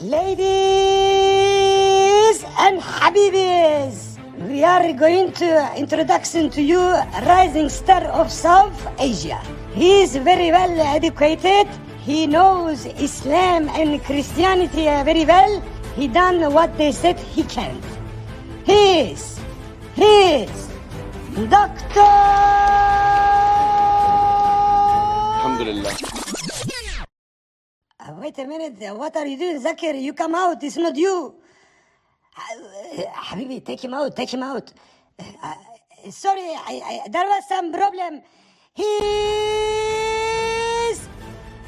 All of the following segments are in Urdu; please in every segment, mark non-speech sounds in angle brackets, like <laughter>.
Ladies and Habibis, we are going to introduction to you rising star of South Asia. He is very well educated. He knows Islam and Christianity very well. He done what they said he can. He is, he is Doctor. Alhamdulillah. Uh, wait a minute. What are you doing, Zakir? You come out. It's not you. Habibi, take him out. Take him out. Uh, sorry, I, I, there was some problem. He's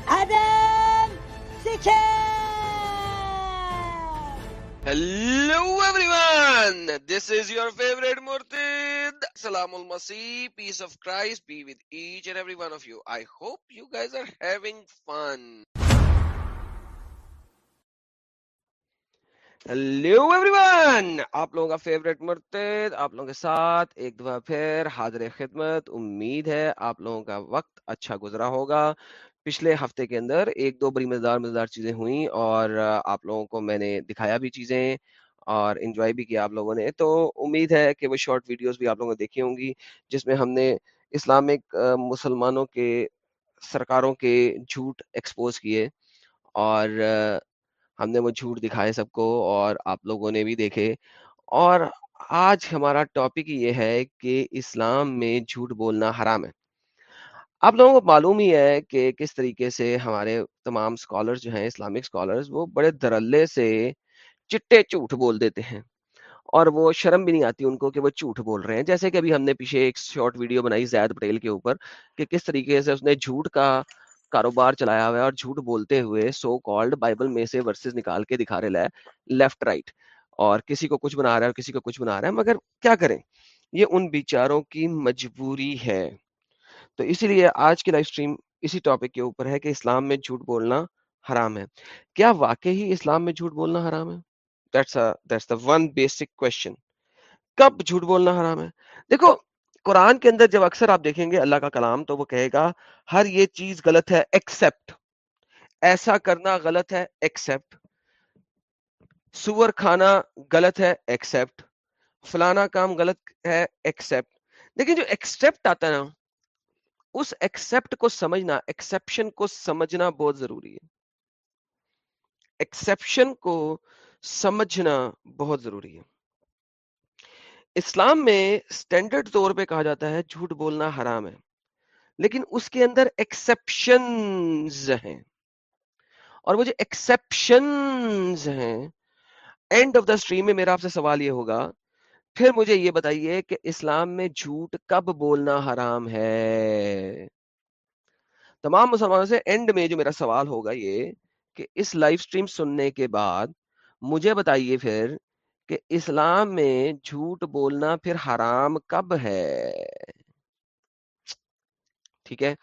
Adam Zakir. Hello everyone. This is your favorite Murtid. Salamul Masih. Peace of Christ be with each and every one of you. I hope you guys are having fun. Hello everyone آپ لوگوں کا فیوریٹ مرتد، آپ لوگوں کے ساتھ ایک دفعہ پھر حاضر خدمت۔ امید ہے آپ لوگوں کا وقت اچھا گزرا ہوگا۔ پچھلے ہفتے کے اندر ایک دو بڑی مزدار مزدار چیزیں ہوئیں اور آپ لوگوں کو میں نے دکھایا بھی چیزیں اور انجوائے بھی کیا آپ لوگوں نے۔ تو امید ہے کہ وہ شارٹ ویڈیوز بھی آپ لوگوں نے دیکھی ہوں گی، جس میں ہم نے اسلامک مسلمانوں کے سرکاروں کے جھوٹ ایکسپوز کیے اور ہم نے وہ جھوٹ دکھائے سب کو اور آپ لوگوں نے بھی دیکھے۔ اور آج ہمارا ٹاپک یہ ہے کہ اسلام میں جھوٹ بولنا حرام ہے۔ آپ لوگوں کو معلوم ہی ہے کہ کس طریقے سے ہمارے تمام اسکالرز جو ہیں اسلامک اسکالرس وہ بڑے درلے سے چٹے جھوٹ بول دیتے ہیں۔ اور وہ شرم بھی نہیں آتی ان کو کہ وہ جھوٹ بول رہے ہیں۔ جیسے کہ ابھی ہم نے پیچھے ایک شارٹ ویڈیو بنائی زید پٹیل کے اوپر کہ کس طریقے سے اس نے جھوٹ کا کاروبار چلایا ہوا ہے اور جھوٹ بولتے ہوئے سو کالڈ بائبل میں سے ورسز نکال کے دکھا رہے لیفٹ رائٹ اور کسی کو کچھ بنا رہا ہے اور کسی کو کچھ بنا رہا ہے مگر کیا کریں؟ یہ ان بیچاروں کی مجبوری ہے۔ تو اسی لیے آج کی لائف سٹریم اسی ٹاپک کے اوپر ہے کہ اسلام میں جھوٹ بولنا حرام ہے۔ کیا واقعی اسلام میں جھوٹ بولنا حرام ہے؟ That's a, that's the one basic question. کب جھوٹ بولنا حرام ہے؟ دیکھو قرآن کے اندر جب اکثر آپ دیکھیں گے اللہ کا کلام تو وہ کہے گا، ہر یہ چیز غلط ہے ایکسپٹ ایسا کرنا غلط ہے ایکسپٹ سور کھانا غلط ہے ایکسپٹ فلانا کام غلط ہے ایکسپٹ دیکھیں جو ایکسپٹ آتا ہے نا، اس ایکسپٹ کو سمجھنا ایکسپشن کو سمجھنا بہت ضروری ہے۔ ایکسپشن کو سمجھنا بہت ضروری ہے۔ اسلام میں سٹینڈرڈ طور پہ کہا جاتا ہے جھوٹ بولنا حرام ہے، لیکن اس کے اندر ایکسپشنز ہیں۔ اور وہ جو ایکسپشنز ہیں اینڈ آف دا سٹریم میں میرا آپ سے سوال یہ ہوگا، پھر مجھے یہ بتائیے کہ اسلام میں جھوٹ کب بولنا حرام ہے؟ تمام مسلمانوں سے اینڈ میں جو میرا سوال ہوگا یہ کہ اس لائف سٹریم سننے کے بعد مجھے بتائیے پھر کہ اسلام میں جھوٹ بولنا پھر حرام کب ہے؟ ٹھیک ہے؟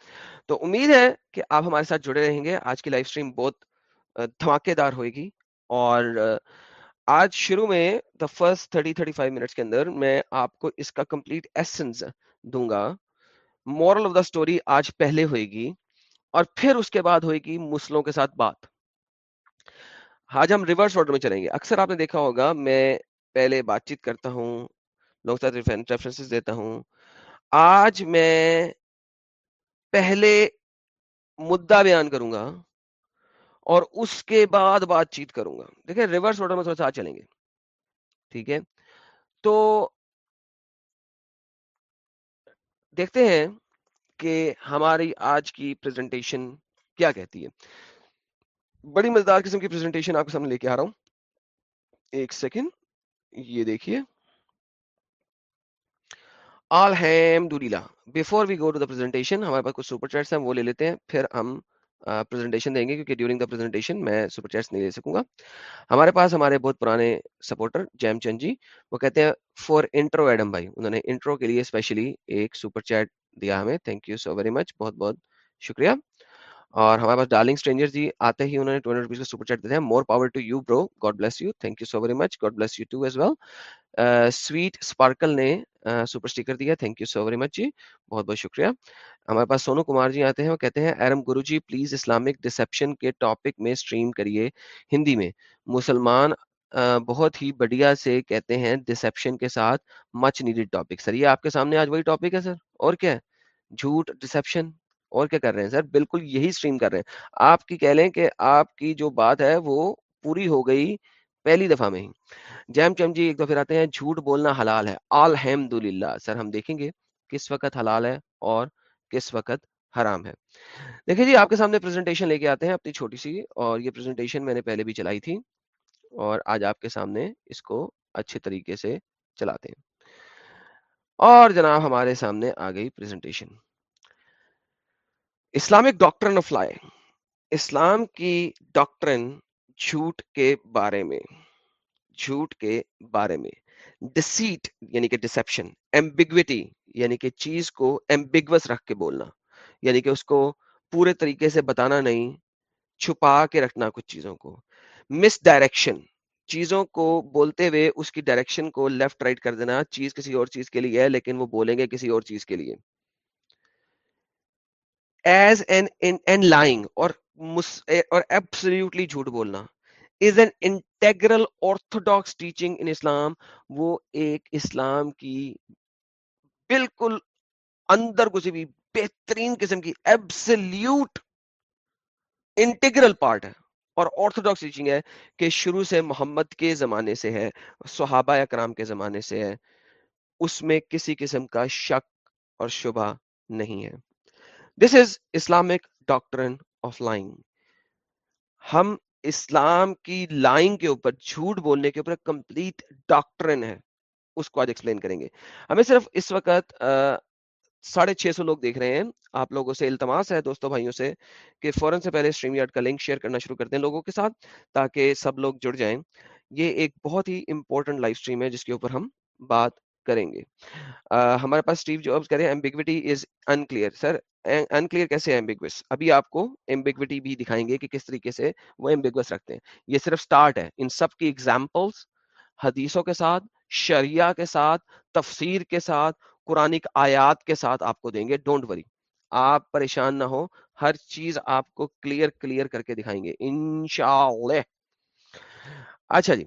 تو امید ہے کہ آپ ہمارے ساتھ جڑے رہیں گے۔ آج کی لائف اسٹریم بہت دھماکے دار ہوئے گی اور آج شروع میں the first thirty thirty five minutes کے اندر میں آپ کو اس کا کمپلیٹ ایسنس دوں گا۔ مورل آف دا اسٹوری آج پہلے ہوئے گی اور پھر اس کے بعد ہوئے گی مسلوں کے ساتھ بات۔ آج ہم ریورس آرڈر میں چلیں گے۔ اکثر آپ نے دیکھا ہوگا، میں پہلے بات چیت کرتا ہوں، لوگوں کے ساتھ دیتا ہوں۔ آج میں پہلے مدعا بیان کروں گا اور اس کے بعد بات چیت کروں گا۔ دیکھیں ریورس آرڈر میں تھوڑا سا چلیں گے۔ ٹھیک ہے؟ تو دیکھتے ہیں کہ ہماری آج کی پریزنٹیشن کیا کہتی ہے۔ بڑی مزدار قسم کی پریزنٹیشن آپ کے سامنے لے کے آ رہا ہوں۔ ایک سیکنڈ یہ دیکھیے۔ الحمد للہ before we go to the ہمارے پاس کچھ سپر چیٹس ہیں، وہ لے لیتے ہیں۔ پھر ہم پریزنٹیشن دیں گے، کیونکہ ڈیورنگ دا پریزنٹیشن میں سپر چیٹس نہیں لے سکوں گا۔ ہمارے پاس ہمارے بہت پرانے سپورٹر جیم چند جی وہ کہتے ہیں فور انٹرو ایڈم بھائی، انہوں نے انٹرو کے لیے اسپیشلی ایک سپر چیٹ دیا ہمیں۔ Thank you so very much بہت بہت شکریہ۔ اور ہمارے پاس ڈارلنگ اسٹرینجر جی آتے ہی انہوں نے 200 روپیز کا سپر چیٹ دیتے ہیں more power to you bro God bless you thank you so very much God bless you too as well sweet sparkle نے uh, سپر اسٹیکر دیا thank you so very much جی۔ بہت بہت شکریہ۔ ہمارے پاس سونو کمار جی آتے ہیں۔ وہ کہتے ہیں، Iram Guru ji please Islamic deception کے ٹاپک میں اسٹریم کریے ہندی میں۔ مسلمان بہت ہی بڑھیا سے کہتے ہیں ڈسپشن کے ساتھ مچ نیڈیڈ ٹاپک سر، یہ آپ کے سامنے آج وہی ٹاپک ہے، سر؟ اور کیا ہے؟ جھوٹ ڈسپشن اور کیا کر رہے ہیں سر؟ بالکل یہی اسٹریم کر رہے ہیں۔ آپ کی کہہ لیں کہ آپ کی جو بات ہے وہ پوری ہو گئی پہلی دفعہ میں ہی۔ جیم چم جی ایک دفعہ آتے ہیں، جھوٹ بولنا حلال ہے۔ الحمد للہ سر، ہم دیکھیں گے کس وقت حلال ہے اور کس وقت حرام ہے۔ دیکھیں جی آپ کے سامنے پریزنٹیشن لے کے آتے ہیں اپنی چھوٹی سی اور یہ پریزنٹیشن میں نے پہلے بھی چلائی تھی اور آج آپ کے سامنے اس کو اچھے طریقے سے چلاتے ہیں۔ اور جناب، ہمارے سامنے آ گئی پریزنٹیشن اسلامک ڈاکٹرن آف لائی اسلام کی ڈاکٹرن جھوٹ کے بارے میں، جھوٹ کے بارے میں۔ ڈسیٹ یعنی کہ ڈسپشن ایمبیگوٹی یعنی کہ چیز کو ایمبیگوس رکھ کے بولنا۔ یعنی کہ اس کو پورے طریقے سے بتانا نہیں، چھپا کے رکھنا کچھ چیزوں کو۔ مس ڈائریکشن چیزوں کو بولتے ہوئے اس کی ڈائریکشن کو لیفٹ رائٹ right کر دینا۔ چیز کسی اور چیز کے لیے ہے، لیکن وہ بولیں گے کسی اور چیز کے لیے۔ ایز این لائنگ اور eh, ایبسلیوٹلی جھوٹ بولنا. Is an integral orthodox teaching in Islam وہ ایک اسلام کی بالکل اندر گزی ہوئی بہترین قسم کی ایبسلیوٹ انٹیگرل پارٹ ہے اور آرتھوڈاکس ٹیچنگ ہے کہ شروع سے محمد کے زمانے سے ہے، صحابہ اکرام کے زمانے سے ہے، اس میں کسی قسم کا شک اور شبہ نہیں ہے۔ This is Islamic doctrine of lying ہم اسلام کی لائن کے اوپر جھوٹ بولنے کے اوپر کمپلیٹ ڈاکٹرن ہے، اس کو آج ایکسپلین کریں گے۔ ہمیں صرف اس وقت ساڑھے چھ سو لوگ دیکھ رہے ہیں۔ آپ لوگوں سے التماس ہے دوستوں بھائیوں سے، کہ فوراً سے پہلے اسٹریم یارڈ کا لنک شیئر کرنا شروع کر دیں لوگوں کے ساتھ، تاکہ سب لوگ جڑ جائیں۔ یہ ایک بہت ہی امپورٹنٹ لائف اسٹریم ہے، جس کے اوپر ہم بات کریں گے۔ ہمارے پاس اسٹیو جو کہہ رہے ہیں ambiguity is unclear sir unclear کیسے ایمبیگوس ابھی آپ کو ایمبیگوٹی بھی دکھائیں گے کہ کس طریقے سے وہ ایمبیگوس رکھتے ہیں۔ یہ صرف سٹارٹ ہے۔ ان سب کی ایگزامپلس حدیثوں کے ساتھ، شریعہ کے ساتھ، تفسیر کے ساتھ قرآن آیات کے ساتھ آپ کو دیں گے۔ ڈونٹ وری آپ پریشان نہ ہو ہر چیز آپ کو کلیئر کلیئر کر کے دکھائیں گے۔ انشاءاللہ۔ اچھا جی۔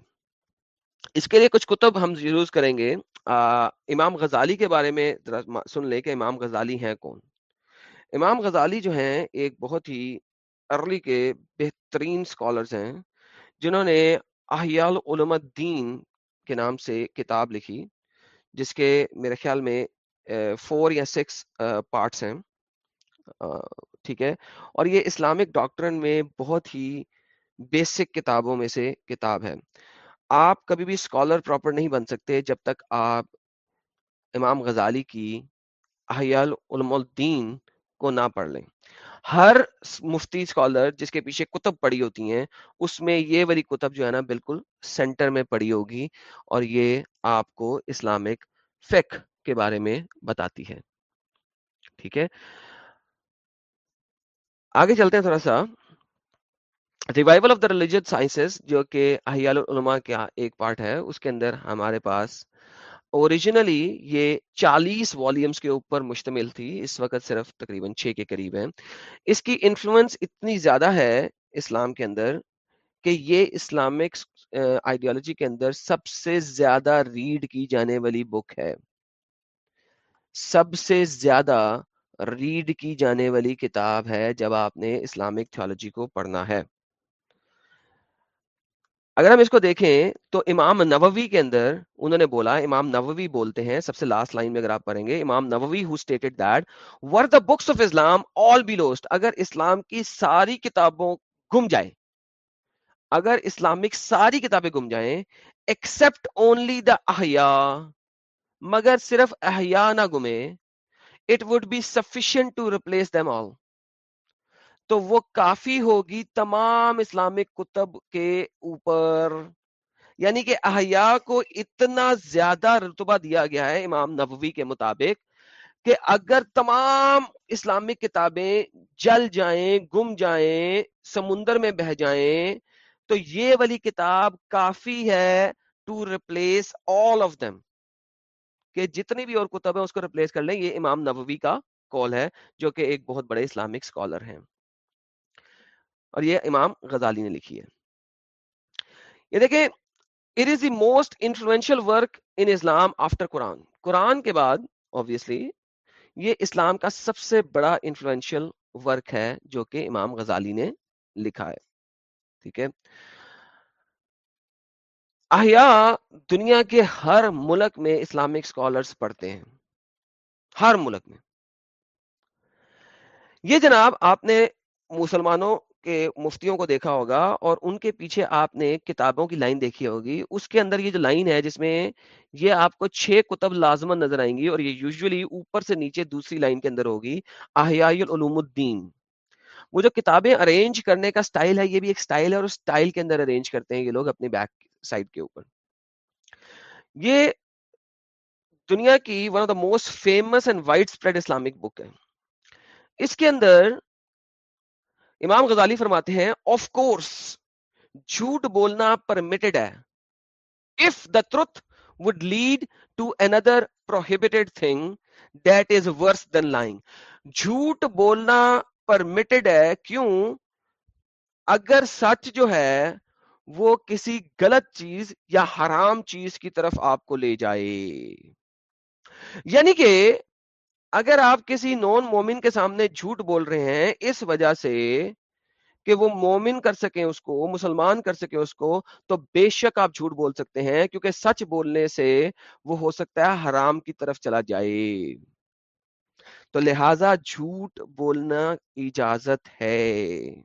اس کے لیے کچھ کتب ہم یوز کریں گے۔ امام غزالی کے بارے میں سن لیں کہ امام غزالی ہیں کون۔ امام غزالی جو ہیں، ایک بہت ہی ارلی کے بہترین اسکالرس ہیں، جنہوں نے احیال علم الدین کے نام سے کتاب لکھی، جس کے میرے خیال میں فور یا سکس پارٹس ہیں۔ ٹھیک ہے۔ اور یہ اسلامک ڈاکٹرن میں بہت ہی بیسک کتابوں میں سے کتاب ہے۔ آپ کبھی بھی اسکالر پراپر نہیں بن سکتے جب تک آپ امام غزالی کی علم الدین کو نہ پڑھ لیں۔ ہر مفتی اسکالر جس کے پیچھے کتب پڑی ہوتی ہیں، اس میں یہ والی کتب جو ہے نا بالکل سینٹر میں پڑی ہوگی اور یہ آپ کو اسلامک فک کے بارے میں بتاتی ہے۔ ٹھیک ہے؟ آگے چلتے ہیں تھوڑا سا۔ Revival of the religious sciences جو کہ احیال العلماء کا ایک پارٹ ہے، اس کے اندر ہمارے پاس اوریجنلی یہ چالیس والیومس کے اوپر مشتمل تھی، اس وقت صرف تقریباً چھ کے قریب ہیں۔ اس کی انفلوئنس اتنی زیادہ ہے اسلام کے اندر کہ یہ اسلامک آئیڈیالوجی کے اندر سب سے زیادہ ریڈ کی جانے والی بک ہے۔ سب سے زیادہ ریڈ کی جانے والی کتاب ہے جب آپ نے اسلامک تھیولوجی کو پڑھنا ہے۔ اگر ہم اس کو دیکھیں تو امام نووی کے اندر انہوں نے بولا، امام نووی بولتے ہیں، سب سے لاسٹ لائن میں اگر آپ پڑھیں گے، امام نووی who stated that were the books of Islam all be lost اگر اسلام کی ساری کتابوں گم جائے اگر اسلامک ساری کتابیں گم جائیں ایکسپٹ اونلی دا احیا مگر صرف احیا نہ گمے it would be sufficient to replace them all تو وہ کافی ہوگی تمام اسلامک کتب کے اوپر۔ یعنی کہ احیاء کو اتنا زیادہ رتبہ دیا گیا ہے امام نبوی کے مطابق کہ اگر تمام اسلامک کتابیں جل جائیں، گم جائیں، سمندر میں بہ جائیں، تو یہ والی کتاب کافی ہے to replace all of them کہ جتنی بھی اور کتب ہے اس کو ریپلیس کر لیں، یہ امام نبوی کا کال ہے جو کہ ایک بہت بڑے اسلامک اسکالر ہیں۔ اور یہ امام غزالی نے لکھی ہے۔ یہ دیکھیں it is the most influential work in Islam after قرآن قرآن کے بعد آبویسلی یہ اسلام کا سب سے بڑا انفلوئنشل ورک ہے جو کہ امام غزالی نے لکھا ہے۔ ٹھیک ہے؟ احیاء دنیا کے ہر ملک میں اسلامک اسکالرس پڑھتے ہیں۔ ہر ملک میں۔ یہ جناب، آپ نے مسلمانوں کے مفتیوں کو دیکھا ہوگا اور ان کے پیچھے آپ نے کتابوں کی لائن دیکھی ہوگی۔ اس کے اندر یہ جو لائن ہے جس میں یہ آپ کو چھ کتب لازمن نظر آئیں گی اور یہ یوزلی اوپر سے نیچے دوسری لائن کے اندر ہوگی، احیائی العلوم الدین۔ وہ جو کتابیں ارینج کرنے کا سٹائل ہے، یہ بھی ایک سٹائل ہے اور سٹائل کے اندر ارینج کرتے ہیں یہ لوگ اپنے بیک سائڈ کے اوپر۔ یہ دنیا کی one of the most famous and widespread Islamic book ہے۔ اس کے اندر امام غزالی فرماتے ہیں آف کورس جھوٹ بولنا پرمیٹڈ ہے۔ If the truth would lead to another prohibited thing that is worse than lying جھوٹ بولنا پرمیٹڈ ہے کیوں؟ اگر سچ جو ہے، وہ کسی غلط چیز یا حرام چیز کی طرف آپ کو لے جائے۔ یعنی کہ اگر آپ کسی نون مومن کے سامنے جھوٹ بول رہے ہیں، اس وجہ سے کہ وہ مومن کر سکیں اس کو، مسلمان کر سکیں اس کو، تو بے شک آپ جھوٹ بول سکتے ہیں، کیونکہ سچ بولنے سے وہ ہو سکتا ہے حرام کی طرف چلا جائے۔ تو لہذا جھوٹ بولنا اجازت ہے۔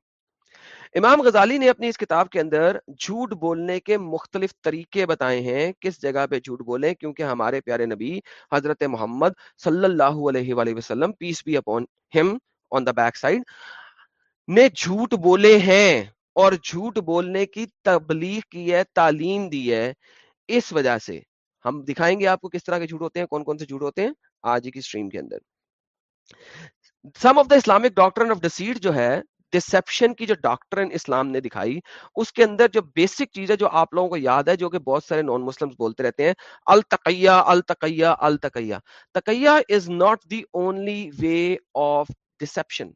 امام غزالی نے اپنی اس کتاب کے اندر جھوٹ بولنے کے مختلف طریقے بتائے ہیں، کس جگہ پہ جھوٹ بولیں، کیونکہ ہمارے پیارے نبی حضرت محمد صلی اللہ علیہ وآلہ وسلم پیس be upon him on the back side نے جھوٹ بولے ہیں اور جھوٹ بولنے کی تبلیغ کی ہے، تعلیم دی ہے۔ اس وجہ سے ہم دکھائیں گے آپ کو کس طرح کے جھوٹ ہوتے ہیں کون کون سے جھوٹ ہوتے ہیں آج کی اسٹریم کے اندر۔ Some of the Islamic doctrine of deceit جو ہے ڈسپشن کی جو ڈاکٹر اسلام نے دکھائی، اس کے اندر جو بیسک چیز ہے جو آپ لوگوں کو یاد ہے، جو کہ بہت سارے نان مسلم بولتے رہتے ہیں، التقیہ التقیہ التقیہ۔ تقیہ is not the only way of deception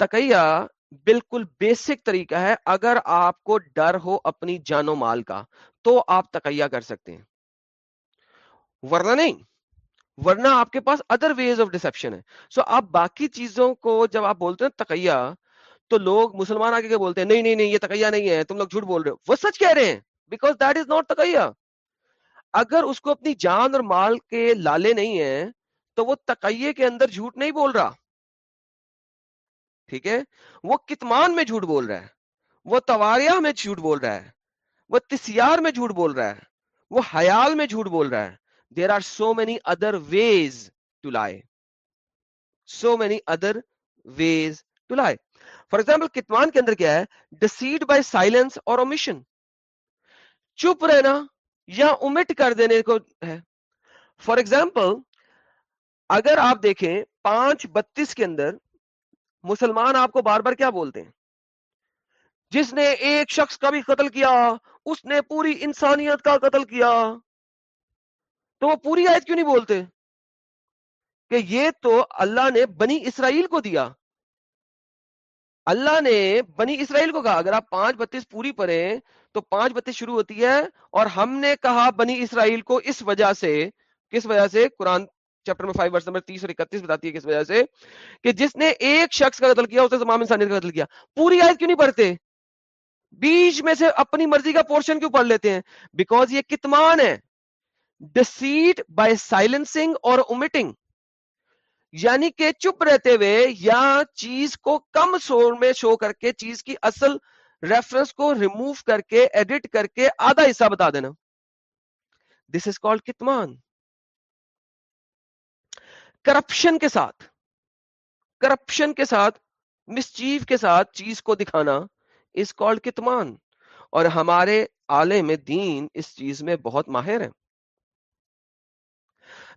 تقیہ بالکل بیسک طریقہ ہے، اگر آپ کو ڈر ہو اپنی جان و مال کا، تو آپ تقیہ کر سکتے ہیں۔ ورنہ نہیں۔ ورنہ آپ کے پاس ادر ویز آف ڈسپشن ہے سو so آپ باقی چیزوں کو جب آپ بولتے ہیں تقیہ، تو لوگ مسلمان آگے کے بولتے ہیں؟ نہیں نہیں نہیں، یہ تقیہ نہیں ہے، تم لوگ جھوٹ بول رہے ہو۔ وہ سچ کہہ رہے ہیں بیکاز دیٹ از ناٹ تقیہ۔ اگر اس کو اپنی جان اور مال کے لالے نہیں ہیں، تو وہ تقیے کے اندر جھوٹ نہیں بول رہا۔ ٹھیک ہے؟ وہ کتمان میں جھوٹ بول رہا ہے، وہ تواریہ میں جھوٹ بول رہا ہے، وہ تسیار میں جھوٹ بول رہا ہے، وہ حیال میں جھوٹ بول رہا ہے۔ There are so many other ways to lie so many other ways to lie for example کتمان کے اندر کیا ہے ڈسیڈ بائی سائلنس اور اومیشن چپ رہنا یا امٹ کر دینے کو ہے. فار ایگزامپل اگر آپ دیکھیں پانچ بتیس کے اندر مسلمان آپ کو بار بار کیا بولتے ہیں؟ جس نے ایک شخص کا بھی قتل کیا، اس نے پوری انسانیت کا قتل کیا تو وہ پوری آیت کیوں نہیں بولتے؟ کہ یہ تو اللہ نے بنی اسرائیل کو دیا۔ اللہ نے بنی اسرائیل کو کہا، اگر آپ پانچ بتیس پوری پڑھیں تو پانچ بتیس شروع ہوتی ہے اور ہم نے کہا بنی اسرائیل کو اس وجہ سے، کس وجہ سے؟ قرآن چیپٹر میں فائیو ورس نمبر تیس اور اکتیس بتاتی ہے کس وجہ سے؟ کہ جس نے ایک شخص کا قتل کیا اسے تمام انسانیت کا قتل کیا۔ پوری آیت کیوں نہیں پڑھتے؟ بیچ میں سے اپنی مرضی کا پورشن کیوں پڑھ لیتے ہیں؟ بیکوز یہ کتمان ہے۔ ڈسیٹ بائی سائلنسنگ اور اومٹنگ یعنی کہ چپ رہتے ہوئے یا چیز کو کم سور میں شو کر کے چیز کی اصل ریفرنس کو ریموو کر کے ایڈٹ کر کے آدھا حصہ بتا دینا۔ دس از کالڈ کتمان کرپشن کے ساتھ کرپشن کے ساتھ مسچیف کے ساتھ چیز کو دکھانا اس کالڈ کتمان اور ہمارے عالم دین اس چیز میں بہت ماہر ہیں۔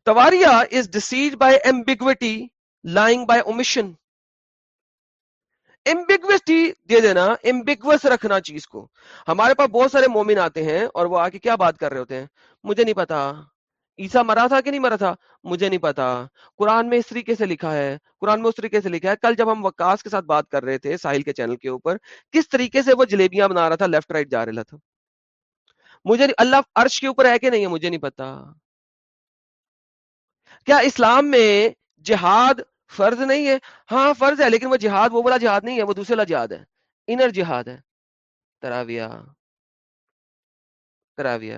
تواریا is deceit by ambiguity lying by omission ambiguity دے دینا ایمبیگوس رکھنا چیز کو. ہمارے پاس بہت سارے مومن آتے ہیں اور وہ آ کے کیا بات کر رہے ہوتے ہیں؟ مجھے نہیں پتا. عیسا مرا تھا کہ نہیں مرا تھا؟ مجھے نہیں پتا. قرآن میں اس طریقے سے لکھا ہے. قرآن میں اس طریقے سے لکھا ہے. کل جب ہم وکاس کے ساتھ بات کر رہے تھے ساحل کے چینل کے اوپر، کس طریقے سے وہ جلیبیاں بنا رہا تھا؟ لیفٹ رائٹ جا رہا تھا. مجھے اللہ عرش کے اوپر ہے کہ نہیں ہے؟ مجھے نہیں پتا. کیا اسلام میں جہاد فرض نہیں ہے؟ ہاں فرض ہے، لیکن وہ جہاد، وہ بڑا جہاد نہیں ہے، وہ دوسرا جہاد ہے۔ انر جہاد ہے۔ تراویہ۔ تراویہ۔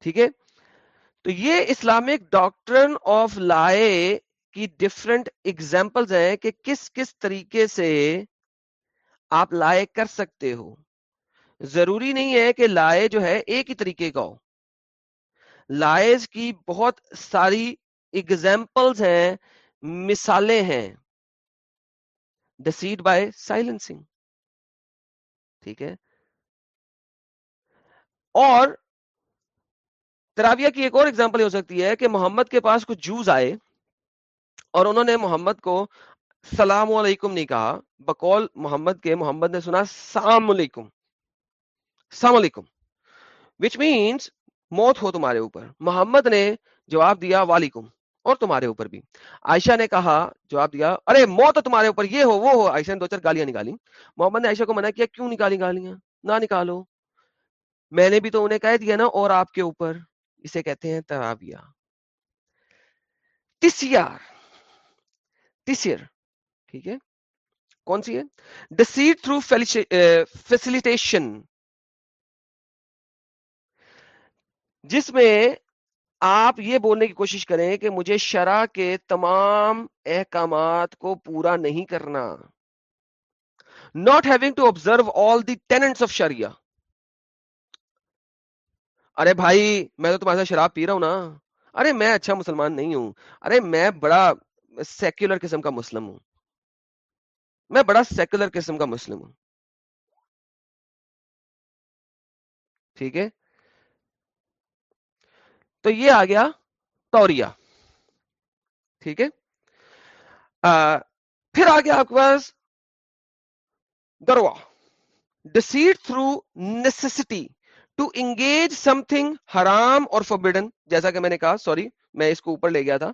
ٹھیک ہے؟ تو یہ اسلامک ڈاکٹرن آف لائے کی ڈفرنٹ ایگزامپلز ہیں کہ کس کس طریقے سے آپ لائے کر سکتے ہو۔ ضروری نہیں ہے کہ لائے جو ہے ایک ہی طریقے کا ہو۔ لائز کی بہت ساری ایگزامپلز ہیں، مثالیں ہیں۔ ڈسیڈ بائی سائلنسنگ ٹھیک ہے۔ اور تراویہ کی ایک اور ایگزامپل ہو سکتی ہے کہ محمد کے پاس کچھ جوز آئے اور انہوں نے محمد کو سلام علیکم نہیں کہا، بقول محمد کے، محمد نے سنا سلام علیکم السلام علیکم وچ مینس موت ہو تمہارے اوپر۔ محمد نے جواب دیا والیکم اور تمہارے اوپر بھی۔ عائشہ نے کہا، جواب دیا، ارے، موت تمہارے اوپر، یہ ہو، وہ ہو۔ عائشہ نے دو چار گالیاں نکالی۔ محمد نے عائشہ کو منع کیا، کیوں نکالی گالیاں؟ نہ نکالو۔ میں نے بھی تو انہیں کہہ دیا نا، اور آپ کے اوپر اسے کہتے ہیں تراویہ تسیار۔ تسیر۔ ٹھیک ہے۔ کون سی ہے؟ ڈسیڈ تھرو فیسلٹیشن جس میں آپ یہ بولنے کی کوشش کریں کہ مجھے شرح کے تمام احکامات کو پورا نہیں کرنا۔ Not having to observe all the tenets of شریعہ ارے بھائی، میں تو تمہارے ساتھ شراب پی رہا ہوں نا۔ ارے میں اچھا مسلمان نہیں ہوں۔ ارے میں بڑا سیکولر قسم کا مسلم ہوں۔ میں بڑا سیکولر قسم کا مسلم ہوں۔ ٹھیک ہے؟ تو یہ آ گیا توریا ٹھیک ہے؟ پھر آ گیا آپ کے پاس دروا deceit through necessity to engage something حرام اور فبڈن جیسا کہ میں نے کہا، سوری، میں اس کو اوپر لے گیا تھا۔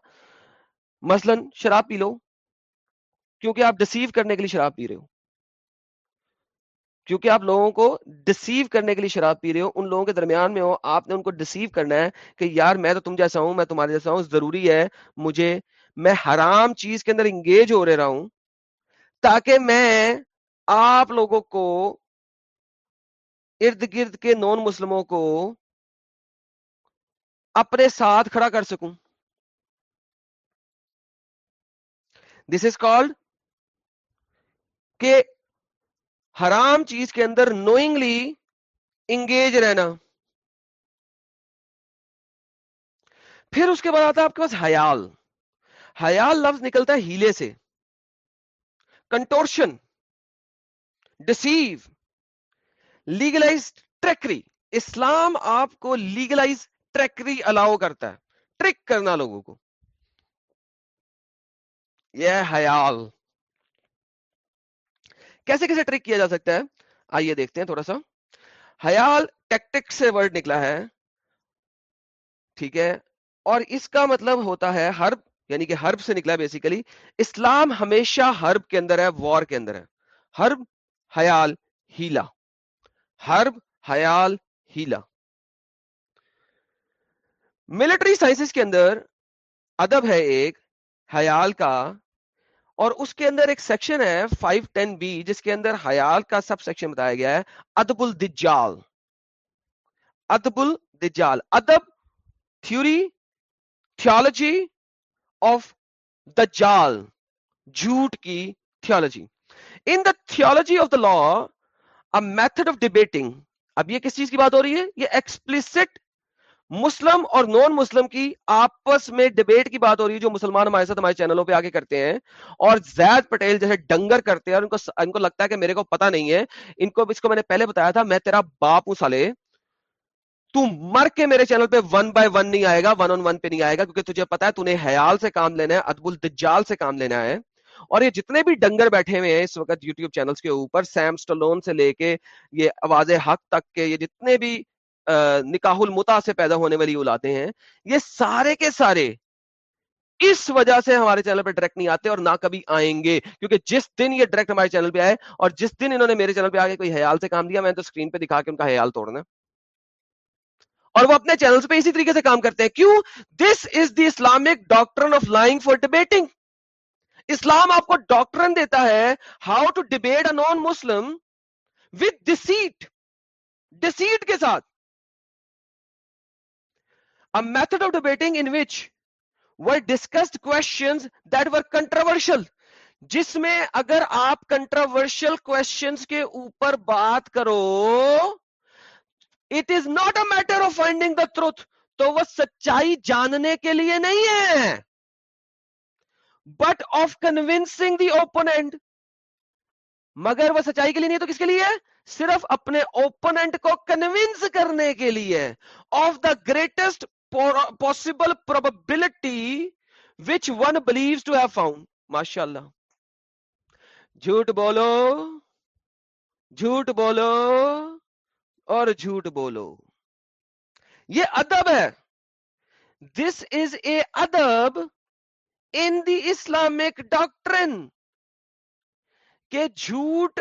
مثلا شراب پی لو، کیونکہ آپ ڈسیو کرنے کے لیے شراب پی رہے ہو۔ کیونکہ آپ لوگوں کو ڈسیو کرنے کے لیے شراب پی رہے ہو، ان لوگوں کے درمیان میں ہو، آپ نے ان کو ڈسیو کرنا ہے کہ یار میں تو تم جیسا ہوں، میں تمہارے جیسا ہوں، ضروری ہے مجھے، میں حرام چیز کے اندر انگیج ہو رہا ہوں تاکہ میں آپ لوگوں کو ارد گرد کے نون مسلموں کو اپنے ساتھ کھڑا کر سکوں۔ دس از کالڈ کہ حرام چیز کے اندر نوئنگلی انگیج رہنا۔ پھر اس کے بعد آتا ہے آپ کے پاس حیال۔ حیال لفظ نکلتا ہے ہیلے سے۔ کنٹورشن ڈسیو لیگلائز ٹریکری اسلام آپ کو لیگلائز ٹریکری الاؤ کرتا ہے۔ ٹرک کرنا لوگوں کو۔ یہ حیال۔ کیسے کیسے ٹرک کیا جا سکتا ہے؟ آئیے دیکھتے ہیں تھوڑا سا۔ حیال ٹیکٹک سے ورڈ نکلا ہے۔ ٹھیک ہے؟ اور اس کا مطلب ہوتا ہے ہرب یعنی کہ ہرب سے نکلا بیسیکلی اسلام ہمیشہ ہرب کے اندر ہے وار کے اندر ہے۔ ہرب حیال، ہیلا۔ حرب، حیال، ہیلا۔ ملٹری سائنسز کے اندر ادب ہے ایک، حیال کا اور اس کے اندر ایک سیکشن ہے 510 بی جس کے اندر حیال کا سب سیکشن بتایا گیا ہے ادب الدجال ادب الدجال ادب تھیوری تھیولوجی آف دجال، جھوٹ کی theology in the theology of the law method of debating اب یہ کس چیز کی بات ہو رہی ہے؟ یہ ایکسپلسٹ مسلم اور نان مسلم کی آپس میں ڈبیٹ کی بات ہو رہی ہے جو مسلمان ہمارے ساتھ ہمارے چینلوں پہ آگے کرتے ہیں اور زید پٹیل جیسے ڈنگر کرتے ہیں اور ان کو ان کو لگتا ہے کہ میرے کو پتا نہیں ہے۔ ان کو اس کو میں نے پہلے بتایا تھا، میں تیرا باپ ہوں سالے۔ تو مر کے میرے چینل پہ ون بائی ون نہیں آئے گا ون آن ون پہ نہیں آئے گا، کیونکہ تجھے پتا ہے تو نے حیال سے کام لینا ہے، ادب الدجال سے کام لینا ہے۔ اور یہ جتنے بھی ڈنگر بیٹھے ہوئے ہیں اس وقت یوٹیوب چینلز کے اوپر، سیم سٹلون سے لے کے یہ آواز حق تک کے، یہ جتنے بھی نکاح المتا سے پیدا ہونے والی اولادیں ہیں۔ یہ سارے کے سارے اس وجہ سے ہمارے چینل پہ ڈائریکٹ نہیں آتے اور نہ کبھی آئیں گے۔ کیونکہ جس دن یہ ڈائریکٹ ہمارے چینل پہ آئے اور جس دن انہوں نے میرے چینل پہ آگے کوئی حیال سے کام دیا، میں تو اسکرین پہ دکھا کے ان کا حیال توڑنا۔ اور وہ اپنے چینل پہ اسی طریقے سے کام کرتے ہیں۔ کیوں؟ This is the Islamic doctrine of lying for debating اسلام آپ کو ڈاکٹرن دیتا ہے how to debate a non Muslim with deceit deceit کے ساتھ۔ Method of debating in which discussed questions that were controversial جس میں اگر آپ کنٹروورشل کوشچنز کے اوپر بات کرو it is not a matter of finding the truth تو وہ سچائی جاننے کے لیے نہیں ہے۔ But of convincing the opponent مگر وہ سچائی کے لیے نہیں تو کس کے لیے؟ صرف اپنے اوپوننٹ کو کنوینس کرنے کے لیے۔ Of the greatest possible probability which one believes to have found ماشاء اللہ جھوٹ بولو جھوٹ بولو اور جھوٹ بولو یہ ادب ہے دس از اے ادب ان دی اسلامک ڈاکٹرن کہ جھوٹ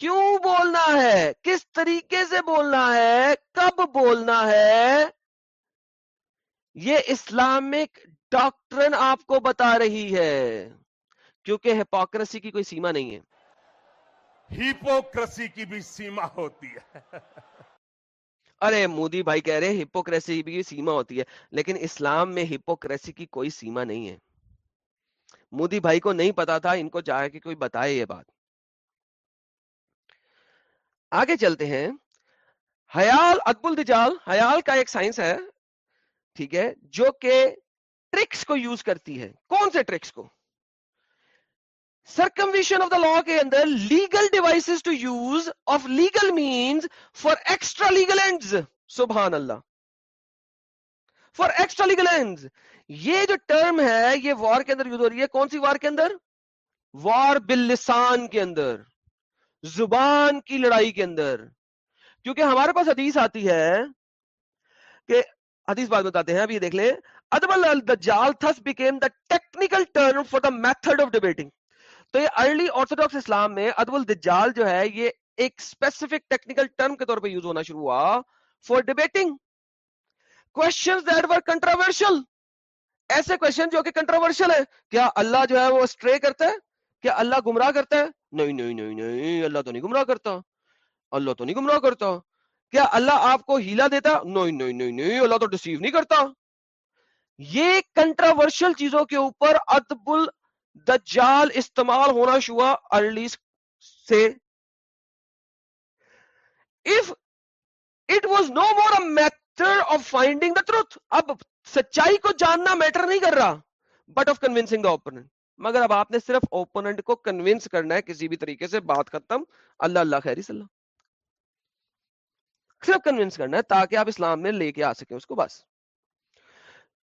کیوں بولنا ہے کس طریقے سے بولنا ہے کب بولنا ہے یہ اسلامک ڈاکٹرن آپ کو بتا رہی ہے کیونکہ ہپوکریسی کی کوئی سیما نہیں ہے۔ ہپوکریسی کی بھی سیما ہوتی ہے۔ ارے مودی بھائی کہہ رہے ہپوکریسی بھی سیما ہوتی ہے لیکن اسلام میں ہپوکریسی کی کوئی سیما نہیں ہے۔ مودی بھائی کو نہیں پتا تھا ان کو جا کے کوئی بتائے یہ بات۔ آگے چلتے ہیں۔ حیال ادب الدجال حیال کا ایک سائنس ہے۔ ٹھیک ہے، جو کہ ٹرکس کو یوز کرتی ہے۔ کون سے ٹرکس کو؟ سرکمویشن آف دا لا کے اندر legal device to use of legal means for extra legal end سبحان اللہ۔ فار ایکسٹرا لیگل اینڈ یہ جو ٹرم ہے، یہ وار کے اندر یوز ہو رہی ہے۔ کون سی وار کے اندر؟ وار باللسان کے اندر۔ زبان کی لڑائی کے اندر۔ کیونکہ ہمارے پاس حدیث آتی ہے کہ حدیث بات بتاتے ہیں ابھی دیکھ لیں۔ ادب الدجال thus became the technical term for the method of debating تو یہ ارلی آرتھوڈاکس اسلام میں ادب الدجال جو ہے، یہ ایک اسپیسیفک ٹیکنیکل ٹرم کے طور پہ یوز ہونا شروع ہوا for debating question that were controversial ایسے کوشچن جو کہ کنٹروورشل ہے کیا اللہ جو ہے وہ اسٹرے کرتا ہے؟ کیا اللہ گمراہ کرتا ہے؟ نہیں نہیں نہیں نہیں، اللہ تو نہیں گمراہ کرتا۔ اللہ تو نہیں گمراہ کرتا۔ کیا اللہ آپ کو ہیلا دیتا؟ نہیں نہیں نہیں نہیں، اللہ تو ڈسیو نہیں کرتا۔ یہ کنٹراورشل چیزوں کے اوپر ادب الدجال استعمال ہونا شوا ارلی سے۔ If it was no more a method of finding the truth اب سچائی کو جاننا میٹر نہیں کر رہا but of convincing the opponent مگر اب آپ نے صرف اوپوننٹ کو کنوینس کرنا ہے، کسی بھی طریقے سے بات ختم۔ اللہ اللہ خیری صلی اللہ۔ صرف کنوینس کرنا ہے تاکہ آپ اسلام میں لے کے آ سکیں اس کو، بس۔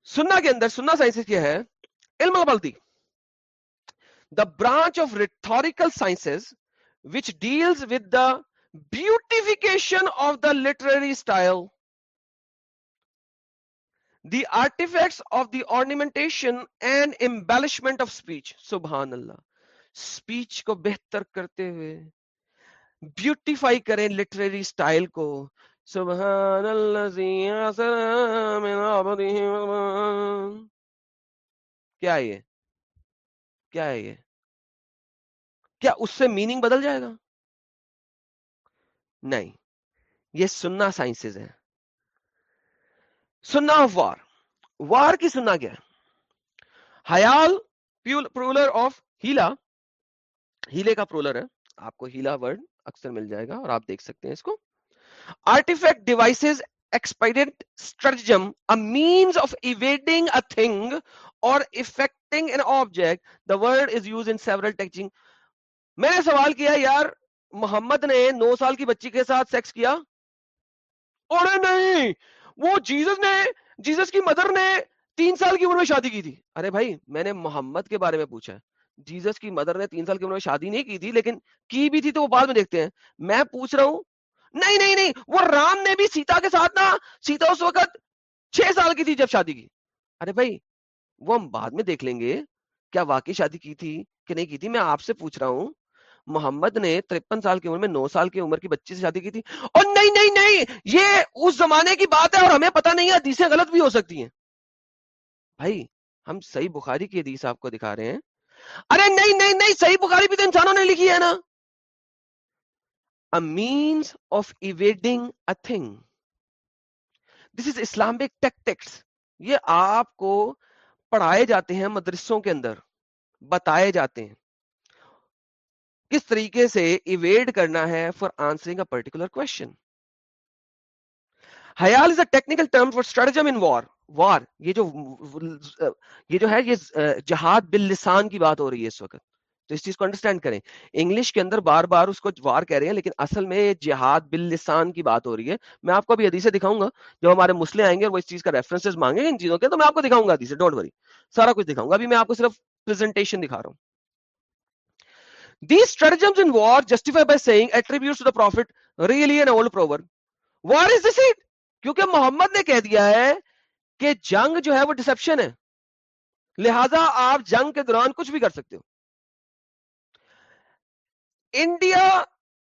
سننا کے اندر، سننا سائنس کیا ہے، علم البلدی the branch of rhetorical science which deals with the beautification of the literary style the artifacts of the ornamentation and embellishment of speech سبحان اللہ اسپیچ کو بہتر کرتے ہوئے بیوٹیفائی کریں لٹریری اسٹائل کو۔ سبحان اللہ کیا یہ؟ کیا ہے یہ؟ کیا اس سے میننگ بدل جائے گا؟ نہیں۔ یہ سننا سائنسز ہے سننا آف وار وار کی سننا کیا ہے؟ حیال پرولر آف ہیلا۔ ہیلے کا پرولر ہے۔ آپ کو ہیلا ورڈ اکثر مل جائے گا اور آپ دیکھ سکتے ہیں اس کو۔ Artifact devices expedient stratagem a means of evading a thing or affecting an object. The word is used in several teaching. میں نے سوال کیا، یار، محمد نے نو سال کی بچی کے ساتھ سیکس کیا? اور نہیں! وہ جیزس نے جیزس کی مدر نے تین سال کی عمر میں شادی کی تھی۔ ارے بھائی، میں نے محمد کے بارے میں پوچھا جیزس کی مدر نے تین سال کی عمر میں شادی نہیں کی تھی، لیکن کی بھی تھی تو وہ بعد میں دیکھتے ہیں۔ میں پوچھ رہا ہوں نہیں نہیں نہیں، وہ رام نے بھی سیتا کے ساتھ نا، سیتا اس وقت چھ سال کی تھی جب شادی کی۔ ارے بھائی، وہ ہم بعد میں دیکھ لیں گے، کیا واقعی شادی کی تھی کہ نہیں کی تھی؟ میں آپ سے پوچھ رہا ہوں، محمد نے ترپن سال کی عمر میں نو سال کی عمر کی بچی سے شادی کی تھی؟ اور نہیں نہیں نہیں، یہ اس زمانے کی بات ہے اور ہمیں پتہ نہیں ہے حدیثیں غلط بھی ہو سکتی ہیں۔ بھائی، ہم صحیح بخاری کی حدیث آپ کو دکھا رہے ہیں۔ ارے نہیں نہیں نہیں، صحیح بخاری بھی تو انسانوں نے لکھی ہے نا۔ Means of avoiding a thing this is Islamic tactics یہ آپ کو پڑھائے جاتے ہیں مدرسوں کے اندر، بتائے جاتے ہیں۔ کس طریقے سے ایویڈ کرنا ہے for answering a particular question حیال is a technical term for stratagem in war war یہ جو یہ جو ہے، یہ جہاد باللسان کی بات ہو رہی ہے اس وقت۔ تو اس چیز کو انڈرسٹینڈ کریں۔ انگلش کے اندر بار بار اس کو وار کہہ رہے ہیں، لیکن اصل میں جہاد باللسان کی بات ہو رہی ہے۔ میں آپ کو ابھی حدیثیں دکھاؤں گا۔ جب ہمارے مسلم آئیں گے اور وہ اس چیز کا ریفرنسز مانگیں گے ان چیزوں کے، تو میں آپ کو دکھاؤں گا حدیثیں ڈونٹ وری سارا کچھ دکھاؤں گا۔ ابھی میں آپ کو صرف پریزنٹیشن دکھا رہا ہوں۔ These stratagems in war justify by saying attributes to the prophet really an old proverb. War is deceit. کیونکہ محمد نے کہہ دیا ہے کہ جنگ جو ہے وہ ڈسپشن ہے۔ لہذا آپ جنگ کے دوران کچھ بھی کر سکتے ہو۔ انڈیا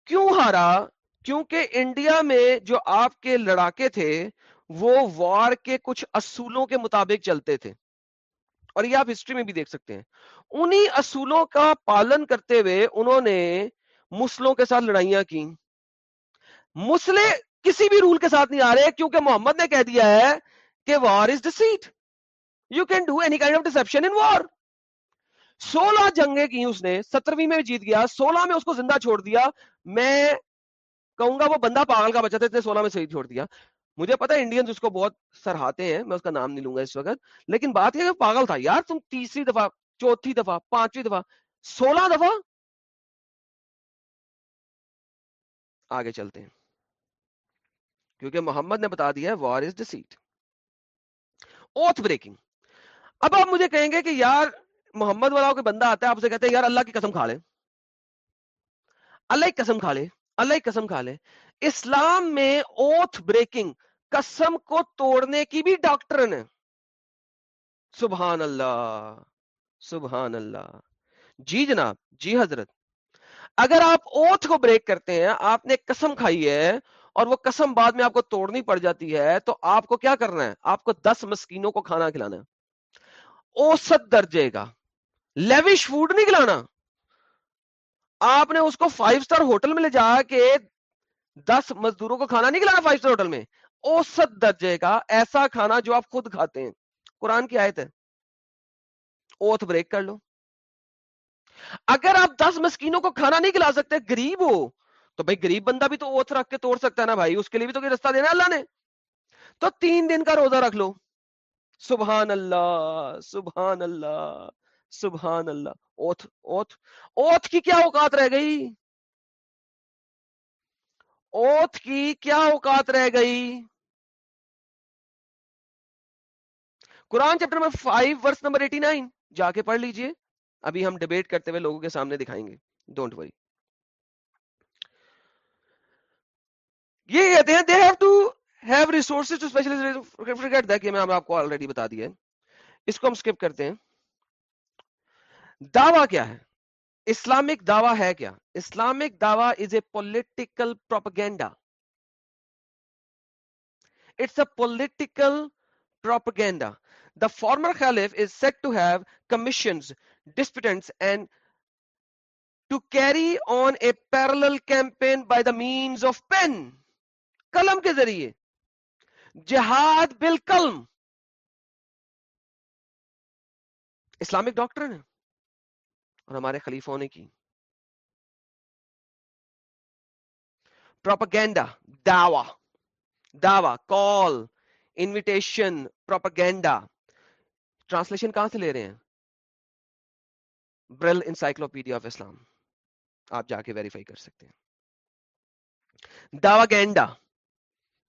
کیوں ہارا؟ کیونکہ انڈیا میں جو آپ کے لڑاکے تھے، وہ وار کے کچھ اصولوں کے مطابق چلتے تھے۔ اور یہ آپ ہسٹری میں بھی دیکھ سکتے ہیں۔ انہی اصولوں کا پالن کرتے ہوئے انہوں نے مسلوں کے ساتھ لڑائیاں کی مسلے کسی بھی رول کے ساتھ نہیں آ رہے کیونکہ محمد نے کہہ دیا ہے کہ war is deceit you can do any kind of deception in war سولہ جنگیں کی اس نے، سترویں میں جیت گیا، سولہ میں اس کو زندہ چھوڑ دیا۔ میں کہوں گا وہ بندہ پاگل کا بچہ تھا اتنے سولہ میں صحیح چھوڑ دیا۔ مجھے پتا انڈین اس کو بہت سراہتے ہیں، میں اس کا نام نہیں لوں گا اس وقت۔ لیکن بات یہ پاگل تھا۔ یار تم تیسری دفعہ، چوتھی دفعہ، پانچویں دفعہ، سولہ دفعہ؟ آگے چلتے ہیں۔ کیونکہ محمد نے بتا دیا ہے war is deceit oath breaking اب آپ مجھے کہیں گے کہ یار محمد والا کوئی بندہ آتا ہے، آپ سے کہتے ہیں، یار، اللہ کی قسم کھا لے۔ اللہ کی قسم کھا لے، اللہ کی قسم کھا لے۔ اسلام میں اوتھ بریکنگ قسم کو توڑنے کی بھی ڈاکٹرن ہے سبحان اللہ سبحان اللہ۔ جی جناب جی حضرت، اگر آپ اوتھ کو بریک کرتے ہیں، آپ نے قسم کھائی ہے اور وہ قسم بعد میں آپ کو توڑنی پڑ جاتی ہے، تو آپ کو کیا کرنا ہے؟ آپ کو دس مسکینوں کو کھانا کھلانا ہے۔ اوسط درجے کا۔ لیوش فوڈ نہیں کھلانا۔ آپ نے اس کو فائیو سٹار ہوٹل میں لے جا کے دس مزدوروں کو کھانا نہیں کھلانا فائیو سٹار ہوٹل میں۔ اوسط درجے کا ایسا کھانا جو آپ خود کھاتے ہیں۔ قرآن کی آیت ہے۔ اوتھ بریک کر لو۔ اگر آپ دس مسکینوں کو کھانا نہیں کھلا سکتے، غریب ہو، تو بھائی غریب بندہ بھی تو اوتھ رکھ کے توڑ سکتا ہے نا بھائی۔ اس کے لیے بھی تو کوئی رستہ دینا اللہ نے۔ تو تین دن کا روزہ رکھ لو۔ سبحان اللہ سبحان اللہ۔ سبحان اللہ۔ اوتھ اوتھ اوتھ کی کیا اوقات رہ گئی؟ اوتھ کی کیا اوقات رہ گئی؟ قرآن chapter number five verse number eighty nine جا کے پڑھ لیجیے۔ ابھی ہم ڈیبیٹ کرتے ہوئے لوگوں کے سامنے دکھائیں گے۔ ڈونٹ وری یہ کہتے ہیں they have to have resources to especially دیکھیے میں آپ کو آلریڈی بتا دیا اس کو ہم اسکپ کرتے ہیں۔ دعویٰ کیا ہے؟ اسلامک دعویٰ ہے کیا؟ اسلامک دعویٰ is a political propaganda it's a political propaganda the former خالف is set to have commissions disputants and to carry on a paper campaign by the means of pen قلم کے ذریعے. جہاد بالکلم اسلامک ڈاکٹر نے اور ہمارے خلیفوں نے کی۔ پروپگینڈا دعوی دعوی، کال، انویٹیشن پروپگینڈا ٹرانسلیشن کہاں سے لے رہے ہیں؟ Brill encyclopedia of Islam. آپ جا کے ویریفائی کر سکتے ہیں۔ دعوی گینڈا،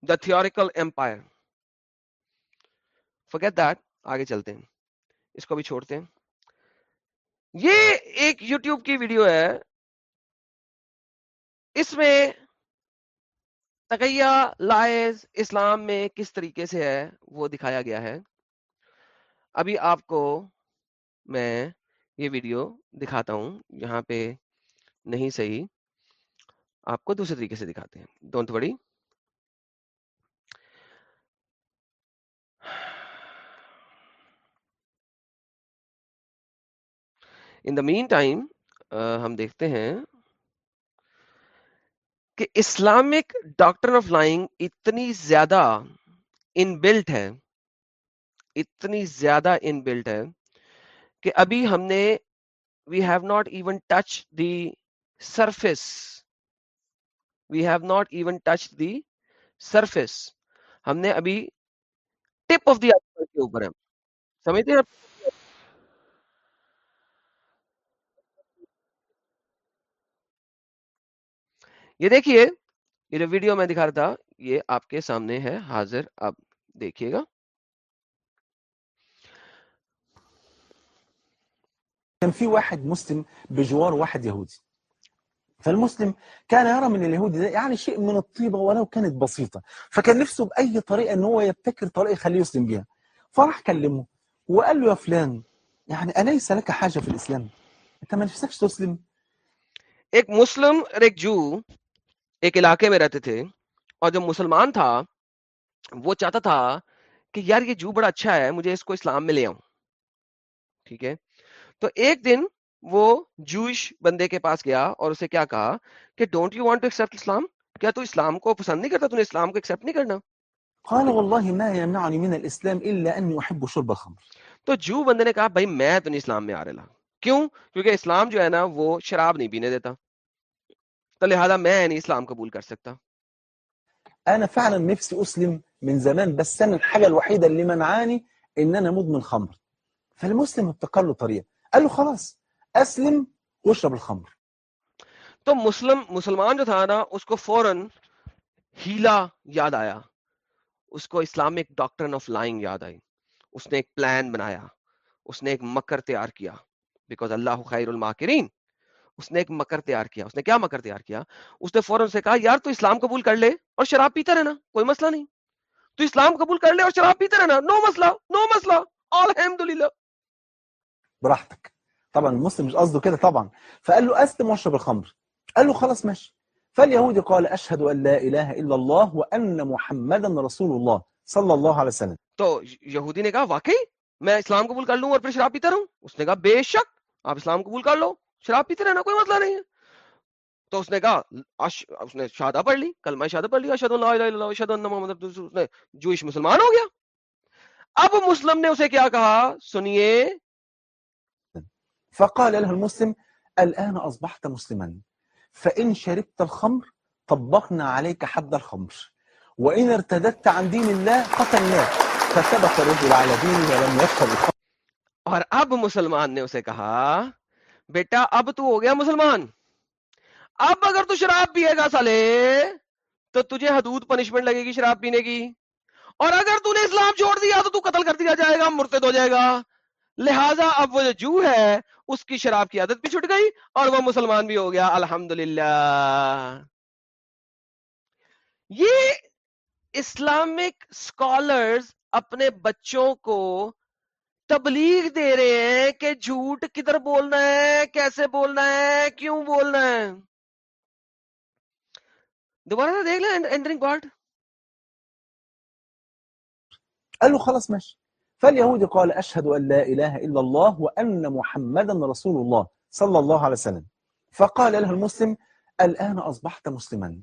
the theoretical empire. Forget that, آگے چلتے ہیں۔ اس کو بھی چھوڑتے ہیں۔ یہ ایک یوٹیوب کی ویڈیو ہے۔ اس میں تقیہ لائز اسلام میں کس طریقے سے ہے وہ دکھایا گیا ہے۔ ابھی آپ کو میں یہ ویڈیو دکھاتا ہوں۔ یہاں پہ نہیں صحیح۔ آپ کو دوسرے طریقے سے دکھاتے ہیں۔ Don't وڑی in the main time ہم دیکھتے ہیں کہ اسلامک ڈاکٹر آف لائنگ اتنی زیادہ ان بلٹ ہے، اتنی زیادہ ان بلٹ ہے کہ ابھی ہم نے we have not even touch the surface we have not even touch the surface ہم نے ابھی ٹپ آف دی کے اوپر ہے۔ سمجھتے ہیں یہ دیکھیے یہ جو ویڈیو میں دکھا رہا تھا یہ آپ کے سامنے ہے حاضر۔ اب دیکھیے گا۔ كان في واحد مسلم بجوار واحد يهودي. فالمسلم كان يرى من اليهودي ده يعني شيء من الطيبة ولو كانت بسيطة. فكان نفسه بأي طريقة ان هو يبتكر طريقة يخليه يسلم بيها. فراح كلمه وقال له يا فلان يعني أليس لك حاجة في الإسلام؟ أنت ما نفسكش تسلم؟ ایک مسلم اور ایک جو ایک علاقے میں رہتے تھے اور جو مسلمان تھا وہ چاہتا تھا کہ یار یہ جو بڑا اچھا ہے مجھے اس کو اسلام میں لے آؤں۔ ٹھیک ہے؟ تو ایک دن وہ جوش بندے کے پاس گیا اور اسے کیا کہا کہ don't you want to accept Islam کیا تو اسلام کو پسند نہیں کرتا؟ تو نے اسلام کو ایکسپٹ نہیں کرنا۔ قال والله ما يمنعني من الإسلام إلا أني أحب شرب الخمر۔ تو جو بندے نے کہا بھائی میں تو نہیں اسلام میں آ رہا کیوں؟ کیونکہ اسلام جو ہے نا وہ شراب نہیں پینے دیتا۔ لہذا میں نہیں اسلام قبول کر سکتا۔ أنا فعلا نفسي أسلم من زمان بس أنا الحاجة الوحيدة اللي منعاني إن أنا مدمن خمر. فالمسلم ابتكر له طريقة. قال له خلاص أسلم واشرب الخمر. تو مسلم مسلمان جو تھا نا اس کو فوراً ہیلا یاد آیا۔ اس کو اسلامک ڈاکٹر آف لائنگ یاد آئی۔ اس نے ایک پلان بنایا۔ اس نے ایک مکر تیار کیا۔ بیکاز اللہ خیر الماکرین۔ اس نے ایک مکر تیار کیا اس نے کیا مکر تیار کیا؟ اس نے فوراً سے کہا یار تو اسلام قبول کر لے اور شراب پیتا رہنا کوئی مسئلہ نہیں۔ تو اسلام قبول کر لے اور شراب پیتا رہنا نو مسئلہ نو مسئلہ الحمد للہ براحتك۔ طبعا المسلم مش قصده كده طبعا. فقال له أسلم واشرب الخمر؟ قال له خلاص ماشي. فاليهودي قال أشهد أن لا إله إلا الله وأن محمدا رسول الله صلى الله عليه وسلم. تو یہودی نے کہا واقعی؟ میں اسلام قبول کر لوں اور پھر شراب پیتا رہوں؟ اس نے کہا بے شک آپ اسلام قبول کر لو۔ شراب پیتے رہنا کوئی مسئلہ نہیں ہے۔ تو اس نے کہا اش... اس نے شہادہ پڑھ لی کلمہ شہادہ پڑھ لی اشہد ان لا الہ الا اللہ ان محمد اللہ اس نے جوئش مسلمان ہو گیا۔ اب مسلم نے اسے کیا کہا؟ سنیے۔ فقال له المسلم الآن أصبحت مسلما فإن شربت الخمر طبقنا عليك حد الخمر وإن ارتدت عن دين الله قتلناك فثبت الرجل على دينه ولم يشرب الخمر. اور اب مسلمان نے اسے کہا بیٹا، اب تو ہو گیا مسلمان۔ اب اگر تو شراب پیے گا سالے، تو تجھے حدود پنشمنٹ لگے گی شراب پینے کی۔ اور اگر تو نے اسلام چھوڑ دیا، تو تو قتل کر دیا جائے گا، مرتد ہو جائے گا۔ لہٰذا اب وہ جو ہے، اس کی شراب کی عادت بھی چھٹ گئی اور وہ مسلمان بھی ہو گیا۔ الحمدللہ۔ یہ اسلامک اسکالرز اپنے بچوں کو تبلیغ دے رہے ہیں کہ جھوٹ کدھر بولنا ہے، کیسے بولنا ہے، کیوں بولنا ہے؟ دوبارہ سے دیکھ لیں انٹرنگ پارٹ قال له خلاص، ماشي. فاليهودي قال، أشهد أن لا إله إلا الله وأن محمدا رسول الله صلى الله عليه وسلم. فقال له المسلم، الآن أصبحت مسلما.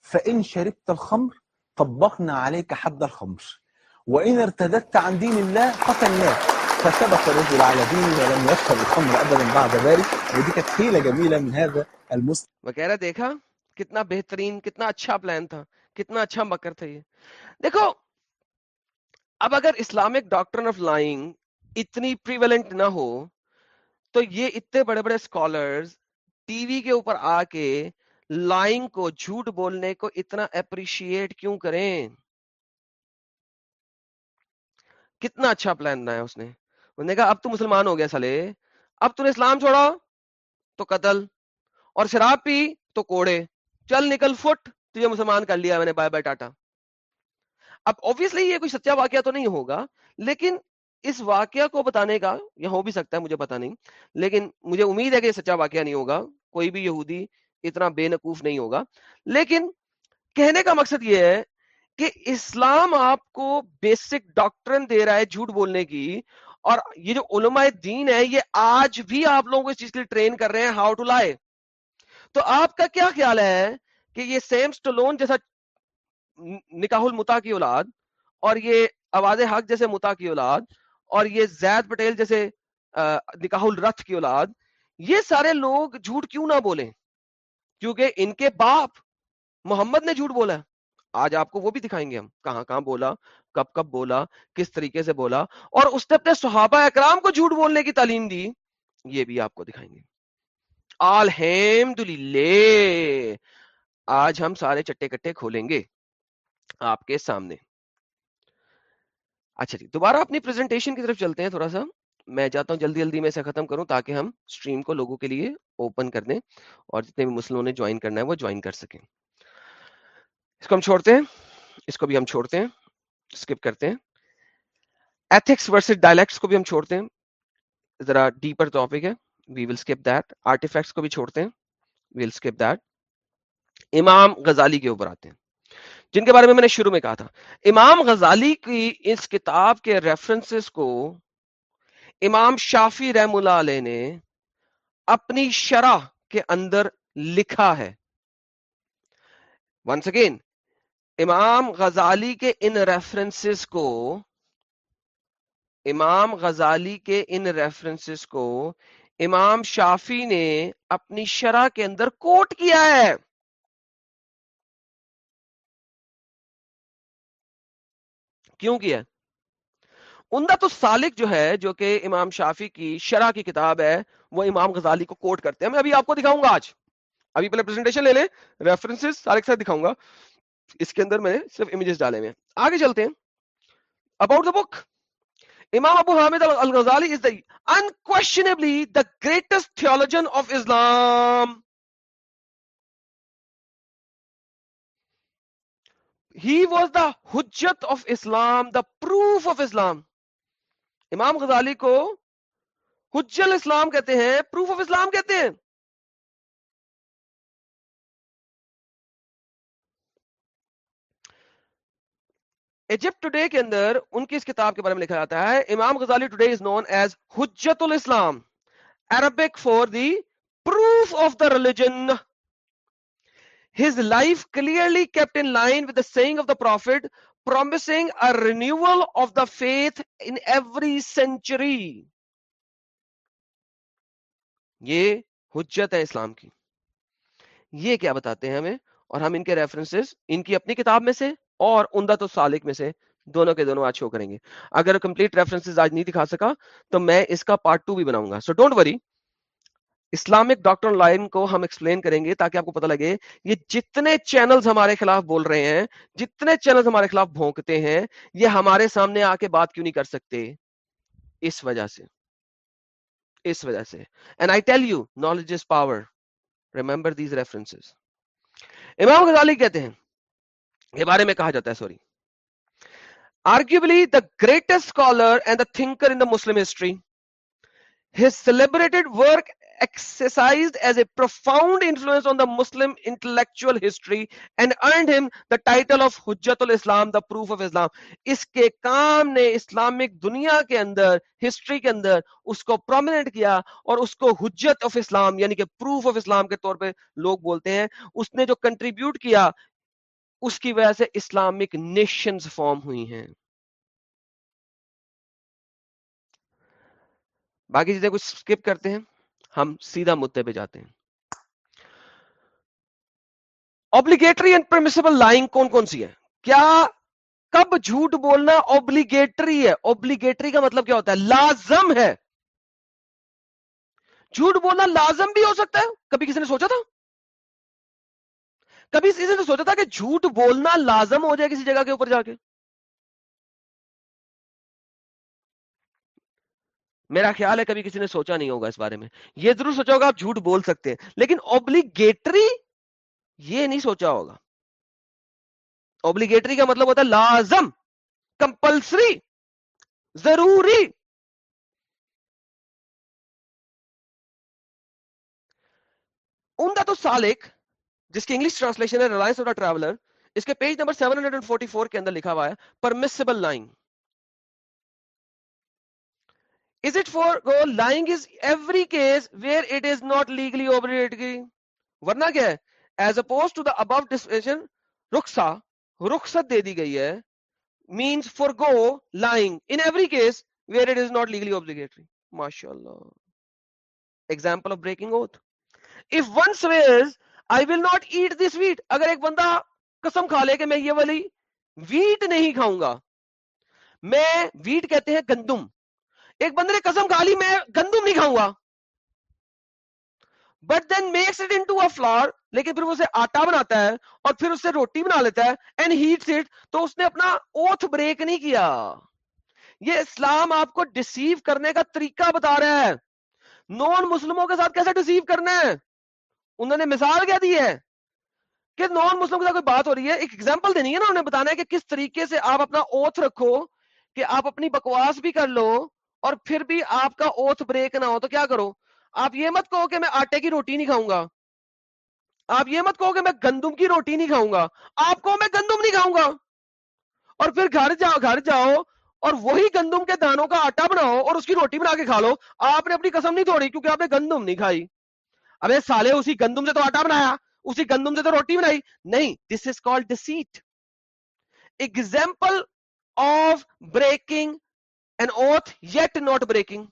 فإن شربت الخمر طبقنا عليك حد الخمر. وإن ارتدت عن دين الله قتلناك فثبت الرجل على دينه ولم يشرب الخمر أبدا بعد ذلك، ودي كانت حيلة جميلة من هذا المسلم. وہ کہہ رہا دیکھا؟ کتنا بہترین، کتنا اچھا پلان تھا، کتنا اچھا مکر تھا یہ۔ دیکھو، اب اگر اسلامک ڈاکٹر آف لائنگ اتنی پریویلنٹ نہ ہو، تو یہ اتنے بڑے بڑے اسکالرز ٹی وی کے اوپر آ کے لائنگ کو، جھوٹ بولنے کو اتنا اپریشیٹ کیوں کریں؟ کتنا اچھا پلان بنایا اس نے۔ انہوں نے کہا، اب تو مسلمان ہو گیا سلے، اب تو نے اسلام چھوڑا، تو قتل، اور شراب پی، تو کوڑے، چل نکل فٹ، تجھے مسلمان کر لیا میں نے بائے بائے ٹاٹا۔ اب اوبیسلی یہ کوئی سچا واقعہ تو نہیں ہوگا، لیکن اس واقعہ کو بتانے کا یہ ہو بھی سکتا ہے، مجھے پتا نہیں، لیکن مجھے امید ہے کہ یہ سچا واقعہ نہیں ہوگا، کوئی بھی یہودی اتنا بے نقوف نہیں ہوگا۔ لیکن کہنے کا مقصد یہ ہے کہ اسلام آپ کو بیسک ڈاکٹرن دے رہا ہے جھوٹ بولنے کی اور یہ جو علماء دین ہے یہ آج بھی آپ لوگوں کو اس چیز کے لیے ٹرین کر رہے ہیں ہاؤ ٹو لائے تو آپ کا کیا خیال ہے کہ یہ سیم سٹلون جیسا نکاح المتا کی اولاد اور یہ آواز حق جیسے متا کی اولاد اور یہ زید پٹیل جیسے نکاح الرتھ کی اولاد، یہ سارے لوگ جھوٹ کیوں نہ بولیں؟ کیونکہ ان کے باپ محمد نے جھوٹ بولا آج آپ کو وہ بھی دکھائیں گے ہم، کہاں کہاں بولا، کب کب بولا، کس طریقے سے بولا، اور اس نے اپنے صحابہ اکرام کو جھوٹ بولنے کی تعلیم دی، یہ بھی آپ کو دکھائیں گے۔ الحمد آج ہم سارے چٹے کٹے کھولیں گے آپ کے سامنے۔ اچھا جی دوبارہ اپنی پریزنٹیشن کی طرف چلتے ہیں تھوڑا سا۔ میں چاہتا ہوں، جلدی جلدی میں اسے ختم کروں تاکہ ہم اسٹریم کو لوگوں کے لیے اوپن کر دیں اور جتنے بھی مسلموں نے جوائن کرنا ہے وہ جوائن کر سکیں۔ اس کو ہم چھوڑتے ہیں۔ اس کو بھی ہم چھوڑتے ہیں۔ اسکپ کرتے ہیں۔ ایتھکس ورسز ڈائلیکٹس کو بھی ہم چھوڑتے ہیں۔ ذرا ڈیپر ٹاپک ہے۔ We will skip that artefacts کو بھی چھوڑتے ہیں۔ وی ول اسکپ دیٹ امام غزالی کے اوپر آتے ہیں۔ جن کے بارے میں میں نے شروع میں کہا تھا۔ امام غزالی کی اس کتاب کے ریفرنسز کو امام شافی رحم اللہ علیہ نے اپنی شرح کے اندر لکھا ہے۔ ونس اگین امام غزالی کے ان ریفرنسز کو، امام غزالی کے ان ریفرنسز کو امام شافی نے اپنی شرح کے اندر کوٹ کیا ہے۔ کیوں کیا؟ عمدہ تو سالک جو ہے، جو کہ امام شافی کی شرح کی کتاب ہے، وہ امام غزالی کو کوٹ کرتے ہیں۔ میں ابھی آپ کو دکھاؤں گا آج۔ ابھی پہلے پریزنٹیشن لے لیں ریفرنسز سارے کے ساتھ دکھاؤں گا۔ اس کے اندر میں صرف امیجز ڈالے ہوئے آگے چلتے ہیں۔ اباؤٹ دا بک امام ابو Hamid الغزالی is the unquestionably the greatest theologian of Islam he was the حجت of Islam the proof of Islam امام غزالی کو حجل اسلام کہتے ہیں پروف آف اسلام کہتے ہیں ایجپٹ ٹوڈے کے اندر ان کی اس کتاب کے بارے میں لکھا جاتا ہے، امام غزالی ٹوڈے از نون ایز حجت الاسلام Arabic for the proof of the religion his life clearly kept in line with the saying of the prophet promising a renewal of the faith in every century. یہ حجت ہے اسلام کی۔ یہ کیا بتاتے ہیں ہمیں اور ہم ان کے ریفرنسز ان کی اپنی کتاب میں سے؟ اور عمدہ تو سالک میں سے دونوں کے دونوں آج شو کریں گے۔ اگر کمپلیٹ ریفرنسز آج نہیں دکھا سکا تو میں اس کا پارٹ ٹو بھی بناؤں گا۔ So don't worry Islamic doctrine کو ہم ایکسپلین کریں گے تاکہ آپ کو پتہ لگے یہ جتنے چینلز ہمارے خلاف بول رہے ہیں، جتنے چینلز ہمارے خلاف بھونکتے ہیں، یہ ہمارے سامنے آ کے بات کیوں نہیں کر سکتے؟ اس وجہ سے۔ اس وجہ سے۔ And I tell you knowledge is power remember these reference امام غزالی کہتے ہیں یہ بارے میں کہا جاتا ہے sorry arguably the greatest scholar and the thinker in the Muslim history his celebrated work exercised as a profound influence on the Muslim intellectual history and earned him the title of Hujjatul Islam, the proof of Islam. اس کے کام نے اسلامک دنیا کے اندر ہسٹری کے اندر اس کو پرومیننٹ کیا اور اس کو حجت آف اسلام یعنی کہ پروف آف اسلام کے طور پہ لوگ بولتے ہیں اس نے جو کنٹریبیوٹ کیا اس کی وجہ سے اسلامک نیشنز فارم ہوئی ہیں۔ باقی چیزیں کچھ سکپ کرتے ہیں۔ ہم سیدھا مدے پہ جاتے ہیں۔ اوبلیگیٹری اینڈ پرمیسبل لائن کون کون سی ہے؟ کیا کب جھوٹ بولنا اوبلیگیٹری ہے؟ اوبلیگیٹری کا مطلب کیا ہوتا ہے؟ لازم ہے۔ جھوٹ بولنا لازم بھی ہو سکتا ہے؟ کبھی کسی نے سوچا تھا؟ کبھی کسی نے سوچا تھا کہ جھوٹ بولنا لازم ہو جائے کسی جگہ کے اوپر جا کے۔ میرا خیال ہے کبھی کسی نے سوچا نہیں ہوگا اس بارے میں۔ یہ ضرور سوچا ہوگا آپ جھوٹ بول سکتے ہیں، لیکن اوبلیگیٹری یہ نہیں سوچا ہوگا۔ اوبلیگیٹری کا مطلب ہوتا ہے لازم کمپلسری ضروری۔ عمدہ تو سالک جس کی انگلش ٹرانسلیشن ہے ریلائنس آف دا ٹریولر اس کے پیج نمبر 744 کے اندر لکھا ہوا ہے permissible lying Is it for go lying is every case where it is not legally obligatory ورنہ کیا ہے ایز اپوز ٹو دا ابو ڈسپینشن رخصا رخصت دے دی گئی ہے means forgo lying in every case where it is not legally obligatory mashallah example of breaking oath if one swears I will not eat this wheat. اگر ایک بندہ قسم کھا لے کہ میں یہ والی ویٹ نہیں کھاؤں گا۔ میں ویٹ کہتے ہیں گندم۔ ایک بندے نے قسم کھا لی، میں گندم نہیں کھاؤں گا۔ But then makes it into a flour لیکن پھر اسے آٹا بناتا ہے اور پھر اسے روٹی بنا لیتا ہے اینڈ ہیٹس اٹ تو اس نے اپنا اوتھ بریک نہیں کیا۔ یہ اسلام آپ کو ڈسیو کرنے کا طریقہ بتا رہا ہے۔ نان مسلموں کے ساتھ کیسے ڈسیو کرنا ہے؟ انہوں نے مثال کیا دی ہے کہ نان مسلم کے ساتھ کوئی بات ہو رہی ہے؟ ایک ایگزامپل دینی ہے نا انہیں بتانا ہے کہ کس طریقے سے آپ اپنا اوتھ رکھو کہ آپ اپنی بکواس بھی کر لو اور پھر بھی آپ کا اوتھ بریک نہ ہو، تو کیا کرو؟ آپ یہ مت کہو کہ میں آٹے کی روٹی نہیں کھاؤں گا۔ آپ یہ مت کہو کہ میں گندم کی روٹی نہیں کھاؤں گا۔ آپ کو میں گندم نہیں کھاؤں گا۔ اور پھر گھر جاؤ گھر جاؤ اور وہی گندم کے دانوں کا آٹا بناؤ اور اس کی روٹی بنا کے کھا لو۔ آپ نے اپنی قسم نہیں توڑی کیونکہ آپ نے گندم نہیں کھائی۔ ابے سالے اسی گندم سے تو آٹا بنایا، اسی گندم سے تو روٹی بنائی۔ نہیں this is call deceit example of breaking an oath yet not breaking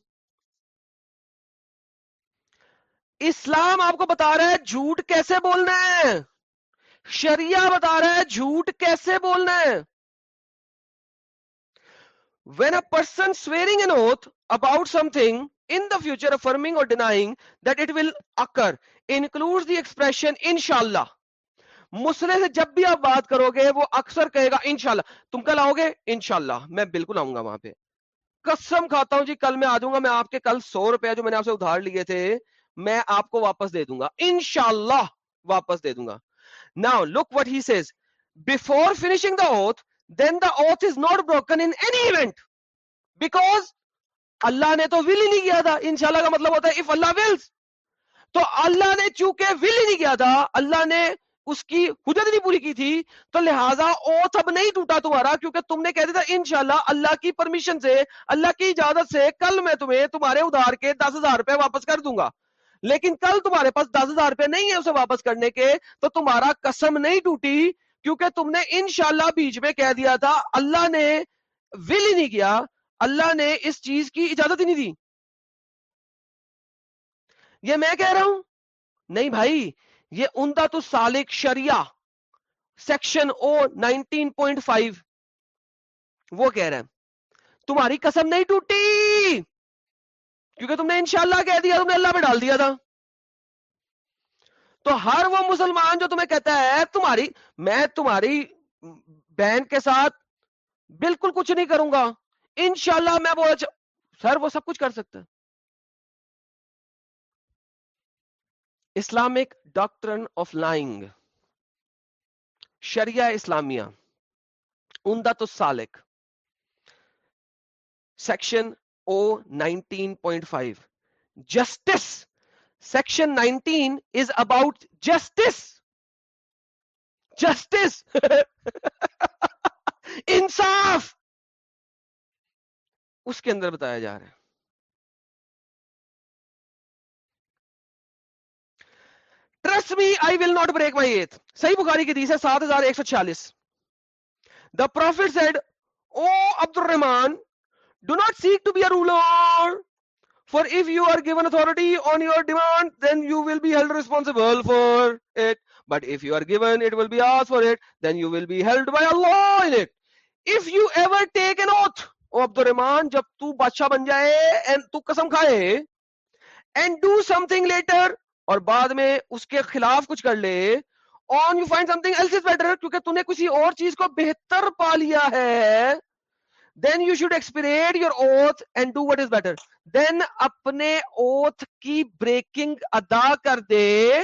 اسلام آپ کو بتا رہا ہے جھوٹ کیسے بولنا ہے؟ شریعہ بتا رہا ہے جھوٹ کیسے بولنا ہے؟ When a person swearing an oath about something in the future affirming or denying that it will occur. Includes the expression inshallah. مسئلے سے جب بھی آپ بات کرو گے وہ اکثر کہے گا انشاءاللہ تم کل آؤ گے انشاءاللہ میں بالکل آؤں گا وہاں پہ قسم کھاتا ہوں جی کل میں آ جاؤں گا میں آپ کے کل سو روپے جو میں نے آپ سے ادھار لیے تھے میں آپ کو واپس دے دوں گا انشاءاللہ واپس دے دوں گا now look what he says before finishing the oath then the oath is not broken in any event because اللہ نے تو ول ہی نہیں کیا تھا۔ انشاءاللہ کا مطلب ہوتا ہے اف اللہ ولز تو اللہ نے چونکہ ول ہی نہیں کیا تھا، اللہ نے اس کی حجت نہیں پوری کی تھی، تو لہٰذا اوتھ اب نہیں ٹوٹا تمہارا، کیونکہ تم نے کہہ دیا تھا انشاءاللہ اللہ کی پرمیشن سے، اللہ کی اجازت سے کل میں تمہیں تمہارے ادھار کے دس ہزار روپے واپس کر دوں گا۔ لیکن کل تمہارے پاس دس ہزار روپے نہیں ہے اسے واپس کرنے کے، تو تمہارا قسم نہیں ٹوٹی، کیونکہ تم نے انشاءاللہ بیچ میں کہہ دیا تھا، اللہ نے ول ہی نہیں کیا۔ اللہ نے اس چیز کی اجازت ہی نہیں دی۔ یہ میں کہہ رہا ہوں۔ نہیں بھائی، یہ عمدہ تو سالک شریعہ section O nineteen point five وہ کہہ رہے ہیں تمہاری قسم نہیں ٹوٹی۔ کیونکہ تم نے انشاءاللہ کہہ دیا، تم نے اللہ پہ ڈال دیا تھا۔ تو ہر وہ مسلمان جو تمہیں کہتا ہے، تمہاری، میں تمہاری بہن کے ساتھ بالکل کچھ نہیں کروں گا۔ انشاءاللہ میں وہ سر، وہ سب کچھ کر سکتا۔ Islamic doctrine of lying. شریعہ اسلامیہ۔ عمدہ تو سالک۔ Section O nineteen point five. Justice. Section nineteen is about justice. Justice. <laughs> انصاف۔ اس کے اندر بتایا جا رہا ہے۔ Trust me I will not break my oath صحیح بخاری کی دیس ہے، سات ہزار ایک سو چھیالیس۔ دا prophet said O Abdul Rahman do not seek to be a ruler for if you are given authority on your demand then you will be held responsible for it but if you are given it will be as for it then you will be held by Allah in it if you ever take an oath O عبد الرحمان جب تو بادشاہ بن جائے اینڈ تو قسم کھائے and do something later اور بعد میں اس کے خلاف کچھ کر لے on you find something else is better کیونکہ تم نے کسی اور چیز کو بہتر پا لیا ہے then you should expiate your oath and do what is better then اپنے اوتھ کی بریکنگ ادا کر دے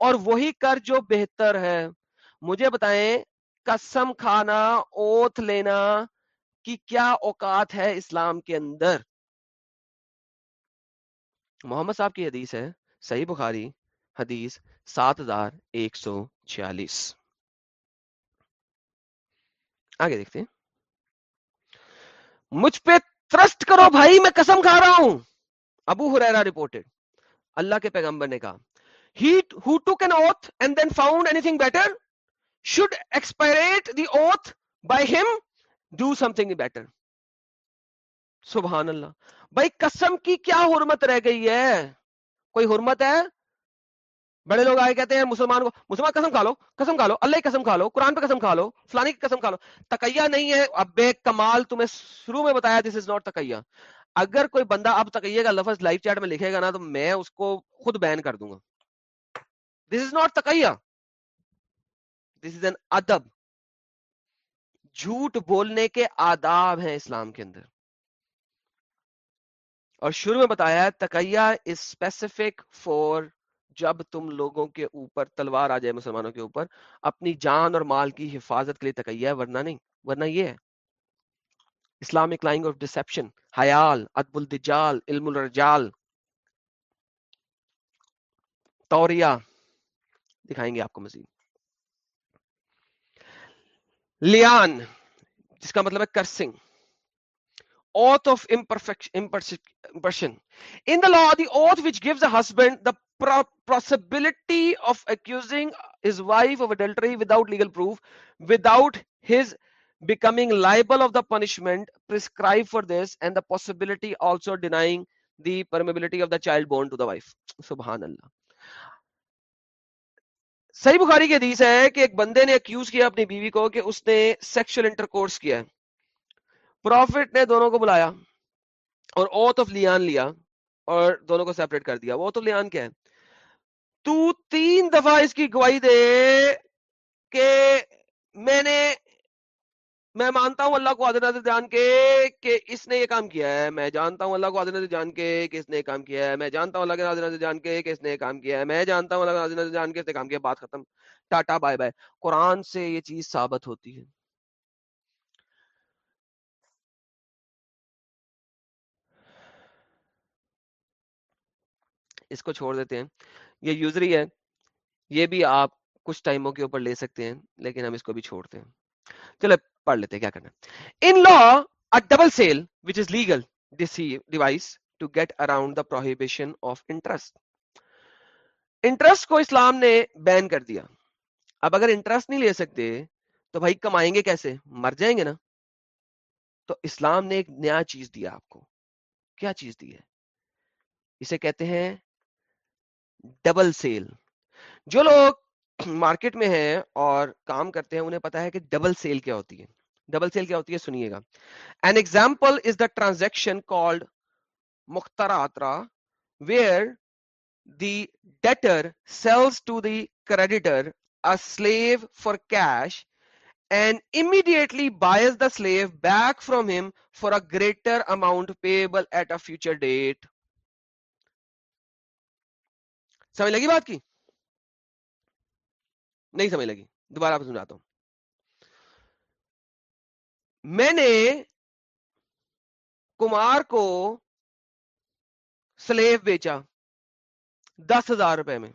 اور وہی کر جو بہتر ہے مجھے بتائیں قسم کھانا اوت لینا کی کیا اوقات ہے اسلام کے اندر؟ محمد صاحب کی حدیث ہے، صحیح بخاری، حدیث سات ہزار ایک سو چھیالیس۔ آگے دیکھتے ہیں۔ مجھ پہ ترسٹ کرو بھائی، میں قسم کھا رہا ہوں۔ ابو ہریرا رپورٹڈ اللہ کے پیغمبر نے کہا، he who took an oath and then found anything better should expirate the oath by him do something better. سبحان اللہ بھائی قسم کی کیا حرمت رہ گئی ہے کوئی حرمت ہے بڑے لوگ آئے کہتے ہیں مسلمان کو مسلمان قسم کھا لو قسم کھا لو اللہ کی قسم کھا لو قرآن پہ قسم کھا لو فلانی کی قسم کھا لو تقیہ نہیں ہے اب بے کمال تمہیں شروع میں بتایا دس از ناٹ تقیہ اگر کوئی بندہ اب تقیہ کا لفظ لائف چیٹ میں لکھے گا نا تو میں اس کو خود بین کر دوں گا دس از ناٹ تقیہ دس از این ادب جھوٹ بولنے کے آداب ہیں اسلام کے اندر۔ اور شروع میں بتایا تقیہ از اسپیسیفک فور جب تم لوگوں کے اوپر، تلوار آ جائے مسلمانوں کے اوپر، اپنی جان اور مال کی حفاظت کے لیے تقیہ ہے، ورنہ نہیں۔ ورنہ یہ ہے اسلامک لائنگ آف ڈسپشن حیال ادب الدجال، علم الرجال۔ توریہ دکھائیں گے آپ کو مزید۔ لیان جس کا مطلب ہے cursing oath of imperson in the law the oath which gives a husband the possibility of accusing his wife of adultery without legal proof without his becoming liable of the punishment prescribed for this and the possibility also denying the permissibility of the child born to the wife subhan allah صحیح بخاری کی حدیث ہے کہ ایک بندے نے اکیوز کیا اپنی بیوی کو کہ اس نے سیکشل انٹر کورس کیا ہے۔ پروفٹ نے دونوں کو بلایا اور اوت آف لیان لیا اور دونوں کو سیپریٹ کر دیا۔ وہ تو لیان کیا ہے؟ تو تین دفعہ اس کی گواہی دے کہ میں نے میں مانتا ہوں اللہ کو نظر جان کے کہ اس نے یہ کام کیا ہے، میں جانتا ہوں اللہ کو نظر جان کے کہ اس نے یہ کام کیا ہے، میں جانتا ہوں اللہ کے نظر جان کے کہ اس نے یہ کام کیا ہے، میں جانتا ہوں اللہ کے نظر جان کے اس نے کام کیا بات ختم۔ Tata, bye bye. قرآن سے یہ چیز ثابت ہوتی ہے۔ اس کو چھوڑ دیتے ہیں۔ یہ یوزری ہے۔ یہ بھی آپ کچھ ٹائموں کے اوپر لے سکتے ہیں، لیکن ہم اس کو بھی چھوڑتے ہیں۔ چلو پڑھ لیتے کیا کرنا ان لا double sale which is legal device to get around the prohibition of interest interest کو اسلام نے بین کر دیا۔ اب اگر انٹرسٹ نہیں لے سکتے، تو بھائی کمائیں گے کیسے؟ مر جائیں گے نا۔ تو اسلام نے ایک نیا چیز دیا آپ کو۔ کیا چیز دی ہے؟ اسے کہتے ہیں ڈبل سیل جو لوگ مارکیٹ میں ہیں اور کام کرتے ہیں، انہیں پتا ہے کہ ڈبل سیل کیا ہوتی ہے۔ ڈبل سیل کیا ہوتی ہے سنیے گا۔ An example is the transaction called مختراترا where the debtor sells to the creditor slave for cash and immediately buys the slave back from him for a greater amount payable at a future date سمجھ لگی بات کی؟ نہیں سمجھ لگی۔ دوبارہ آپ سمجھاتا ہوں۔ میں نے کمار کو سلیو بیچا دس ہزار روپے میں۔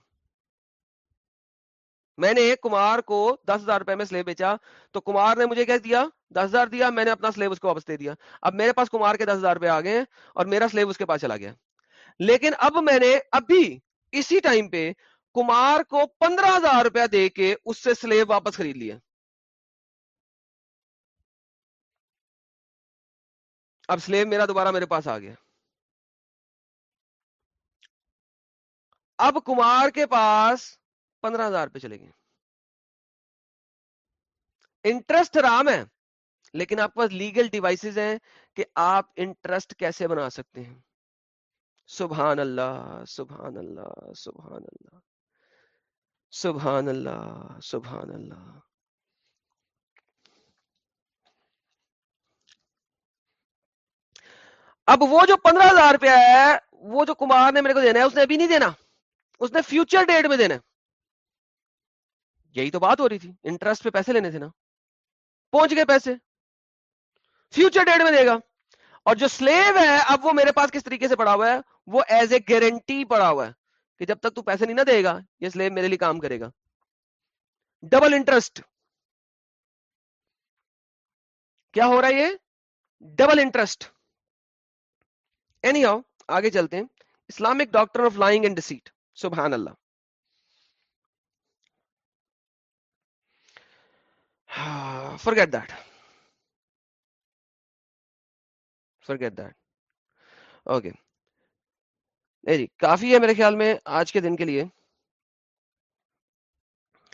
میں نے کمار کو دس ہزار روپے میں سلیو بیچا۔ تو کمار نے مجھے کیا دیا؟ دس ہزار دیا، میں نے اپنا سلیو اس کو واپس دے دیا۔ اب میرے پاس کمار کے دس ہزار روپے آ گئے اور میرا سلیو اس کے پاس چلا گیا۔ لیکن اب میں نے، ابھی اسی ٹائم پہ کمار کو پندرہ ہزار روپیہ دے کے اس سے سلیب واپس خرید لیا۔ اب سلیب میرا دوبارہ میرے پاس آ گیا۔ اب کمار کے پاس پندرہ ہزار روپے چلے گئے۔ انٹرسٹ رام ہے، لیکن آپ پاس لیگل ڈیوائسز ہیں کہ آپ انٹرسٹ کیسے بنا سکتے ہیں۔ سبحان اللہ سبحان اللہ سبحان اللہ۔ سبحان اللہ سبحان اللہ۔ اب وہ جو پندرہ ہزار روپیہ ہے، وہ جو کمار نے میرے کو دینا ہے، اس نے ابھی نہیں دینا۔ اس نے فیوچر ڈیٹ میں دینا یہی تو بات ہو رہی تھی۔ انٹرسٹ پہ پیسے لینے تھے نا۔ پہنچ گئے پیسے۔ فیوچر ڈیٹ میں دے گا۔ اور جو سلیو ہے، اب وہ میرے پاس کس طریقے سے پڑا ہوا ہے؟ وہ ایز اے گارنٹی پڑا ہوا ہے۔ کہ جب تک تو پیسے نہیں نہ دے گا، یہ سلیو میرے لیے کام کرے گا۔ ڈبل انٹرسٹ کیا ہو رہا ہے یہ؟ ڈبل انٹرسٹ اینی آؤ آگے چلتے ہیں۔ Islamic doctrine of lying and deceit سبحان اللہ forget that forget that okay جی کافی ہے میرے خیال میں آج کے دن کے لیے۔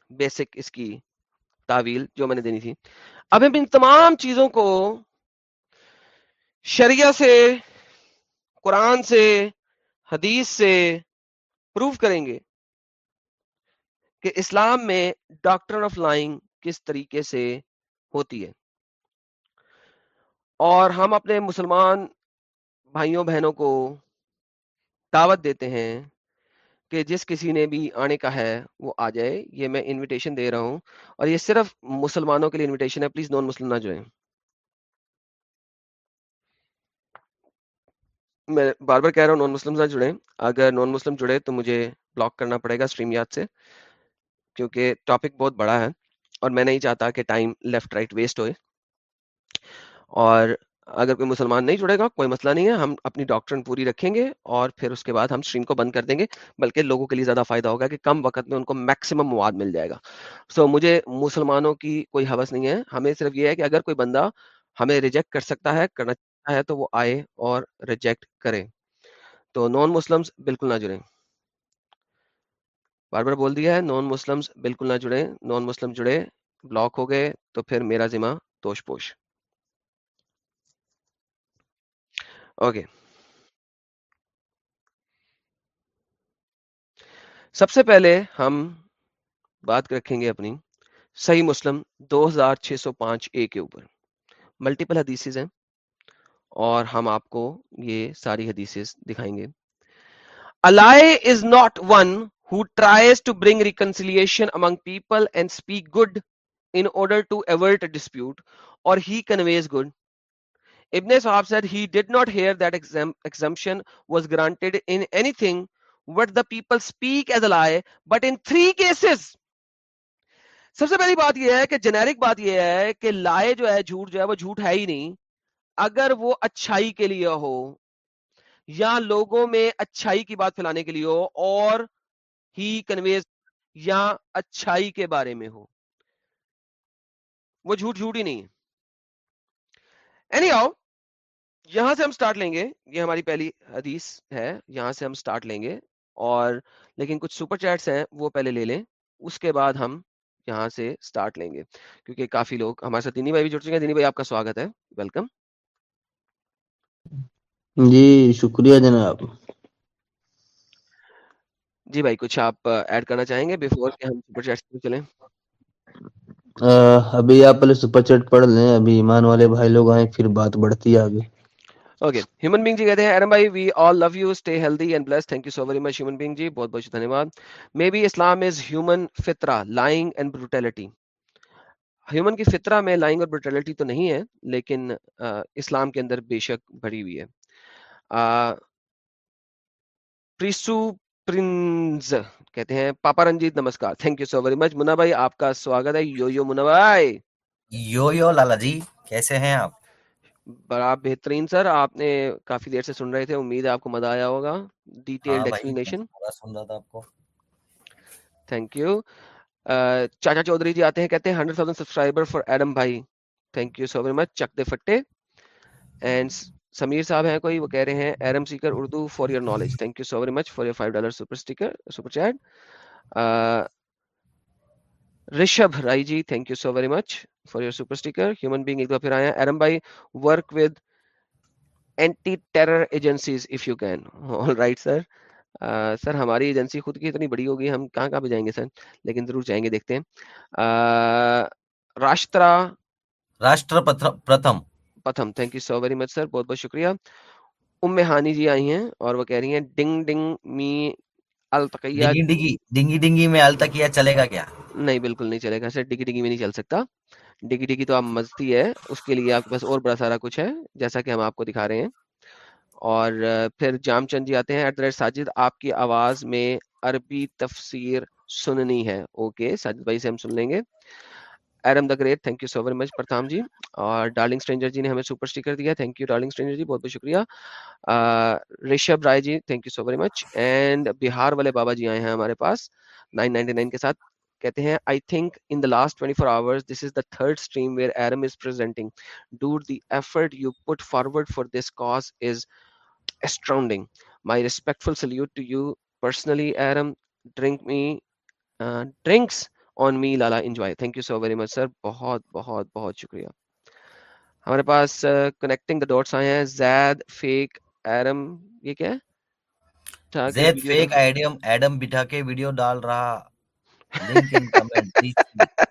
بیسک اس کی تعویل جو میں نے دینی تھی۔ اب ہم ان تمام چیزوں کو شریعہ سے، قرآن سے، حدیث سے پروف کریں گے کہ اسلام میں ڈاکٹر آف لائنگ کس طریقے سے ہوتی ہے۔ اور ہم اپنے مسلمان بھائیوں، بہنوں کو دعوت دیتے ہیں کہ جس کسی نے بھی آنے کا ہے وہ آ جائے، یہ میں انویٹیشن دے رہا ہوں اور یہ صرف مسلمانوں کے لیے انویٹیشن ہے پلیز نان مسلم نہ جوائیں میں بار بار کہہ رہا ہوں نان مسلم نہ جڑیں۔ اگر نان مسلم جڑے تو مجھے بلاک کرنا پڑے گا اسٹریم یاد سے، کیونکہ ٹاپک بہت بڑا ہے اور میں نہیں چاہتا کہ ٹائم لیفٹ رائٹ ویسٹ ہوئے۔ اور اگر کوئی مسلمان نہیں جڑے گا کوئی مسئلہ نہیں ہے ہم اپنی ڈاکٹرن پوری رکھیں گے اور پھر اس کے بعد ہم اسٹریم کو بند کر دیں گے بلکہ لوگوں کے لیے زیادہ فائدہ ہوگا کہ کم وقت میں ان کو میکسیمم مواد مل جائے گا۔ سو so, مجھے مسلمانوں کی کوئی حوث نہیں ہے ہمیں صرف یہ ہے کہ اگر کوئی بندہ ہمیں ریجیکٹ کر سکتا ہے کرنا چاہتا ہے تو وہ آئے اور ریجیکٹ کرے۔ تو نان مسلم بالکل نہ جڑیں۔ بار بار بول دیا ہے نان مسلم بالکل نہ جڑے نان مسلم جڑے بلاک ہو گئے تو پھر میرا ذمہ توش پوش اوکے سب سے پہلے ہم بات رکھیں گے اپنی صحیح مسلم دو ہزار چھ سو پانچ اے کے اوپر ملٹیپل حدیث ہیں اور ہم آپ کو یہ ساری حدیث دکھائیں گے a liar is not one who tries to bring reconciliation among people and speak good in order to avert dispute or he conveys good Ibn Sahab said he did not hear that exam, exemption was granted in anything what the people speak as a lie, but in three cases. سب سے پہلی بات یہ ہے کہ جنیرک بات یہ ہے کہ لائے جو ہے جھوٹ جو ہے وہ جھوٹ ہے ہی نہیں اگر وہ اچھائی کے لیے ہو یا لوگوں میں اچھائی کی بات پھیلانے کے لیے ہو اور ہی کنویز یا اچھائی کے بارے میں ہو وہ جھوٹ جھوٹ ہی نہیں ہے اینی آؤ یہاں سے ہم سٹارٹ لیں گے۔ یہ ہماری پہلی حدیث ہے یہاں سے ہم سٹارٹ لیں گے۔ اور لیکن کچھ سپر چیٹس ہیں وہ پہلے لے لیں۔ اس کے بعد ہم یہاں سے سٹارٹ لیں گے۔ کیونکہ کافی لوگ ہمارے ساتھ دینی بھائی بھی جڑ چکے ہیں۔ دینی بھائی آپ کا سواگت ہے۔ ویلکم جی شکریہ جناب۔ جی بھائی کچھ آپ ایڈ کرنا چاہیں گے بیفور کہ ہم سپر چیٹس چلیں؟ ابھی آپ پہلے سپر چیٹ پڑھ لیں، ابھی ایمان والے بھائی لوگ آئیں، پھر بات بڑھتی ہے آگے۔ اوکے ہیومن بینگ جی کہتے ہیں ارم بھائی we all love you stay healthy and bless thank you so very much human being ji. بہت بہت دھنیہ واد maybe Islam is human فطرہ لائنگ اینڈ بروٹیلٹی ہیومن کی فطرہ میں لائنگ اور بروٹیلٹی تو نہیں ہے، لیکن اسلام کے اندر بے شک بڑی ہوئی ہے۔ پریسو پرنز کہتے ہیں پاپا رنجیت نمسکار۔ Thank you so very much Munna بھائی آپ کا سواگت ہے۔ یو یو منا بھائی۔ یو یو لالا جی کیسے ہیں آپ؟ بڑا بہترین سر۔ آپ نے کافی دیر سے سن رہے تھے۔ امید ہے آپ کو مزہ آیا ہوگا۔ ڈیٹیلڈ ایکسپلینیشن سن رہا تھا آپ کو۔ تھینک یو چاچا چودھری جی آتے ہیں کہتے ہیں hundred thousand subscriber for Adam بھائی۔ Thank you so very much چک دے فٹے اینڈ سمیر صاحب ہیں کوئی وہ کہہ رہے ہیں ایرم seeker Urdu for your knowledge <laughs> thank you so very much for your five dollar super sticker super chat. Rishabh Rai ji thank you so very much for your super sticker human being ایک دفعہ پھر آیا ایرم بھائی work with anti terror agencies if you can. All right sir. Sir ہماری ایجنسی خود کی اتنی بڑی ہوگی ہم کہاں کہاں پہ جائیں گے سر؟ لیکن ضرور جائیں گے دیکھتے ہیں۔ راشٹرا۔ راشٹر Pratham. Patham thank you so very much sir بہت بہت شکریہ ام ہانی جی آئی ہیں اور وہ کہہ رہی ہیں ڈنگ ڈنگ می التقیہ ڈنگی ڈنگی میں التقیہ چلے گا کیا نہیں بالکل نہیں چلے گا سر ڈگی ڈگی میں نہیں چل سکتا ڈگی ڈگی تو آپ مزتی ہے اس کے لیے آپ کے پاس اور بڑا سارا کچھ ہے جیسا کہ ہم آپ کو دکھا رہے ہیں اور پھر جام چند جی آتے ہیں ایٹ دا ریٹ ساجد آپ کی آواز میں عربی تفسیر سننی ہے اوکے ساجد بھائی سے ہم سن لیں گے ایرم the great thank you so very much Pratham ji اور ڈارلنگ اسٹرینجر جی نے ہمیں سپر اسٹیکر دیا thank you darling stranger ji بہت بہت شکریہ Rishabh Rai ji thank you so very much and Bihar والے بابا جی آئے ہیں ہمارے پاس نائن نائنٹی نائن کے ساتھ کہتے ہیں I think in the last twenty four hours this is the third stream where Iram is presenting door the effort you put forward for this cause is astounding my respectful salute to you personally Iram drink me drinks on me Lala enjoy thank you so very much sir بہت بہت بہت شکریہ۔ ہمارے پاس کنیکٹنگ دا ڈاٹس آئے ہیں. زید فیک ایرم یہ کیا ہے؟ زید فیک ایڈم ایڈم بٹھا کے ویڈیو ڈال رہا۔ لنک ان کمنٹ <laughs>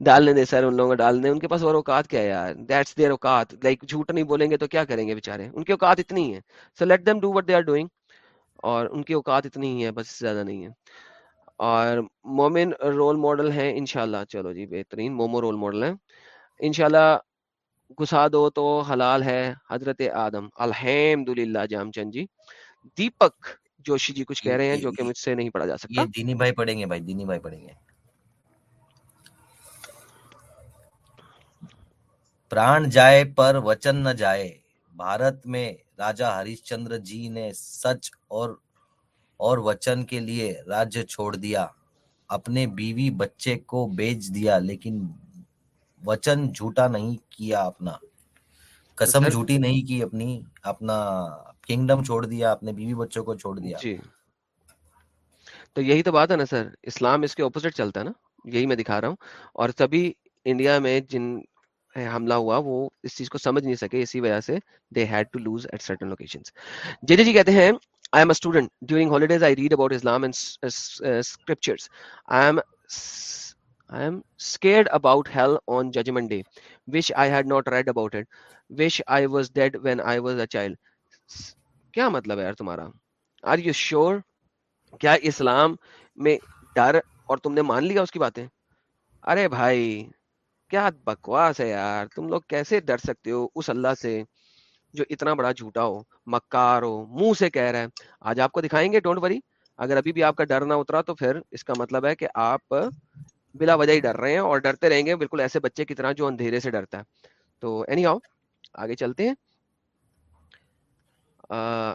ڈالنے دے سر ان لوگوں کو ڈالنے ان کے پاس اور اوقات کیا ہے یار؟ دیٹس دیئر اوقات۔ لائک جھوٹ نہیں بولیں گے تو کیا کریں گے بیچارے؟ ان کی اوقات اتنی ہے so let them do what they are doing اور ان کی اوقات اتنی ہی ہے بس زیادہ نہیں ہے اور مومن رول ماڈل ہیں انشاءاللہ۔ چلو جی بہترین۔ مومو رول ماڈل ہیں۔ انشاءاللہ گھسا دو تو حلال ہے۔ حضرت آدم۔ الحمد للہ جام چند جی۔ دیپک جوشی جی کچھ کہہ رہے ہیں جو کہ مجھ سے نہیں پڑھا جا سکتا۔ دینی بھائی پڑھیں گے بھائی دینی بھائی پڑھیں گے۔ پران جائے پر وچن نہ جائے۔ بھارت میں راجا ہریش چندر جی نے سچ اور اور وچن کے لیے راجیہ چھوڑ دیا۔ اپنے بیوی بچے کو بیچ دیا لیکن وچن جھوٹا نہیں کیا اپنا۔ قسم جھوٹی نہیں کی اپنی اپنا کنگڈم چھوڑ دیا اپنے بیوی بچوں کو چھوڑ دیا۔ جی۔ تو یہی تو بات ہے نا سر اسلام اس کے اپوزٹ چلتا ہے نا یہی میں دکھا رہا ہوں۔ اور تبھی انڈیا میں جن حملہ ہوا وہ اس چیز کو سمجھ نہیں سکے اسی وجہ سے they had to lose at certain locations J G کہتے ہیں I am a student. During holidays, I read about Islam and uh, scriptures. I am I am scared about hell on Judgment Day. Wish I had not read about it. Wish I was dead when I was a child. کیا مطلب ہے یار تمہارا آر یو شیور کیا اسلام میں ڈر اور تم نے مان لیا اس کی باتیں ارے بھائی کیا بکواس ہے یار تم لوگ کیسے ڈر سکتے ہو اس اللہ سے جو اتنا بڑا جھوٹا ہو مکار ہو منہ سے کہہ رہا ہے۔ آج آپ کو دکھائیں گے ڈونٹ وری اگر ابھی بھی آپ کا ڈر نہ اترا تو پھر اس کا مطلب ہے کہ آپ بلا وجہ ہی ڈر رہے ہیں اور ڈرتے رہیں گے۔ بالکل ایسے بچے کی طرح جو اندھیرے سے ڈرتا ہے۔ تو اینی آؤ آگے چلتے ہیں۔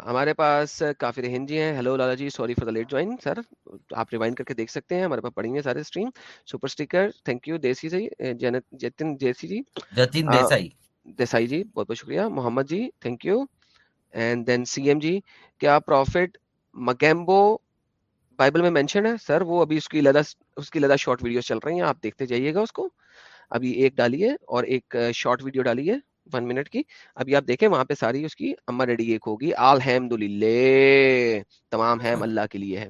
ہمارے پاس کافی ہند جی ہیں۔ Hello Lala ji sorry for the late join sir آپ ریوائن کر کے دیکھ سکتے ہیں۔ ہمارے پاس پڑیں گے سارے stream super sticker thank you Desi ji Jatin دیسی جی۔ جتن دیسائی۔ دیسائی جی بہت بہت شکریہ Muhammad ji thank you and then C M ji کیا پروفٹ مکیمبو بائبل میں مینشن ہے سر وہ ابھی اس کی لدا اس کی لدا شارٹ ویڈیو چل رہی ہیں آپ دیکھتے جائیے گا اس کو ابھی ایک ڈالیے اور ایک شارٹ ویڈیو ڈالیے ون منٹ کی ابھی آپ دیکھیں وہاں پہ ساری اس کی اما ریڈی ایک ہوگی الحمد للہ تمام ہیم اللہ کے لیے ہے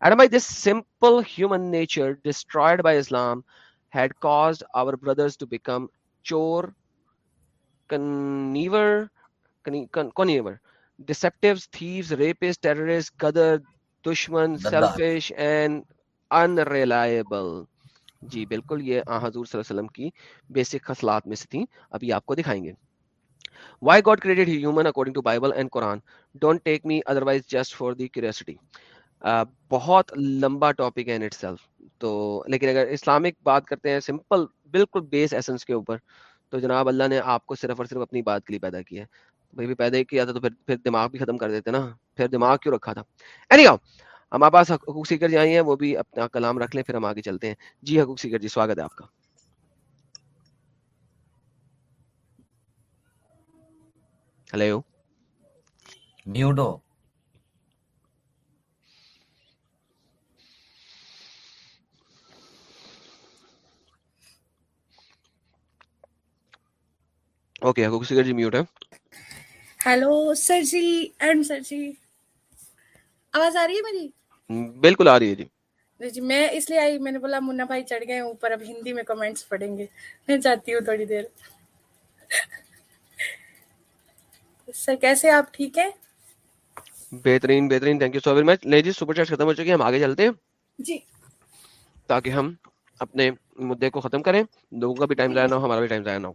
ایڈم بھائی this simple human nature destroyed by Islam had caused our brothers to become چور کنیور کنیور deceptives thieves rapists terrorists gadar دشمن selfish and unreliable. جی بالکل یہ حضور صلی اللہ علیہ وسلم کی بیسک خصلات میں سے تھیں۔ ابھی آپ کو دکھائیں گے۔ Why god created human according to bible and quran? Don't take me otherwise just for the curiosity. بہت لمبا ٹاپک ہے ان اٹ سیلف تو لیکن اگر اسلامک بات کرتے ہیں سمپل بالکل بیس ایسنس کے اوپر تو جناب اللہ نے آپ کو صرف اور صرف اپنی بات کے لیے پیدا کیا ہے۔ بھائی بھی پیدا کیا تھا تو پھر پھر دماغ بھی ختم کر دیتے نا۔ پھر دماغ کیوں رکھا تھا؟ اینی آؤ ہمارے پاس حقوق سیکر جی آئی ہیں، وہ بھی اپنا کلام رکھ لیں، پھر ہم آگے چلتے ہیں۔ جی حقوق سیکر جی سواگت ہے آپ کا۔ ہلو میوٹو اوکے حقوق سیکر جی میوٹ ہے ہیلو سر جی اینڈ سر جی آواز آ رہی ہے میری بالکل آ رہی ہے جی جی میں اس لیے آئی میں نے بولا منا بھائی چڑھ گئے اوپر اب ہندی میں کمنٹس پڑھیں گے میں چاہتی ہوں تھوڑی دیر سر کیسے آپ ٹھیک ہیں بہترین بہترین thank you so very much نہیں جی سپر چیٹ ختم ہو چکی ہے ہم آگے چلتے ہیں جی تاکہ ہم اپنے مدعے کو ختم کریں لوگوں کا بھی ٹائم ضائع نہ ہو ہمارا بھی ٹائم ضائع نہ ہو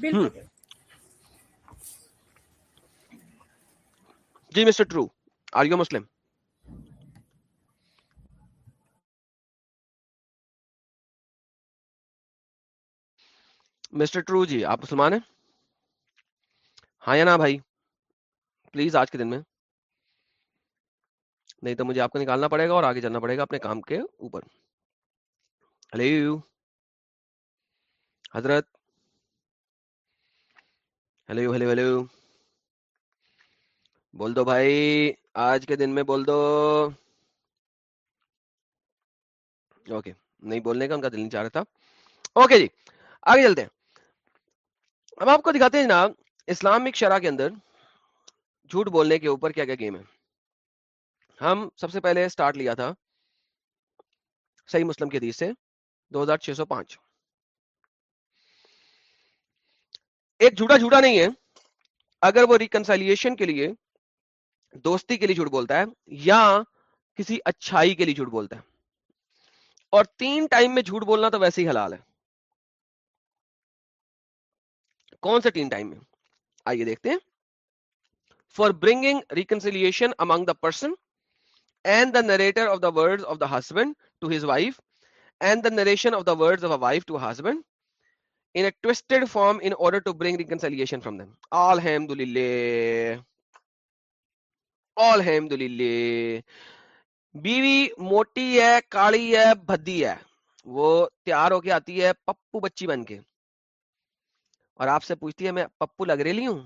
بالکل۔ جی mister true are you Muslim? Mister true جی آپ مسلمان ہیں؟ ہاں یا نا بھائی؟ پلیز آج کے دن میں۔ نہیں تو مجھے آپ کو نکالنا پڑے گا اور آگے چلنا پڑے گا اپنے کام کے اوپر۔ ہلو حضرت ہلو ہلو ہلو بول دو بھائی آج کے دن میں بول دو اوکے نہیں بولنے کا ان کا دل نہیں چاہ رہا تھا اوکے جی آگے چلتے ہیں اب آپ کو دکھاتے ہیں جناب اسلامک شرح کے اندر جھوٹ بولنے کے اوپر کیا کیا گیم ہے ہم سب سے پہلے سٹارٹ لیا تھا صحیح مسلم کی حدیث سے دو ہزار چھ سو پانچ ایک جھوٹا جھوٹا نہیں ہے۔ اگر وہ ریکنسائلیشن کے لیے دوستی کے لیے جھوٹ بولتا ہے یا کسی اچھائی کے لیے جھوٹ بولتا ہے۔ اور تین ٹائم میں جھوٹ بولنا تو ویسے ہی حلال ہے۔ کون سے تین ٹائم میں؟ آئیے دیکھتے ہیں۔ For bringing reconciliation among the person and the narrator of the word of the husband to his wife and the narration of the word of wife to husband in a twisted form in order to bring reconciliation from them. Alhamdulillah. Alhamdulillah. بیوی موٹی ہے کالی ہے بھدی ہے وہ تیار ہو کے آتی ہے پپو بچی بن کے اور آپ سے پوچھتی ہے میں پپو لگ رہی ہوں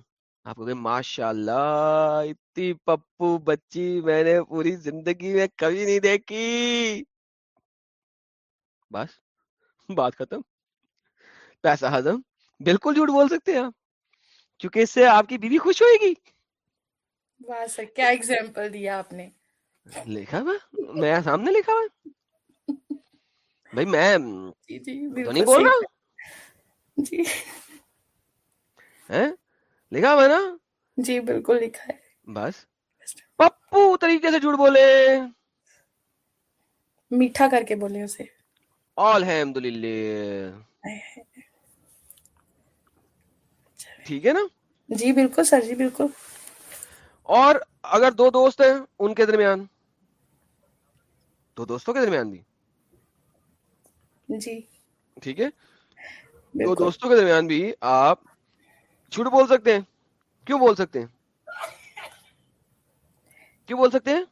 آپ کو ماشاء اللہ اتنی پپو بچی میں نے پوری زندگی میں کبھی نہیں دیکھی بس بات ختم پیسہ ہضم بالکل جھوٹ بول سکتے ہیں آپ کیونکہ اس سے آپ کی بیوی خوش ہوئے گی۔ سر کیا ایگزامپل دیا آپ نے۔ لکھا ہوا؟ میں سامنے لکھا ہوا۔ بھائی میں <laughs> جی جی تو نہیں بول رہا؟ جی۔ لکھا ہوا نا؟ جی بالکل لکھا ہے۔ بس۔ پپو طریقے سے جھوٹ بولے۔ میٹھا کر کے بولے اسے۔ الحمد للہ ٹھیک ہے نا؟ جی بالکل سر جی بالکل۔ اور اگر دو دوست ہیں ان کے درمیان؟ دو دوستوں کے درمیان بھی؟ جی۔ ٹھیک ہے۔ دو دوستوں کے درمیان بھی آپ جھوٹ بول سکتے ہیں؟ کیوں بول سکتے ہیں؟ کیوں بول سکتے ہیں؟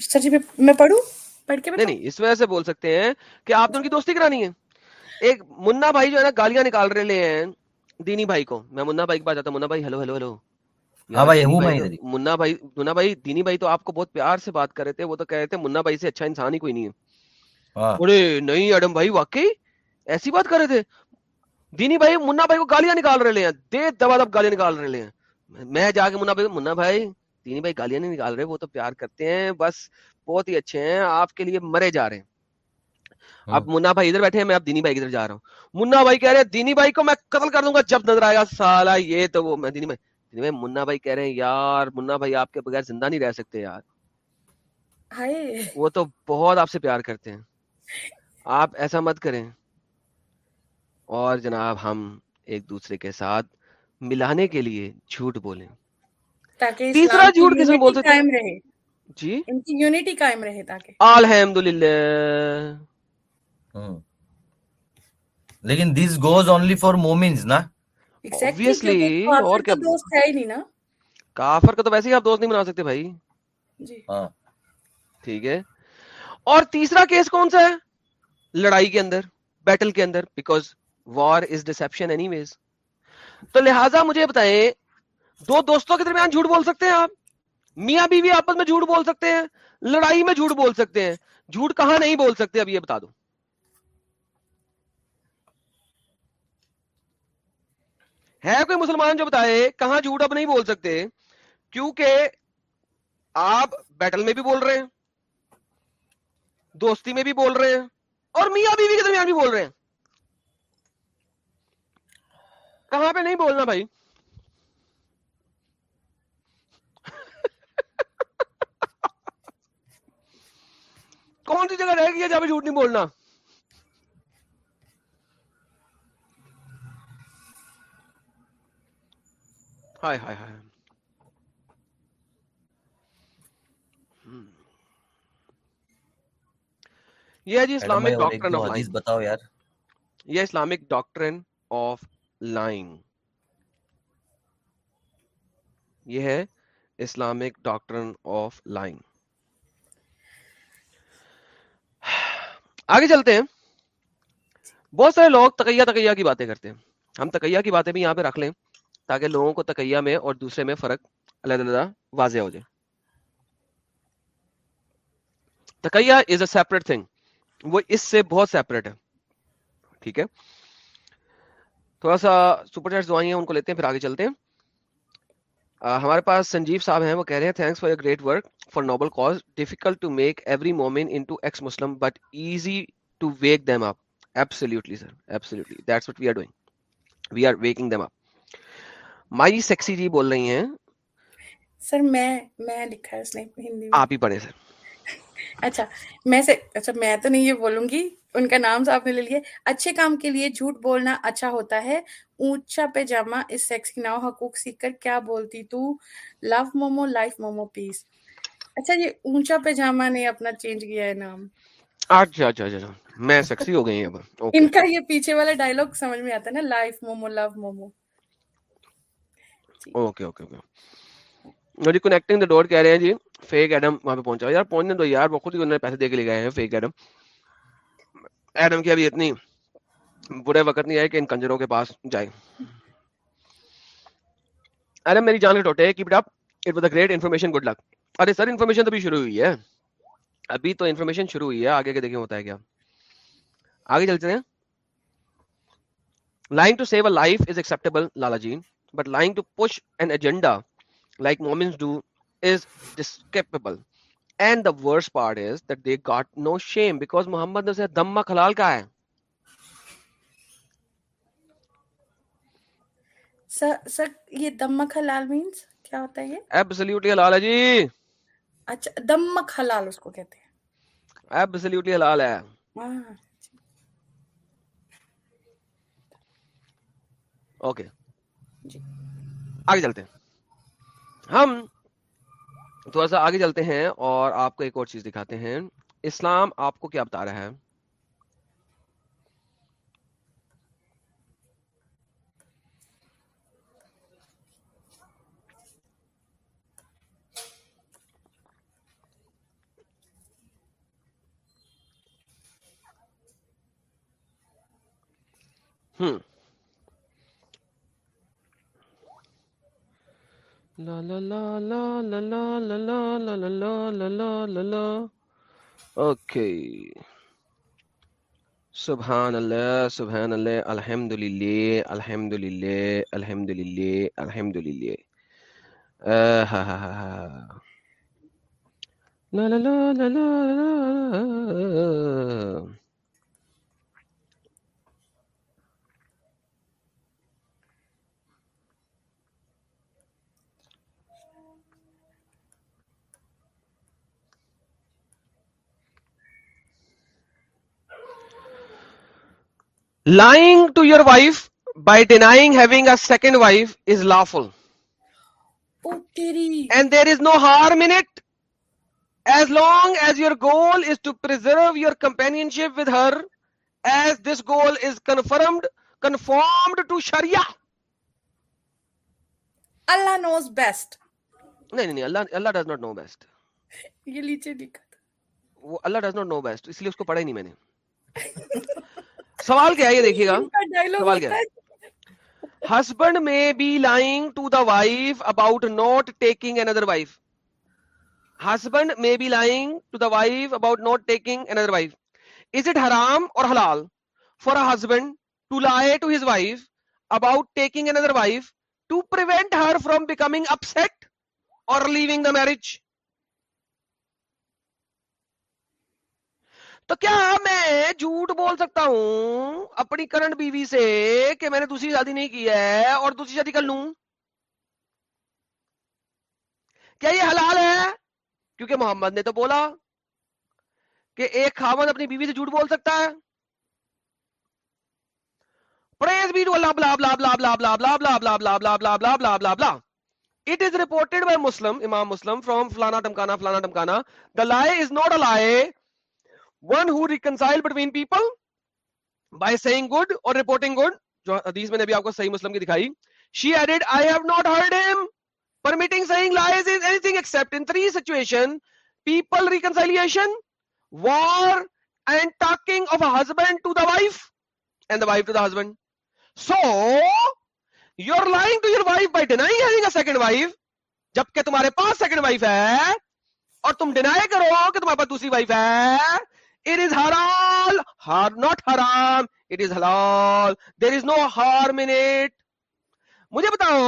سر جی میں- پڑھوں؟ پڑھ کے نہیں نہیں اس وجہ سے بول سکتے ہیں کہ آپ نے ان کی دوستی کرانی ہے۔ ایک منا بھائی جو ہے نا گالیاں نکال رہے ہیں دینی بھائی کو میں منا بھائی کے پاس جاتا ہوں منا بھائی ہلو ہلو ہلو ہاں بھائی، ہوں میں۔ منا بھائی منا بھائی دینی بھائی تو آپ کو بہت پیار سے بات کر رہے تھے وہ تو کہہ رہے تھے منا بھائی سے اچھا انسان ہی کوئی نہیں ہے ارے نہیں ایڈم بھائی واقعی ایسی بات کر رہے تھے دینی بھائی منا بھائی کو گالیاں نکال رہے ہیں دے دبا دب گالیاں نکال رہے ہیں میں جا کے منا بھائی منا بھائی دینی بھائی گالیاں نہیں نکال رہے وہ تو پیار کرتے ہیں بس بہت ہی اچھے ہیں آپ کے لیے مرے جا رہے ہیں اب منا بھائی ادھر بیٹھے ہیں میں اب دینی بھائی کی طرف جا رہا ہوں۔ منا بھائی کہہ رہے ہیں دینی بھائی کو میں قتل کر دوں گا جب نظر آئے گا۔ سالا یہ تو وہ میں دینی بھائی دینی بھائی منا بھائی کہہ رہے ہیں یار منا بھائی آپ کے بغیر زندہ نہیں رہ سکتے یار۔ ہائے۔ وہ تو بہت آپ سے پیار کرتے ہیں۔ آپ ایسا مت کریں۔ اور جناب ہم ایک دوسرے کے ساتھ ملانے کے لیے جھوٹ بولیں۔ تاکہ تیسرا جھوٹ کس میں بول سکتے ہیں؟ قائم رہے۔ جی؟ ان کی یونٹی قائم رہے تاکہ۔ الحمد للہ۔ لیکن دس گوز اونلی فار مومنز نا Obviously, اور کیا دوست ہے ہی نہیں نا؟ کافر کا تو ویسے ہی آپ دوست نہیں بنا سکتے بھائی۔ جی۔ ہاں۔ ٹھیک ہے۔ اور تیسرا کیس کون سا ہے؟ لڑائی کے اندر بیٹل کے اندر because war is deception anyways تو لہٰذا مجھے بتائیں دو دوستوں کے درمیان جھوٹ بول سکتے ہیں آپ؟ میاں بیوی آپس میں جھوٹ بول سکتے ہیں لڑائی میں جھوٹ بول سکتے ہیں۔ جھوٹ کہاں نہیں بول سکتے اب یہ بتا دو۔ ہے کوئی مسلمان جو بتائے کہاں جھوٹ اب نہیں بول سکتے کیونکہ آپ بیٹل میں بھی بول رہے ہیں، دوستی میں بھی بول رہے ہیں اور میاں بیوی کے درمیان بھی بول رہے ہیں۔ کہاں پہ نہیں بولنا بھائی؟ <laughs> کون سی جگہ رہ گئی ہے جہاں پہ جھوٹ نہیں بولنا؟ ہائے ہائے ہائے ہم۔ یہ ہے جی میڈم بھائی اسلامک ڈاکٹرن آف حدیث لائن بتاؤ یار یہ اسلامک ڈاکٹرن آف لائن یہ ہے اسلامک ڈاکٹرن آف لائن آگے چلتے ہیں بہت سارے لوگ تقیہ تقیہ کی باتیں کرتے ہیں ہم تقیہ کی باتیں بھی یہاں پہ رکھ لیں تاکہ لوگوں کو تقیہ میں اور دوسرے میں فرق علیحدہ علیحدہ واضح ہو جائے۔ تقیہ از اے سیپریٹ تھنگ وہ اس سے بہت سیپریٹ ہے۔ ٹھیک ہے۔ تھوڑا سا سپر چیٹ دعائیں ہیں، ان کو لیتے ہیں، پھر آگے چلتے ہیں۔ ہمارے پاس سنجیو صاحب ہیں، وہ کہہ رہے ہیں thanks for your great work for noble cause difficult to make every مومن into ex Muslim but easy to wake them up absolutely sir absolutely that's what we are doing we are waking them up my sexy ji بول رہی ہیں۔ سر میں میں لکھا ہے اس نے ہندی میں۔ آپ ہی پڑھیں سر۔ اچھا میں سے اچھا میں تو نہیں یہ بولوں گی۔ ان کا نام صاحب نے لے لیا اچھے کام کے لیے جھوٹ بولنا اچھا ہوتا ہے۔ اونچا پیجامہ اس سیکس کی ناؤ حقوق سیکھ کر کیا بولتی تو؟ Love Momo life Momo peace. اچھا یہ اونچا پیجامہ نے اپنا چینج کیا ہے نام۔ اچھا اچھا اچھا اچھا۔ میں سیکسی ہو گئی اب۔ ان کا یہ پیچھے والا ڈائلگ سمجھ میں آتا ہے نا life momo love momo. G. Okay okay okay. G connecting the door کہہ رہے ہیں جی۔ فیک ایڈم وہاں پہ پہنچا۔ یار پہنچنے دو یار، وہ خود ہی انہوں نے پیسے دے کے لے گئے ہیں فیک ایڈم ایڈم کی ابھی اتنی برے وقت نہیں آئے کہ ان کنجروں کے پاس جائے۔ ایڈم میری جان کے ٹوٹے keep it up it was a great information good luck array sir information تو بھی شروع ہوئی ہے۔ ابھی تو انفارمیشن شروع ہوئی ہے۔ آگے کے دیکھیں ہوتا ہے کیا۔ آگے چلتے ہیں۔ Lying to save a life is acceptable lala ji G. But lying to push an agenda like Mormons do is despicable. And the worst part is that they got no shame because Muhammad نے اسے دم حلال کا ہے سر سر یہ دمک حلال مینس کیا ہوتا ہے یہ ایبسلیوٹلی حلال ہے جی اچھا دمک حلال اس کو کہتے ہیں ایبسلیوٹلی حلال ہے ہاں اوکے جی۔ آگے چلتے ہیں۔ ہم تھوڑا سا آگے چلتے ہیں اور آپ کو ایک اور چیز دکھاتے ہیں۔ اسلام آپ کو کیا بتا رہا ہے؟ ہم۔ لا لا لا لا لا لا لا لا لا لا لا لا لا لا اوکے سبحان اللہ سبحان اللہ الحمد للہ الحمد للہ الحمد للہ الحمد للہ ہاں لا لا لا لا لا lying to your wife by denying having a second wife is lawful and there is no harm as long as your goal is to preserve your companionship with her as this goal is confirmed confirmed to Shreya Allah knows best نہیں نہیں اللہ اللہ ڈز ناٹ نو بیسٹ یہ لیچے دقت تھا وہ اللہ ڈز ناٹ نو بیسٹ اس لیے اس کو پڑھا ہی نہیں میں نے سوال کیا ہے یہ دیکھیے گا؟ سوال کیا husband may be lying to the wife about not taking another wife husband may be lying to the wife about not taking another wife is it حرام اور حلال for a husband to lie to his wife about taking another wife to prevent her from becoming upset or leaving the marriage تو کیا میں جھوٹ بول سکتا ہوں اپنی کرنٹ بیوی سے کہ میں نے دوسری شادی نہیں کی ہے اور دوسری شادی کر لوں کیا یہ حلال ہے کیونکہ محمد نے تو بولا کہ ایک خاوند اپنی بیوی سے جھوٹ بول سکتا ہے پریز بھی اللہ بلا بلا بلا بلا بلا بلا بلا بلا بلا بلا بلا بلا بلا بلا بلا it is reported by Muslim, Imam Muslim, from Flana Tamkana, Flana Tamkana. The lie is not one who reconcile people by saying good or reporting good جو تمہارے پاس سیکنڈ وائف ہے اور تم ڈینائی کرو کہ تمہارے پاس دوسری وائف ہے۔ It is halal. Har not haram. It is halal. There is no harm in it. مجھے بتاؤ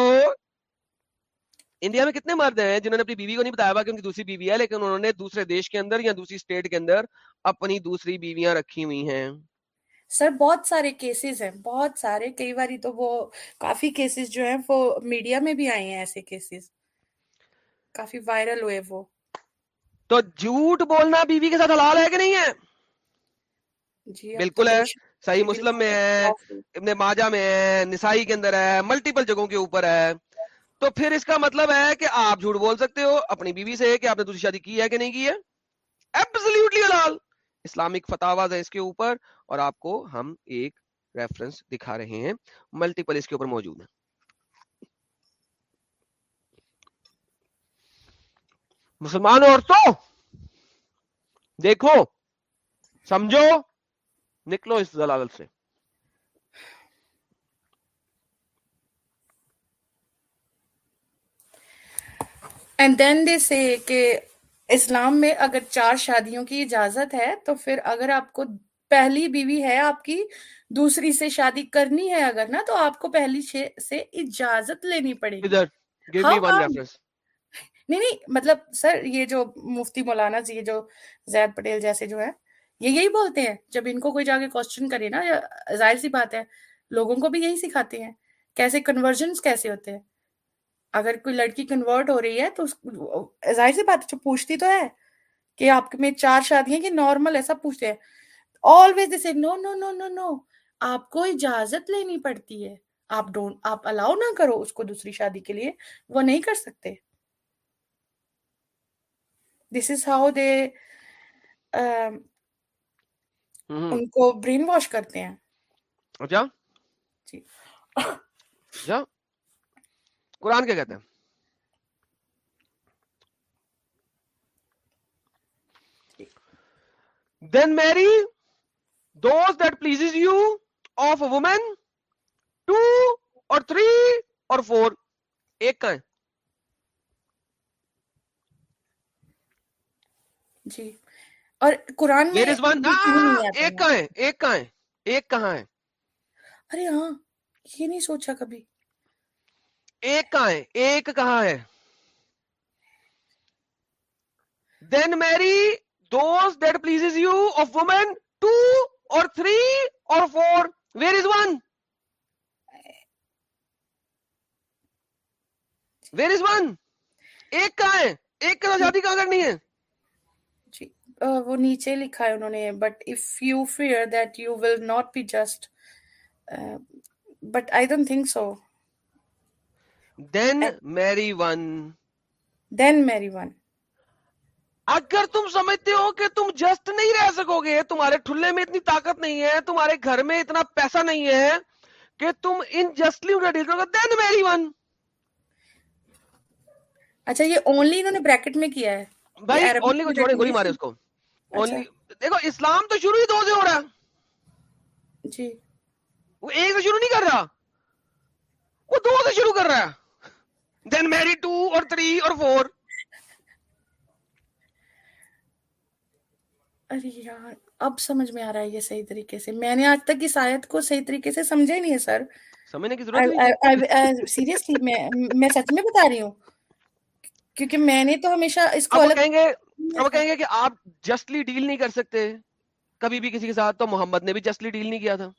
انڈیا میں کتنے مرد ہیں جنہوں نے اپنی بیوی کو نہیں بتایا کہ ان کی دوسری بیوی ہے لیکن انہوں نے دوسرے دیش کے اندر یا دوسری اسٹیٹ کے اندر اپنی دوسری بیویاں رکھی ہوئی ہیں سر بہت سارے کیسز ہیں بہت سارے کئی باری تو وہ کافی کیسز جو ہیں وہ میڈیا میں بھی آئے ہیں ایسے کیسز کافی وائرل ہوئے وہ تو جھوٹ بولنا بیوی کے ساتھ حلال ہے کہ نہیں ہے بالکل ہے صحیح مسلم میں ہے ابن ماجہ میں ہے نسائی کے اندر ہے ملٹیپل جگہوں کے اوپر ہے۔ تو پھر اس کا مطلب ہے کہ آپ جھوٹ بول سکتے ہو اپنی بیوی سے کہ آپ نے دوسری شادی کی ہے کہ نہیں کی ہے؟ ایبسلیوٹلی حلال! اسلامک فتواز ہے اس کے اوپر اور آپ کو ہم ایک ریفرنس دکھا رہے ہیں۔ ملٹیپل اس کے اوپر موجود ہیں۔ مسلمان عورتوں دیکھو سمجھو۔ نکلو اس دلال سے۔ اینڈ دین دے سے کہ اسلام میں اگر چار شادیوں کی اجازت ہے تو پھر اگر آپ کو پہلی بیوی ہے آپ کی دوسری سے شادی کرنی ہے اگر نا تو آپ کو پہلی سے اجازت لینی پڑے گی۔ نہیں نہیں مطلب سر یہ جو مفتی مولانا جی جو زید پٹیل جیسے جو ہے یہ یہی بولتے ہیں، جب ان کو کوئی جا کے کوشچن کرے نا ظاہر سی بات ہے، لوگوں کو بھی یہی سکھاتے ہیں کیسے کنورژنس کیسے ہوتے ہیں۔ اگر کوئی لڑکی کنورٹ ہو رہی ہے تو ظاہر سی بات ہے اچھا پوچھتی تو ہے کہ آپ میں چار شادیاں کہ نارمل ایسا پوچھتے ہیں۔ آلویز جیسے نو نو نو نو نو آپ کو اجازت لینی پڑتی ہے۔ آپ ڈونٹ آپ الاؤ نہ کرو اس کو دوسری شادی کے لیے، وہ نہیں کر سکتے۔ دس از ہاؤ دے ان کو برین واش کرتے ہیں۔ کیا؟ جی۔ قرآن کیا کہتے ہیں؟ Then marry those that please you of a woman two or three or four ایک کا ہے جی۔ اور قرآن میں ایک کہاں ہے؟ ایک کہاں ہے؟ ایک کہاں ہے؟ ارے ہاں یہ نہیں سوچا کبھی۔ ایک کہاں ہے؟ ایک کہاں ہے؟ Then marry those that please you of woman two or three or four where is one where is one ایک کہاں ہے ایک کہاں شادی کہاں کرنی نہیں ہے وہ نیچے لکھا ہے انہوں نے but if you fear that you will not be just but I don't think so then marry one then میری ون اگر تم سمجھتے ہو کہ تم جسٹ نہیں رہ سکو گے تمہارے ٹھلے میں اتنی طاقت نہیں ہے تمہارے گھر میں اتنا پیسہ نہیں ہے کہ تم ان جسٹلی ڈیل کرو گے دین میری ون اچھا یہ اونلی انہوں نے بریکٹ میں کیا ہے بھائی اونلی کو چھوڑے گولی مارے اس کو۔ اچھا۔ دیکھو اسلام تو شروع ہی دو سے ہو رہا ہے۔ جی۔ وہ ایک سے شروع نہیں کر رہا۔ وہ دو سے شروع کر رہا ہے۔ دین میری to or three or four ارے یار اب سمجھ میں آ رہا ہے یہ صحیح طریقے سے۔ میں نے آج تک اس آیت کو صحیح طریقے سے سمجھا نہیں ہے سر۔ سمجھنے کی ضرورت سیریسلی میں میں سچ میں بتا رہی ہوں۔ کیونکہ میں نے تو ہمیشہ اس کو کہیں گے وہ کہیں گے کہ آپ جسٹلی ڈیل نہیں کر سکتے۔ کبھی بھی کسی کے ساتھ تو محمد نے بھی جسٹلی ڈیل نہیں کیا تھا۔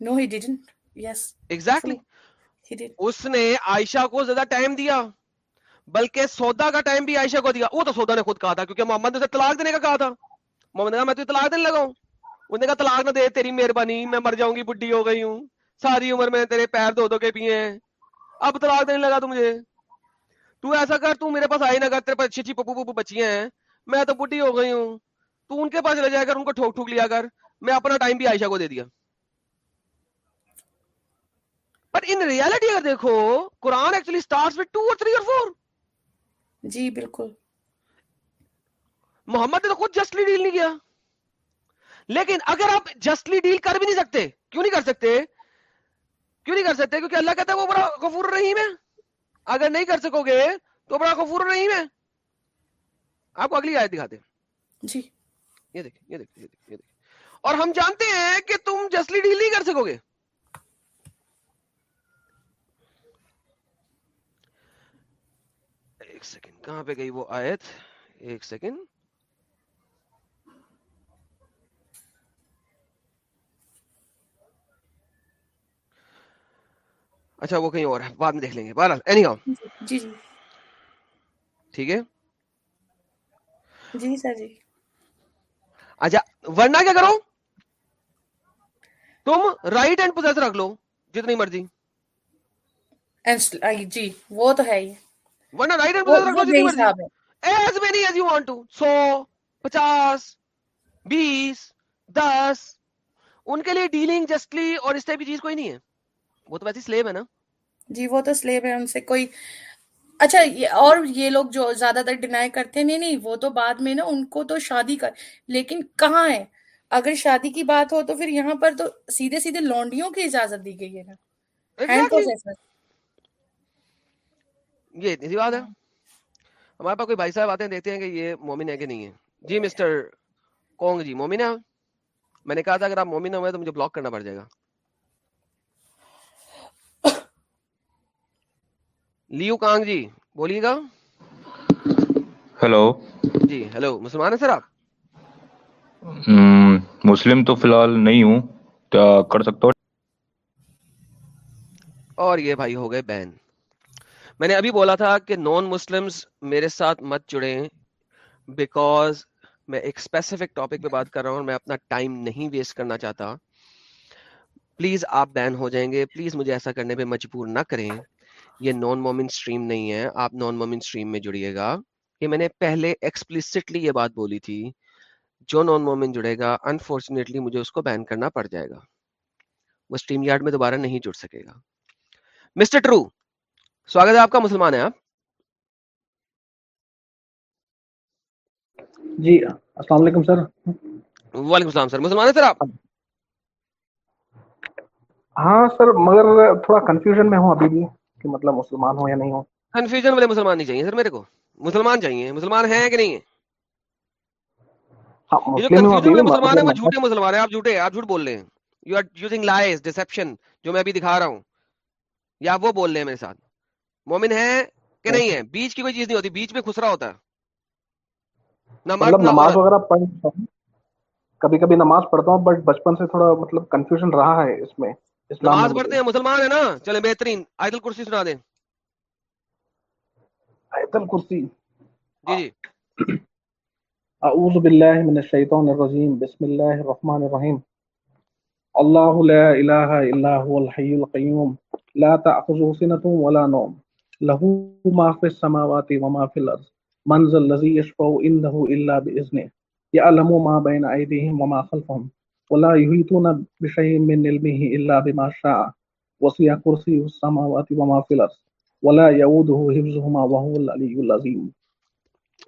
نو ہی ڈیڈنٹ یس اس نے عائشہ کو زیادہ ٹائم دیا بلکہ سودا کا ٹائم بھی عائشہ کو دیا۔ وہ تو سودا نے خود کہا تھا کیونکہ محمد نے طلاق دینے کا کہا تھا۔ محمد نے کہا میں تو طلاق دینے لگا ہوں۔ انہوں نے کہا طلاق نہ دے تیری مہربانی میں مر جاؤں گی بڈھی ہو گئی ہوں۔ ساری عمر میں تیرے پیر دھو دھو کے پیے اب طلاق دینے لگا تو مجھے۔ تو ایسا کر تو میرے پاس آئی نہ کر تیرے پاس اچھی اچھی پپو پپو بچیاں ہیں۔ میں تو بڈی ہو گئی ہوں۔ تو ان کے پاس چلے جائے کر ان کو ٹھوک ٹھوک لیا کر۔ میں اپنا ٹائم بھی عائشہ کو دے دیا۔ پر ان ریالٹی اگر دیکھو قرآن actually start with two or three or four جی بالکل۔ محمد نے تو خود جسٹلی ڈیل نہیں کیا۔ لیکن اگر آپ جسٹلی ڈیل کر بھی نہیں سکتے کیوں نہیں کر سکتے؟ کیوں نہیں کر سکتے؟ کیونکہ اللہ کہتا ہے وہ بڑا غفور رحیم ہے۔ اگر نہیں کر سکو گے تو بڑا غفور رحیم ہے۔ آپ کو اگلی آیت دکھاتے ہیں۔ جی۔ یہ دیکھیں یہ دیکھیں یہ دیکھیں۔ اور ہم جانتے ہیں کہ تم جسٹلی ڈیل نہیں کر سکو گے۔ ایک سیکنڈ کہاں پہ گئی وہ آیت؟ ایک سیکنڈ۔ اچھا وہ کہیں اور ہے بعد میں دیکھ لیں گے۔ بہرحال اینی ہاؤ جی جی۔ ٹھیک ہے؟ جی سر جی۔ اچھا ورنہ کیا کرو؟ تم رائٹ ہینڈ پوزیس رکھ لو جتنی مرضی۔ جی وہ تو ہے ہی۔ ورنہ رائٹ پوزیس رکھ لو جتنی مرضی۔ As many as you want to سو پچاس بیس دس۔ ان کے لیے ڈیلنگ جسٹلی اور اس ٹائپ کی چیز کوئی نہیں ہے۔ وہ تو ویسے سلیب ہے نا۔ جی وہ تو سلیب ہے ان سے کوئی۔ اچھا یہ اور یہ لوگ جو زیادہ تر ڈینائی کرتے ہیں نہیں نہیں وہ تو بعد میں نا ان کو تو شادی کر۔ لیکن کہاں ہے؟ اگر شادی کی بات ہو تو پھر یہاں پر تو سیدھے سیدھے لونڈیوں کی اجازت دی گئی ہے نا۔ یہ اتنی سی بات ہے۔ ہمارے پاس کوئی بھائی صاحب آتے ہیں دیکھتے ہیں کہ یہ مومن ہے کہ نہیں ہے جی مسٹر کونگ جی مومن ہے میں نے کہا تھا اگر آپ مومن ہوئے تو مجھے بلاک کرنا پڑ جائے گا۔ لیو کانگ جی بولیے گا۔ ہیلو جی ہیلو مسلمان ہیں سر آپ؟ مسلم تو فی الحال نہیں ہوں کیا کر سکتا ہوں؟ اور یہ بھائی ہو گئے بین میں نے ابھی بولا تھا کہ نان مسلمز میرے ساتھ مت جڑیں بیکاز میں ایک اسپیسیفک ٹاپک پہ بات کر رہا ہوں اور میں اپنا ٹائم نہیں ویسٹ کرنا چاہتا۔ پلیز آپ بین ہو جائیں گے پلیز مجھے ایسا کرنے پہ مجبور نہ کریں۔ یہ نان مومن اسٹریم نہیں ہے آپ نان مومن اسٹریم میں جڑیے گا۔ کہ میں نے پہلے ایکسپلسٹلی یہ بات بولی تھی جو نان مومن جڑے گا انفارچونیٹلی مجھے اس کو بین کرنا پڑ جائے گا۔ وہ اسٹریم یارڈ میں دوبارہ نہیں جڑ سکے گا۔ مسٹر ٹرو سواگت ہے آپ کا مسلمان ہے آپ؟ جی السلام علیکم سر۔ وعلیکم السلام سر مسلمان ہے سر آپ؟ ہاں سر مگر تھوڑا کنفیوژن میں ہوں ابھی بھی۔ کہ مطلب مسلمان ہوں یا نہیں ہوں۔ کنفیوژن والے مسلمان نہیں چاہیے سر میرے کو۔ مسلمان چاہیے۔ مسلمان ہیں کہ نہیں ہیں؟ ہاں مسلمان ہیں وہ مطلب جھوٹے مسلمان ہیں۔ آپ جھوٹے آپ جھوٹ بول رہے ہیں۔ You are using lies deception جو میں ابھی دکھا رہا ہوں۔ یا آپ وہ بول رہے ہیں میرے ساتھ۔ مومن ہے کہ نہیں ہے بیچ کی کوئی چیز نہیں ہوتی بیچ میں خسرا ہوتا ہے۔ مطلب نماز عورت وغیرہ پڑھ کبھی کبھی نماز پڑھتا ہوں بٹ بچپن سے تھوڑا مطلب کنفیوژن رہا ہے اس میں۔ نماز پڑھتے ہیں مسلمان ہے نا؟ چلے بہترین آیت الکرسی سنا دیں۔ آیت الکرسی۔ جی جی۔ اعوذ باللہ من الشیطان الرجیم بسم اللہ الرحمن الرحیم۔ اللہ لا الہ الا هو الحی القیوم لا تأخذه سنة ولا نوم له ما في السماوات وما في الأرض من ذا الذي يشفع عنده إلا بإذنه يعلم ما بين أيديهم وما خلفهم ولا يحيطون بشيء من علمه إلا بما شاء وسع كرسيه السماوات وما في الأرض ولا يؤوده حفظهما وهو العلي العظيم۔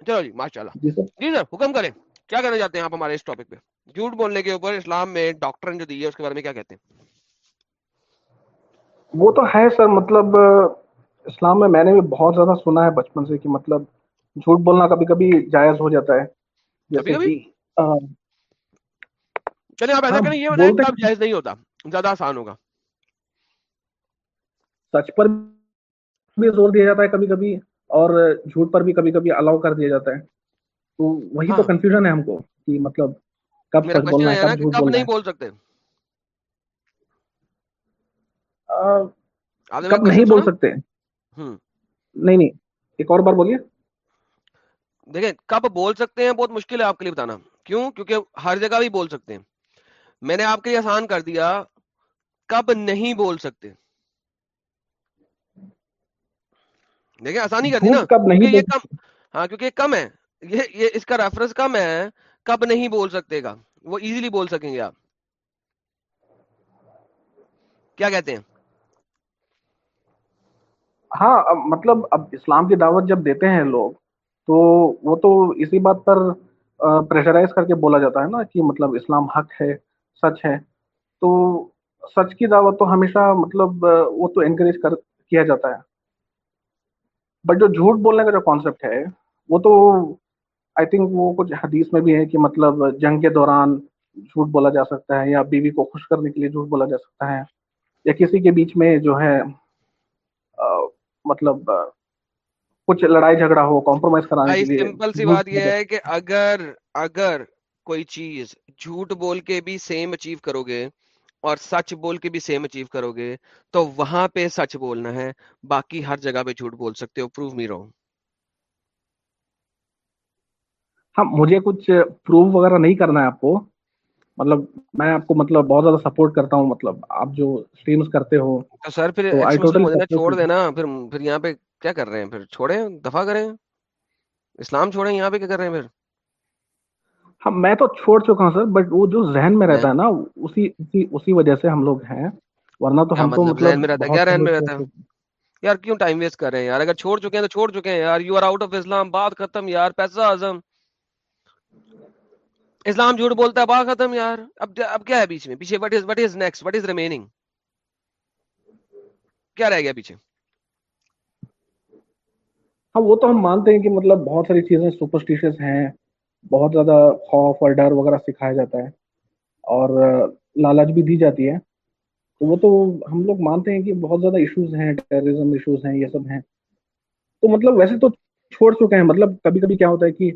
چلو جی ماشاء اللہ۔ جی سر۔ جی سر حکم کریں۔ کیا کہنا چاہتے ہیں آپ ہمارے اس ٹاپک پہ؟ جھوٹ بولنے کے اوپر اسلام میں ڈاکٹرن جو دی ہے اس کے بارے میں کیا کہتے ہیں؟ وہ تو ہے سر مطلب اسلام میں میں نے بھی بہت زیادہ سنا ہے بچپن سے کہ مطلب جھوٹ بولنا کبھی کبھی جائز ہو جاتا ہے۔ کبھی جیسے چلے آپ ایسا ہاں کریں یہ بتائیں جائز نہیں ہوتا زیادہ آسان ہوگا۔ سچ پر بھی زور دیا جاتا ہے کبھی کبھی اور جھوٹ پر بھی کبھی کبھی الاؤ کر دیا جاتا ہے۔ تو وہی تو ہاں۔ کنفیوژن ہے ہم کو کہ مطلب کب سچ بولنا ہے کب جھوٹ بولنا ہے۔ بول سکتے۔ کب نہیں بول سکتے۔ ہوں۔ نہیں نہیں ایک اور بار بولیے۔ دیکھیں کب بول سکتے ہیں بہت مشکل ہے آپ کے لیے بتانا۔ کیوں؟ کیونکہ ہر جگہ بھی بول سکتے ہیں۔ میں نے آپ کے لیے آسان کر دیا کب نہیں بول سکتے۔ دیکھیں آسانی کر دی نا کیونکہ یہ کم ہاں کیونکہ یہ کم ہے۔ یہ یہ اس کا ریفرنس کم ہے کب نہیں بول سکتے گا۔ وہ ایزیلی بول سکیں گے آپ۔ کیا کہتے ہیں؟ ہاں مطلب اب اسلام کی دعوت جب دیتے ہیں لوگ تو وہ تو اسی بات پر پریشرائز کر کے بولا جاتا ہے نا کہ مطلب اسلام حق ہے۔ سچ ہے۔ تو سچ کی دعوت تو ہمیشہ مطلب وہ تو انکریج کر کیا جاتا ہے۔ بٹ جو جھوٹ بولنے کا جو کانسیپٹ ہے وہ تو آئی تھنک وہ کچھ حدیث میں بھی ہے کہ مطلب جنگ کے دوران جھوٹ بولا جا سکتا ہے یا بیوی کو خوش کرنے کے لیے جھوٹ بولا جا سکتا ہے یا کسی کے بیچ میں جو ہے مطلب کچھ لڑائی جھگڑا ہو کمپرومائز کرانے کے لیے سمپل سی بات یہ ہے کہ اگر اگر کوئی چیز جھوٹ بول کے بھی سیم اچیو کرو گے اور سچ بول کے بھی سیم اچیو کرو گے تو وہاں پہ سچ بولنا ہے باقی ہر جگہ پہ جھوٹ بول سکتے ہو پروو می رہو ہاں مجھے کچھ پروف وغیرہ نہیں کرنا ہے آپ کو مطلب میں آپ کو مطلب بہت زیادہ سپورٹ کرتا ہوں مطلب آپ جو اسٹریمز کرتے ہو تو سر پھر چھوڑ دینا پھر پھر یہاں پہ کیا کر رہے ہیں؟ پھر چھوڑیں دفاع کریں؟ اسلام چھوڑیں یہاں پہ کیا کر رہے ہیں پھر؟ ہاں میں تو چھوڑ چکا ہوں سر بٹ وہ جو ذہن میں رہتا ہے نا اسی اسی اسی وجہ سے ہم لوگ ہیں ورنہ تو ہم تو مطلب ذہن میں مطلب رہتا ہے؟ کیا ذہن میں رہتا ہے؟ یار کیوں ٹائم ویسٹ کر رہے ہیں یار؟ اگر چھوڑ چکے ہیں تو چھوڑ چکے ہیں یار you are out of Islam بات ختم یار پیسہ اعظم اسلام جھوٹ بولتا ہے بات ختم یار۔ اب اب کیا ہے بیچ میں؟ پیچھے what is what is next what is remaining کیا رہ گیا پیچھے؟ ہاں وہ تو ہم مانتے ہیں کہ مطلب بہت ساری چیزیں سپرسٹیشیس ہیں۔ بہت زیادہ خوف اور ڈر وغیرہ سکھایا جاتا ہے اور لالچ بھی دی جاتی ہے۔ تو وہ تو ہم لوگ مانتے ہیں کہ بہت زیادہ ایشوز ہیں ٹیررزم ایشوز ہیں، یہ سب ہیں۔ تو مطلب ویسے تو چھوڑ چکے ہیں۔ مطلب کبھی کبھی کیا ہوتا ہے کہ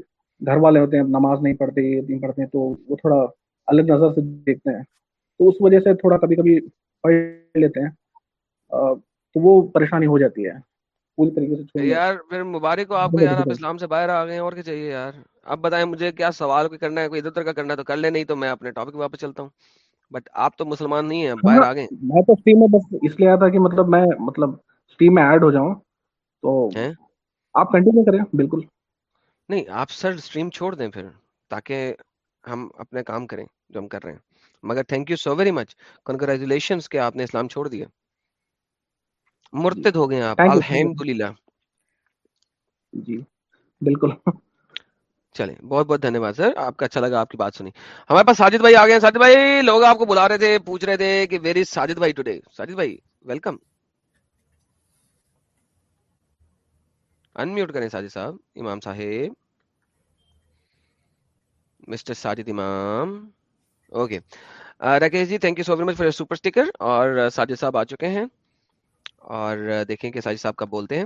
گھر والے ہوتے ہیں، نماز نہیں پڑھتے نہیں پڑھتے ہیں تو وہ تھوڑا الگ نظر سے دیکھتے ہیں۔ تو اس وجہ سے تھوڑا کبھی کبھی پڑھ لیتے ہیں تو وہ پریشانی ہو جاتی ہے۔ پوری طریقے سے چھوڑ یار پھر مبارک ہو آپ کو یار آپ اسلام سے باہر آ گئے ہیں اور کیا چاہیے یار؟ اب بتائیں مجھے کیا سوال کوئی کرنا ہے کوئی ادھر ادھر کا کرنا ہے تو کر لے نہیں تو میں اپنے ٹاپک واپس چلتا ہوں۔ بٹ آپ تو مسلمان نہیں ہیں باہر آ گئے میں تو میں بس اس لیے آیا تھا کہ مطلب میں مطلب میں ایڈ ہو جاؤں۔ تو آپ کنٹینیو کریں بالکل۔ نہیں آپ سر اسٹریم چھوڑ دیں پھر تاکہ ہم اپنے کام کریں جو ہم کر رہے ہیں۔ مگر thank you so very much congratulation کہ آپ نے اسلام چھوڑ دیا۔ مرتد ہو گئے آپ۔ الحمد للہ جی بالکل۔ چلیں بہت بہت دھنیہ واد سر۔ آپ کا اچھا لگا آپ کی بات سنی۔ ہمارے پاس ساجد بھائی آ گئے ہیں۔ ساجد بھائی لوگ آپ کو بلا رہے تھے پوچھ رہے تھے کہ ویری ساجد بھائی ٹوڈے ساجد بھائی ویلکم انمیوٹ کریں ساجد صاحب امام صاحب۔ Mister Sajid Imam. Okay Rakesh ji thank you so very much for super sticker اور ساجد صاحب آ چکے ہیں۔ اور دیکھیں کہ ساجد صاحب کب بولتے ہیں۔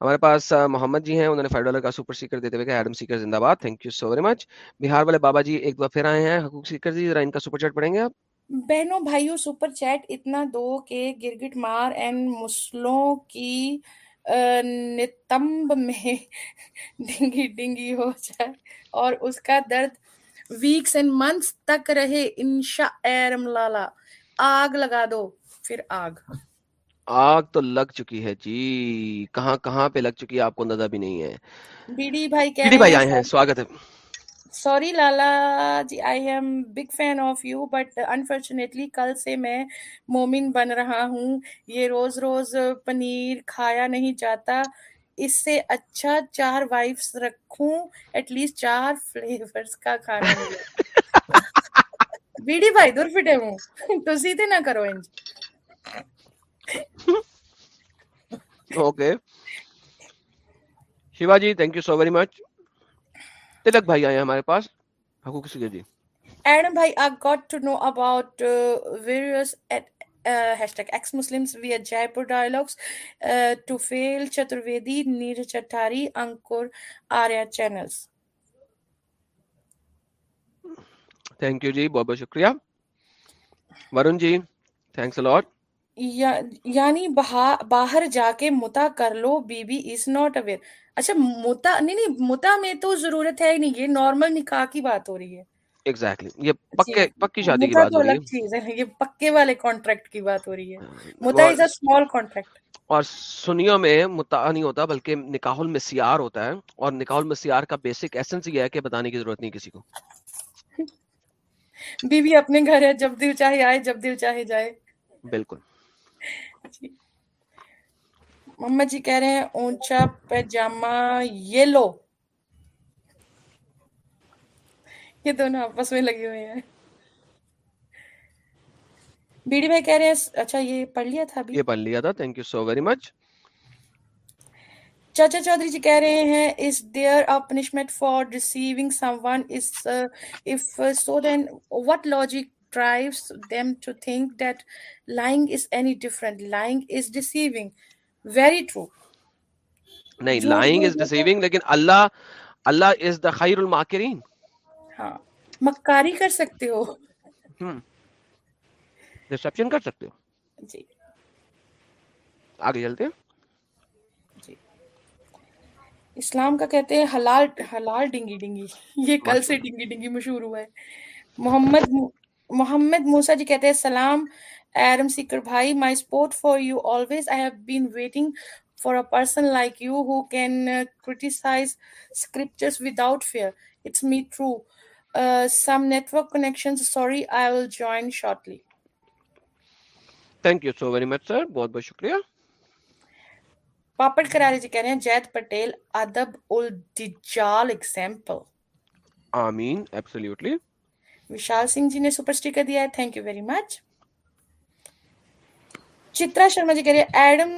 ہمارے پاس محمد جی ہیں، انہوں نے فائیو ڈالر کا سپر سیکر دیتے ہوئے کہ ایڈم سیکر زندہ باد thank you so very much Bihar والے بابا جی ایک دفعہ پھر آئے ہیں، حقوق سیکر جی ذرا ان کا سپر چیٹ پڑھیں گے آپ؟ بہنوں، بھائیوں سپر چیٹ اتنا دو کہ گرگٹ مار اینڈ مسلوں کی نتمب میں <laughs> ڈنگی ڈنگی ہو جائے۔ اور اس کا درد ویکس اینڈ منتھس تک رہے، انشاء ایرم لالا آگ لگا دو، پھر آگ۔ آگ تو لگ چکی ہے۔ جی کہاں کہاں پہ لگ چکی ہے؟ آپ کو اندازہ بھی نہیں ہے۔ بیڈی بھائی آئے ہیں سواگت ہے۔ Sorry Lala ji I am big fan of you but unfortunately کل سے میں مومن بن رہا ہوں۔ یہ روز روز پنیر کھایا نہیں جاتا۔ اس سے اچھا چار وائفس رکھوں ایٹ لیسٹ چار فلیورز کا کھانا <laughs> بیڈی بھائی دور فٹے ہوں۔ تو سیدھے نہ کرو انج۔ Okay Shiva ji thank you so very much Tilak بھائی آئے ہمارے پاس حقوق سکے جی Adam bhai, I got to know about uh, various at, uh, hashtag ex-Muslims via Jaipur dialogues uh, to fail Chaturvedi, Neeraj Chattari, Ankur, Arya channels. Thank you جی بہت بہت شکریہ ورن جی تھینکس الاٹ یعنی باہر جا کے متا کر لو be be is not aware اچھا متا نہیں نہیں متا میں تو ضرورت ہے ہی نہیں یہ نارمل نکاح کی بات ہو رہی ہے۔ ایگزیکٹلی یہ پکے پکی شادی کی بات ہو رہی ہے۔ چیز ہے یہ پکے والے کانٹریکٹ کی بات ہو رہی ہے۔ متا از اے اسمال کانٹریکٹ اور سنیوں میں متا نہیں ہوتا بلکہ نکاح المسیار ہوتا ہے۔ اور نکاح المسیار کا بیسک ایسنس یہ ہے کہ بتانے کی ضرورت نہیں کسی کو۔ بیوی اپنے گھر ہے جب دل چاہے آئے جب دل چاہے جائے۔ بالکل۔ جی محمد جی کہہ رہے ہیں اونچا پیجامہ یہ لو۔ یہ دونوں آپس میں لگے ہوئے ہیں۔ بیڑی بھائی کہہ رہے ہیں اچھا یہ پڑھ لیا تھا یہ پڑھ لیا تھا thank you so very much چاچا چودھری جی کہہ رہے ہیں there a punishment for deceiving someone is uh, if uh, so then what logic drives them to think that lying is any different. Lying is deceiving. Very true. نہیں لائنگ از ڈیسیونگ لیکن اللہ اللہ از دا خیر الماکرین ہاں مکاری کر سکتے ہو ڈسپشن کر سکتے ہو جی آگے چلتے ہیں جی اسلام کا کہتے ہیں حلال حلال ڈنگی ڈنگی یہ کل سے ڈنگی ڈنگی مشہور ہوا ہے محمد محمد موسا جی کہتے ہیں سلام ایرم سیکر بھائی my support for you always. I have been waiting for a person like you who can criticize scriptures without fear. It's me true. Some network connection sorry I will join shortly. Thank you so very much sir بہت بہت شکریہ۔ پاپڑ کرارے جی کہہ رہے ہیں جید پٹیل ادب الدجال ایگزامپل آمین ایبسلیوٹلی وشال سنگھ جی نے سپر اسٹیکر دیا ہے thank you very much Chitra Sharma ji کہہ رہے ہیں، ایڈم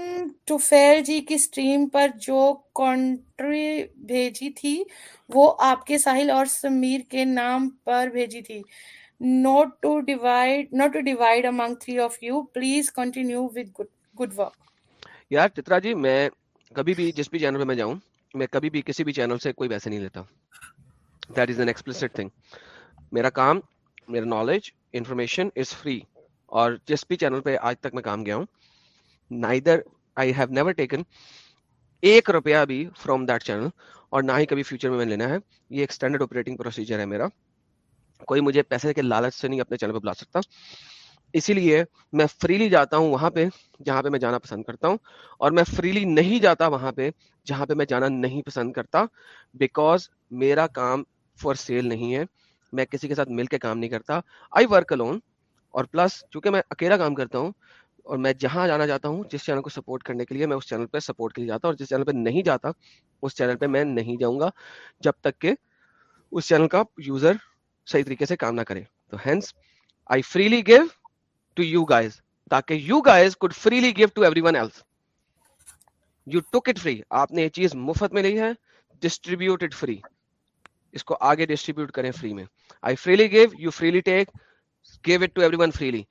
ٹوفیل جی کی سٹریم پر جو کانٹری بھیجی تھی، وہ آپ کے ساحل اور سمیر کے نام پر بھیجی تھی۔ Not to divide not to divide among three of you please continue with good work یار چترا جی میں کبھی بھی جس بھی چینل پہ میں جاؤں، میں کبھی بھی کسی بھی چینل سے کوئی پیسے نہیں لیتا۔ That is an explicit thing میرا کام، میرا نالج انفارمیشن از فری اور جس بھی چینل پہ آج تک میں کام گیا ہوں neither I have never taken ایک روپیہ بھی فرام دیٹ چینل اور نہ ہی کبھی فیوچر میں میں لینا ہے۔ یہ ایک اسٹینڈرڈ آپریٹنگ پروسیجر ہے میرا۔ کوئی مجھے پیسے کے لالچ سے نہیں اپنے چینل پہ بلا سکتا۔ اسی لیے میں فریلی جاتا ہوں وہاں پہ، جہاں پہ میں جانا پسند کرتا ہوں، اور میں فریلی نہیں جاتا وہاں پہ، جہاں پہ میں جانا نہیں پسند کرتا بیکاز میرا کام فار سیل نہیں ہے۔ میں کسی کے ساتھ مل کے کام نہیں کرتا۔ آئی ورک الون اور پلس چونکہ میں اکیلا کام کرتا ہوں اور میں جہاں جانا چاہتا ہوں، جس چینل کو سپورٹ کرنے کے لیے میں اس چینل پہ سپورٹ کے لیے جاتا ہوں اور جس چینل پہ نہیں جاتا، اس چینل پہ میں نہیں جاؤں گا جب تک کہ اس چینل کا یوزر صحیح طریقے سے کام نہ کرے۔ تو hence I freely give to you guys تاکہ you guys could freely give to everyone else you took it free آپ نے یہ چیز مفت میں لی ہے ڈسٹریبیوٹیڈ فری اس کو آگے ڈسٹریبیوٹ کریں فری میں۔ I freely give you freely take give it to everyone freely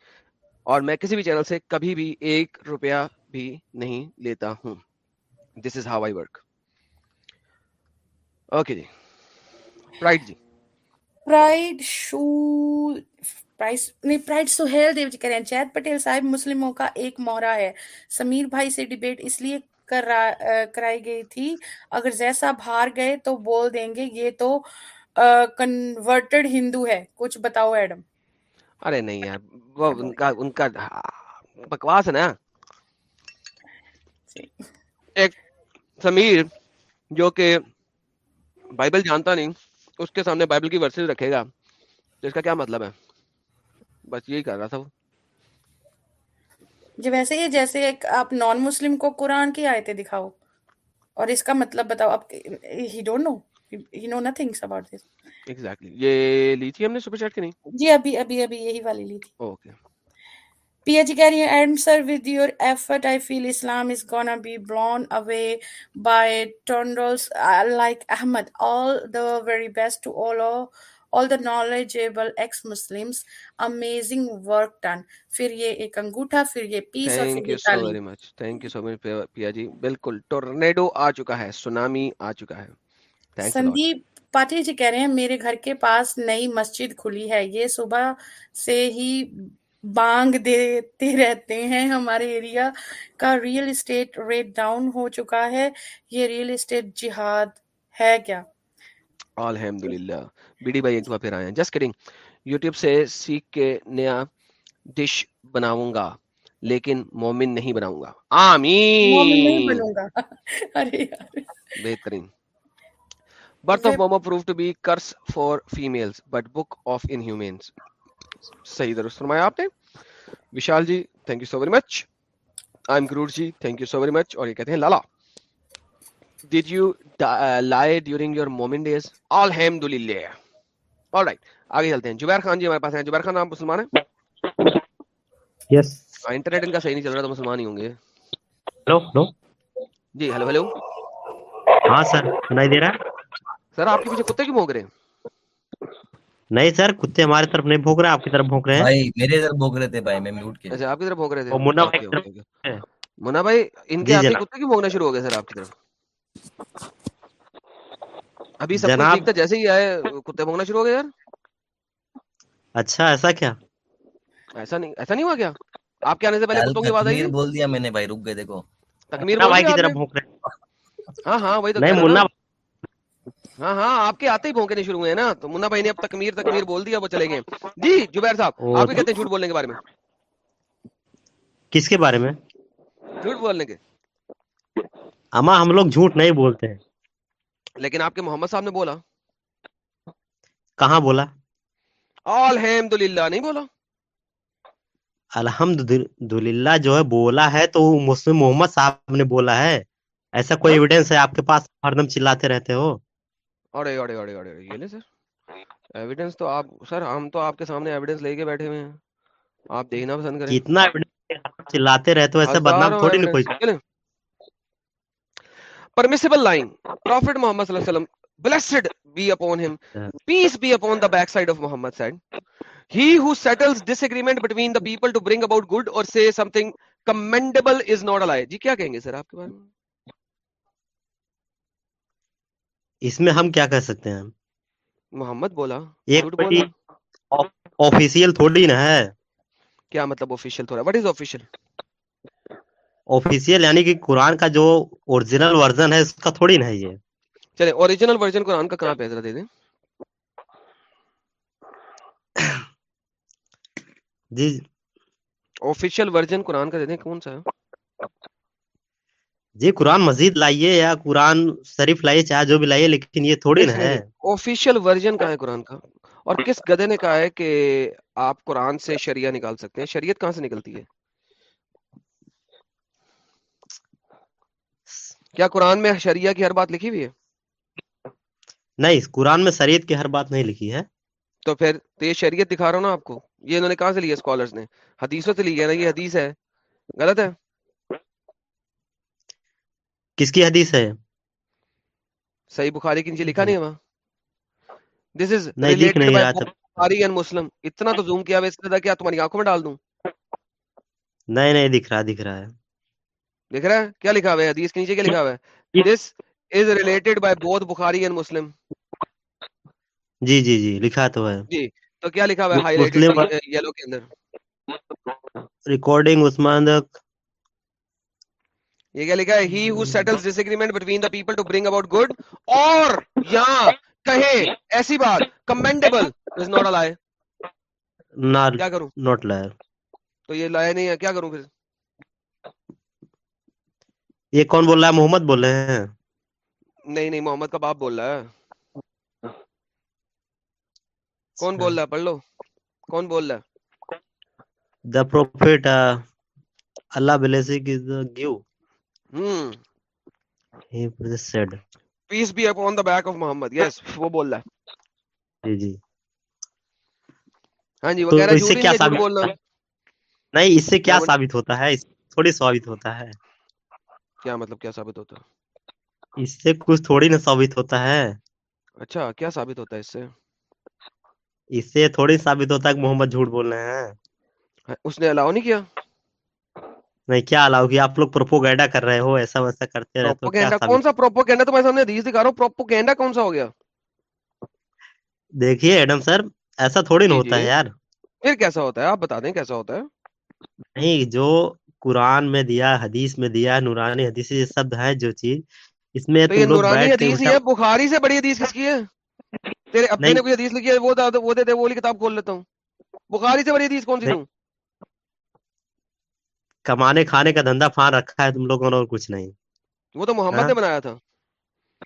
اور میں کسی بھی چینل سے کبھی بھی ایک روپیہ بھی نہیں لیتا ہوں۔ This is how I work okay G. Right جی۔ پرائڈ شو پرائز نہیں پرائڈ سہیل دیو جی کہہ رہے ہیں جید پٹیل صاحب، مسلموں کا ایک مورا ہے۔ سمیر بھائی سے ڈیبیٹ اس لیے کر کرائی گئی تھی۔ اگر زید صاحب ہار گئے تو بول دیں گے یہ تو کنورٹڈ ہندو ہے۔ کچھ بتاؤ ایڈم۔ ارے نہیں یار وہ ان کا ان کا بکواس ہے نا۔ ایک سمیر جو کہ بائبل جانتا نہیں اس کے سامنے بائبل کی ورسز رکھے گا۔ تو اس کا کیا مطلب ہے؟ بس یہی کر رہا تھا وہ۔ جی ویسے یہ جیسے ایک آپ نان مسلم کو قرآن کی آیتیں دکھاؤ۔ اور اس کا مطلب بتاؤ آپ he don't know he know nothings about this exactly یہ لی تھی ہم نے سپر چیٹ کی نہیں؟ جی ابھی ابھی ابھی یہی والی لی تھی۔ اوکے پیا جی کہہ رہی ہیں Adam sir with your effort I feel Islam is gonna be blown away by trendless like Ahmed all the very best to all all the knowledgeable ex-Muslims amazing work done. پھر یہ ایک انگوٹھا پھر یہ پیس اور پھر یہ سو تالی very much thank you so much پیا جی بالکل ٹورنیڈو آ چکا ہے سونامی آ چکا ہے سندیپ پاٹل جی کہہ رہے ہیں میرے گھر کے پاس نئی مسجد کھلی ہے یہ صبح سے ہی بانگ دیتے رہتے ہیں ہمارے ایریا کا ریئل اسٹیٹ ریٹ ڈاؤن ہو چکا ہے یہ ریئل اسٹیٹ جہاد ہے کیا الحمد للہ بیڈی بھائی ایک دفعہ پھر آئے ہیں جسٹ یوٹیوب سے سیکھ کے نیا ڈش بناؤں گا لیکن مومن نہیں بناؤں گا آمین بہترین birth of Muhammad proof to be curse for families but book of صحیح درست فرمایا آپ نے Vishal ji thank you so very much I am G thank you so very much اور یہ کہتے ہیں لالا did you lie during your مومن ڈیز الحمد للہ آل رائٹ آگے چلتے ہیں جبیر خان جی ہمارے پاس ہیں جبیر خان آپ مسلمان ہیں یس انٹرنیٹ ان کا صحیح نہیں چل رہا تو مسلمان ہی ہوں گے ہلو ہلو جی ہلو ہلو ہاں سر سنائی دے رہا ہے سر آپ کے پیچھے کتے کیوں بھونک رہے ہیں نہیں سر کتے ہماری طرف نہیں بھونک رہے آپ کی طرف بھونک رہے ہیں بھائی میرے ادھر بھوک رہے تھے بھائی میں میوٹ کے اچھا آپ کی طرف بھونک رہے تھے منا بھائی طرف ان کے آتے کتے کیوں بھونکنا شروع ہو گئے سر آپ کی طرف ابھی سب جناب ٹھیک تھا؟ جیسے ہی آئے کتے بھونکنا شروع ہو گئے یار۔ اچھا ایسا کیا؟ ایسا نہیں ایسا نہیں ہوا کیا؟ آپ کے آنے سے پہلے کتوں کی آواز آئی؟ بول دیا میں نے بھائی رک گئے دیکھو۔ تکمیر بھائی کی طرف بھونک رہے ہاں ہاں وہی تو نہیں منا ہاں ہاں آپ کے آتے ہی بھونکنے شروع ہوئے ہیں نا۔ تو منا بھائی نے اب تکمیر تکمیر بول دیا وہ چلے گئے۔ جی جبیر صاحب آپ بھی کہتے ہیں جھوٹ بولنے کے بارے میں۔ کس کے بارے میں؟ جھوٹ بولنے کے۔ اما ہم لوگ جھوٹ نہیں بولتے ہیں۔ لیکن آپ کے محمد صاحب نے بولا۔ کہاں بولا؟ الحمد للہ نہیں بولا؟ الحمد للہ جو ہے بولا ہے تو مسلم محمد صاحب نے بولا ہے۔ ایسا کوئی ہاں۔ ایویڈنس ہے آپ کے پاس؟ ہر دم چلاتے رہتے ہو۔ اڑے اڑے اڑے اڑے یہ لے سر۔ ایویڈنس تو آپ سر ہم تو آپ کے سامنے ایویڈنس لے کے بیٹھے ہوئے ہیں۔ آپ دیکھنا پسند کریں۔ کتنا ایویڈنس چلاتے رہتے ہو بدنام تھوڑی کوئی۔ ایویڈنس چلیں permissible line prophet muhammad sallallahu alaihi wasallam blessed be upon him peace be upon the backside of muhammad said he who settles disagreement between the people to bring about good or say something commendable is not a lie جی کیا کہیں گے سر آپ کے بارے میں اس میں ہم کیا کہہ سکتے ہیں محمد بولا ایک جھوٹ بڑی بولا آفیشیل تھوڑی نا ہے کیا مطلب آفیشیل تھوڑا وٹ از آفیشیل آفیشیل یعنی کہ قرآن کا جو اوریجنل ورژن ہے اس کا تھوڑی ہے یہ۔ چلے اوریجنل ورژن قرآن کا کہاں پہ ذرا دے دیں۔ جی۔ آفیشیل ورژن قرآن کا دے دیں کون سا ہے؟ جی قرآن مزید لائیے یا قرآن شریف لائیے چاہے جو بھی لائیے لیکن یہ تھوڑی نا ہے۔ آفیشیل ورژن کہاں ہے قرآن کا؟ اور کس گدے نے کہا ہے کہ آپ قرآن سے شریعہ نکال سکتے ہیں؟ شریعت کہاں سے نکلتی ہے؟ کیا قرآن میں شریعہ کی ہر بات لکھی ہوئی ہے؟ نہیں قرآن میں شریعت کی ہر بات نہیں لکھی ہے۔ تو پھر تو یہ شریعت دکھا رہا ہوں نا آپ کو؟ یہ انہوں نے کہاں سے لیا اسکالرس نے؟ حدیثوں سے لی ہے نا یہ حدیث ہے۔ غلط ہے؟ کس کی حدیث ہے؟ صحیح بخاری کے نیچے لکھا نہیں ہے وہاں؟ دس از بخاری اینڈ مسلم اتنا تو زوم کیا ہوا اس کا؟ کیا تمہاری آنکھوں میں ڈال دوں۔ نہیں نہیں دکھ رہا دکھ رہا ہے۔ دیکھ رہا ہے؟ کیا لکھا ہوا ہے؟ حدیث کے نیچے کیا لکھا ہوا ہے؟ This is related by both Bukhari and Muslim جی جی جی لکھا تو ہے۔ جی تو کیا لکھا ہوا ہے؟ ہائی مسلم یلو کے اندر۔ ریکارڈنگ عثمان یہ کیا لکھا ہے؟ He who settles disagreement between the people to bring about good اور یہاں کہے ایسی بات کمینڈیبل از ناٹ ا لائے کیا کروں؟ نوٹ لائر تو یہ لائے نہیں ہے کیا کروں پھر؟ یہ کون بول رہا ہے؟ محمد بول رہے ہیں۔ نہیں نہیں محمد کا باپ بول رہا ہے؟ کون بول رہا ہے؟ پڑھ لو۔ کون بول رہا ہے؟ The prophet Allah blessing is give. Him he said peace be upon the back of Muhammad. Yes وہ بول رہا ہے۔ جی جی۔ ہاں جی وہ تو کہہ رہا ہے اس سے جھوٹ کیا نہیں ثابت اس سے کیا بول- ثابت ہوتا ہے؟ اس تھوڑی ثابت ہوتا ہے۔ کیا مطلب کیا ثابت ہوتا؟ ہے اس سے کچھ تھوڑی نا ثابت ہوتا ہے۔ اچھا کیا ثابت ہوتا ہے اس سے؟ اس سے تھوڑی ثابت ہوتا ہے کہ محمد جھوٹ بول رہے ہیں۔ اس نے الاؤ نہیں کیا؟ نہیں کیا الاؤ کہ آپ لوگ پروپوگیڈا کر رہے ہو ایسا ویسا کرتے کیا پروپوگینڈا ثابت؟ کون سا پروپوگینڈا تمہارے سامنے حدیث دکھا رہا ہوں۔ پروپوگینڈا کون سا ہو گیا؟ دیکھیے ایڈم سر ایسا تھوڑی نہ جی ہوتا ہے جی یار۔ پھر کیسا ہوتا ہے؟ آپ بتا دیں کیسا ہوتا ہے؟ نہیں جو قرآن میں دیا حدیث میں دیا نورانی حدیث یہ سب ہے جو چیز۔ اس میں تم لوگ بیٹھ کے ہے بخاری سے بڑی حدیث کس کی ہے؟ تیرے اپنے نے کوئی حدیث لکھی ہے وہ دے دے وہ دے والی کتاب کھول لیتا ہوں۔ بخاری سے بڑی حدیث کون سی دوں کمانے کھانے کا دھندہ پھان رکھا ہے تم لوگوں نے اور کچھ نہیں۔ وہ تو محمد ہاں۔ نے بنایا تھا۔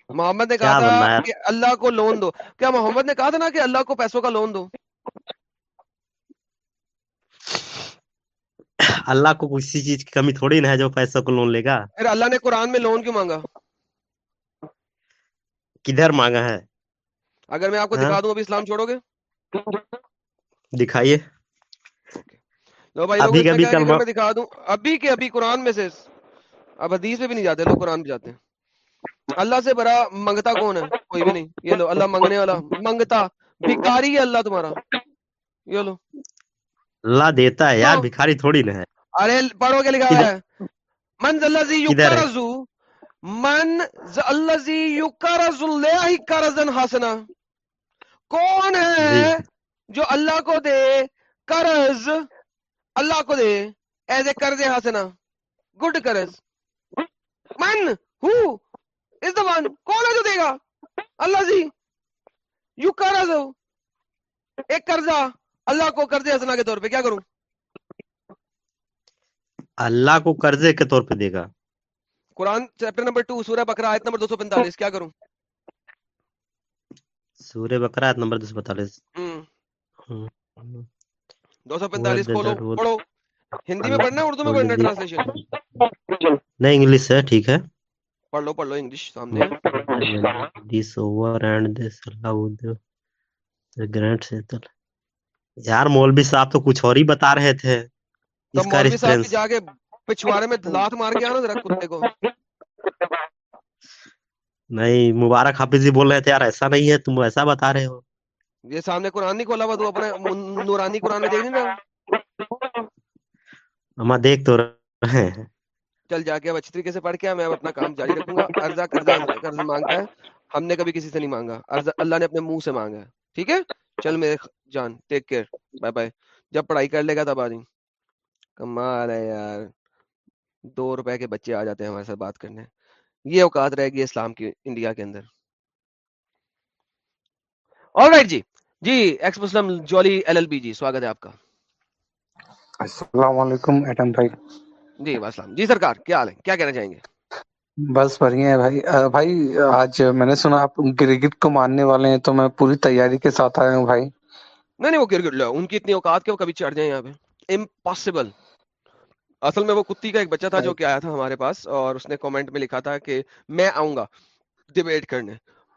محمد نے کہا تھا کہ اللہ کو لون دو۔ کیا محمد نے کہا تھا نا کہ اللہ کو پیسوں کا لون دو؟ اللہ کو کسی چیز کی کمی تھوڑی نہ ہے جو پیسوں کو لون لے گا؟ اللہ نے قرآن میں لون کیوں مانگا؟ کدھر مانگا ہے؟ اگر میں آپ کو ہاں؟ دکھا دوں ابھی اسلام چھوڑو گے؟ دکھائیے۔ دکھا دوں ابھی کے ابھی قرآن میں سے اب حدیث میں بھی نہیں جاتے لوگ قرآن میں جاتے ہیں۔ اللہ سے بڑا منگتا کون ہے؟ کوئی بھی نہیں۔ یہ لو اللہ منگنے والا منگتا بھکاری ہے اللہ تمہارا۔ یہ لو۔ اللہ دیتا ہے یار بھکاری تھوڑی نہ ہے۔ ارے پڑھو کے لکھا ہے؟ من الذی یقرض من الذی یقرض اللہ قرضا حسنا۔ کون ہے جی۔ جو اللہ کو دے قرض؟ اللہ کو دے۔ ایز اے قرض حسنا۔ گڈ قرض۔ من ہو۔ از دا ون کون ہے جو دے گا؟ اللہ جی۔ یو قرض ایک قرضہ۔ اللہ کو قرضے حسنا کے طور پہ کیا کروں؟ اللہ کو قرضے کے طور پہ دے گا۔ قرآن چیپٹر نمبر ٹو سورہ بکرا آیت نمبر 245 کیا کروں؟ سورہ بکرا آیت نمبر 245 245 کھولو پڑھو۔ ہندی میں پڑھنا اردو میں پڑھنا ٹرانسلیشن نہیں انگلش ہے ٹھیک ہے۔ پڑھ لو پڑھ لو انگلش سامنے۔ دس اوور اینڈ دس اللہ وہ دے the سے settle یار مولوی صاحب تو کچھ اور ہی بتا رہے تھے۔ پچھوارے میں لات مار کے آنا کتے کو۔ نہیں مبارک حافظ جی بول رہے تھے یار ایسا نہیں ہے تم ایسا بتا رہے ہو۔ یہ سامنے قرآن نہیں کھولا تو اپنے نورانی قرآن میں دیکھ نا ہم دیکھ تو رہے چل جا کے اب اچھی طریقے سے پڑھ کے میں اپنا کام جاری رکھوں گا۔ ارزا قرضہ قرض مانگتا ہے۔ ہم نے کبھی کسی سے نہیں مانگا۔ اللہ نے اپنے منہ سے مانگا ٹھیک ہے؟ چل میرے جان ٹیک کیئر بائے بائے جب پڑھائی کر لے گا تب آ جائیں۔ کمال ہے یار۔ دو روپے کے بچے آ جاتے ہیں ہمارے ساتھ بات کرنے۔ یہ اوقات رہے گی اسلام کی انڈیا کے اندر۔ All right ji. Ji ex Muslim Julie L L B ji سواگت ہے آپ کا۔ السلام علیکم ایٹم بھائی۔ جی وسلام جی سرکار کیا حال ہے؟ کیا کہنا چاہیں گے؟ بس بڑھیا ہے بھائی۔ بھائی آج میں نے سنا آپ گرگٹ کو ماننے والے ہیں تو میں پوری تیاری کے ساتھ آیا ہوں بھائی۔ نہیں نہیں وہ گرگٹ لو ان کی اتنی اوقات کے وہ کبھی چڑھ جائیں یہاں پہ۔ امپاسبل اصل میں وہ کتی کا ایک بچہ تھا جو کہ آیا تھا ہمارے پاس اور اس نے کامنٹ میں لکھا تھا کہ میں آؤں گا ڈبیٹ کرنے۔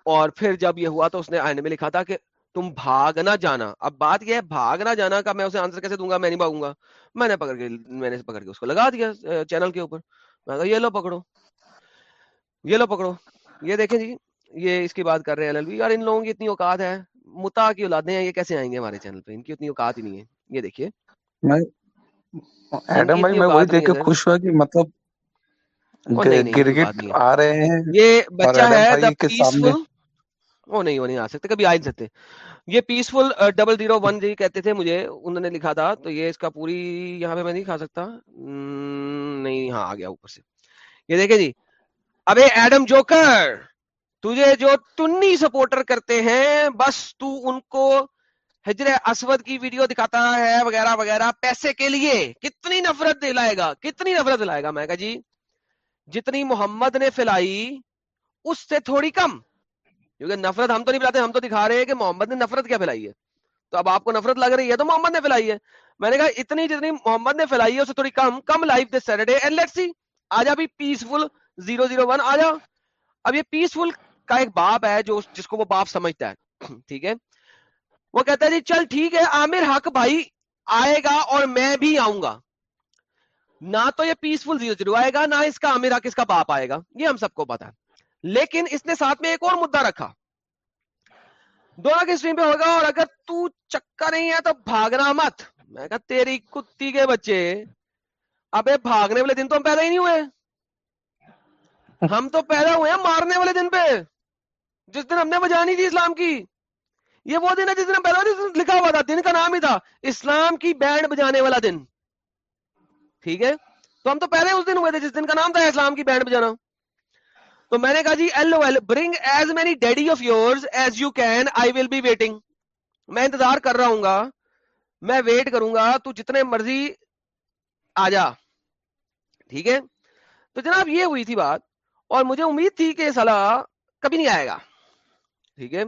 اور پھر جب یہ ہوا تو اس نے آئینے میں لکھا تھا کہ تم بھاگ نہ جانا۔ اب بات یہ ہے بھاگ نہ جانا کا میں اسے آنسر کیسے دوں گا؟ میں نہیں بھاگوں گا۔ میں نے پکڑ کے میں نے پکڑ کے اس کو لگا دیا چینل کے اوپر۔ میں کہا یہ لو پکڑو۔ یہ لو پکڑو۔ یہ دیکھیں جی یہ اس کی بات کر رہے ہیں ایل یار ان لوگوں کی اتنی اوقات ہے متا کی اولادیں ہیں یہ کیسے آئیں گے ہمارے چینل پہ؟ ان کی اتنی اوقات ہی نہیں ہے۔ یہ دیکھیے۔ خوش ہوا کہ مطلب یہ بچہ ہے وہ نہیں وہ نہیں آ سکتے کبھی آ نہیں سکتے۔ یہ پیسفل ڈبل زیرو ون جی کہتے تھے مجھے انہوں نے لکھا تھا تو یہ اس کا پوری یہاں پہ میں نہیں کھا سکتا۔ نہیں ہاں آ گیا اوپر سے۔ یہ دیکھیں جی ابے ایڈم جوکر، تجھے جو تنی سپورٹر کرتے ہیں، بس تو ان کو ہجر اسود کی ویڈیو دکھاتا ہے وغیرہ وغیرہ پیسے کے لیے۔ کتنی نفرت دلائے گا، کتنی نفرت دلائے گا، میں کہا جی جتنی محمد نے فلائی اس سے تھوڑی کم۔ کیونکہ نفرت ہم تو نہیں پلاتے ہم تو دکھا رہے ہیں کہ محمد نے نفرت کیا پھیلائی ہے۔ تو اب آپ کو نفرت لگ رہی ہے تو محمد نے پھیلائی ہے۔ میں نے کہا، اتنی جتنی محمد نے پھیلائی ہے، اس سے تھوڑی کم کم لائف دس سیٹرڈے آج ابھی پیسفل زیرو زیرو ون آ جا اب یہ پیسفل کا ایک باپ ہے جو جس کو وہ باپ سمجھتا ہے۔ <clears throat> ٹھیک ہے؟ وہ کہتا ہے جی چل ٹھیک ہے، عامر حق بھائی آئے گا اور میں بھی آؤں گا۔ نہ تو یہ پیسفل زیرو زیرو آئے گا، نہ اس کا عامر حق، اس کا باپ آئے گا۔ یہ ہم سب کو پتا ہے۔ لیکن اس نے ساتھ میں ایک اور مدعا رکھا۔ دونوں کی اسٹریم پہ ہوگا، اور اگر تو چکا نہیں ہے تو بھاگنا مت۔ میں کہا، تیری کتی کے بچے، ابے بھاگنے والے دن تو ہم پیدا ہی نہیں ہوئے۔ ہم تو پیدا ہوئے ہیں مارنے والے دن پہ۔ جس دن ہم نے بجانی تھی اسلام کی۔ یہ وہ دن ہے جس دن پہلا لکھا ہوا تھا، دن کا نام ہی تھا، اسلام کی بینڈ بجانے والا دن۔ ٹھیک ہے؟ تو ہم تو پہلے اس دن ہوئے تھے جس دن کا نام تھا اسلام کی بینڈ بجانا۔ تو میں نے کہا جی L O L bring as many daddy of yours as you can I will be waiting میں انتظار کر رہا ہوں گا۔ میں ویٹ کروں گا، تو جتنے مرضی آ جا۔ ٹھیک ہے؟ تو جناب یہ ہوئی تھی بات۔ اور مجھے امید تھی کہ سالہ کبھی نہیں آئے گا۔ ٹھیک ہے؟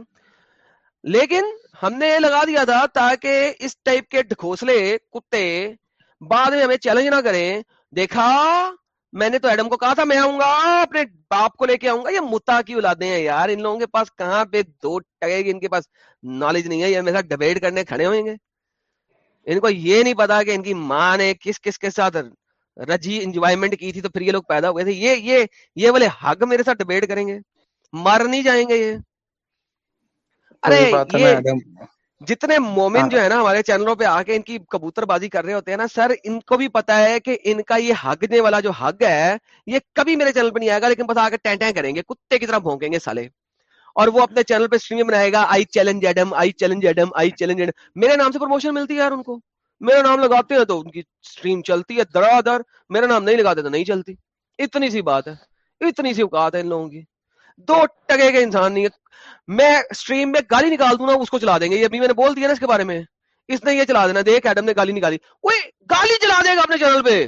لیکن ہم نے یہ لگا دیا تھا تاکہ اس ٹائپ کے ڈھکوسلے کتے بعد میں ہمیں چیلنج نہ کریں۔ دیکھا، میں نے تو ایڈم کو کہا تھا میں آؤں گا، اپنے باپ کو لے کے آؤں گا۔ یہ متا کی اولادیں ہیں یار، ان لوگوں کے پاس کہاں پہ دو ٹگے گی ان کے پاس نالج نہیں ہے؟ یہ میرے ساتھ ڈبیٹ کرنے کھڑے ہوئیں گے۔ ان کو یہ نہیں پتا کہ ان کی ماں نے کس کس کے ساتھ رجی انجوائمنٹ کی تھی تو پھر یہ لوگ پیدا ہوئے تھے۔ یہ یہ یہ والے حق میرے ساتھ ڈبیٹ کریں گے۔ مر نہیں جائیں گے یہ۔ ارے یہ جتنے مومن ہاں۔ جو ہے نا ہمارے چینلوں پہ آ کے ان کی کبوتر بازی کر رہے ہوتے ہیں نا سر ان کو بھی پتا ہے کہ ان کا یہ حگنے والا جو حگ ہے یہ کبھی میرے چینل پہ نہیں آئے گا لیکن بس آ کے ٹین ٹین کریں گے کتے کی طرح بھونکیں گے سالے۔ اور وہ اپنے چینل پہ اسٹریم بنائے گا I challenge Adam I challenge Adam I challenge Adam میرے نام سے پروموشن ملتی ہے یار ان کو۔ میرا نام لگاتے ہیں تو ان کی اسٹریم چلتی ہے، درا در، میرا نام نہیں لگاتے تو نہیں چلتی۔ اتنی سی بات ہے، اتنی سی اوقات ہے ان لوگوں کی۔ دو ٹگے کے انسان نہیں ہے۔ میں اسٹریم میں گالی نکال دوں نا، اس کو چلا دیں گے۔ یہ ابھی میں نے بول دیا نا اس کے بارے میں۔ اس نے یہ چلا دینا، دیکھ، ایڈم نے گالی نکالی۔ کوئی گالی چلا دے گا اپنے چینل پہ۔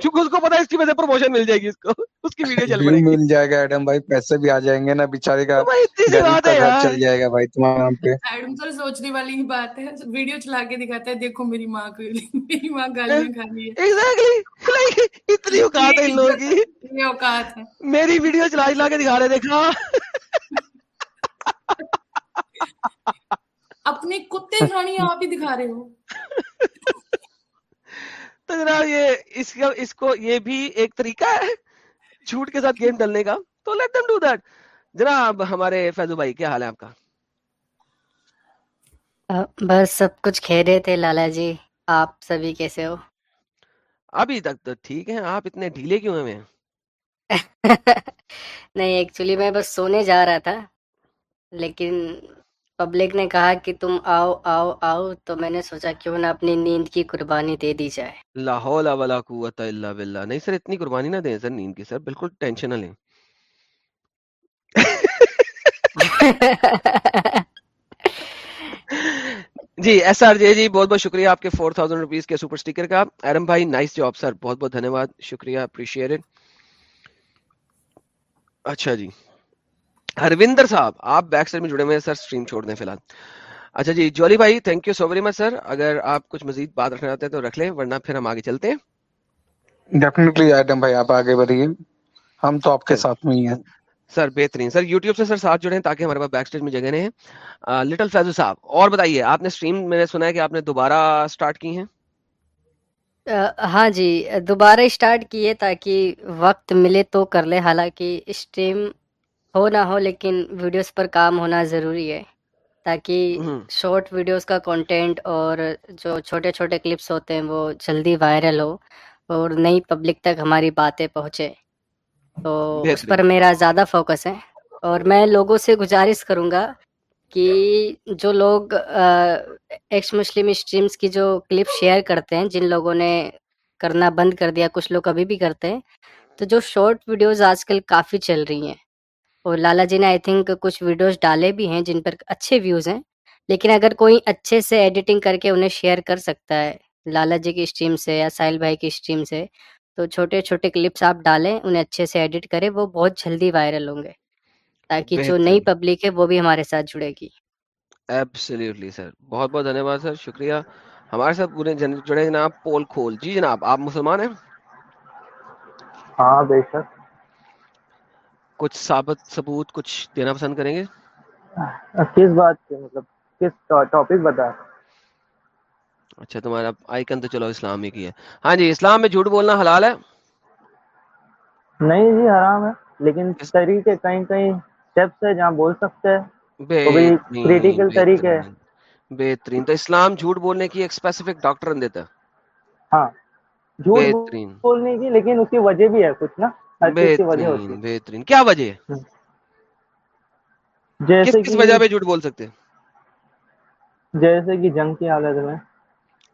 کیونکہ اس کو پتا ہے اس کی وجہ پروموشن مل جائے گی اس کو اس کی ویڈیو <laughs> چل پڑے گی۔ مل جائے گا ایڈم بھائی پیسے بھی آ جائیں گے نا بیچارے کا اتنی سی بات ہے یار۔ چل جائے گا بھائی تمہارے نام پہ۔ ایڈم سر سوچنے والی ہی بات ہے ویڈیو چلا کے دکھاتا ہے دیکھو میری ماں کو میری ماں گالیاں کھا رہی ہے۔ ایگزیکٹلی اتنی اوقات ہے ان لوگوں کی۔ یہ اوقات ہے۔ میری ویڈیو چلا چلا کے دکھا رہے دیکھا۔ اپنے کتے کھانی آپ ہی دکھا رہے ہو۔ <laughs> تو جناب یہ اس کا اس کو یہ بھی ایک طریقہ ہے جھوٹ کے ساتھ گیم ڈلنے کا۔ تو لیٹ دم ڈو دیٹ جناب ہمارے فیضو بھائی کیا حال ہے آپ کا؟ بس سب کچھ کھیرے تھے لالا جی۔ آپ سبھی کیسے ہو؟ ابھی تک تو ٹھیک ہے آپ اتنے ڈھیلے کیوں ہیں؟ <laughs> نہیں ایکچولی میں بس سونے جا رہا تھا لیکن پبلک نے کہا کہ تم آؤ آؤ آؤ تو میں نے سوچا کیوں نہ اپنی نیند کی قربانی دے دی جائے۔ لا حول ولا قوت الا باللہ۔ نہیں سر اتنی قربانی نہ دیں سر نیند کی سر بالکل ٹینشن نہ لیں۔ <laughs> جی ایس آر جے جی بہت بہت شکریہ آپ کے فور تھاؤزینڈ روپیز کے سپر اسٹیکر کا۔ ایرم بھائی نائس جاب سر بہت بہت دھنیہ واد شکریہ اپریشیٹ اچھا جی۔ ہروندر صاحب آپ بیک سائڈ میں جڑے ہوئے ہیں سر اسٹریم چھوڑ دیں فی الحال۔ اچھا جی جولی بھائی thank you so very much sir اگر آپ کچھ مزید بات رکھنا چاہتے ہیں تو رکھ لیں ورنہ پھر ہم آگے چلتے ہیں۔ ڈیفینیٹلی ایڈم بھائی آپ آگے بڑھیے۔ ہم تو آپ کے ساتھ میں ہی ہیں۔ سر بہترین۔ سر یوٹیوب سے سر ساتھ جڑے ہیں تاکہ ہمارے پاس بیک اسٹیج میں جگہ نہیں ہے۔ لٹل فیضو صاحب اور بتائیے آپ نے اسٹریم میں نے سنا ہے کہ آپ نے دوبارہ اسٹارٹ کی ہیں؟ ہاں جی دوبارہ اسٹارٹ کیے تاکہ وقت ملے تو کر لے حالانکہ اسٹریم ہو نہ ہو لیکن ویڈیوز پر کام ہونا ضروری ہے۔ تاکہ شارٹ ویڈیوز کا کنٹینٹ اور جو چھوٹے چھوٹے کلپس ہوتے ہیں وہ جلدی وائرل ہو اور نئی پبلک تک ہماری باتیں پہنچے۔ تو اس پر میرا زیادہ فوکس ہے۔ اور میں لوگوں سے گزارش کروں گا کہ جو لوگ ایکس مسلم اسٹریمس کی جو کلپ شیئر کرتے ہیں جن لوگوں نے کرنا بند کر دیا کچھ لوگ ابھی بھی کرتے ہیں تو جو شارٹ ویڈیوز آج کل کافی چل رہی ہیں۔ اور لالا جی نے آئی تھنک کچھ ویڈیوز ڈالے بھی ہیں جن پر اچھے ویوز ہیں لیکن اگر کوئی اچھے سے ایڈیٹنگ کر کے انہیں شیئر کر سکتا ہے لالا جی کی اسٹریم سے یا ساحل بھائی کی اسٹریم سے تو چھوٹے چھوٹے کلپس آپ ڈالیں انہیں اچھے سے ایڈٹ کریں وہ بہت جلدی وائرل ہوں گے۔ تاکہ جو نئی پبلک ہے وہ بھی ہمارے ساتھ جڑے گی۔ ایبسلیوٹلی سر بہت بہت دھنیہ واد سر شکریہ۔ ہمارے ساتھ پورے جڑے جناب پول کھول۔ جی جناب آپ مسلمان ہیں؟ ہاں بے شک۔ کچھ ثابت ثبوت کچھ دینا پسند کریں گے؟ کس بات کے مطلب کس ٹاپک بتا؟ اچھا تمہارا آئیکن تو چلو اسلام ہی کی ہے۔ ہاں جی اسلام میں جھوٹ بولنا حلال ہے؟ نہیں جی حرام ہے۔ لیکن طریقے کہیں کہیں اسٹیپس ہے جہاں بول سکتے ہیں۔ کریٹیکل طریقے بہترین۔ تو اسلام جھوٹ بولنے کی ایک اسپیسیفک ڈاکٹر دیتا ہے۔ ہاں۔ جھوٹ بولنے کی لیکن اس کی وجہ بھی ہے کچھ نا۔ بہترین کیا وجہ ہے؟ جیسے کس وجہ پہ جھوٹ بول سکتے جیسے کہ جنگ کی حالت میں۔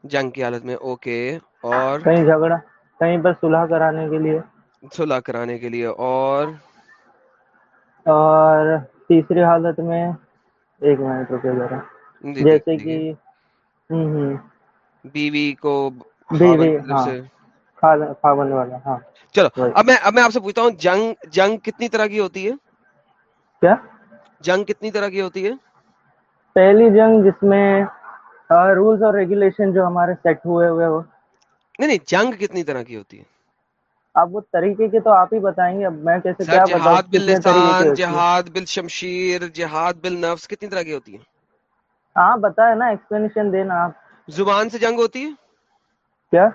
جنگ کی حالت میں اوکے۔ اور؟ کہیں جھگڑا کہیں پر صلح کرانے کے لیے۔ صلح کرانے کے لیے۔ اور؟ اور تیسری حالت میں ایک منٹ رکے ذرا۔ جیسے کہ بیوی کو بیوی ہاں۔ والا ہاں۔ چلو اب میں اب میں آپ سے پوچھتا ہوں جنگ جنگ کتنی طرح کی ہوتی ہے؟ کیا؟ جنگ کتنی طرح کی ہوتی ہے؟ پہلی جنگ جس میں رولز اور ریگولیشن جو ہمارے سیٹ ہوئے ہوئے ہو نہیں نہیں جنگ کتنی طرح کی ہوتی ہے؟ اب وہ طریقے کے تو آپ ہی بتائیں گے اب میں کیسے کیا جہاد طریقے کی باللسان ہوتی ہے۔ جہاد بالشمشیر جہاد بالنفس کتنی طرح کی ہوتی ہے؟ ہاں بتائے نا ایکسپلینیشن دینا آپ۔ زبان سے جنگ ہوتی ہے؟ کیا؟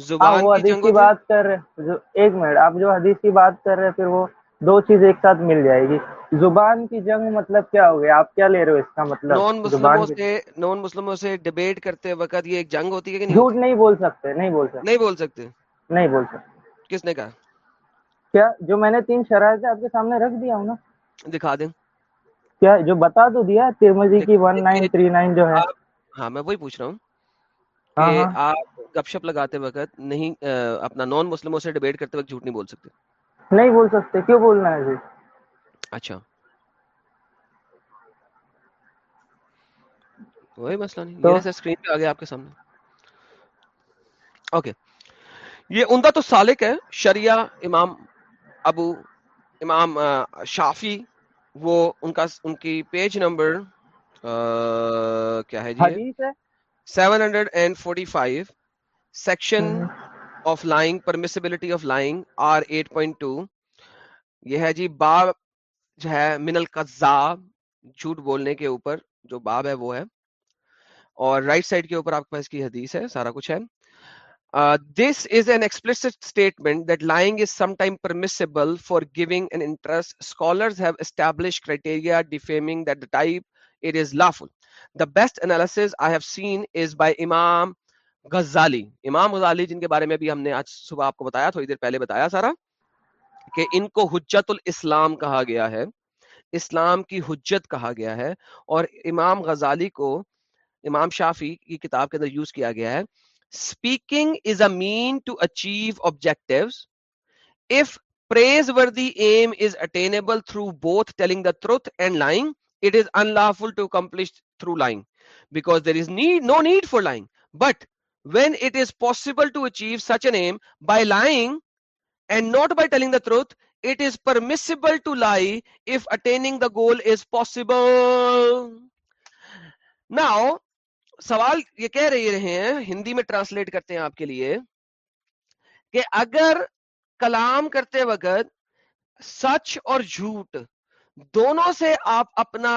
زبان وہ کی حدیث کی بات کر رہے ایک منٹ آپ جو حدیث کی بات کر رہے پھر وہ دو چیز ایک ساتھ مل جائے گی۔ زبان کی جنگ مطلب کیا ہو گیا؟ آپ کیا لے رہے ہو اس کا مطلب؟ نان مسلموں سے نان مسلموں سے ڈیبیٹ کرتے وقت یہ ایک جنگ ہوتی ہے کہ نہیں جھوٹ نہیں بول سکتے نہیں بول سکتے۔ نہیں بول سکتے؟ نہیں بول سکتے۔ کس نے کہا؟ کیا جو میں نے تین شرائط آپ کے سامنے رکھ دیا ہوں نا۔ دکھا دیں۔ کیا جو بتا تو دیا ترمزی کی ون نائن دیکھیے تھری نائن جو ہے۔ ہاں میں وہی پوچھ رہا ہوں ہاں کہ ہاں۔ آپ گپ شپ لگاتے وقت نہیں اپنا نان مسلموں سے ڈیبیٹ کرتے وقت جھوٹ نہیں بول سکتے؟ نہیں بول سکتے کیوں بولنا ہے جی اچھا۔ کوئی مسئلہ نہیں رہے سر اسکرین پہ آ گیا آپ کے سامنے۔ اوکے یہ عمدہ تو سالک ہے شریعہ امام ابو امام شافی وہ ان کا ان کی پیج نمبر کیا ہے جی seven hundred and forty five section of lying permissibility of lying R eight point two یہ ہے جی باب جو ہے من القذاب جھوٹ بولنے کے اوپر جو باب ہے وہ ہے۔ اور رائٹ سائڈ کے اوپر آپ کے پاس کی حدیث ہے سارا کچھ ہے۔ This is an explicit statement that lying is sometime time permissible for giving an interest. Scholars have established criteria defaming that the type it is lawful. The best analysis i have seen is by imam Ghazali, امام غزالی جن کے بارے میں بھی ہم نے آج صبح آپ کو بتایا تھوڑی دیر پہلے بتایا سارا، کہ ان کو حجت الاسلام کہا گیا ہے، اسلام کی حجت کہا گیا ہے، اور امام غزالی کو، امام شافی کی کتاب کے اندر یوز کیا گیا ہے speaking is a mean to achieve objectives if praiseworthy aim is attainable through both telling the truth and lying it is unlawful to accomplish through lying because there is need no need for lying but when it is possible to achieve such an aim by lying and not by telling the truth it is permissible to lie if attaining the goal is possible. Now سوال یہ کہہ رہے ہیں، ہندی میں ٹرانسلیٹ کرتے ہیں آپ کے لیے، کہ اگر کلام کرتے وقت سچ اور جھوٹ دونوں سے آپ اپنا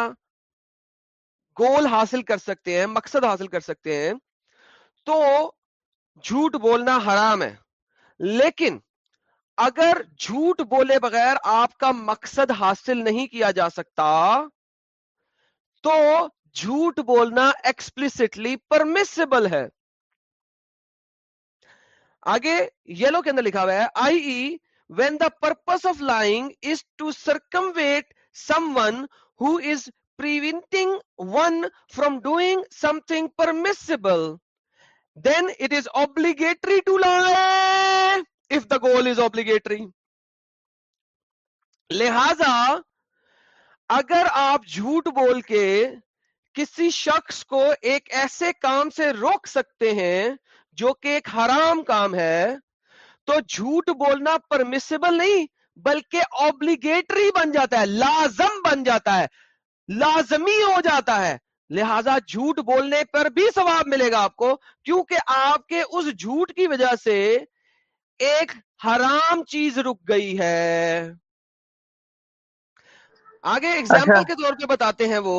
گول حاصل کر سکتے ہیں، مقصد حاصل کر سکتے ہیں تو جھوٹ بولنا حرام ہے۔ لیکن اگر جھوٹ بولے بغیر آپ کا مقصد حاصل نہیں کیا جا سکتا، تو جھوٹ بولنا ایکسپلسٹلی پرمیسیبل ہے۔ آگے یلو کے اندر لکھا ہوا ہے I E when the purpose of lying is to circumvent someone who is preventing one from doing something permissible then it is obligatory to lie if the goal is obligatory. لہذا اگر آپ جھوٹ بول کے کسی شخص کو ایک ایسے کام سے روک سکتے ہیں جو کہ ایک حرام کام ہے، تو جھوٹ بولنا پرمیسیبل نہیں، بلکہ اوبلیگیٹری بن جاتا ہے، لازم بن جاتا ہے، لازمی ہو جاتا ہے۔ لہذا جھوٹ بولنے پر بھی ثواب ملے گا آپ کو کیونکہ آپ کے اس جھوٹ کی وجہ سے ایک حرام چیز رک گئی ہے۔ آگے ایگزامپل کے طور پہ بتاتے ہیں وہ۔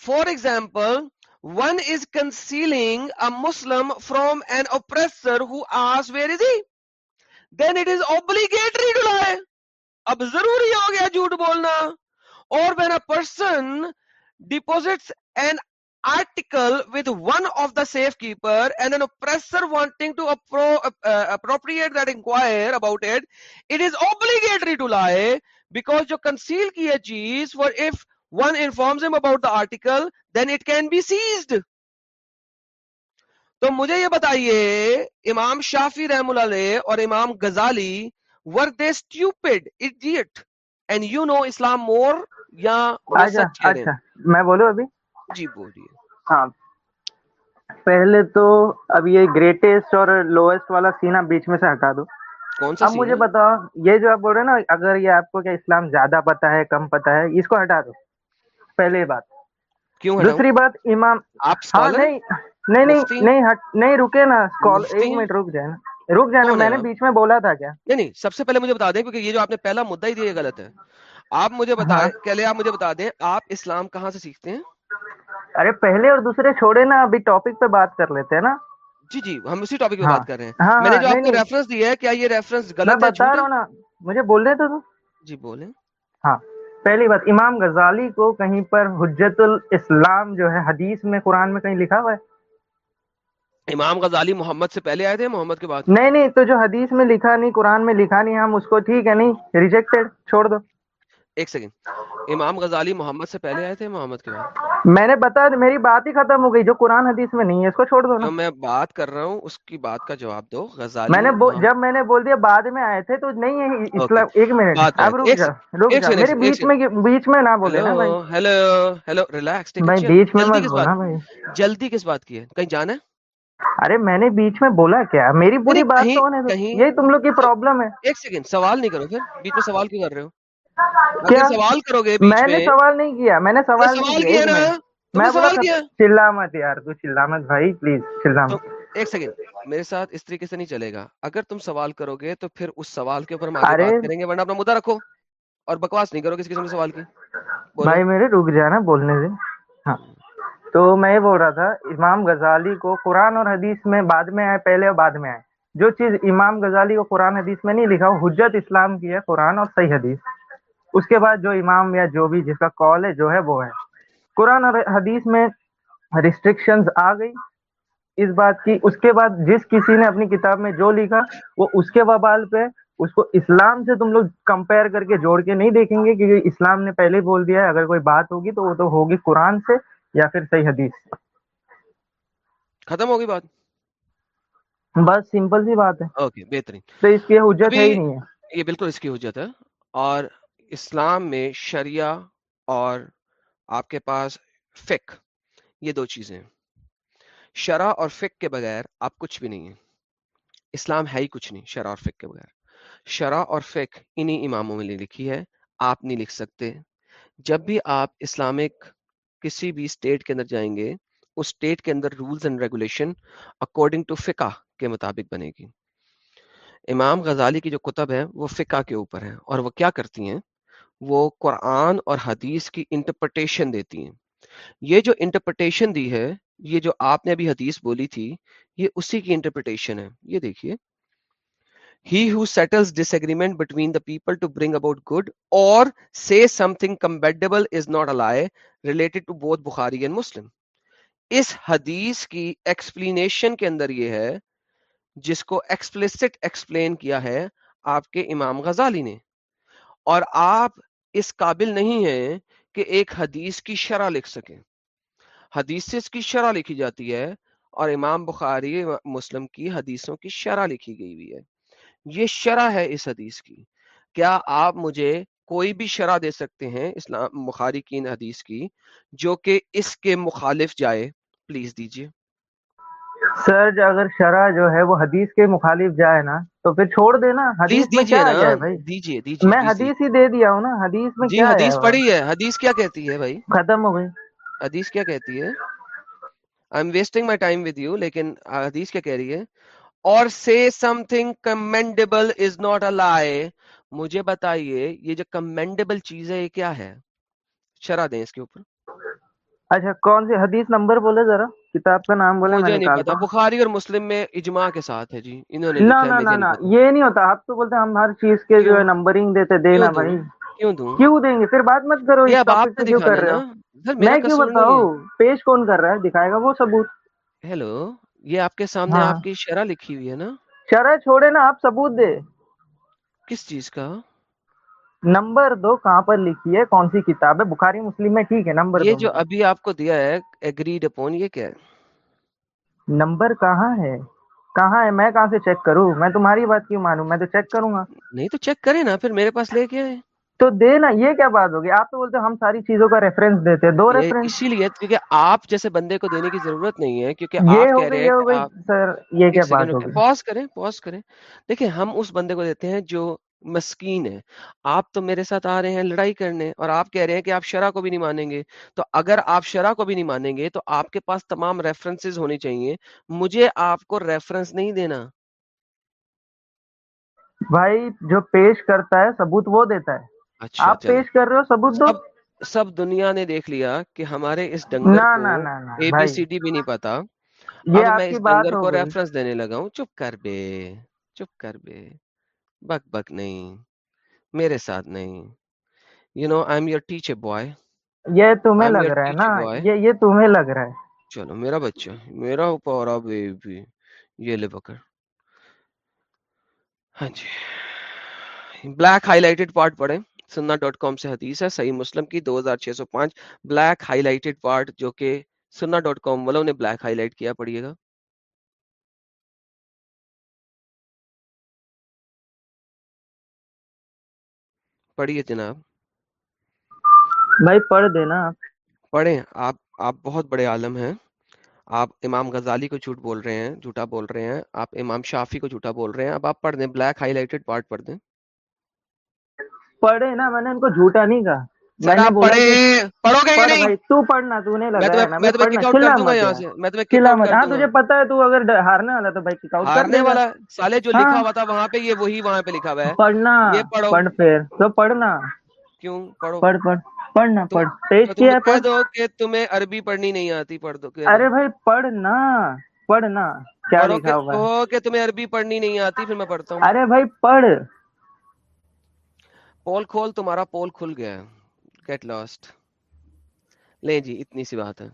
For example one is concealing a Muslim from an oppressor who as where is he then it is obligatory to lie اب ضروری ہو گیا جھوٹ بولنا۔ اور when a person deposits an article with one of the safekeeper and an oppressor wanting to appro, uh, appropriate that inquire about it, it is obligatory to lie because جو conceal ہے چیز for if one informs him about the article then it can be seized تو مجھے یہ بتائیے امام شافی رحم اللہ اور امام غزالی were they stupid idiot and you know Islam more یا اچھا اچھا میں بولوں ابھی جی بولیے۔ ہاں۔ پہلے تو اب یہ گریٹسٹ اور لوئسٹ والا سینا بیچ میں سے ہٹا دو۔ کون سا اب مجھے سین بتاؤ یہ جو آپ بول رہے ہیں نا اگر یہ آپ کو کیا اسلام زیادہ پتا ہے کم پتا ہے اس کو ہٹا دو۔ پہلے بات۔ کیوں دوسری بات امام۔ آپ ہاں نہیں نہیں نہیں رکے نا۔ ایک منٹ رک جائے نا۔ رک جائے نا کون ہے میں نے آپ بیچ میں بولا تھا کیا؟ نہیں نہیں سب سے پہلے مجھے بتا دیں کیونکہ یہ جو آپ نے پہلا مدعا ہی دیا غلط ہے۔ آپ مجھے ہاں۔ بتائیں پہلے آپ مجھے بتا دیں آپ اسلام کہاں سے سیکھتے ہیں؟ ارے پہلے اور دوسرے چھوڑے نا ابھی ٹاپک پہ بات کر لیتے ہیں نا۔ جی جی ہم اسی ٹاپک پہ ہاں۔ بات کر رہے ہیں۔ ہاں میں نے ہاں جو آپ کو ریفرنس دیا ہے کیا یہ ریفرنس غلط ہے؟ بتا رہا ہوں نا۔ مجھے بول رہے تھے تو جی بولیں۔ ہاں۔ پہلی بات امام غزالی کو کہیں پر حجت الاسلام جو ہے حدیث میں قرآن میں کہیں لکھا ہوا ہے؟ امام غزالی محمد سے پہلے آئے تھے محمد کے بعد؟ نہیں نہیں تو جو حدیث میں لکھا نہیں قرآن میں لکھا نہیں ہم اس کو ٹھیک ہے نہیں ریجیکٹڈ چھوڑ دو۔ ایک سیکنڈ۔ امام غزالی محمد سے پہلے آئے تھے محمد کے بعد؟ میں نے بتا میری بات ہی ختم ہو گئی جو قرآن حدیث میں نہیں ہے اس کو چھوڑ دو نا۔ میں بات کر رہا ہوں اس کی بات کا جواب دو۔ میں غزالی نے بو- محمد جب میں نے بول دیا بعد میں آئے تھے تو نہیں ہے اسلام ایک منٹ۔ اب رک جا رک میرے بیچ میں بیچ میں نہ بولے نا بھائی۔ ہیلو ہیلو ریلیکس چل بیچ میں جلدی مت کس بولنا بات بھائی۔ جلدی کس بات کی ہے؟ کہیں جانا ہے؟ ارے میں نے بیچ میں بولا کیا؟ میری پوری بات کہیں یہی تم لوگ کی پرابلم ہے۔ ایک سیکنڈ سوال نہیں کرو پھر۔ بیچ میں سوال کیوں کر رہے ہو؟ کیا؟ سوال کرو گے میں نے سوال نہیں کیا میں نے سوال نہیں کیا میں سوال کیا؟ چلا مت یار تو چلا مت بھائی پلیز چلا مت۔ ایک سیکنڈ میرے ساتھ اس طریقے سے نہیں چلے گا۔ اگر تم سوال کرو گے تو پھر اس سوال کے اوپر ہم آگے ارے بات کریں گے ورنہ اپنا مدعا رکھو اور بکواس نہیں کرو کسی قسم کے سوال کی۔ بھائی میرے رک جانا بولنے سے۔ ہاں۔ تو میں یہ بول رہا تھا امام غزالی کو قرآن اور حدیث میں بعد میں آئے پہلے اور بعد میں آئے۔ جو چیز امام غزالی کو قرآن حدیث میں نہیں لکھا وہ حجت اسلام کی ہے قرآن اور صحیح حدیث۔ اس کے بعد جو امام یا جو بھی جس کا کال ہے جو ہے وہ ہے۔ قرآن اور حدیث میں ریسٹرکشنز آ گئی۔ اس بات کی اس کے بعد جس کسی نے اپنی کتاب میں جو لکھا وہ اس کے وبال پہ اس کو اسلام سے تم لوگ کمپیئر کر کے جوڑ کے نہیں دیکھیں گے کیونکہ اسلام نے پہلے بول دیا ہے اگر کوئی بات ہوگی تو وہ تو ہوگی قرآن سے یا پھر صحیح حدیث سے۔ ختم ہوگی بات؟ بس سمپل سی بات ہے۔ اوکے بہترین۔ تو اس کی حجت ہے ہی نہیں ہے۔ یہ بالکل اس کی حجت ہے۔ اور اسلام میں شریعہ اور آپ کے پاس فک یہ دو چیزیں ہیں۔ شرع اور فک کے بغیر آپ کچھ بھی نہیں ہیں۔ اسلام ہے ہی کچھ نہیں، شرع اور فک کے بغیر۔ شرع اور فک انہی اماموں میں لکھی ہے، آپ نہیں لکھ سکتے۔ جب بھی آپ اسلامک کسی بھی اسٹیٹ کے اندر جائیں گے، اس اسٹیٹ کے اندر rules and regulation according to فقہ کے مطابق بنے گی۔ امام غزالی کی جو کتب ہیں، وہ فقہ کے اوپر ہیں اور وہ کیا کرتی ہیں؟ وہ قرآن اور حدیث کی انٹرپریٹیشن دیتی ہیں۔ یہ جو انٹرپریٹیشن دی ہے، یہ جو آپ نے ابھی حدیث بولی تھی، یہ اسی کی انٹرپریٹیشن ہے۔ یہ دیکھیے۔ He who settles disagreement between the people to bring about good or say something commendable is not a lie related to both Bukhari and Muslim. اس حدیث کی ایکسپلینیشن کے اندر یہ ہے، جس کو ایکسپلسٹ ایکسپلین کیا ہے آپ کے امام غزالی نے۔ اور آپ اس قابل نہیں ہیں کہ ایک حدیث کی شرح لکھ سکیں۔ حدیث سے اس کی شرح لکھی جاتی ہے اور امام بخاری مسلم کی حدیثوں کی شرح لکھی گئی ہوئی ہے۔ یہ شرح ہے اس حدیث کی۔ کیا آپ مجھے کوئی بھی شرح دے سکتے ہیں اسلام بخاری کی ان حدیث کی جو کہ اس کے مخالف جائے؟ پلیز دیجیے۔ سر اگر شرح جو ہے وہ حدیث کے مخالف جائے نا تو پھر چھوڑ دینا حدیث میں کیا جائے بھائی؟ دیجیے دیجیے میں حدیث ہی دے دیا ہوں نا حدیث میں جی کیا حدیث پڑھی ہے حدیث کیا کہتی ہے بھائی؟ ختم ہو گئی۔ حدیث کیا کہتی ہے؟ I am wasting my time with you لیکن حدیث کیا کہہ رہی ہے؟ اور سے something commendable is not a lie مجھے بتائیے یہ جو کمینڈیبل چیز ہے یہ کیا ہے؟ شرح دیں اس کے اوپر۔ اچھا کون سی حدیث نمبر بولے ذرا؟ کتاب کا نام بولے مجھے نہیں پتا۔ بخاری اور مسلم میں اجماع کے ساتھ ہے جی انہوں نے نہ پتا یہ نہیں ہوتا۔ آپ تو بولتے ہم ہر چیز کے جو ہے نمبرنگ دیتے دینا بھائی۔ کیوں دوں؟ کیوں دیں گے؟ پھر بات مت کرو یہ آپ کیوں کر رہے نا۔ ہو میں کیوں بتاؤ پیش کون کر رہا ہے؟ دکھائے گا وہ ثبوت۔ ہیلو یہ آپ کے سامنے ہاں۔ آپ کی شرح لکھی ہوئی ہے نا؟ شرح چھوڑے نا آپ ثبوت دے۔ کس چیز کا؟ نمبر دو کہاں پر لکھی ہے؟ کون سی کتاب ہے؟ بخاری مسلم میں ٹھیک ہے نمبر یہ جو ابھی آپ کو دیا ہے ایگریڈ اپون یہ کیا ہے؟ نمبر کہاں ہے؟ کہاں ہے؟ میں کہاں سے چیک کروں؟ میں تمہاری بات کیوں مانوں؟ میں تو چیک کروں گا۔ نہیں تو چیک کریں نا پھر میرے پاس لے کے آئے تو دینا یہ کیا بات ہوگی؟ آپ تو بولتے ہم ساری چیزوں کا ریفرنس دیتے دو ریفرنس اسی لیے کیونکہ آپ جیسے بندے کو دینے کی ضرورت نہیں ہے کیونکہ یہ آپ کہہ رہے ہیں سر یہ کیا بات سیکنڈ ہو رکیں گئی پاز کریں پاز کریں۔ دیکھیں ہم اس بندے کو دیتے ہیں جو مسکین ہے آپ تو میرے ساتھ آ رہے ہیں لڑائی کرنے اور آپ کہہ رہے ہیں کہ آپ شرح کو بھی نہیں مانیں گے۔ تو اگر آپ شرح کو بھی نہیں مانیں گے تو آپ کے پاس تمام ریفرنسز ہونے چاہیے۔ مجھے آپ کو ریفرنس نہیں دینا۔ بھائی جو پیش کرتا ہے ثبوت وہ دیتا ہے۔ اچھا آپ پیش کر رہے ہو ثبوت دو؟ سب دنیا نے دیکھ لیا کہ ہمارے اس ڈنگر نہ کو نہ نہ نہ اے بی بھائی۔ سی ڈی بھی نہیں پتا۔ اب میں اس ڈنگر کو ریفرنس دینے لگا ہوں۔ چپ کر بے چپ کر بے۔ بک بک نہیں میرے ساتھ نہیں۔ You know I am your teacher boy یہ تمہیں لگ رہا ہے نا یہ تمہیں لگ رہا ہے۔ چلو میرا بچہ میرا پورا بیبی یہ لے پکڑ۔ ہاں جی۔ بلیک ہائی لائٹڈ پارٹ پڑھیں۔ سننا ڈاٹ کام سے حدیث ہے صحیح مسلم کی دو ہزار چھ سو پانچ۔ بلیک ہائی لائٹڈ پارٹ جو کہ سننا ڈاٹ کام والوں نے بلیک ہائی لائٹ کیا پڑھیے گا۔ پڑھیے جناب۔ بھائی پڑھ دینا۔ پڑھیں۔ آپ آپ بہت بڑے عالم ہیں۔ آپ امام غزالی کو جھوٹ بول رہے ہیں جھوٹا بول رہے ہیں۔ آپ امام شافی کو جھوٹا بول رہے ہیں۔ اب آپ پڑھ دیں بلیک ہائی لائٹڈ پارٹ پڑھ دیں۔ پڑھے نا میں نے ان کو جھوٹا نہیں کہا۔ پڑھو گے نہیں تو پڑھنا تو نے میں تمہیں میں مت ہاں تجھے پتا ہے تو اگر ہارنے والا تو بھائی کک آؤٹ ہارنے والا سالے جو لکھا ہوا تھا وہاں پہ یہ وہی وہاں پہ لکھا ہوا ہے پڑھنا یہ پڑھو پڑھ پھر تو پڑھنا کیوں پڑھو پڑھ پڑھ پڑھنا پڑھ تم کیا ہے پڑھ دو کہ تمہیں عربی پڑھنی نہیں آتی پڑھ دو ارے بھائی پڑھنا پڑھنا کیا لکھا ہوا ہے کہ تمہیں عربی پڑھنی نہیں آتی پھر میں پڑھتا ہوں ارے بھائی پڑھ پول کھول تمہارا پول کھل گیا ہے گیٹ لاسٹ لیں جی اتنی سی بات ہے۔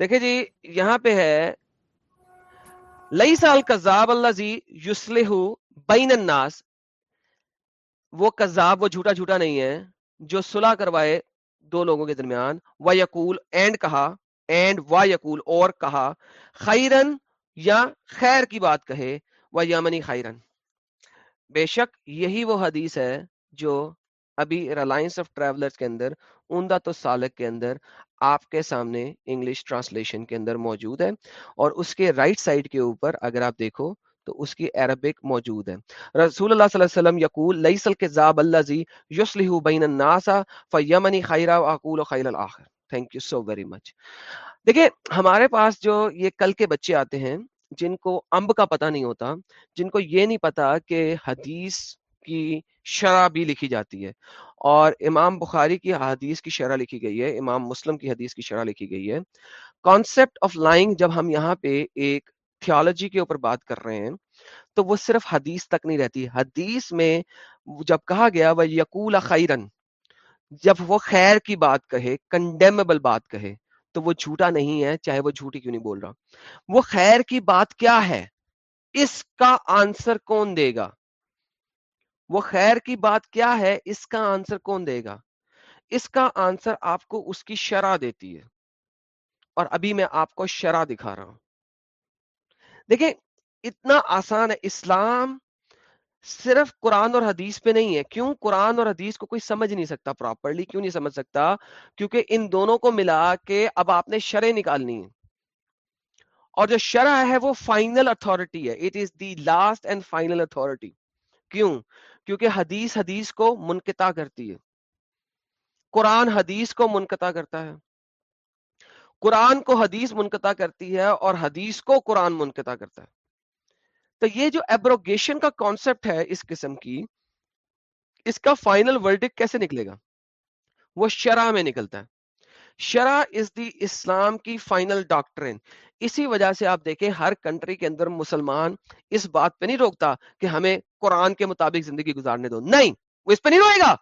دیکھیں جی یہاں پہ ہے، لئی سال کذاب اللہ زی یسلح بین الناس۔ وہ کذاب، وہ جھوٹا جھوٹا نہیں ہے، جو صلح کروائے دو لوگوں کے درمیان۔ و یقول اینڈ کہا اینڈ و یقول اور کہا خیرن یا خیر کی بات کہے۔ و یمنی خیرن بے شک یہی وہ حدیث ہے جو ابھی ریلائنس آف ٹریولرز کے اندر، عمدہ تو سالک کے اندر آپ کے سامنے انگلش ٹرانسلیشن کے اندر موجود ہے اور اس کے رائٹ right سائڈ کے اوپر اگر آپ دیکھو تو اس کی عربک موجود ہے۔ رسول اللہ صلی اللہ علیہ وسلم یقول لیسل کے زاب اللہ بین الناس فیمنی خیرہ واقول خیر الاخر. Thank you so very much دیکھیں، ہمارے پاس جو یہ کل کے بچے آتے ہیں، جن کو امب کا پتہ نہیں ہوتا، جن کو یہ نہیں پتا کہ حدیث کی شرح بھی لکھی جاتی ہے۔ اور امام بخاری کی حدیث کی شرح لکھی گئی ہے، امام مسلم کی حدیث کی شرح لکھی گئی ہے۔ کانسیپٹ آف لائنگ جب ہم یہاں پہ ایک تھیولوجی کے اوپر بات کر رہے ہیں، تو وہ صرف حدیث تک نہیں رہتی۔ حدیث میں جب کہا گیا وہ یقول خیرن جب وہ خیر کی بات کہے کنڈیمبل بات کہے، تو وہ جھوٹا نہیں ہے، چاہے وہ جھوٹی کیوں نہیں بول رہا۔ وہ خیر کی بات کیا ہے؟ اس کا آنسر کون دے گا؟ وہ خیر کی بات کیا ہے، اس کا آنسر کون دے گا؟ اس کا آنسر آپ کو اس کی شرح دیتی ہے۔ اور ابھی میں آپ کو شرح دکھا رہا ہوں۔ دیکھیں، اتنا آسان ہے، اسلام صرف قرآن اور حدیث پہ نہیں ہے۔ کیوں؟ قرآن اور حدیث کو کوئی سمجھ نہیں سکتا پراپرلی کیوں نہیں سمجھ سکتا؟ کیونکہ ان دونوں کو ملا کے اب آپ نے شرح نکالنی ہے۔ اور جو شرح ہے، وہ فائنل اتھارٹی ہے۔ It is the last and final authority کیوں؟ کیونکہ حدیث حدیث کو منقطع کرتی ہے۔ قرآن حدیث کو منقطع کرتا ہے۔ قرآن کو حدیث منقطع کرتی ہے اور حدیث کو قرآن منقطع کرتا ہے۔ تو یہ جو ایبروگیشن کا کانسیپٹ ہے اس قسم کی، اس کا فائنل ورڈک کیسے نکلے گا؟ وہ شرح میں نکلتا ہے۔ شرح از دی اسلام کی فائنل ڈاکٹرن اسی وجہ سے آپ دیکھیں ہر کنٹری کے اندر مسلمان اس بات پہ نہیں روکتا کہ ہمیں قرآن کے مطابق زندگی گزارنے دو۔ نہیں، وہ اس پہ نہیں روئے گا۔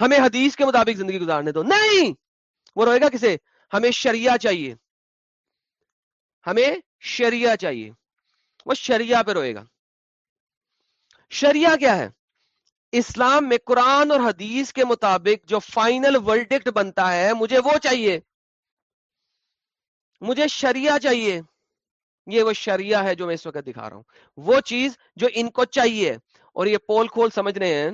ہمیں حدیث کے مطابق زندگی گزارنے دو۔ نہیں، وہ روئے گا کسے؟ ہمیں شریعہ چاہیے۔ ہمیں شریعہ چاہیے۔ وہ شریعہ پہ روئے گا۔ شریعہ کیا ہے؟ اسلام میں قرآن اور حدیث کے مطابق جو فائنل ورڈکٹ بنتا ہے، مجھے وہ چاہیے۔ مجھے شریعہ چاہیے۔ یہ وہ شریعہ ہے جو میں اس وقت دکھا رہا ہوں۔ وہ چیز جو ان کو چاہیے۔ اور یہ پول کھول سمجھ رہے ہیں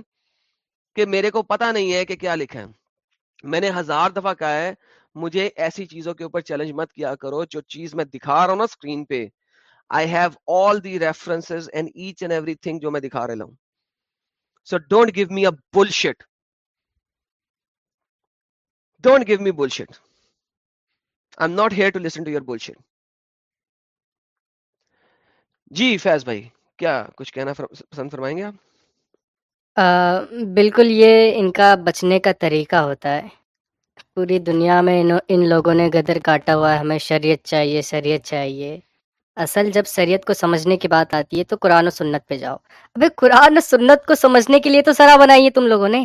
کہ میرے کو پتا نہیں ہے کہ کیا لکھا ہے۔ میں نے ہزار دفعہ کہا ہے، مجھے ایسی چیزوں کے اوپر چیلنج مت کیا کرو جو چیز میں دکھا رہا ہوں نا اسکرین پہ۔ I have all the reference and H and everything جو میں دکھا رہا ہوں۔ So don't give me a bullshit don't give me bullshit I am not here to listen to your bullshit جی فیض بھائی، کیا کچھ کہنا پسند فرمائیں گے آپ؟ بالکل یہ ان کا بچنے کا طریقہ ہوتا ہے۔ پوری دنیا میں ان لوگوں نے گدر کاٹا ہوا ہے، ہمیں شریعت چاہیے شریعت چاہیے۔ اصل جب شریعت کو سمجھنے کی بات آتی ہے تو قرآن و سنت پہ جاؤ۔ ابھی قرآن و سنت کو سمجھنے کے لیے تو سرا بنائی ہے تم لوگوں نے۔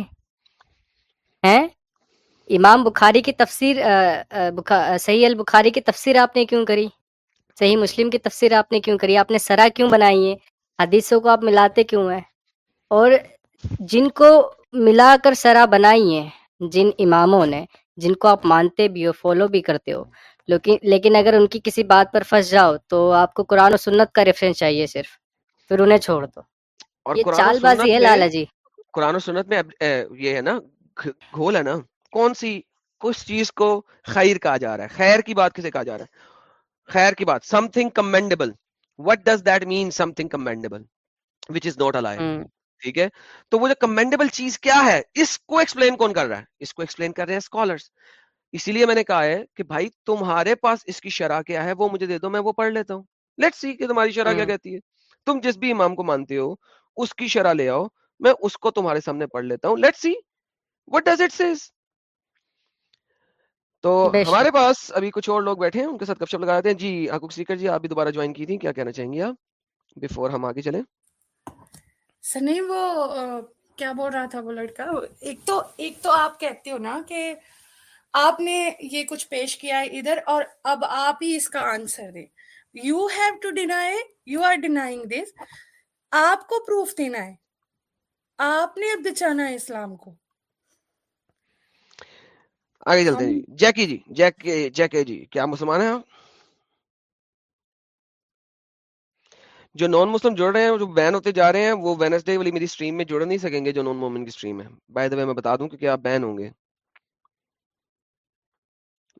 ہیں؟ امام بخاری کی تفسیر صحیح البخاری کی تفسیر آپ نے کیوں کری؟ صحیح مسلم کی تفسیر آپ نے کیوں کری؟ آپ نے سرا کیوں بنائی ہے؟ حدیثوں کو آپ ملاتے کیوں ہیں؟ اور جن کو ملا کر سرا بنائی ہیں، جن اماموں نے، جن کو آپ مانتے بھی ہو، فالو بھی کرتے ہو لیکن اگر ان کی کسی بات پر پھنس جاؤ تو آپ کو قرآن و سنت کا ریفرنس چاہیے صرف۔ پھر انہیں چھوڑ دو۔ اور یہ چال بازی ہے لالا جی۔ قرآن و سنت میں یہ ہے نا گھول ہے نا۔ کون سی کس چیز کو خیر کہا جا رہا ہے؟ خیر کی بات کسے کہا جا رہا ہے؟ خیر کی بات something commendable what does that mean something commendable which is not a lie ٹھیک ہے؟ تو وہ جو کمینڈیبل چیز کیا ہے اس کو ایکسپلین کون کر رہا ہے؟ اس کو ایکسپلین کر رہے ہیں اسکالرس اسی لیے میں نے کہا ہے کہ بھائی تمہارے پاس اس کی شرح کیا ہے وہ مجھے دے دو میں وہ پڑھ لیتا ہوں۔ لیٹ سی کہ تمہاری شرح کیا کہتی ہے۔ تم جس بھی امام کو مانتے ہو اس کی شرح لے آؤ میں اس کو تمہارے سامنے پڑھ لیتا ہوں۔ Let see what does it says تو ہمارے پاس ابھی کچھ اور لوگ بیٹھے ہیں ان کے ساتھ گپ شپ لگا دیتے ہیں۔ جی حقوق سیکر جی آپ بھی دوبارہ جوائن کی تھی کیا کہنا چاہیں گے آپ؟ بفور ہم آگے چلیں۔ سر نہیں وہ کیا بول رہا تھا وہ لڑکا؟ ایک تو ایک تو آپ کہتے ہو نا کہ آپ نے یہ کچھ پیش کیا ہے ادھر اور اب آپ ہی اس کا آنسر دیں۔ You have to deny you are denying this آپ کو پروف دینا ہے۔ آپ نے اب بچانا ہے اسلام کو۔ آگے چلتے ہیں۔ جی جیکی جی جیک جیکے جی کیا مسلمان ہیں آپ؟ جو نان مسلم جڑ رہے ہیں جو بین ہوتے جا رہے ہیں وہ وینسڈے والی میری سٹریم میں جڑ نہیں سکیں گے جو نان مومن کی سٹریم ہے۔ بائی دا وے میں بتا دوں کہ آپ بین ہوں گے۔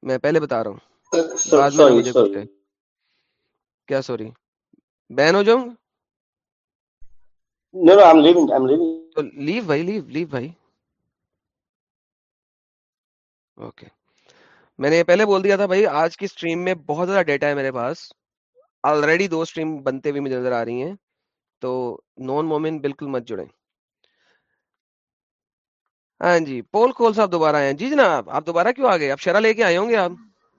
میں پہلے بتا رہا ہوں۔ بعد میں مجھے کچھ کیا سوری؟ بین ہو جاؤں no, I'm leaving. I'm leaving. تو لیو بھائی لیو لیو بھائی۔ اوکے میں نے پہلے بول دیا تھا بھائی آج کی سٹریم میں بہت زیادہ ڈیٹا ہے میرے پاس۔ آلریڈی دو سٹریم بنتے ہوئے مجھے نظر آ رہی ہیں۔ تو نان مومن بالکل مت جڑیں۔ ہاں جی پول کول صاحب دوبارہ آئے ہیں۔ جی جناب آپ دوبارہ کیوں آ گئے آپ شرح لے کے آئے ہوں گے آپ؟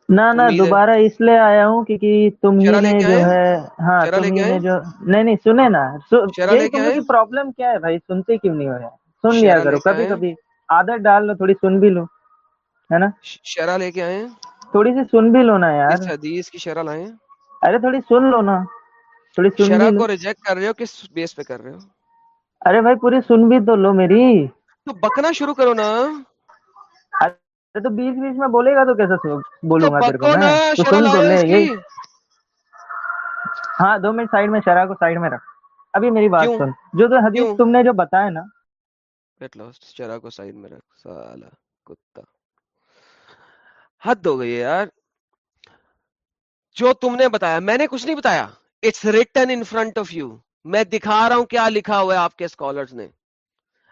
نہ نہ دوبارہ اس لیے آیا ہوں کیونکہ تم ہی نے جو ہے ہاں تم ہی نے جو نہیں نہیں سنے نا۔ پرابلم کیا ہے بھائی؟ سنتے کیوں نہیں ہو یار؟ سن لیا کرو کبھی کبھی عادت ڈال لو تھوڑی سن بھی لو ہے نا؟ شرح لے کے آئے ہیں؟ تھوڑی سی سن بھی لو نا یار۔ حدیث کی شرح لائیں۔ ارے تھوڑی سن لو نا تھوڑی سن شرح کو ریجیکٹ کر رہے ہو کس بیس پہ کر رہے ہو؟ ارے بھائی پوری سن بھی تو لو میری۔ تو بکنا شروع کرو نا۔ تو بیچ بیچ میں بولے گا تو کیسا بولوں گا تیرے کو میں؟ تو سن تو لے یہی۔ ہاں دو منٹ سائڈ میں شرح کو سائڈ میں رکھ۔ ابھی میری بات سن۔ جو تو حدیث تم نے جو بتایا نا۔ شرح کو سائڈ میں رکھ۔ سالا کتا۔ حد ہو گئی یار۔ جو تم نے بتایا میں نے کچھ نہیں بتایا۔ It's written in front of you میں دکھا رہا ہوں کیا لکھا ہوا ہے آپ کے اسکالرس نے۔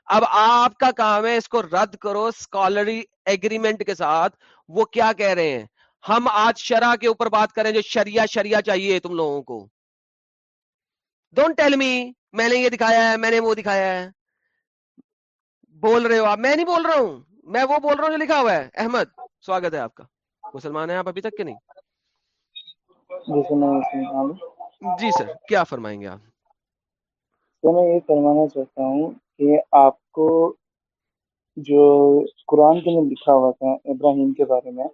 اب آپ کا کام ہے اس کو رد کرو اسکالری ایگریمنٹ کے ساتھ۔ وہ کیا کہہ رہے ہیں؟ ہم آج شرح کے اوپر بات کریں جو شریعہ شریعہ چاہیے تم لوگوں کو۔ ڈونٹ ٹیل می میں نے یہ دکھایا ہے، میں نے وہ دکھایا ہے۔ بول رہے ہو آپ؟ میں نہیں بول رہا ہوں۔ میں وہ بول رہا ہوں جو لکھا ہوا ہے۔ احمد، سواگت ہے آپ کا۔ مسلمان ہیں آپ ابھی تک کہ نہیں؟ جی سر، کیا فرمائیں گے آپ؟ میں یہ فرمانا چاہتا ہوں کہ آپ کو جو قرآن کے میں لکھا ہوا تھا ابراہیم کے بارے میں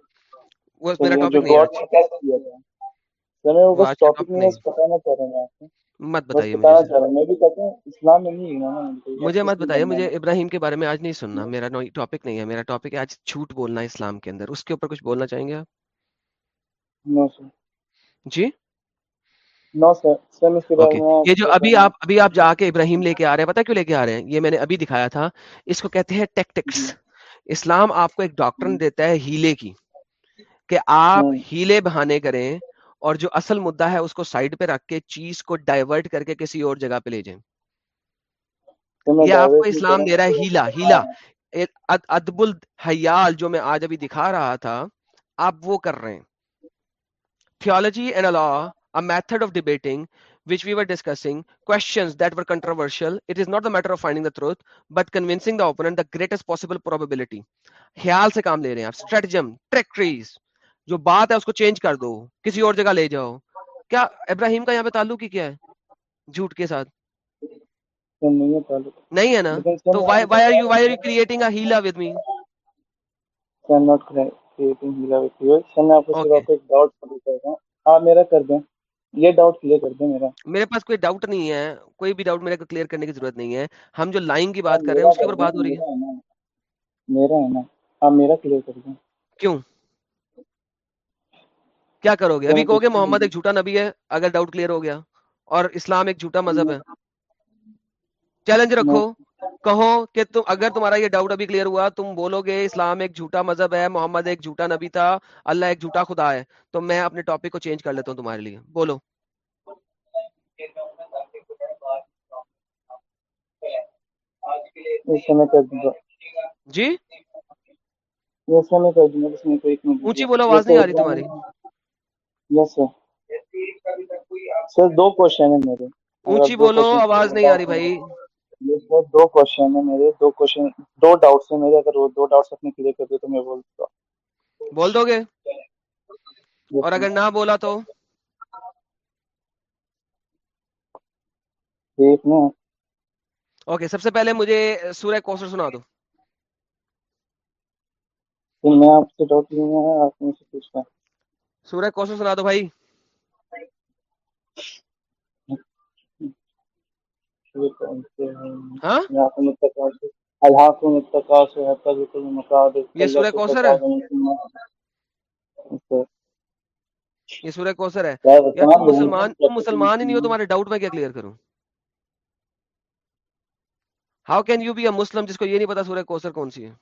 وہ میرا ٹاپک نہیں ہے۔ سر میں وہ بس ٹاپک نہیں بتانا چاہ رہا ہوں آپ کو مت بتائیے میں بھی کہتا ہوں اسلام میں نہیں مجھے مت بتائیے مجھے ابراہیم کے بارے میں آج نہیں سننا۔ میرا ٹاپک نہیں ہے میرا ٹاپک ہے آج جھوٹ بولنا اسلام کے اندر۔ اس کے اوپر کچھ بولنا چاہیں گے آپ؟ جی؟ نو سر سر اس کے بعد اوکے میں یہ جو ابھی آپ ابھی آپ جا کے ابراہیم لے کے آ رہے ہیں پتا کیوں لے کے آ رہے ہیں؟ یہ میں نے ابھی دکھایا تھا۔ اس کو کہتے ہیں ٹیکٹکس اسلام آپ کو ایک ڈاکٹرن دیتا ہے ہیلے کی کہ آپ ہیلے بہانے کریں اور جو اصل مدعا ہے اس کو سائڈ پہ رکھ کے چیز کو ڈائیورٹ کر کے کسی اور جگہ پہ لے جائیں۔ یہ آپ کو اسلام دے رہا ہے ہیلا ہیلا۔ ادب الحیال جو میں آج ابھی دکھا رہا تھا آپ وہ کر رہے ہیں۔ A law a method of debating which we were discussing questions that were controversial it is not the matter of finding the truth but convincing the opponent the greatest possible probability خیال سے کام لے رہے ہیں آپ اسٹریٹجم ٹریکٹریز جو بات ہے اس کو چینج کر دو کسی اور جگہ لے جاؤ کیا ابراہیم کا یہاں پہ تعلق ہی کیا ہے جھوٹ کے ساتھ نہیں ہے نا تو why why are you why are you creating a hila with me creating ہیلا with you sir میں آپ کو. صرف ایک ڈاؤٹ کر رہا ہوں آپ میرا کر دیں یہ ڈاؤٹ کلیئر کر دیں میرا۔ میرے پاس کوئی ڈاؤٹ نہیں ہے کوئی بھی ڈاؤٹ میرے کو کلیئر کرنے کی ضرورت نہیں ہے۔ ہم جو لائن کی بات کر رہے ہیں اس کے اوپر بات ہو رہی ہے۔ میرا ہے نا آپ میرا کلیئر کر دیں۔ کیوں؟ کیا کرو گے؟ ابھی کہو گے محمد ایک جھوٹا نبی ہے اگر ڈاؤٹ کلیئر ہو گیا۔ اور اسلام ایک جھوٹا مذہب ہے۔ چیلنج رکھو۔ کہو کہ تم اگر تمہارا یہ ڈاؤٹ ابھی کلیئر ہوا تم بولو گے اسلام ایک جھوٹا مذہب ہے محمد ایک جھوٹا نبی تھا اللہ ایک جھوٹا خدا ہے تو میں اپنے ٹاپک کو چینج کر لیتا ہوں تمہارے لیے۔ بولو۔ جی؟ اونچی بولو آواز نہیں آ رہی تمہاری۔ سر دو کوشچن ہیں میرے۔ اونچی بولو آواز نہیں آ رہی بھائی۔ یہ سر دو کوشچن ہیں میرے دو کوشچن دو ڈاؤٹس ہیں میرے اگر وہ دو ڈاؤٹس اپنے کلیئر کر دے تو میں بول دوں گا۔ بول دو گے؟ اور اگر نہ بولا تو؟ دیکھ نا اوکے سب سے پہلے مجھے سورہ کوثر سنا دو۔ میں آپ سے ڈاؤٹ لینا ہے آپ مجھ سے پوچھتا سورہ کوثر سنا دو بھائی۔ ہاں؟ مقابل یہ سورہ کوثر ہے؟ یہ سورہ کوثر ہے۔ تم مسلمان تم مسلمان ہی نہیں ہو تمہارے ڈاؤٹ میں کیا کلیئر کروں؟ How can you be a Muslim جس کو یہ نہیں پتا سورہ کوثر کون سی ہے؟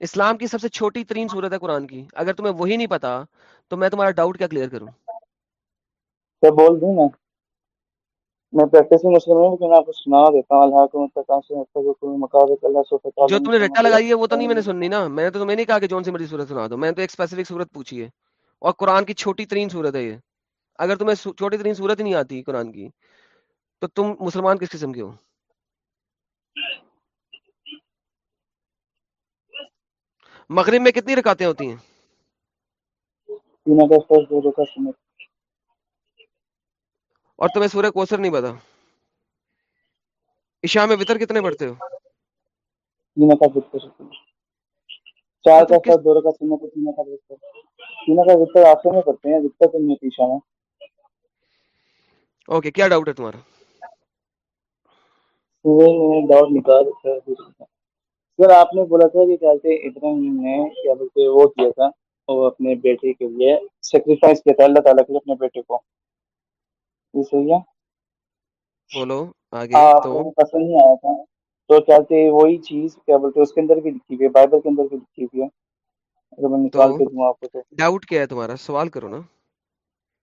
اسلام کی سب سے چھوٹی ترین صورت ہے قرآن کی۔ اگر تمہیں وہی نہیں پتا تو میں تمہارا ڈاؤٹ کیا کلیئر کروں؟ بول دوں نا۔ میں پریکٹس میں مسلم ہوں لیکن آپ کو سنا دیتا ہوں۔ اللہ کو متقاص حتی ذکر مقابل اللہ سو جو تم نے رٹا لگائی ہے وہ تو نہیں میں نے سننی نا۔ میں نے تو تمہیں نہیں کہا کہ جون سی مرضی صورت سنا دو۔ میں نے تو ایک اسپیسیفک صورت پوچھی ہے۔ اور قرآن کی چھوٹی ترین صورت ہے یہ۔ اگر تمہیں چھوٹی ترین صورت ہی نہیں آتی قرآن کی تو تم مسلمان کس قسم کے ہو؟ مغرب میں کتنی رکاتیں ہوتی ہیں؟ تین فرض دو سنت اور تمہیں سورہ کوثر نہیں پتا؟ عشاء میں وطر کتنے پڑھتے ہو؟ تین کا وتر چار کا دو کا سنت تین کا وتر تین کا وتر آخر میں پڑھتے ہیں وتر تو نہیں پیشہ میں۔ اوکے کیا ڈاؤٹ ہے تمہارا؟ صبح ڈاؤٹ نکال سر آپ نے بولا تھا کہ کیا ابراہیم نے کیا بولتے وہ کیا تھا وہ اپنے بیٹے کے لیے سیکریفائس کیا تھا اللہ تعالیٰ کے لیے اپنے بیٹے کو۔ بولو آگے آپ تو۔ کو پسند نہیں آیا تھا۔ تو کیا کہتے ہیں وہی چیز کیا بولتے ہیں اس کے اندر بھی لکھی ہوئی ہے بائبل کے اندر بھی لکھی ہوئی ہے۔ اگر میں تو نکال کے دوں آپ کو تو۔ ڈاؤٹ کیا ہے تمہارا؟ سوال کرو نا۔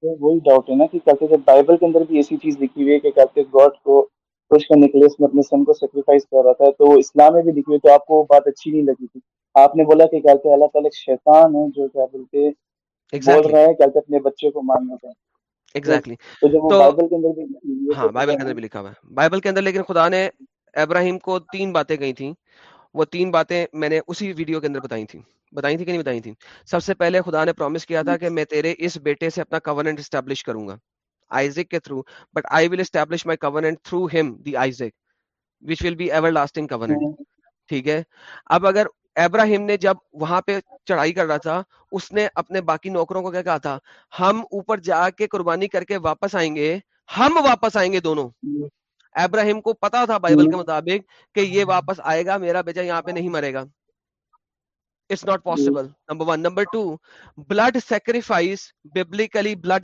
تو وہی ڈاؤٹ ہے نا کہ کہتے ہیں بائبل کے اندر بھی ایسی چیز لکھی ہوئی ہے کہ کہتے ہیں گاڈ کو خوش کرنے کے لیے اس نے اپنے سن کو سیکریفائس کر رہا تھا۔ تو اسلام میں بھی لکھی ہوئی تو آپ کو بات اچھی نہیں لگی تھی۔ آپ نے بولا کہ کہتے اللہ تعالیٰ ایک شیطان ہے جو کیا بولتے بول ایگزیکٹلی رہا ہے کہتے ہیں اپنے بچے کو ماننا تھا ایگزیکٹلی تو ہاں بائبل کے اندر بھی لکھا ہوا ہے۔ بائبل کے اندر لیکن خدا نے ابراہیم کو تین باتیں کہی تھیں۔ وہ تین باتیں میں نے اسی ویڈیو کے اندر بتائی تھیں۔ بتائی تھی کہ نہیں بتائی تھیں؟ سب سے پہلے خدا نے پرومس کیا تھا کہ میں تیرے اس بیٹے سے اپنا کورنٹ اسٹیبلش کروں گا آئزک کے through but I will establish my covenant through him the Isaac which will be everlasting covenant ٹھیک ہے؟ اب اگر ابراہیم نے جب وہاں پہ چڑھائی کر رہا تھا اس نے اپنے باقی نوکروں کو کیا کہا تھا؟ ہم اوپر جا کے قربانی کر کے واپس آئیں گے ہم واپس آئیں گے دونوں۔ ابراہیم کو پتا تھا بائبل کے مطابق کہ یہ واپس آئے گا میرا بیٹا یہاں پہ نہیں مرے گا۔ It's not possible. Number one. Number two, blood sacrifice biblically blood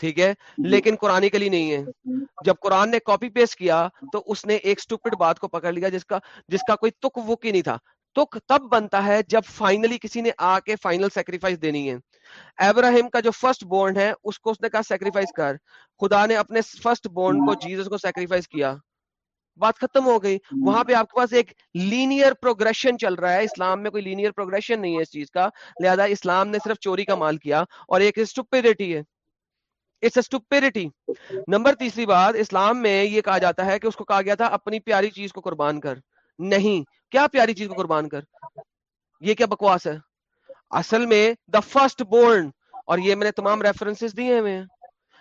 ٹھیک ہے؟ جی۔ لیکن قرآن کے لیے نہیں ہے۔ جی۔ جب قرآن نے کاپی پیسٹ کیا تو اس نے ایک سٹوپڈ بات کو پکڑ لیا جس کا جس کا کوئی تک وک ہی نہیں تھا۔ تک تب بنتا ہے جب فائنلی کسی نے آ کے فائنل سیکریفائس دینی ہے۔ ابراہیم کا جو فرسٹ بورن ہے اس کو اس نے کہا سیکریفائس کر۔ خدا نے اپنے فرسٹ بورن کو جیزس کو سیکریفائس کیا۔ بات ختم ہو گئی۔ وہاں پہ آپ کے پاس ایک لینئر پروگرشن چل رہا ہے۔ اسلام میں کوئی لینئر پروگرشن نہیں ہے اس چیز کا۔ لہذا اسلام نے صرف چوری کا مال کیا اور ایک اسٹوپیڈیٹی ہے۔ اسٹوپیرٹی نمبر تیسری بات، اسلام میں یہ کہا جاتا ہے کہ اس کو کہا گیا تھا، اپنی پیاری چیز کو قربان کر۔ نہیں، کیا پیاری چیز کو قربان کر؟ یہ کیا بکواس ہے؟ اصل میں دا فرسٹ بورن اور یہ میں نے تمام ریفرنس دیے ہوئے ہیں۔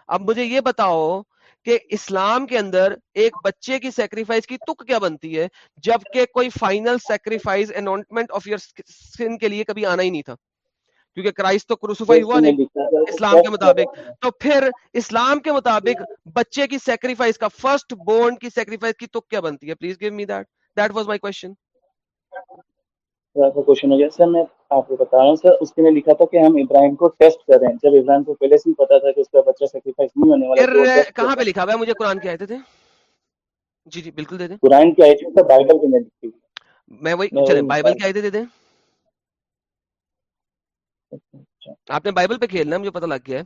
اب مجھے یہ بتاؤ کہ اسلام کے اندر ایک بچے کی سیکریفائز کی تک کیا بنتی ہے، جبکہ کوئی final sacrifice atonement of your sin کے لیے کبھی آنا ہی نہیں تھا۔ کیونکہ کرائسٹ تو کروسیفائی ہوا نہیں اسلام کے مطابق۔ تو پھر اسلام کے مطابق بچے کی سیکریفائز کا فرسٹ بورن کی سیکریفائز کی تو کیا بنتی ہے؟ Please give me that that was my question میں لکھا تھا کہ ہم ابراہیم کو پہلے سے پتا تھا کہاں پہ لکھا ہوا مجھے قرآن کے آئے تھے جی جی بالکل قرآن بائبل کے میں وہی بائبل آپ نے بائبل پہ کھیلنا مجھے پتہ لگ گیا ہے۔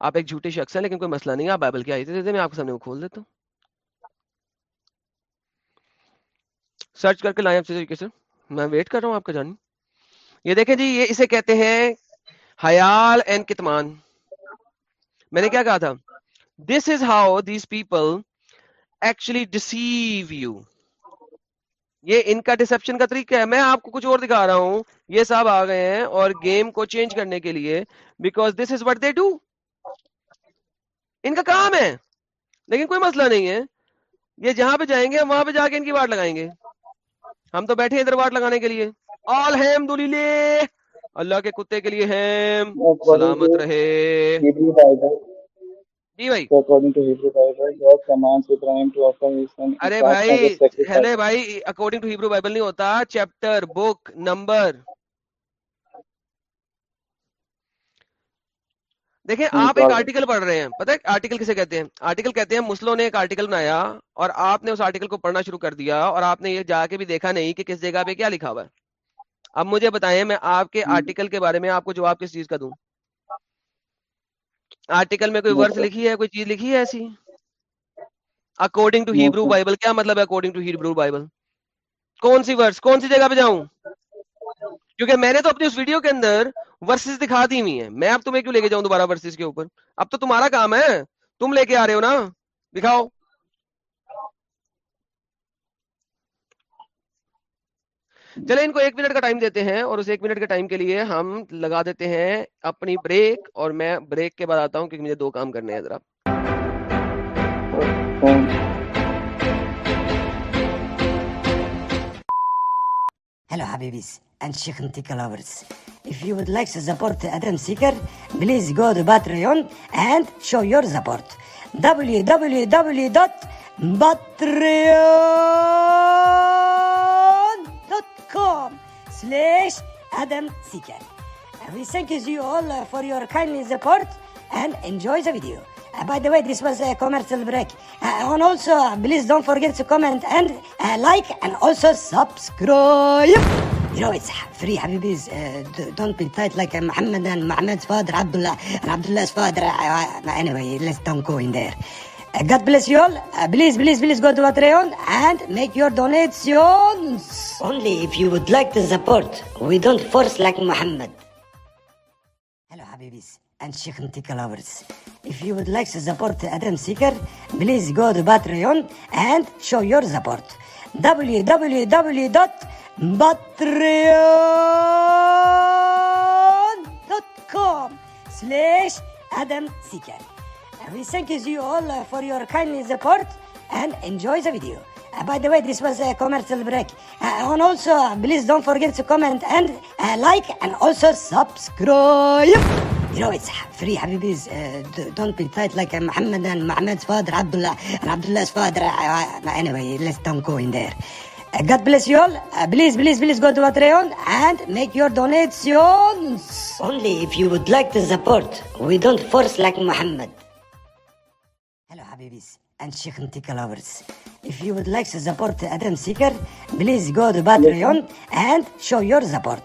آپ ایک جھوٹے شخص ہیں، لیکن کوئی مسئلہ نہیں ہے۔ آپ بائبل کے آئی تھے میں آپ کے سامنے وہ کھول دیتا ہوں۔ سرچ کر کے لائیں آپ سے۔ سر میں ویٹ کر رہا ہوں آپ کا جانی یہ دیکھیں جی یہ اسے کہتے ہیں حیال اینڈ کتمان۔ میں نے کیا کہا تھا؟ This is how these people actually deceive you یہ ان کا ڈسپشن کا طریقہ ہے۔ میں آپ کو کچھ اور دکھا رہا ہوں۔ یہ سب آ گئے ہیں اور گیم کو چینج کرنے کے لیے because this is what they do ان کا کام ہے لیکن کوئی مسئلہ نہیں ہے۔ یہ جہاں پہ جائیں گے ہم وہاں پہ جا کے ان کی واٹ لگائیں گے۔ ہم تو بیٹھے ادھر واٹ لگانے کے لیے۔ الحمد اللہ کے کتے کے لیے ہیم سلامت رہے۔ جی بھائی۔ ارے بھائی بھائی اکارڈنگ ٹو ہیبرو بائبل نہیں ہوتا چیپٹر بک نمبر دیکھیں آپ ایک آرٹیکل پڑھ رہے ہیں۔ پتہ آرٹیکل کسے کہتے ہیں؟ آرٹیکل کہتے ہیں مسلوں نے ایک آرٹیکل بنایا اور آپ نے اس آرٹیکل کو پڑھنا شروع کر دیا اور آپ نے یہ جا کے بھی دیکھا نہیں کہ کس جگہ پہ کیا لکھا ہوا ہے۔ اب مجھے بتائیں میں آپ کے آرٹیکل کے بارے میں آپ کو جواب کس چیز کا دوں؟ آرٹیکل میں کوئی ورس لکھی ہے کوئی چیز لکھی ہے ایسی؟ اکارڈنگ ٹو ہیبرو بائبل کیا مطلب اکارڈنگ ٹو ہیبرو بائبل کون سی ورس کون سی جگہ پہ جاؤں؟ کیونکہ میں نے تو اپنی اس ویڈیو کے اندر ورسز دکھا دی ہوئی ہیں۔ میں اب تمہیں کیوں لے کے جاؤں دوبارہ ورسز کے اوپر؟ اب تو تمہارا کام ہے۔ تم لے کے آ رہے ہو نا؟ دکھاؤ۔ چلے ان کو ایک منٹ کا ٹائم دیتے ہیں اور اس ایک منٹ کے ٹائم کے لیے ہم لگا دیتے ہیں اپنی بریک اور میں بریک کے بعد آتا ہوں کیونکہ مجھے دو کام کرنے ہیں ذرا Hello, Habibis and Shikhanti lovers. If you would like to support Adam Seeker, please go to Patreon and show your support. www.patreon.com www.patreon.com slash Adam Seeker. We thank you all for your kindly support and enjoy the video. Uh, by the way, this was a commercial break. Uh, and also, uh, please don't forget to comment and uh, like and also subscribe. You know, it's free, Habibis. Uh, don't be tight like Muhammad and Muhammad's father, Abdullah, and Abdullah's father. Uh, anyway, let's don't go in there. Uh, God bless you all. Uh, please, please, please go to Patreon and make your donations. Only if you would like to support. We don't force like Muhammad. Hello, Habibis and Sheikh Ntika lovers. If you would like to support Adam Seeker, please go to Patreon and show your support. www.patreon.com slash Adam Seeker. We thank you all for your kindly support and enjoy the video. Uh, by the way, this was a commercial break. Uh, and also, please don't forget to comment and uh, like and also subscribe. You know, it's free, Habibis. Uh, don't be tight like uh, Muhammad and Muhammad's father, Abdullah, and Abdullah's father. Uh, uh, anyway, let's don't go in there. Uh, God bless you all. Uh, please, please, please go to Patreon and make your donations. Only if you would like to support. We don't force like Muhammad. Habibis and Sheikh Ntika lovers. If you would like to support Adam Seeker, please go to Patreon and show your support.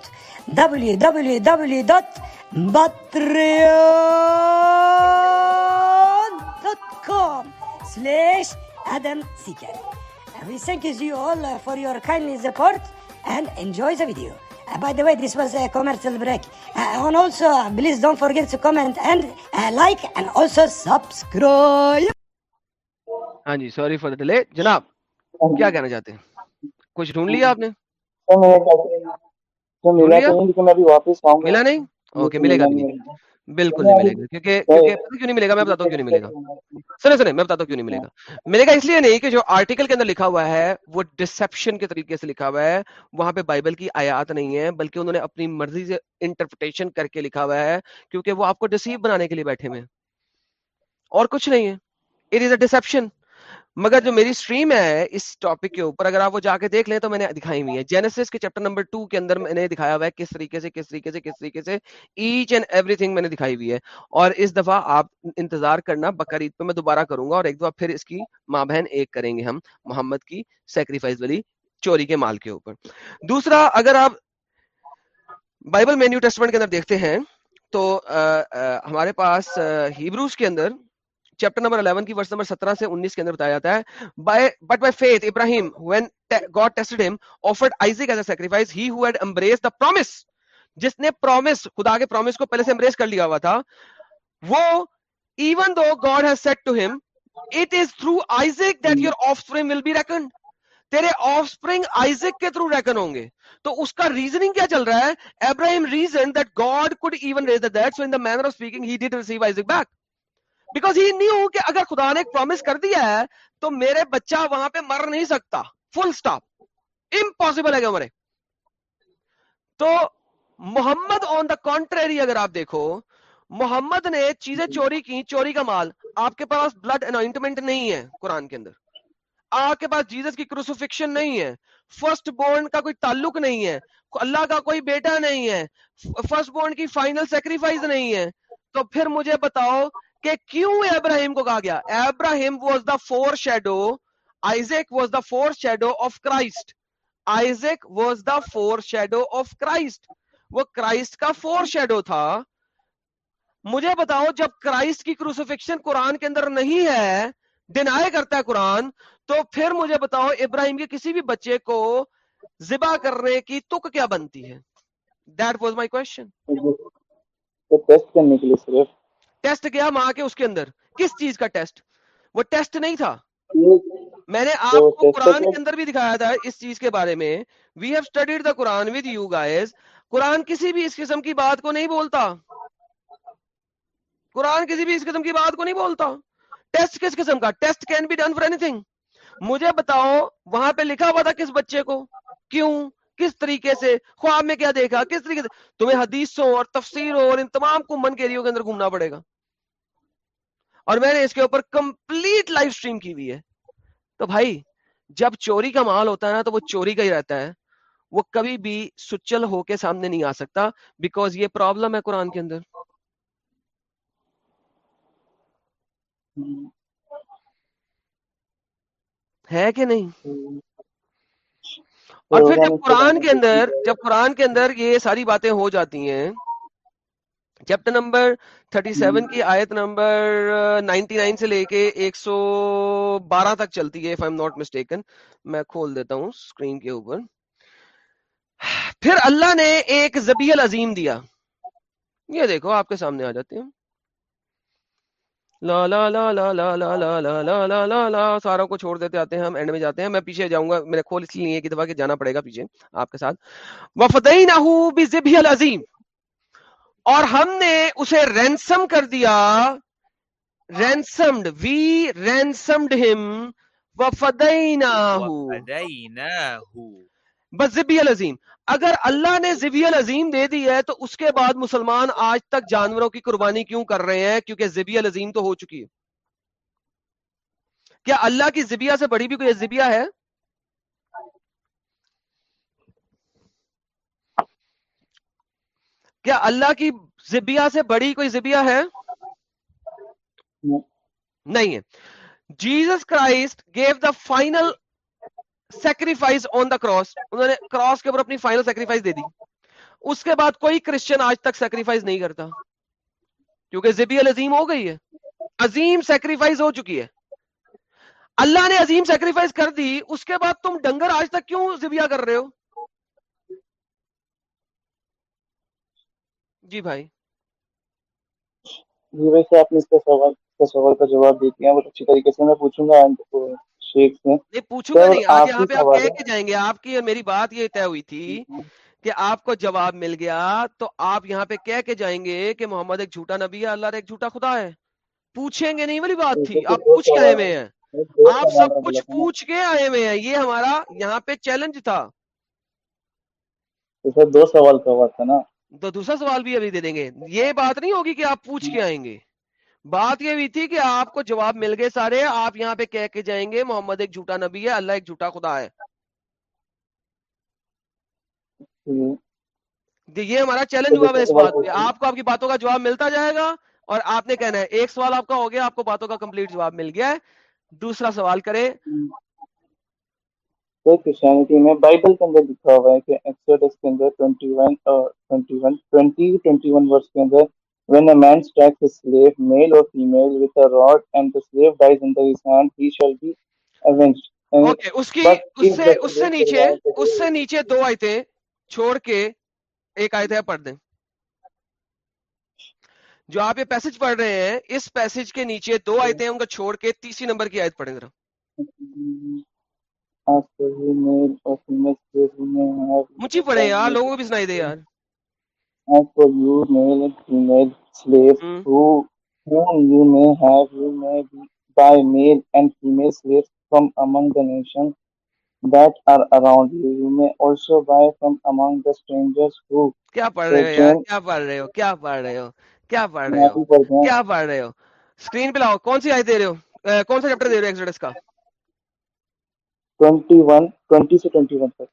www.patreon.com slash Adam Seeker. We thank you all for your kindly support and enjoy the video. Uh, by the way, this was a commercial break. Uh, and also, please don't forget to comment and uh, like and also subscribe. ہاں جی سوری فار ڈیلے جناب کیا کہنا چاہتے ہیں؟ کچھ ڈھونڈ لیا آپ نے؟ ملا نہیں؟ اوکے ملے گا بالکل نہیں ملے گا کیونکہ کیونکہ پتہ کیوں نہیں ملے گا؟ میں بتاتا ہوں کیوں نہیں ملے گا۔ سنیں سنیں میں بتاتا ہوں کیوں نہیں ملے گا۔ ملے گا اس لیے نہیں کہ جو آرٹیکل کے اندر لکھا ہوا ہے وہ ڈسپشن کے طریقے سے لکھا ہوا ہے۔ وہاں پہ بائبل کی آیات نہیں ہے بلکہ انہوں نے اپنی مرضی سے انٹرپریٹیشن کر کے لکھا ہوا ہے کیونکہ وہ آپ کو ڈسیو بنانے کے لیے بیٹھے ہوئے اور کچھ نہیں ہے۔ اٹ از اے ڈسپشن مگر جو میری سٹریم ہے اس ٹاپک کے اوپر، اگر آپ وہ جا کے دیکھ لیں تو میں نے دکھائی ہوئی ہے۔ جینیسس کے چیپٹر نمبر ٹو کے اندر میں نے دکھایا ہوا ہے کس طریقے سے، کس طریقے سے، کس طریقے سے ایچ اینڈ ایوری تھنگ میں نے دکھائی ہوئی ہے۔ اور اس دفعہ آپ انتظار کرنا بکر عید پہ میں دوبارہ کروں گا اور ایک دفعہ پھر اس کی ماں بہن ایک کریں گے ہم، محمد کی سیکریفائز والی چوری کے مال کے اوپر۔ دوسرا، اگر آپ بائبل مینیو ٹیسٹمنٹ کے اندر دیکھتے ہیں تو ہمارے پاس ہیبروز کے اندر چیپٹر نمبر 11 کی ورس نمبر 17 سے 19 کے اندر بتایا جاتا ہے by but by faith Ibrahim when God tested him offered Isaac as a sacrifice he who had embraced the promise جس نے promise خدا کے promise کو پہلے سے embrace کر لیا ہوا تھا وہ even though God has said to him it is through Isaac that your your offspring will be reckoned. تیرے آف سپرنگ ائزیک کے تھرو ریکن ہوں گے تو اس کا ریزننگ کیا چل رہا ہے Ibrahim reason that God could even raise that so in the manner of speaking he did receive Isaac back because he knew کہ اگر خدا نے ایک پرومس کر دیا ہے تو میرے بچہ وہاں پہ مر نہیں سکتا فل اسٹاپ امپاسبل ہے عمرے تو محمد آن دا کانٹریری اگر آپ دیکھو محمد نے چیزیں چوری کی چوری کا مال آپ کے پاس بلڈ انوائنٹمنٹ نہیں ہے قرآن کے اندر آپ کے پاس جیزس کی کروسوفکشن نہیں ہے فرسٹ بورن کا کوئی تعلق نہیں ہے اللہ کا کوئی بیٹا نہیں ہے فرسٹ بورن کی فائنل سیکریفائز نہیں ہے تو پھر مجھے بتاؤ کہ کیوں ابراہیم کو کہا گیا؟ Ibrahim was the foreshadow Isaac was the foreshadow of Christ Isaac was the foreshadow of Christ وہ کرائسٹ کا فور شیڈو تھا. مجھے بتاؤ، جب کرائسٹ کی کروسیفکشن قرآن کے اندر نہیں ہے ڈینائی کرتا ہے قرآن، تو پھر مجھے بتاؤ، ابراہیم کے کسی بھی بچے کو زبا کرنے کی تک کیا بنتی ہے؟ دیٹ واز مائی کوشچن کرنے کے لیے صرف ٹیسٹ کیا ماں کے اس کے اندر؟ کس چیز کا ٹیسٹ؟ وہ ٹیسٹ نہیں تھا۔ میں نے آپ کو قرآن کے اندر بھی دکھایا تھا اس چیز کے بارے میں۔ We have studied the Quran with you guys Quran کسی بھی اس قسم کی بات کو نہیں بولتا۔ قرآن کسی بھی اس قسم کی بات کو نہیں بولتا۔ ٹیسٹ کس قسم کا؟ Test can be done for anything مجھے بتاؤ، وہاں پہ لکھا ہوا تھا کس بچے کو؟ کیوں؟ کس طریقے سے؟ خواب میں کیا دیکھا؟ کس طریقے سے؟ تمہیں حدیثوں اور تفسیروں اور ان تمام کمبن کے کے اندر گھومنا پڑے گا۔ اور میں نے اس کے اوپر کمپلیٹ لائف اسٹریم کی ہوئی ہے۔ تو بھائی، جب چوری کا مال ہوتا ہے نا، تو وہ چوری کا ہی رہتا ہے۔ وہ کبھی بھی سچل ہو کے سامنے نہیں آ سکتا بیکاز یہ پرابلم ہے قرآن کے اندر۔ ہے کہ نہیں؟ اور پھر جب قرآن کے اندر، جب قرآن کے اندر یہ ساری باتیں ہو جاتی ہیں چیپٹر نمبر 37 کی آیت نمبر 99 سے لے کے 112 تک چلتی ہے if I'm not mistaken, میں کھول دیتا ہوں سکرین کے اوپر پھر اللہ نے ایک زبیل عظیم دیا یہ دیکھو آپ کے سامنے آ جاتے ہیں لا لا لا لا لا لا لا لا لا لا لا لا سارا کو چھوڑ دیتے آتے ہیں ہم اینڈ میں جاتے ہیں میں پیچھے جاؤں گا میرے کھول اس لیے نہیں کہ دفعہ کہ جانا پڑے گا پیچھے آپ کے ساتھ وفدئی نہ عظیم اور ہم نے اسے رینسم کر دیا۔ رینسمڈ وی رینسمڈ ہم و بس ذبی العظیم۔ اگر اللہ نے ذبی العظیم دے دی ہے تو اس کے بعد مسلمان آج تک جانوروں کی قربانی کیوں کر رہے ہیں؟ کیونکہ ذبی العظیم تو ہو چکی ہے۔ کیا اللہ کی ذبیہ سے بڑی بھی کوئی ذبیہ ہے؟ کیا اللہ کی زبیا سے بڑی کوئی زبیا ہے؟ نہیں ہے۔ Jesus Christ gave the final sacrifice on the cross. انہوں نے کراس کے اوپر اپنی فائنل سیکریفائس دے دی۔ اس کے بعد کوئی کرسچن آج تک سیکریفائس نہیں کرتا۔ کیونکہ زبی العظیم ہو گئی ہے۔ عظیم سیکریفائس ہو چکی ہے۔ اللہ نے عظیم سیکریفائس کر دی۔ اس کے بعد تم ڈنگر آج تک کیوں زبیا کر رہے ہو؟ جی بھائی۔ جی ویسے آپ نے اس کا سوال کا سوال کا جواب دے دیا بہت اچھی طریقے سے میں پوچھوں گا شیخ سے۔ نہیں پوچھوں گا نہیں آج یہاں پہ آپ کہہ کے جائیں گے آپ کی اور میری بات یہ طے ہوئی تھی کہ آپ کو جواب مل گیا تو آپ یہاں پہ کہہ کے جائیں گے کہ محمد ایک جھوٹا نبی ہے اللہ ایک جھوٹا خدا ہے۔ پوچھیں گے نہیں والی بات تھی۔ آپ پوچھ کے آئے ہوئے ہیں۔ آپ سب کچھ پوچھ کے آئے ہوئے ہیں یہ ہمارا یہاں پہ چیلنج تھا۔ دو سوال کا ہوا تھا نا۔ تو دوسرا سوال بھی ابھی دے دیں گے۔ یہ بات نہیں ہوگی کہ آپ پوچھ کے آئیں گے۔ بات یہ ہوئی تھی کہ آپ کو جواب مل گئے سارے۔ آپ یہاں پہ کہہ کے جائیں گے محمد ایک جھوٹا نبی ہے اللہ ایک جھوٹا خدا ہے۔ تو یہ ہمارا چیلنج ہوا اس بات پہ۔ آپ کو آپ کی باتوں کا جواب ملتا جائے گا اور آپ نے کہنا ہے۔ ایک سوال آپ کا ہو گیا آپ کو باتوں کا کمپلیٹ جواب مل گیا ہے۔ دوسرا سوال کرے تو کرسچینٹی میں بائبل کے اندر لکھا ہوا ہے کہ ایکسوڈس کے اندر 21 اور 21 20 21 ورس کے اندر when a man strikes a slave male or female with a rod and the slave dies under his hand he shall be avenged. And- okay اس کی but اس if سے the اس سے slave نیچے survives the اس سے نیچے دو آیتیں چھوڑ کے ایک آیت ہے پڑھ دیں جو آپ یہ پیسج پڑھ رہے ہیں اس پیسج کے نیچے دو آیتیں ہیں ان کو چھوڑ کے تیسری نمبر کی آیت پڑھیں ذرا مجھے پڑھیں یار لوگوں کو بھی سنائی دے یار as for you male and female slaves ہم، who whom you may have you may be buy male and female slaves from among the nations that are around you you may also buy from among the strangers who کیا پڑھ رہے ہو یار sojourn کیا پڑھ رہے ہو کیا پڑھ رہے ہو کیا پڑھ میں رہے آپ ہو ہی پڑھتے ہیں کیا پڑھ رہے ہو اسکرین پہ لاؤ کون سی آیت دے رہے ہو اے، کون سا چیپٹر دے رہے ہو ایکسوڈس کا 21 20 سے 21 تک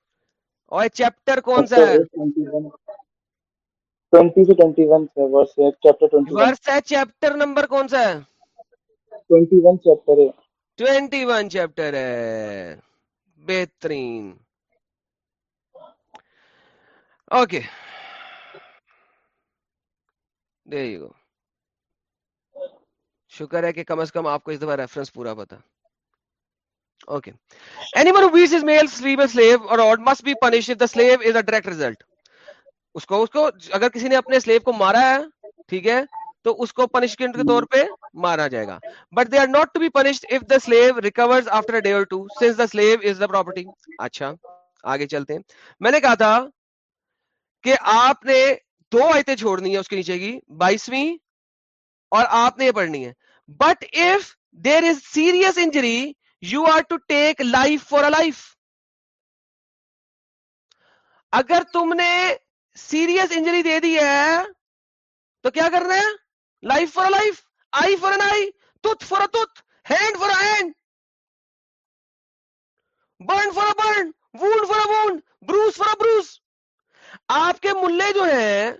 اور چیپٹر کون سا ہے Exodus 21 20 سے 21 سے verse ہے chapter 21 ورس ہے چیپٹر نمبر کون سا ہے 21 chapter ہے ٹوینٹی ون چیپٹر ہے بہترین اوکے دے یو گو شکر ہے کہ کم از کم آپ کو اس دفعہ ریفرنس پورا پتا okay anyone beats his male slave or be the slave is direct result اس کو اس کو اگر کسی نے اپنے سلیو کو مارا ہے، ٹھیک ہے، تو اس کو پنشمنٹ کے طور پہ مارا جائے گا۔ But they are not to be punished if the slave recovers after a day or two since the slave is the property اچھا آگے چلتے ہیں۔ میں نے کہا تھا کہ آپ نے دو آیتیں چھوڑنی ہے اس کے نیچے کی، بائیسویں اور آپ نے یہ پڑھنی ہے۔ But if there is serious injury you are to take life for a life اگر تم نے سیریس انجری دے دی ہے۔ تو کیا کرنا ہے life for a life eye for an eye tooth for a tooth hand for a hand burn for a burn wound for a wound bruise for a bruise آپ کے ملے جو ہیں،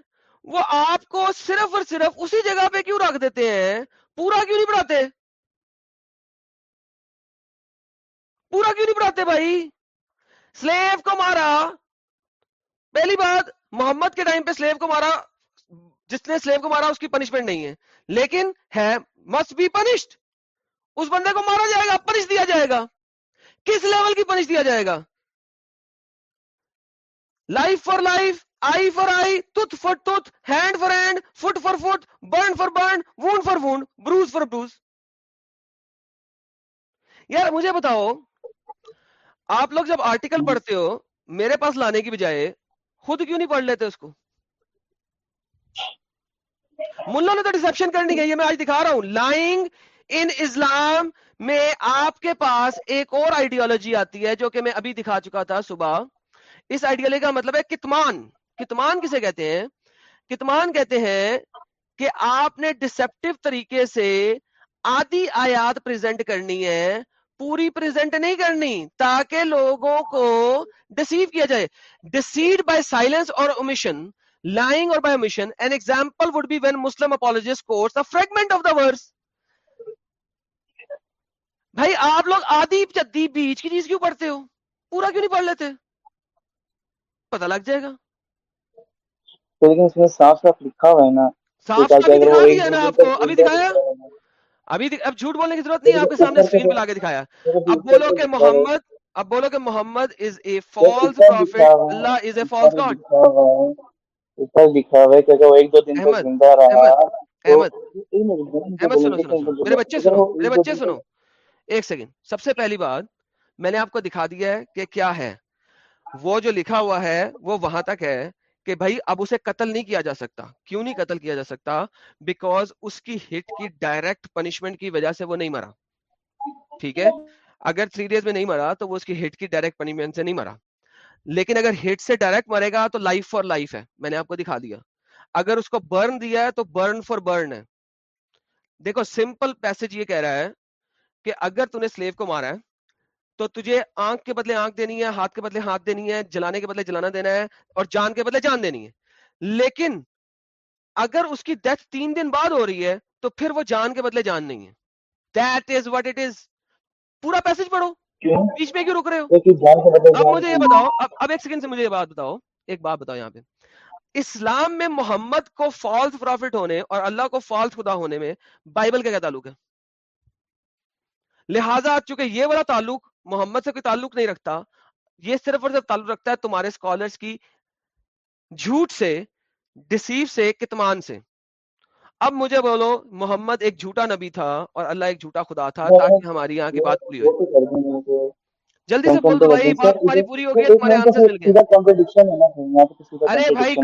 وہ آپ کو صرف اور صرف اسی جگہ پہ کیوں رکھ دیتے ہیں؟ پورا کیوں نہیں پڑھاتے پورا کیوں نہیں پڑھاتے بھائی؟ سلیو کو مارا۔ پہلی بات محمد کے ٹائم پہ سلیو کو مارا، جس نے سلیو کو مارا اس کی پنشمنٹ نہیں ہے۔ لیکن ہے مسٹ بی پنشڈ اس بندے کو مارا جائے گا پنش دیا جائے گا۔ کس لیول کی پنش دیا جائے گا؟ Life for life eye for eye tooth for tooth hand for hand foot for foot burn for burn wound for wound bruise for bruise یار، مجھے بتاؤ، آپ لوگ جب آرٹیکل پڑھتے ہو، میرے پاس لانے کی بجائے خود کیوں نہیں پڑھ لیتے اس کو؟ ملوں نے تو ڈسپشن کرنی ہے یہ میں آج دکھا رہا ہوں۔ لائنگ ان اسلام میں آپ کے پاس ایک اور آئیڈیالوجی آتی ہے جو کہ میں ابھی دکھا چکا تھا صبح۔ اس آئیڈیالوجی کا مطلب ہے کتمان۔ کتمان کسے کہتے ہیں؟ کتمان کہتے ہیں کہ آپ نے ڈسپٹیو طریقے سے آدھی آیات پریزنٹ کرنی ہے پوری پریزنٹ نہیں کرنی تاکہ لوگوں کو ڈسیو کیا جائے۔ ڈسیڈ بائی سائلنس اور omission lying or by omission an example would be when Muslim apologists course fragment of the verse بھائی آپ لوگ آدھی چدی بیچ کی چیز کیوں پڑھتے ہو؟ پورا کیوں نہیں پڑھ لیتے؟ پتہ لگ جائے گا۔ لیکن اس میں صاف صاف لکھا ہوا ہے نا۔ صاف صاف دکھا دیا نا آپ کو ابھی دکھایا؟ ابھی اب جھوٹ بولنے کی ضرورت نہیں آپ کے سامنے اسکرین پہ لا کے دکھایا۔ اب بولو کہ محمد اب بولو کہ Muhammad is a false prophet Allah is a false god اوپر لکھا ہوا ہے کہ وہ ایک دو دن تک زندہ رہا احمد احمد سنو سنو میرے بچے سنو میرے بچے سنو۔ ایک سیکنڈ سب سے پہلی بات میں نے آپ کو دکھا دیا ہے کہ کیا ہے۔ وہ جو لکھا ہوا ہے وہ وہاں تک ہے۔ کہ بھائی اب اسے قتل نہیں کیا جا سکتا۔ کیوں نہیں قتل کیا جا سکتا؟ بیکوز اس کی ہٹ کی ڈائریکٹ پنشمنٹ کی وجہ سے وہ نہیں مرا۔ ٹھیک ہے؟ اگر تھری ڈیز میں نہیں مرا تو وہ اس کی ہٹ کی ڈائریکٹ پنشمنٹ سے نہیں مرا۔ لیکن اگر ہٹ سے ڈائریکٹ مرے گا تو لائف فار لائف ہے۔ میں نے آپ کو دکھا دیا۔ اگر اس کو برن دیا ہے تو برن فار برن ہے۔ دیکھو سمپل پیسج یہ کہہ رہا ہے کہ اگر نے سلیو کو مارا ہے تو تجھے آنکھ کے بدلے آنکھ دینی ہے ہاتھ کے بدلے ہاتھ دینی ہے جلانے کے بدلے جلانا دینا ہے اور جان کے بدلے جان دینی ہے۔ لیکن اگر اس کی ڈیتھ تین دن بعد ہو رہی ہے تو پھر وہ جان کے بدلے جان نہیں ہے۔ That is what it is پورا پیسج پڑھو۔ بیچ میں کیوں رک رہے ہو؟ اب مجھے یہ بتاؤ اب اب ایک سیکنڈ سے مجھے یہ بات بتاؤ۔ ایک بات بتاؤ یہاں پہ۔ اسلام میں محمد کو فالس پروفٹ ہونے اور اللہ کو فالس خدا ہونے میں بائبل کا کیا تعلق ہے؟ لہذا چونکہ یہ والا تعلق محمد سے کوئی تعلق نہیں رکھتا یہ صرف اور صرف تعلق رکھتا ہے تمہارے اسکالرس کی جھوٹ سے ڈسیو سے کتمان سے۔ اب مجھے بولو محمد ایک جھوٹا نبی تھا اور اللہ ایک جھوٹا خدا تھا تاکہ ہماری یہاں کی بات پوری ہو جلدی سے بول دو بھائی بات ہماری پوری ہو گئی تمہارے آنسر مل گئے۔ ارے بھائی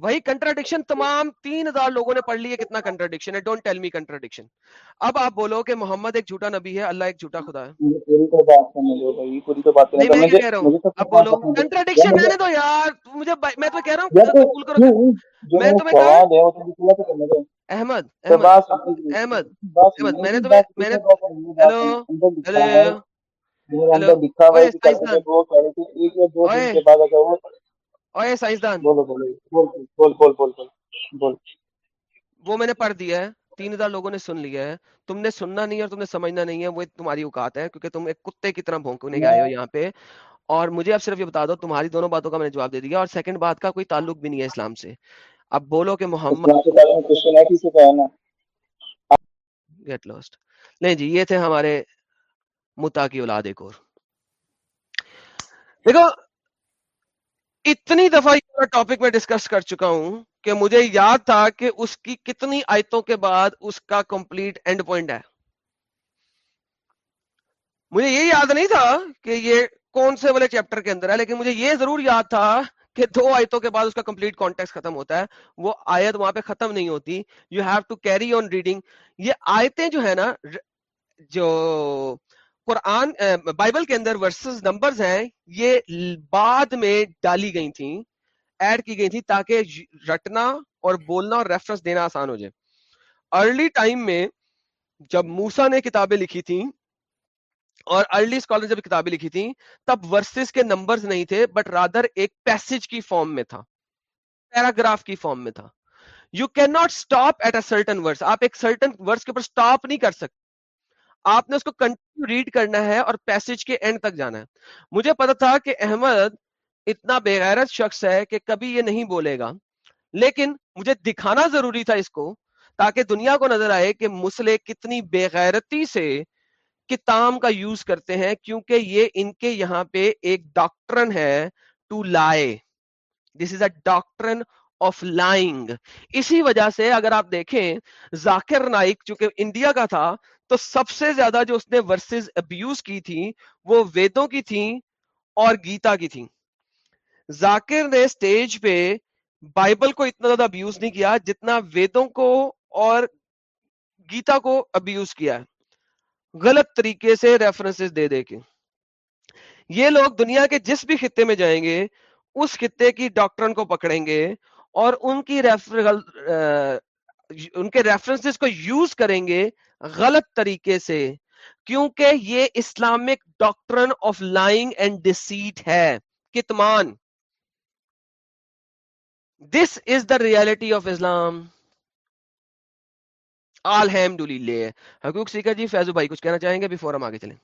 بھائی تمام لوگوں نے پڑھ لی ہے کتنا ہے؟ ڈونٹ ٹیل می اب آپ بولو کہ محمد ایک جھوٹا نبی ہے اللہ ایک جھوٹا خدا ہے۔ تو اب بولو رہنے دو یار مجھے میں تو کہہ رہا ہوں میں تمہیں کہا احمد احمد احمد میں نے تمہیں میں نے وہ میں نے پڑھ دیا ہے تین ہزار لوگوں نے سن لیا ہے۔ تم نے سننا نہیں ہے اور تم نے سمجھنا نہیں ہے وہ تمہاری اوقات ہے کیونکہ تم ایک کتے کی طرح بھونکنے کے آئے ہو یہاں پہ۔ اور مجھے اب صرف یہ بتا دو تمہاری دونوں باتوں کا میں نے جواب دے دیا اور سیکنڈ بات کا کوئی تعلق بھی نہیں ہے اسلام سے۔ اب بولو کہ محمد گیٹ لوسٹ نہیں جی یہ تھے ہمارے متا کی اولاد ایک اور۔ دیکھو اتنی دفعہ ٹاپک میں ڈسکس کر چکا ہوں کہ مجھے یاد تھا کہ اس کی کتنی آیتوں کے بعد اس کا کمپلیٹ اینڈ پوائنٹ ہے۔ مجھے یہ یاد نہیں تھا کہ یہ کون سے والے چیپٹر کے اندر ہے لیکن مجھے یہ ضرور یاد تھا کہ دو آیتوں کے بعد اس کا کمپلیٹ کانٹیکس ختم ہوتا ہے۔ وہ آیت وہاں پہ ختم نہیں ہوتی۔ You have to carry on reading یہ آیتیں جو ہے نا جو قرآن بائبل کے اندر ورسز، نمبرز ہیں، یہ بعد میں ڈالی گئی تھیں، ایڈ کی گئی تھیں تاکہ رٹنا اور بولنا اور ریفرنس دینا آسان ہو جائے۔ ارلی ٹائم میں جب موسا نے کتابیں لکھی تھیں اور ارلی اسکالر جب کتابیں لکھی تھیں، تب ورسز کے نمبرز نہیں تھے، بٹ رادر ایک پیسج کی فارم میں تھا، پیراگراف کی فارم میں تھا۔ You can not stop at a certain verse. آپ ایک سرٹن ورس کے اوپر اسٹاپ نہیں کر سکتے۔ آپ نے اس کو کنٹینیو ریڈ کرنا ہے اور پیسج کے اینڈ تک جانا ہے۔ مجھے پتا تھا کہ احمد اتنا بےغیرت شخص ہے کہ کبھی یہ نہیں بولے گا، لیکن مجھے دکھانا ضروری تھا اس کو تاکہ دنیا کو نظر آئے کہ مسلے کتنی بےغیرتی سے کتام کا یوز کرتے ہیں، کیونکہ یہ ان کے یہاں پہ ایک ڈاکٹرن ہے ٹو لائے دس از اے ڈاکٹرن آف لائنگ اسی وجہ سے اگر آپ دیکھیں، ذاکر نائک چونکہ انڈیا کا تھا تو سب سے زیادہ جو اس نے ورسز ابیوز کی تھیں، وہ ویدوں کی تھیں اور گیتا کی تھیں۔ ذاکر نے سٹیج پہ بائبل کو اتنا زیادہ ابیوز نہیں کیا جتنا ویدوں کو اور گیتا کو ابیوز کیا ہے۔ غلط طریقے سے ریفرنسز دے دے کے۔ یہ لوگ دنیا کے جس بھی خطے میں جائیں گے، اس خطے کی ڈاکٹرن کو پکڑیں گے اور ان کی ریفر ان کے ریفرنسز کو یوز کریں گے غلط طریقے سے کیونکہ یہ Islamic doctrine of lying and deceit ہے۔ کتمان۔ دس از دا ریالٹی آف اسلام الحمد للہ حقوق سیکر جی فیضو بھائی کچھ کہنا چاہیں گے بفور ہم آگے چلیں؟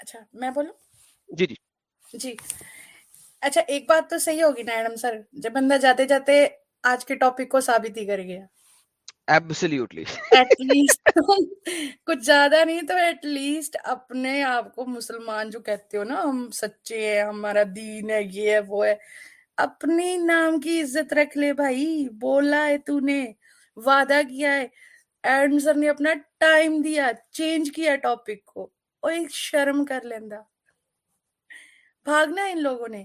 اچھا میں بولوں؟ جی جی۔ جی۔ اچھا ایک بات تو صحیح ہوگی نا ایڈم سر جب بندہ جاتے جاتے آج کے ٹاپک کو ثابت ہی کر گیا ایبسلیوٹلی ایٹ لیسٹ کچھ زیادہ نہیں تو ایٹ لیسٹ اپنے آپ کو مسلمان جو کہتے ہو نا ہم سچے ہیں ہمارا دین ہے یہ ہے وہ ہے۔ اپنی نام کی عزت رکھ لے بھائی بولا ہے تو نے وعدہ کیا ہے۔ ایڈم سر نے اپنا ٹائم دیا چینج کیا ٹاپک کو۔ اور ایک شرم کر لینا بھاگنا ان لوگوں نے۔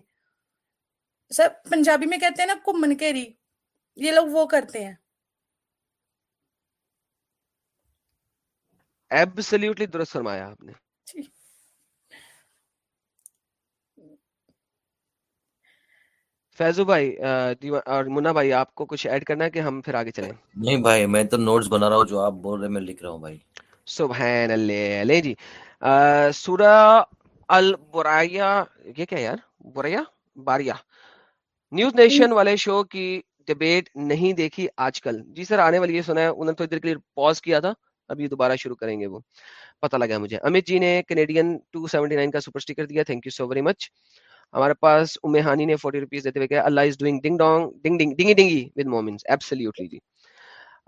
سر پنجابی میں کہتے ہیں نا کمن کیری۔ یہ لوگ وہ کرتے ہیں۔ ایبسلیوٹلی درست فرمایا آپ نے۔ فیضو بھائی اور منا بھائی آپ کو کچھ ایڈ کرنا ہے کہ ہم پھر آگے چلیں؟ نہیں بھائی میں تو نوٹس بنا رہا ہوں جو آپ بول رہے میں لکھ رہا ہوں بھائی۔ سبحان اللہ لے جی۔ سورہ البریا یہ کیا یار؟ بریا باریا نیوز نیشن والے شو کی ڈیبیٹ نہیں دیکھی آج کل۔ جی سر، آنے والی یہ سنا ہے، انہوں نے تھوڑی دیر کے لیے پاز کیا تھا اب یہ دوبارہ شروع کریں گے وہ۔ پتہ لگا مجھے۔ امت جی نے کینیڈین 279 کا سپر اسٹیکر دیا thank you so very much ہمارے پاس ام ہانی نے 40 روپیز دیتے ہوئے کہا، اللہ از ڈوئنگ ڈنگ ڈونگ ڈنگ ڈنگ ڈنگی ڈنگی ود مومنٹس ایبسلیوٹلی جی۔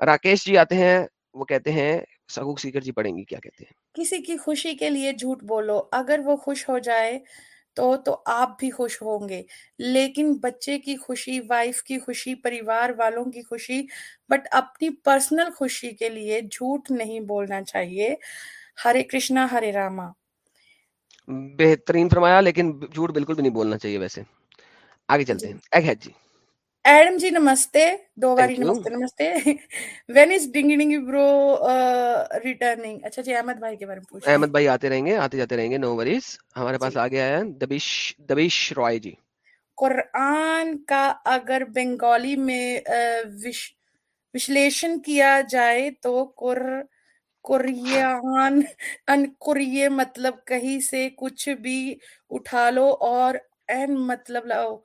راکیش جی آتے ہیں، وہ کہتے ہیں سگوک سیکر جی پڑھیں گی، کیا کہتے ہیں؟ کسی کی خوشی کے لیے جھوٹ بولو، اگر وہ خوش ہو جائے تو تو آپ بھی خوش ہوں گے۔ لیکن بچے کی خوشی وائف کی خوشی پریوار والوں کی خوشی بٹ اپنی پرسنل خوشی کے لیے جھوٹ نہیں بولنا چاہیے۔ ہرے کرشنا ہرے راما۔ بہترین فرمایا لیکن جھوٹ بالکل بھی نہیں بولنا چاہیے ویسے۔ آگے چلتے ہیں۔ Egg head ji Adam ji نمستے دو باری نمستے نمستے وین از ڈنگی ڈنگی برو ریٹرننگ اچھا جی احمد بھائی کے بارے میں پوچھ احمد بھائی آتے رہیں گے آتے جاتے رہیں گے نو وریز ہمارے پاس آگے آیا دبیش دبیش رائے جی قرآن کا اگر بنگالی میں وشلیشن کیا جائے تو قر قریان ان قریے مطلب کہیں سے کچھ بھی اٹھا لو اور این مطلب لاؤ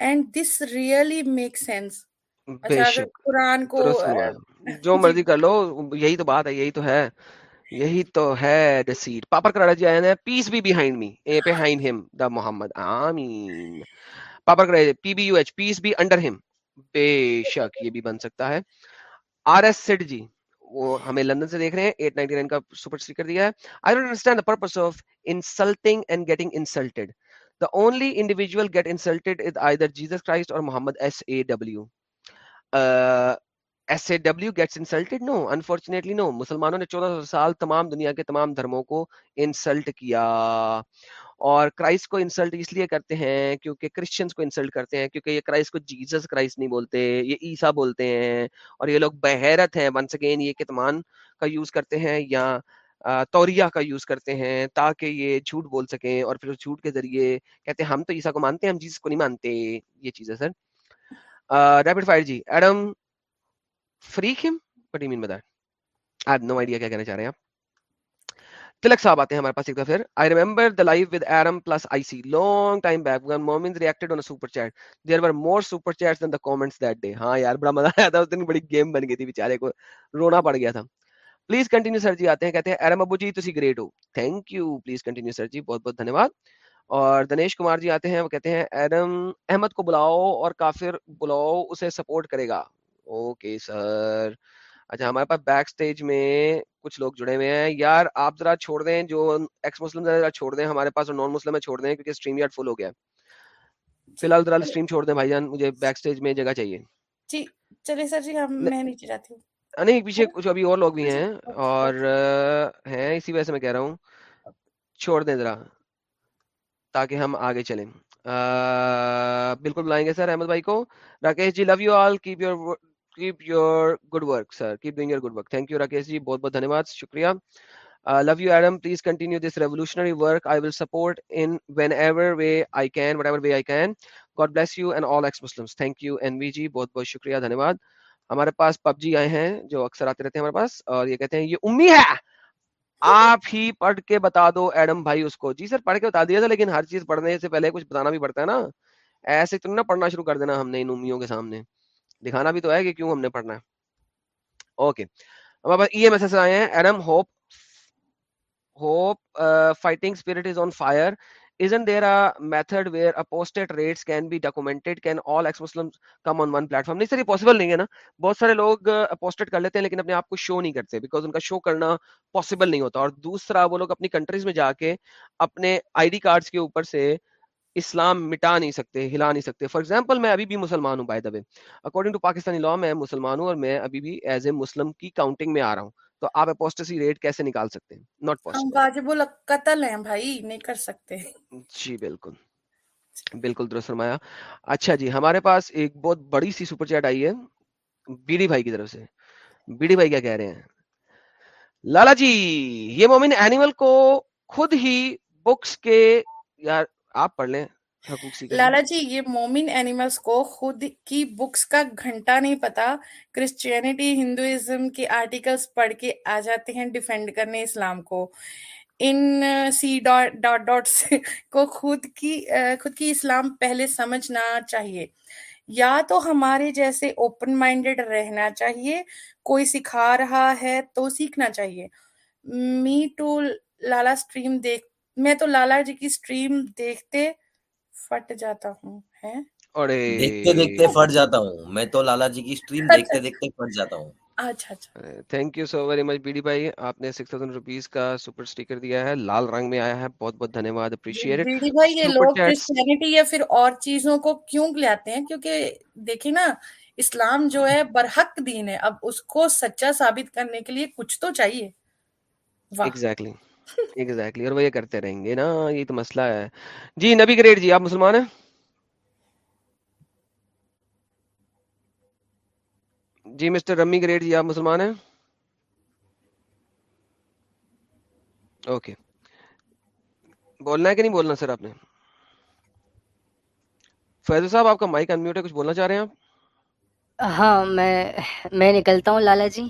and this really make sense قرآن کو جو مرضی کر لو یہی تو بات ہے یہی تو ہے۔ یہی تو ہے ڈسیٹ پاپر کراڑا جی آئے peace be behind me a behind ہم دا محمد آمین۔ پاپر کراڑا P B U H peace be under him بے شک یہ بھی بن سکتا ہے۔ آر ایس سیڈ جی وہ ہمیں لندن سے دیکھ رہے ہیں 899 کا سپر اسٹیکر دیا ہے۔ I don't understand the purpose of insulting and getting insulted the only individual get insulted is either Jesus Christ or Muhammad SAW. Uh, SAW gets insulted? No, unfortunately no. مسلمانوں نے چودہ سو سال تمام دنیا کے تمام دھرموں کو انسلٹ کیا اور کرائسٹ کو انسلٹ اس لیے کرتے ہیں کیونکہ کرسچنس کو انسلٹ کرتے ہیں کیونکہ یہ کرائسٹ کو جیزس کرائسٹ نہیں بولتے یہ عیسیٰ بولتے ہیں اور یہ لوگ بحیرت ہیں ونس اگین یہ کتمان کا یوز کرتے ہیں یا توریہ کا یوز کرتے ہیں تاکہ یہ جھوٹ بول سکیں اور پھر اس جھوٹ کے ذریعے کہتے ہیں ہم تو عیسیٰ کو مانتے ہیں، ہم جیسس کو نہیں مانتے، یہ چیز ہے سر۔ ریپڈ فائر جی ایڈم فریک ہم وٹ مین بدار آئی نو آئیڈیا کیا کہنا چاہ رہے ہیں آپ۔ تلک صاحب آتے ہیں ہمارے پاس ایک دفعہ پھر۔ I remember the life with Eram plus I see long time back when مومنز reacted on a super chat. There were more super chats than the comments that day. ہاں یار، بڑا مزہ آیا تھا، اس دن بڑی گیم بن گئی تھی بیچارے کو۔ رونا پڑ گیا تھا۔ پلیز کنٹینیو سر جی آتے ہیں کہتے ہیں ایرم ابو جی تسی great who thank you please continue sir جی بہت بہت دھنیہ واد اور دنیش کمار جی آتے ہیں وہ کہتے ہیں ایرم احمد کو بلاؤ اور کافر بلاؤ اسے سپورٹ کرے گا اوکے سر اچھا ہمارے پاس بیک سٹیج میں کچھ لوگ جڑے ہوئے ہیں یار آپ ذرا چھوڑ دیں جو ایکس مسلم ذرا چھوڑ دیں ہمارے پاس نان مسلم ہے چھوڑ دیں کیونکہ اسٹریم یارڈ فل ہو گیا فی الحال ذرا اسٹریم چھوڑ دیں بھائی جان مجھے بیک سٹیج میں جگہ چاہیے جی چلے سر جی ہم میں نیچے جاتی ہوں نہیں پیچھے کچھ ابھی اور لوگ بھی ہیں اور ہیں اسی وجہ سے میں کہہ رہا ہوں۔ چھوڑ دیں ذرا تاکہ ہم آگے چلیں۔ بالکل بلائیں گے سر احمد بھائی کو۔ Rakesh ji love you all keep your keep your good work sir keep doing your good work thank you Rakesh ji بہت بہت دھنیہ واد شکریہ love you Adam please continue this revolutionary work I will support in whenever way I can whatever way I can God bless you and all ex Muslim thank you N V ji بہت بہت شکریہ دھنیہ واد ہمارے پاس پب جی آئے ہیں جو اکثر آتے رہتے ہیں ہمارے پاس، اور یہ کہتے ہیں، یہ امی ہے۔ آپ ہی پڑھ کے بتا دو ایڈم بھائی اس کو۔ جی سر، پڑھ کے بتا دیا تھا، لیکن ہر چیز پڑھنے سے پہلے کچھ بتانا بھی پڑتا ہے نا۔ ایسے تو نہ پڑھنا شروع کر دینا ہم نے ان امیوں کے سامنے۔ دکھانا بھی تو ہے کہ کیوں ہم نے پڑھنا ہے۔ اوکے۔ ہمارے پاس ای ایم ایس ایس آئے ہیں۔ Adam, hope hope fighting spirit is on fire isn't there a method where apostate rates can be documented? Can all ex muslims come on one platform? نہیں سر یہ پاسبل نہیں ہے نا بہت سارے لوگ اپوسٹیٹ کر لیتے ہیں لیکن اپنے آپ کو شو نہیں کرتے بیکاز ان کا شو کرنا پاسبل نہیں ہوتا اور دوسرا وہ لوگ اپنی کنٹریز میں جا کے اپنے آئی ڈی کارڈز کے اوپر سے اسلام مٹا نہیں سکتے ہلا نہیں سکتے فار ایگزامپل میں ابھی بھی مسلمان ہوں by the way according to Pakistani law میں مسلمان ہوں اور میں ابھی بھی ایز اے مسلم کی کاؤنٹنگ میں آ رہا ہوں تو آپ اپوسٹسی ریٹ کیسے نکال سکتے ہیں؟ ناٹ پاسبل واجب القتل ہیں بھائی نہیں کر سکتے۔ جی بالکل۔ بالکل درست فرمایا۔ اچھا جی ہمارے پاس ایک بہت بڑی سی سپر چیٹ آئی ہے بیڑی بھائی کی طرف سے۔ بیڑی بھائی کیا کہہ رہے ہیں؟ لالا جی یہ مومن اینیمل کو خود ہی بکس کے یار آپ پڑھ لیں۔ لالا جی یہ مومن اینیملز کو خود کی بکس کا گھنٹہ نہیں پتا۔ کرسچینٹی ہندوازم کے آرٹیکلز پڑھ کے آ جاتے ہیں ڈیفینڈ کرنے اسلام کو۔ ان سی ڈاٹ ڈاٹ ڈاٹس کو خود کی خود کی اسلام پہلے سمجھنا چاہیے۔ یا تو ہمارے جیسے اوپن مائنڈیڈ رہنا چاہیے، کوئی سکھا رہا ہے تو سیکھنا چاہیے۔ می ٹو لالا سٹریم دیکھ، میں تو لالا جی کی سٹریم دیکھتے پھٹ جاتا ہوں ہے دیکھتے دیکھتے پھٹ جاتا ہوں۔ میں تو لالا جی کی اسٹریم دیکھتے دیکھتے پھٹ جاتا ہوں۔ اچھا اچھا۔ Thank you so very much Bedi بھائی۔ آپ نے سکس تھاؤزینڈ روپیز کا سپر اسٹیکر دیا ہے۔ لال رنگ میں آیا ہے۔ بہت بہت دھنیہ واد اپریشیٹ بیڑی بھائی یہ لوگ کرسچینٹی یا پھر اور چیزوں کو کیوں لاتے ہیں؟ کیونکہ دیکھیں نا اسلام جو ہے برحق دین ہے۔ اب اس کو سچا ثابت کرنے کے لیے کچھ تو چاہیے۔ ایگزیکٹلی ایگزیکٹلی اور وہ یہ کرتے رہیں گے نا، یہ تو مسئلہ ہے۔ جی نبی گریٹ جی آپ مسلمان ہیں؟ جی مسٹر رمی گریٹ جی آپ مسلمان ہیں؟ اوکے۔ بولنا ہے کہ نہیں بولنا سر آپ نے؟ فیض صاحب، آپ کا مائک انمیوٹ ہے، کچھ بولنا چاہ رہے ہیں آپ؟ ہاں میں میں نکلتا ہوں لالا جی۔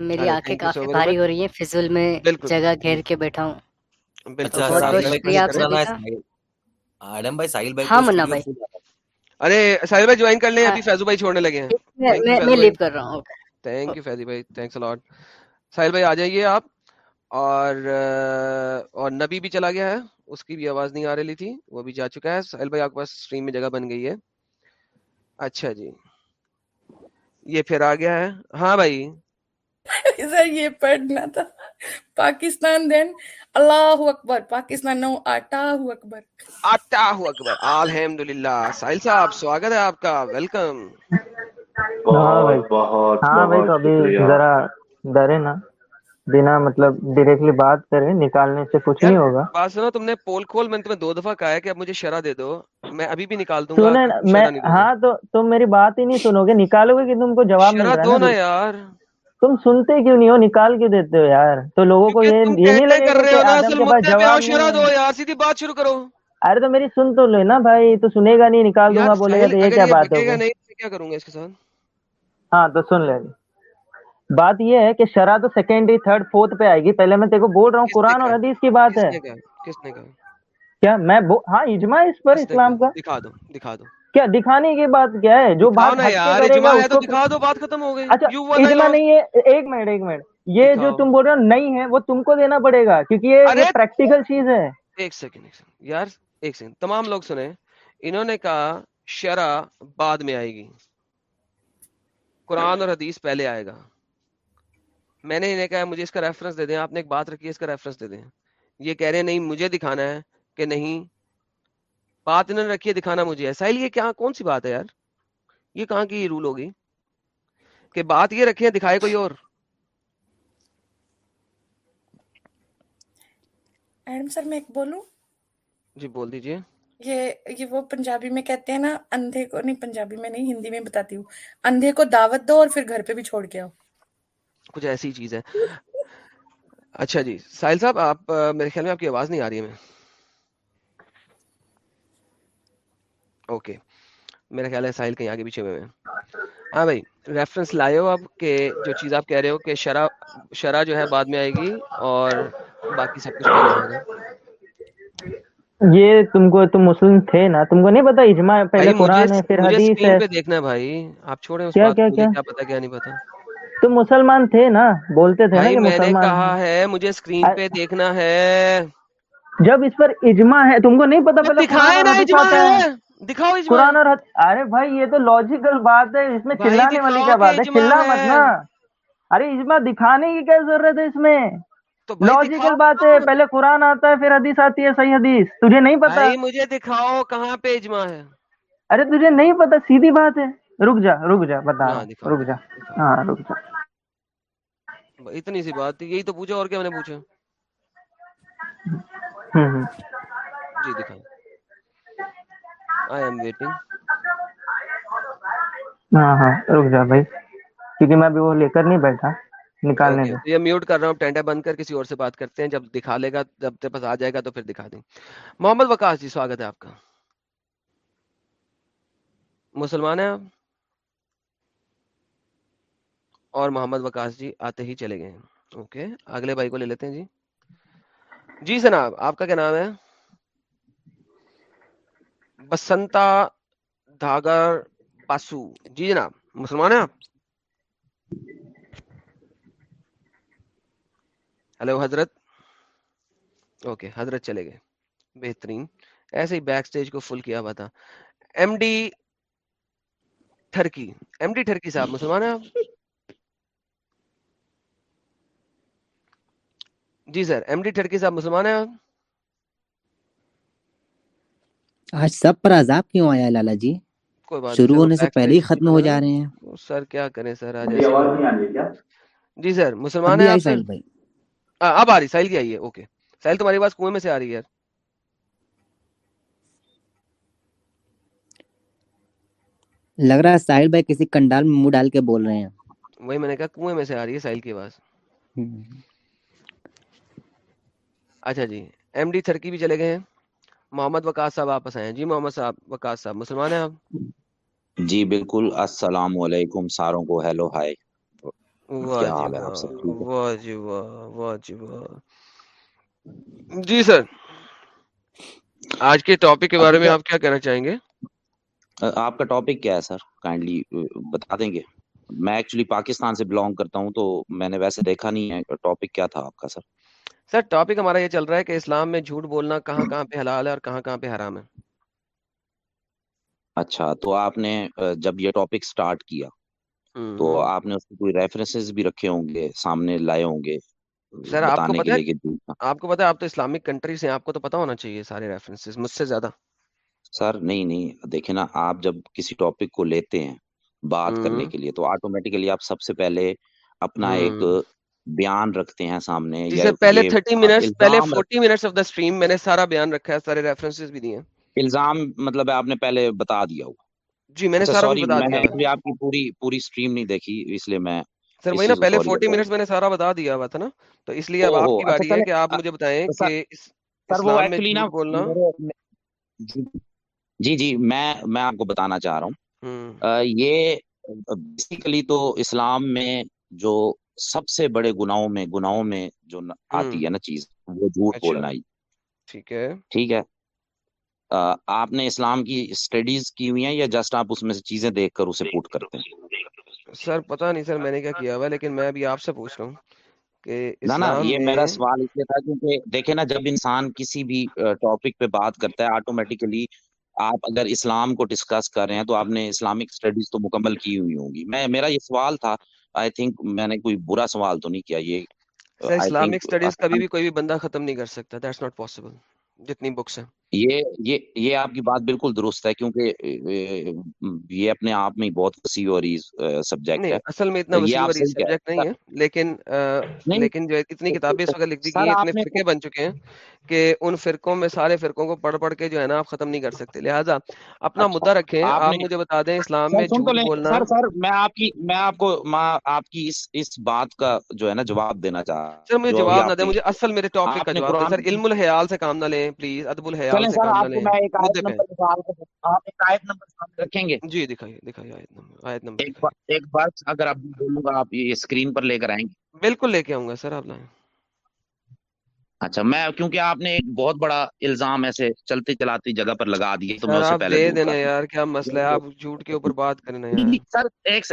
میری آنکھیں کافی بھاری ہو رہی ہیں فضول میں جگہ گھیر کے بیٹھا ہوں۔ بھائی کو شکریہ آپ نکلنا سبھی ہے کا ساحل آڈم بھائی ساحل بھائی ہاں کو منا اسٹوڈیو بھائی۔ فل آتا ارے ساحل بھائی جوائن کر لیں ابھی فیضو بھائی چھوڑنے لگے ہیں؟ میں تھینک یو میں فیضو میں بھائی۔ لیو کر رہا ہوں اوکے تھینک یو فیضی بھائی تھینکس الاٹ ساحل بھائی آ جائیے آپ۔ اور اور نبی بھی چلا گیا ہے۔ اس کی بھی آواز نہیں آ رہی تھی وہ بھی جا چکا ہے۔ ساحل بھائی آپ کے پاس اسٹریم میں جگہ بن گئی ہے۔ اچھا جی۔ یہ پھر آ گیا ہے۔ ہاں بھائی۔ سر یہ پڑھنا تھا۔ پاکستان دین۔ اللہ اکبر۔ پاکستان نو۔ آٹا اکبر۔ ہو اکبر۔ الحمد للہ ساحل صاحب سواگت ہے آپ کا۔ ویلکم۔ ہاں بھائی بہت ہاں ذرا ڈرے نا۔ بنا مطلب ڈائریکٹلی بات کریں نکالنے سے کچھ نہیں ہوگا۔ بات سنو تم نے پول کھول میں نے تمہیں دو دفعہ کہا ہے کہ اب مجھے شرح دے دو۔ میں ابھی بھی نکال دوں گا میں ہاں تو تم میری بات ہی نہیں سنو گے۔ نکالو گے کہ تم کو جواب مل شرح رہا ہے دو نا یار۔ تم سنتے کیوں نہیں ہو؟ نکال کے دیتے ہو یار۔ تو لوگوں کو یہ نہیں لگے سیدھی بات شروع کرو۔ ارے تو میری سن تو لو نا بھائی تو سنے گا نہیں نکال دوں گا بولے گا تو یہ کیا بات ہوگی کیا کروں گا اس کے ساتھ؟ ہاں تو سن لے۔ بات یہ ہے کہ شرح تو سیکنڈری تھرڈ فورتھ پہ آئے گی۔ پہلے میں تیرے کو بول رہا ہوں قرآن اور حدیث کی بات ہے۔ کس نے کہا؟ کیا میں. ہاں اجماع اس پر اسلام کا۔ دکھا دو دکھا دو۔ کیا دکھانے کی بات کیا ہے؟ جو بات ہے تو دکھا دو بات ختم ہو گئی۔ اچھا اجماع نہیں ہے ایک منٹ ایک منٹ۔ یہ جو تم بول رہے ہو نہیں ہے وہ تم کو دینا پڑے گا کیونکہ یہ پریکٹیکل چیز ہے۔ ایک سیکنڈ ایک سیکنڈ یار ایک سیکنڈ تمام لوگ سنیں۔ انہوں نے کہا شرح بعد میں آئے گی۔ قرآن اور حدیث پہلے آئے گا۔ میں نے انہیں کہا مجھے اس کا ریفرنس دے دیں۔ آپ نے ایک بات رکھی ہے اس کا ریفرنس دے دیں۔ یہ کہہ رہے ہیں نہیں مجھے دکھانا ہے کہ نہیں بات انہوں نے رکھی ہے دکھانا مجھے۔ ساحل یہ کیا کون سی بات ہے یار؟ یہ کہاں کی رول ہوگی؟ کہ بات یہ رکھی ہے دکھائے کوئی اور۔ ایڈم سر میں ایک بولوں؟ جی بول دیجیے۔ یہ یہ وہ پنجابی میں کہتے ہیں نا اندھے کو نہیں پنجابی میں نہیں ہندی میں بتاتی ہوں۔ اندھے کو دعوت دو اور پھر گھر پہ بھی چھوڑ کے آؤ۔ کچھ ایسی چیز ہے۔ اچھا جی ساحل صاحب آپ میرے خیال میں آپ کی آواز نہیں آ رہی ہے۔ میں اوکے۔ میرا خیال ہے ساحل کہیں آگے پیچھے ہوئے ہیں۔ ہاں بھائی ریفرنس لائے ہو آپ کہ جو چیز آپ کہہ رہے ہو کہ شرح شرح جو ہے بعد میں آئے گی اور باقی سب کچھ پہلے ہوگا یہ تم کو تم مسلم تھے نا؟ تم کو نہیں پتا اجماع پہلے قرآن ہے پھر حدیث ہے۔ دیکھنا بھائی۔ آپ چھوڑیں اس بات کو کیا پتا کیا نہیں پتا۔ تم مسلمان تھے نا؟ بولتے تھے نا کہ مسلمان میں نے کہا ہے مجھے سکرین پہ دیکھنا ہے۔ جب اس پر اجماع ہے تم کو نہیں پتا پہلے دکھائے نا اجماع ہے۔ دکھاؤ اس قرآن اور ارے بھائی یہ تو بات ہے اس میں چلانے والی کیا بات ہے؟ چلا مت نا۔ ارے دکھانے کی کیا ضرورت ہے اس میں؟ بات ہے پہلے قرآن آتا ہے پھر حدیث آتی ہے صحیح حدیث۔ تجھے نہیں پتا؟ مجھے دکھاؤ کہاں پہ ہے۔ ارے تجھے نہیں پتا سیدھی بات ہے۔ رک جا رک جا بتا۔ ہاں، رک جا۔ ہاں رک جا۔ اتنی سی بات یہی تو پوچھا اور کیا میں نے پوچھا۔ جی دکھاؤ۔ I am waiting. ہاں ہاں رک جا بھائی۔ کیونکہ میں ابھی وہ لے کر نہیں بیٹھا نکالنے یہ میوٹ کر رہا ہوں بند کر کسی اور سے بات کرتے ہیں۔ جب دکھا لے گا جب تیرے پاس آ جائے گا تو پھر دکھا دیں۔ محمد وقاص جی سواگت ہے آپ کا۔ مسلمان ہیں آپ؟ اور محمد وقاص جی آتے ہی چلے گئے اوکے اگلے بھائی کو لے لیتے ہیں جی۔ جی جناب آپ کا کیا نام ہے؟ بسنتا دھاگر پاسو۔ جی جناب، مسلمان ہیں آپ؟ ہلو حضرت۔ اوکے حضرت چلے گئے۔ بہترین۔ ایسے ہی بیک سٹیج کو فل کیا ہوا تھا۔ ایم ڈی ٹھرکی ایم ڈی ٹھرکی صاحب، مسلمان ہیں آپ؟ جی سر ایم ڈی ٹھرکی صاحب، مسلمان ہیں آپ؟ آج سب پر عذاب کیوں آیا لالا جی؟ کوئی بات شروع ہونے سے پہلے ہی ختم ہو جا رہے ہیں۔ سر کیا کریں سر آج جی سر مسلمان ہیں اب آ رہی سائل کی آئی ہے اوکے۔ سائل تمہاری بات کنویں میں سے آ رہی ہے۔ لگ رہا ہے ساحل بھائی کسی کنڈال میں منہ ڈال کے بول رہے ہیں۔ وہی میں نے کہا کنویں میں سے آ رہی ہے ساحل کی آواز۔ اچھا جی ایم ڈی تھرکی بھی چلے گئے ہیں۔ محمد وقاص صاحب واپس آئے ہیں۔ جی محمد صاحب وقاص صاحب مسلمان ہیں آپ؟ جی بالکل۔ السلام علیکم ساروں کو۔ ہیلو ہائی جی جی, جی, جی سر آج کے ٹاپک کے بارے میں آپ کیا کہنا چاہیں گے؟ آپ کا ٹاپک کیا ہے سر؟ کائنڈلی بتا دیں گے۔ میں ایکچولی پاکستان سے بلونگ کرتا ہوں تو میں نے ویسے دیکھا نہیں ہے ٹاپک کیا تھا آپ کا سر۔ سر ٹاپک ہمارا یہ چل رہا ہے کہ اسلام میں جھوٹ بولنا کہاں کہاں پہ حلال ہے اور کہاں کہاں پہ حرام ہے۔ اچھا تو آپ نے جب یہ ٹاپک سٹارٹ کیا تو آپ نے اس کوئی ریفرنسز بھی رکھے ہوں گے سامنے لائے ہوں گے سر آپ کو پتہ ہے؟ ہاں۔ آپ کو پتہ ہے آپ تو اسلامک کنٹری سے ہیں آپ کو تو پتہ ہونا چاہیے سارے ریفرنسز مجھ سے زیادہ۔ سر نہیں نہیں دیکھیں نا آپ جب کسی ٹاپک کو لیتے ہیں بات کرنے کے لیے تو آٹومیٹکلی آپ سب سے پہلے اپنا ایک بیان رکھتے ہیں سامنے پہلے 30 منٹس پہلے 40 منٹس سٹریم میں نے سارا بیان رکھا ہے سارے ریفرنسز بھی دیے ہیں۔ الزام مطلب آپ نے پہلے بتا دیا ہوگا جی میں نے اچھا، سارا بتا دیا۔ آپ کی پوری پوری سٹریم نہیں دیکھی اس لیے میں سر وہی نا پہلے 40 منٹس میں نے سارا بتا دیا ہوا تھا نا۔ تو اس لیے اب کی اچھا، باری ہے کہ مجھے بتائیں کہ سر وہ ایکچولی نا بولنا جی جی میں میں آپ کو بتانا چاہ رہا ہوں۔ یہ بیسیکلی تو اسلام میں جو سب سے بڑے گناہوں میں گناہوں میں جو آتی ہے نا چیز وہ جھوٹ اچھا۔ بولنا ہی۔ ٹھیک ہے۔ ٹھیک ہے۔ آپ نے اسلام کی اسٹڈیز کی ہوئی ہیں یا جسٹ آپ اس میں سے چیزیں دیکھ کر اسے پوٹ کرتے ہیں؟ سر پتا نہیں سر میں نے کیا کیا ہوا لیکن میں ابھی آپ سے پوچھ رہا ہوں نہ نہ یہ میرا سوال اس لیے تھا کیونکہ دیکھیں نا جب انسان کسی بھی ٹاپک پہ بات کرتا ہے آٹومیٹیکلی آپ اگر اسلام کو ڈسکس کر رہے ہیں تو آپ نے اسلامک اسٹڈیز تو مکمل کی ہوئی ہوں گی۔ میں میرا یہ سوال تھا آئی تھنک میں نے کوئی برا سوال تو نہیں کیا یہ اسلامک اسٹڈیز کبھی بھی کوئی بھی بندہ ختم نہیں کر سکتا دیٹس ناٹ پاسبل جتنی بکس ہیں۔ یہ یہ یہ آپ کی بات بالکل درست ہے کیونکہ یہ اپنے آپ میں بہت وسیع اور سبجیکٹ ہے۔ اصل میں اتنا وسیع اور سبجیکٹ نہیں ہے لیکن لیکن جو اتنی کتابیں اس وقت لکھ دی گئی اتنے فرقے بن چکے ہیں کہ ان فرقوں میں سارے فرقوں کو پڑھ پڑھ کے جو ہے نا آپ ختم نہیں کر سکتے۔ لہٰذا اپنا اچھا، مدعا رکھیں آپ مجھے بتا دیں اسلام میں جھوٹ بولنا سر میں آپ کی میں آپ کو ماں آپ کی اس اس بات کا جو ہے نا جواب دینا چاہ سر مجھے جواب نہ دیں مجھے اصل میرے ٹاپک کا جواب دیں۔ سر علم الحیال سے کام نہ لیں پلیز ادب الحیال۔ چلیں سر آپ کو میں ایک آیت نمبر آپ ایک آیت نمبر سامنے رکھیں گے؟ جی دکھائیے دکھائیے آیت نمبر ایک بار اگر آپ بولوں گا آپ یہ اسکرین پر لے کر آئیں گے۔ بالکل لے کے آؤں گا سر آپ لائیں۔ اچھا میں کیونکہ آپ نے ایک بہت بڑا الزام ایسے چلتے چلاتی جگہ پر لگا دیے تو میں اسے پہلے دے دینا یار کیا مسئلہ ہے؟ آپ جھوٹ کے اوپر بات کرنا سر ایک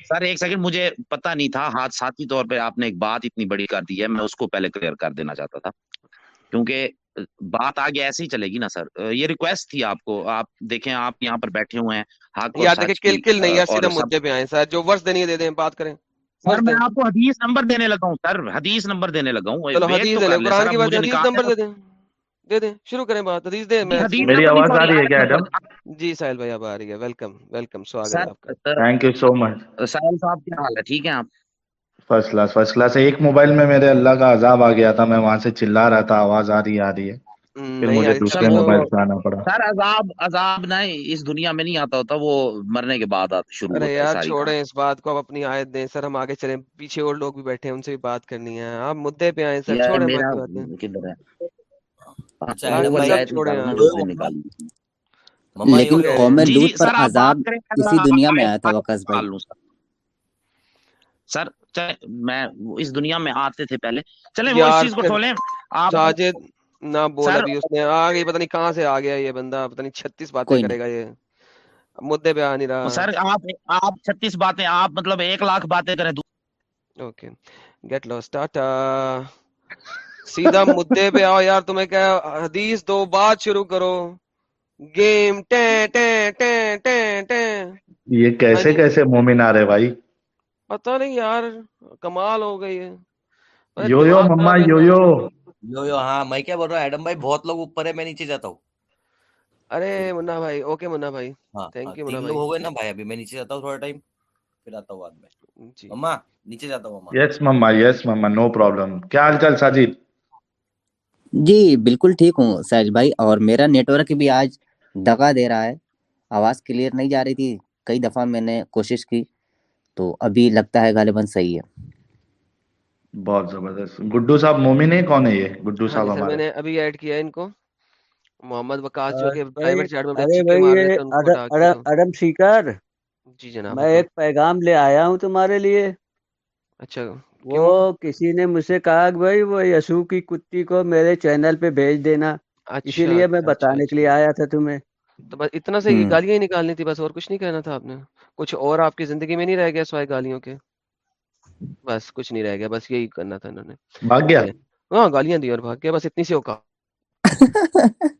سر ایک سیکنڈ مجھے پتہ نہیں تھا ہاتھ ساتھی طور پہ آپ نے ایک بات اتنی بڑی کر دی ہے میں اس کو پہلے کلیئر کر دینا چاہتا تھا۔ کیونکہ بات آگے ایسے ہی چلے گی نا سر۔ یہ ریکویسٹ تھی آپ کو۔ آپ دیکھیں آپ یہاں پر بیٹھے ہوئے ہیں۔ دیکھیں کل کل نہیں یار سیدھا مدعے پہ آئیں۔ سر جو ورس دینی دے دیں بات کریں۔ سر میں دیں آپ کو حدیث نمبر دینے لگا ہوں سر۔ حدیث نمبر دینے لگا ہوں۔ چلو حدیث دے دیں لیں۔ قرآن اب کی بات مجھے حدیث نکالنے نمبر تو دے دیں۔ دے دیں شروع کریں بات۔ حدیث دیں میں حدیث میری آواز آ رہی ہے کیا ایڈم؟ جی ساحل بھائی اب آ رہی ہے۔ ویلکم ویلکم سواگت ہے آپ کا۔ تھینک یو سو مچ ساحل صاحب کیا حال ہے؟ ٹھیک ہے آپ؟ فرسٹ کلاس فرسٹ کلاس ایک موبائل میں میرے اللہ کا عذاب آ گیا تھا میں وہاں سے چلا رہا تھا آواز آ رہی آ رہی ہے۔ پھر نہیں مجھے دوسرے موبائل سے آنا پڑا۔ سر عذاب عذاب نہیں اس دنیا میں نہیں آتا ہوتا وہ مرنے کے بعد آتا شروع ہوتا ہے یار چھوڑیں اس بات کو اب اپنی آیت دیں۔ سر ہم آگے چلیں۔ پیچھے اور لوگ بھی بیٹھے ہیں ان سے بھی بات کرنی ہے۔ آپ مدعے پہ آئیں سر چھوڑیں باتیں کدھر ہے؟ چھوڑیں آپ۔ لیکن قوم جی جی پر سر آپ عذاب بات اسی آپ دنیا میں آیا تھا وقص بھائی۔ سر میں اس دنیا میں آتے تھے پہلے۔ چلیں وہ اس چیز کو چھوڑیں آپ ساجد نہ بول سر ابھی اس نے۔ آ گئی پتہ نہیں کہاں سے آ گیا یہ بندہ پتہ نہیں چھتیس باتیں کوئی کرے گا یہ۔ مدعے پہ آ نہیں رہا۔ سر آپ آپ چھتیس باتیں آپ مطلب ایک لاکھ باتیں کریں۔ اوکے۔ Get lost tata. سیدھا مدعے پہ آؤ یار تمہیں کیا حدیث دو بات شروع کرو۔ گیم ٹیں ٹیں ٹیں ٹیں یہ ہاں کیسے جی۔ کیسے مومن آ رہے بھائی؟ پتہ نہیں یار کمال ہو گئی ہے۔ Yo yo mama yo yo. Yo yo ہاں میں کیا بول رہا ہوں؟ ایڈم بھائی بہت لوگ اوپر ہے میں نیچے جاتا ہوں۔ ارے منا بھائی اوکے منا بھائی۔ ہاں ہاں تھینک یو منا تین بھائی۔ ہو گئے نا بھائی ابھی میں نیچے جاتا ہوں تھوڑا ٹائم پھر آتا ہوں بعد میں۔ جی۔ مما نیچے جاتا ہوں مما۔ یس مما یس مما نو پرابلم کیا حال چال ساجد؟ جی بالکل ٹھیک ہوں سہج بھائی۔ اور میرا نیٹ ورک بھی آج دگا دے رہا ہے۔ آواز کلیئر نہیں جا رہی تھی۔ کئی دفعہ میں نے کوشش کی۔ تو ابھی لگتا ہے غالباً صحیح ہے۔ بہت زبردست۔ گڈو صاحب مومن ہے کون ہے یہ؟ گڈو ہاں جی صاحب میں ہمارے نے ابھی ایڈ کیا ہے ان کو۔ محمد وکاس جو کہ پرائیویٹ چیٹ میں بڑے ارے بھائی اڈم کے سیکر جی جناب میں ایک پیغام لے آیا ہوں تمہارے لیے۔ اچھا وہ کسی نے مجھ سے کہا کہ بھائی وہ یسوع کی کتی کو میرے چینل پہ بھیج دینا۔ اسی اچھا لیے میں اچھا بتانے کے اچھا لیے آیا تھا تمہیں۔ تو بس اتنا سے گالیاں ہی نکالنی تھی بس اور کچھ نہیں کہنا تھا آپ نے۔ کچھ اور آپ کی زندگی میں نہیں رہ گیا سوائے گالیوں کے؟ بس کچھ نہیں رہ گیا بس یہی کرنا تھا انہوں نے۔ بھاگ گیا؟ چلے ہاں گالیاں دی اور بھاگ گیا بس اتنی سی اوقات۔ <laughs>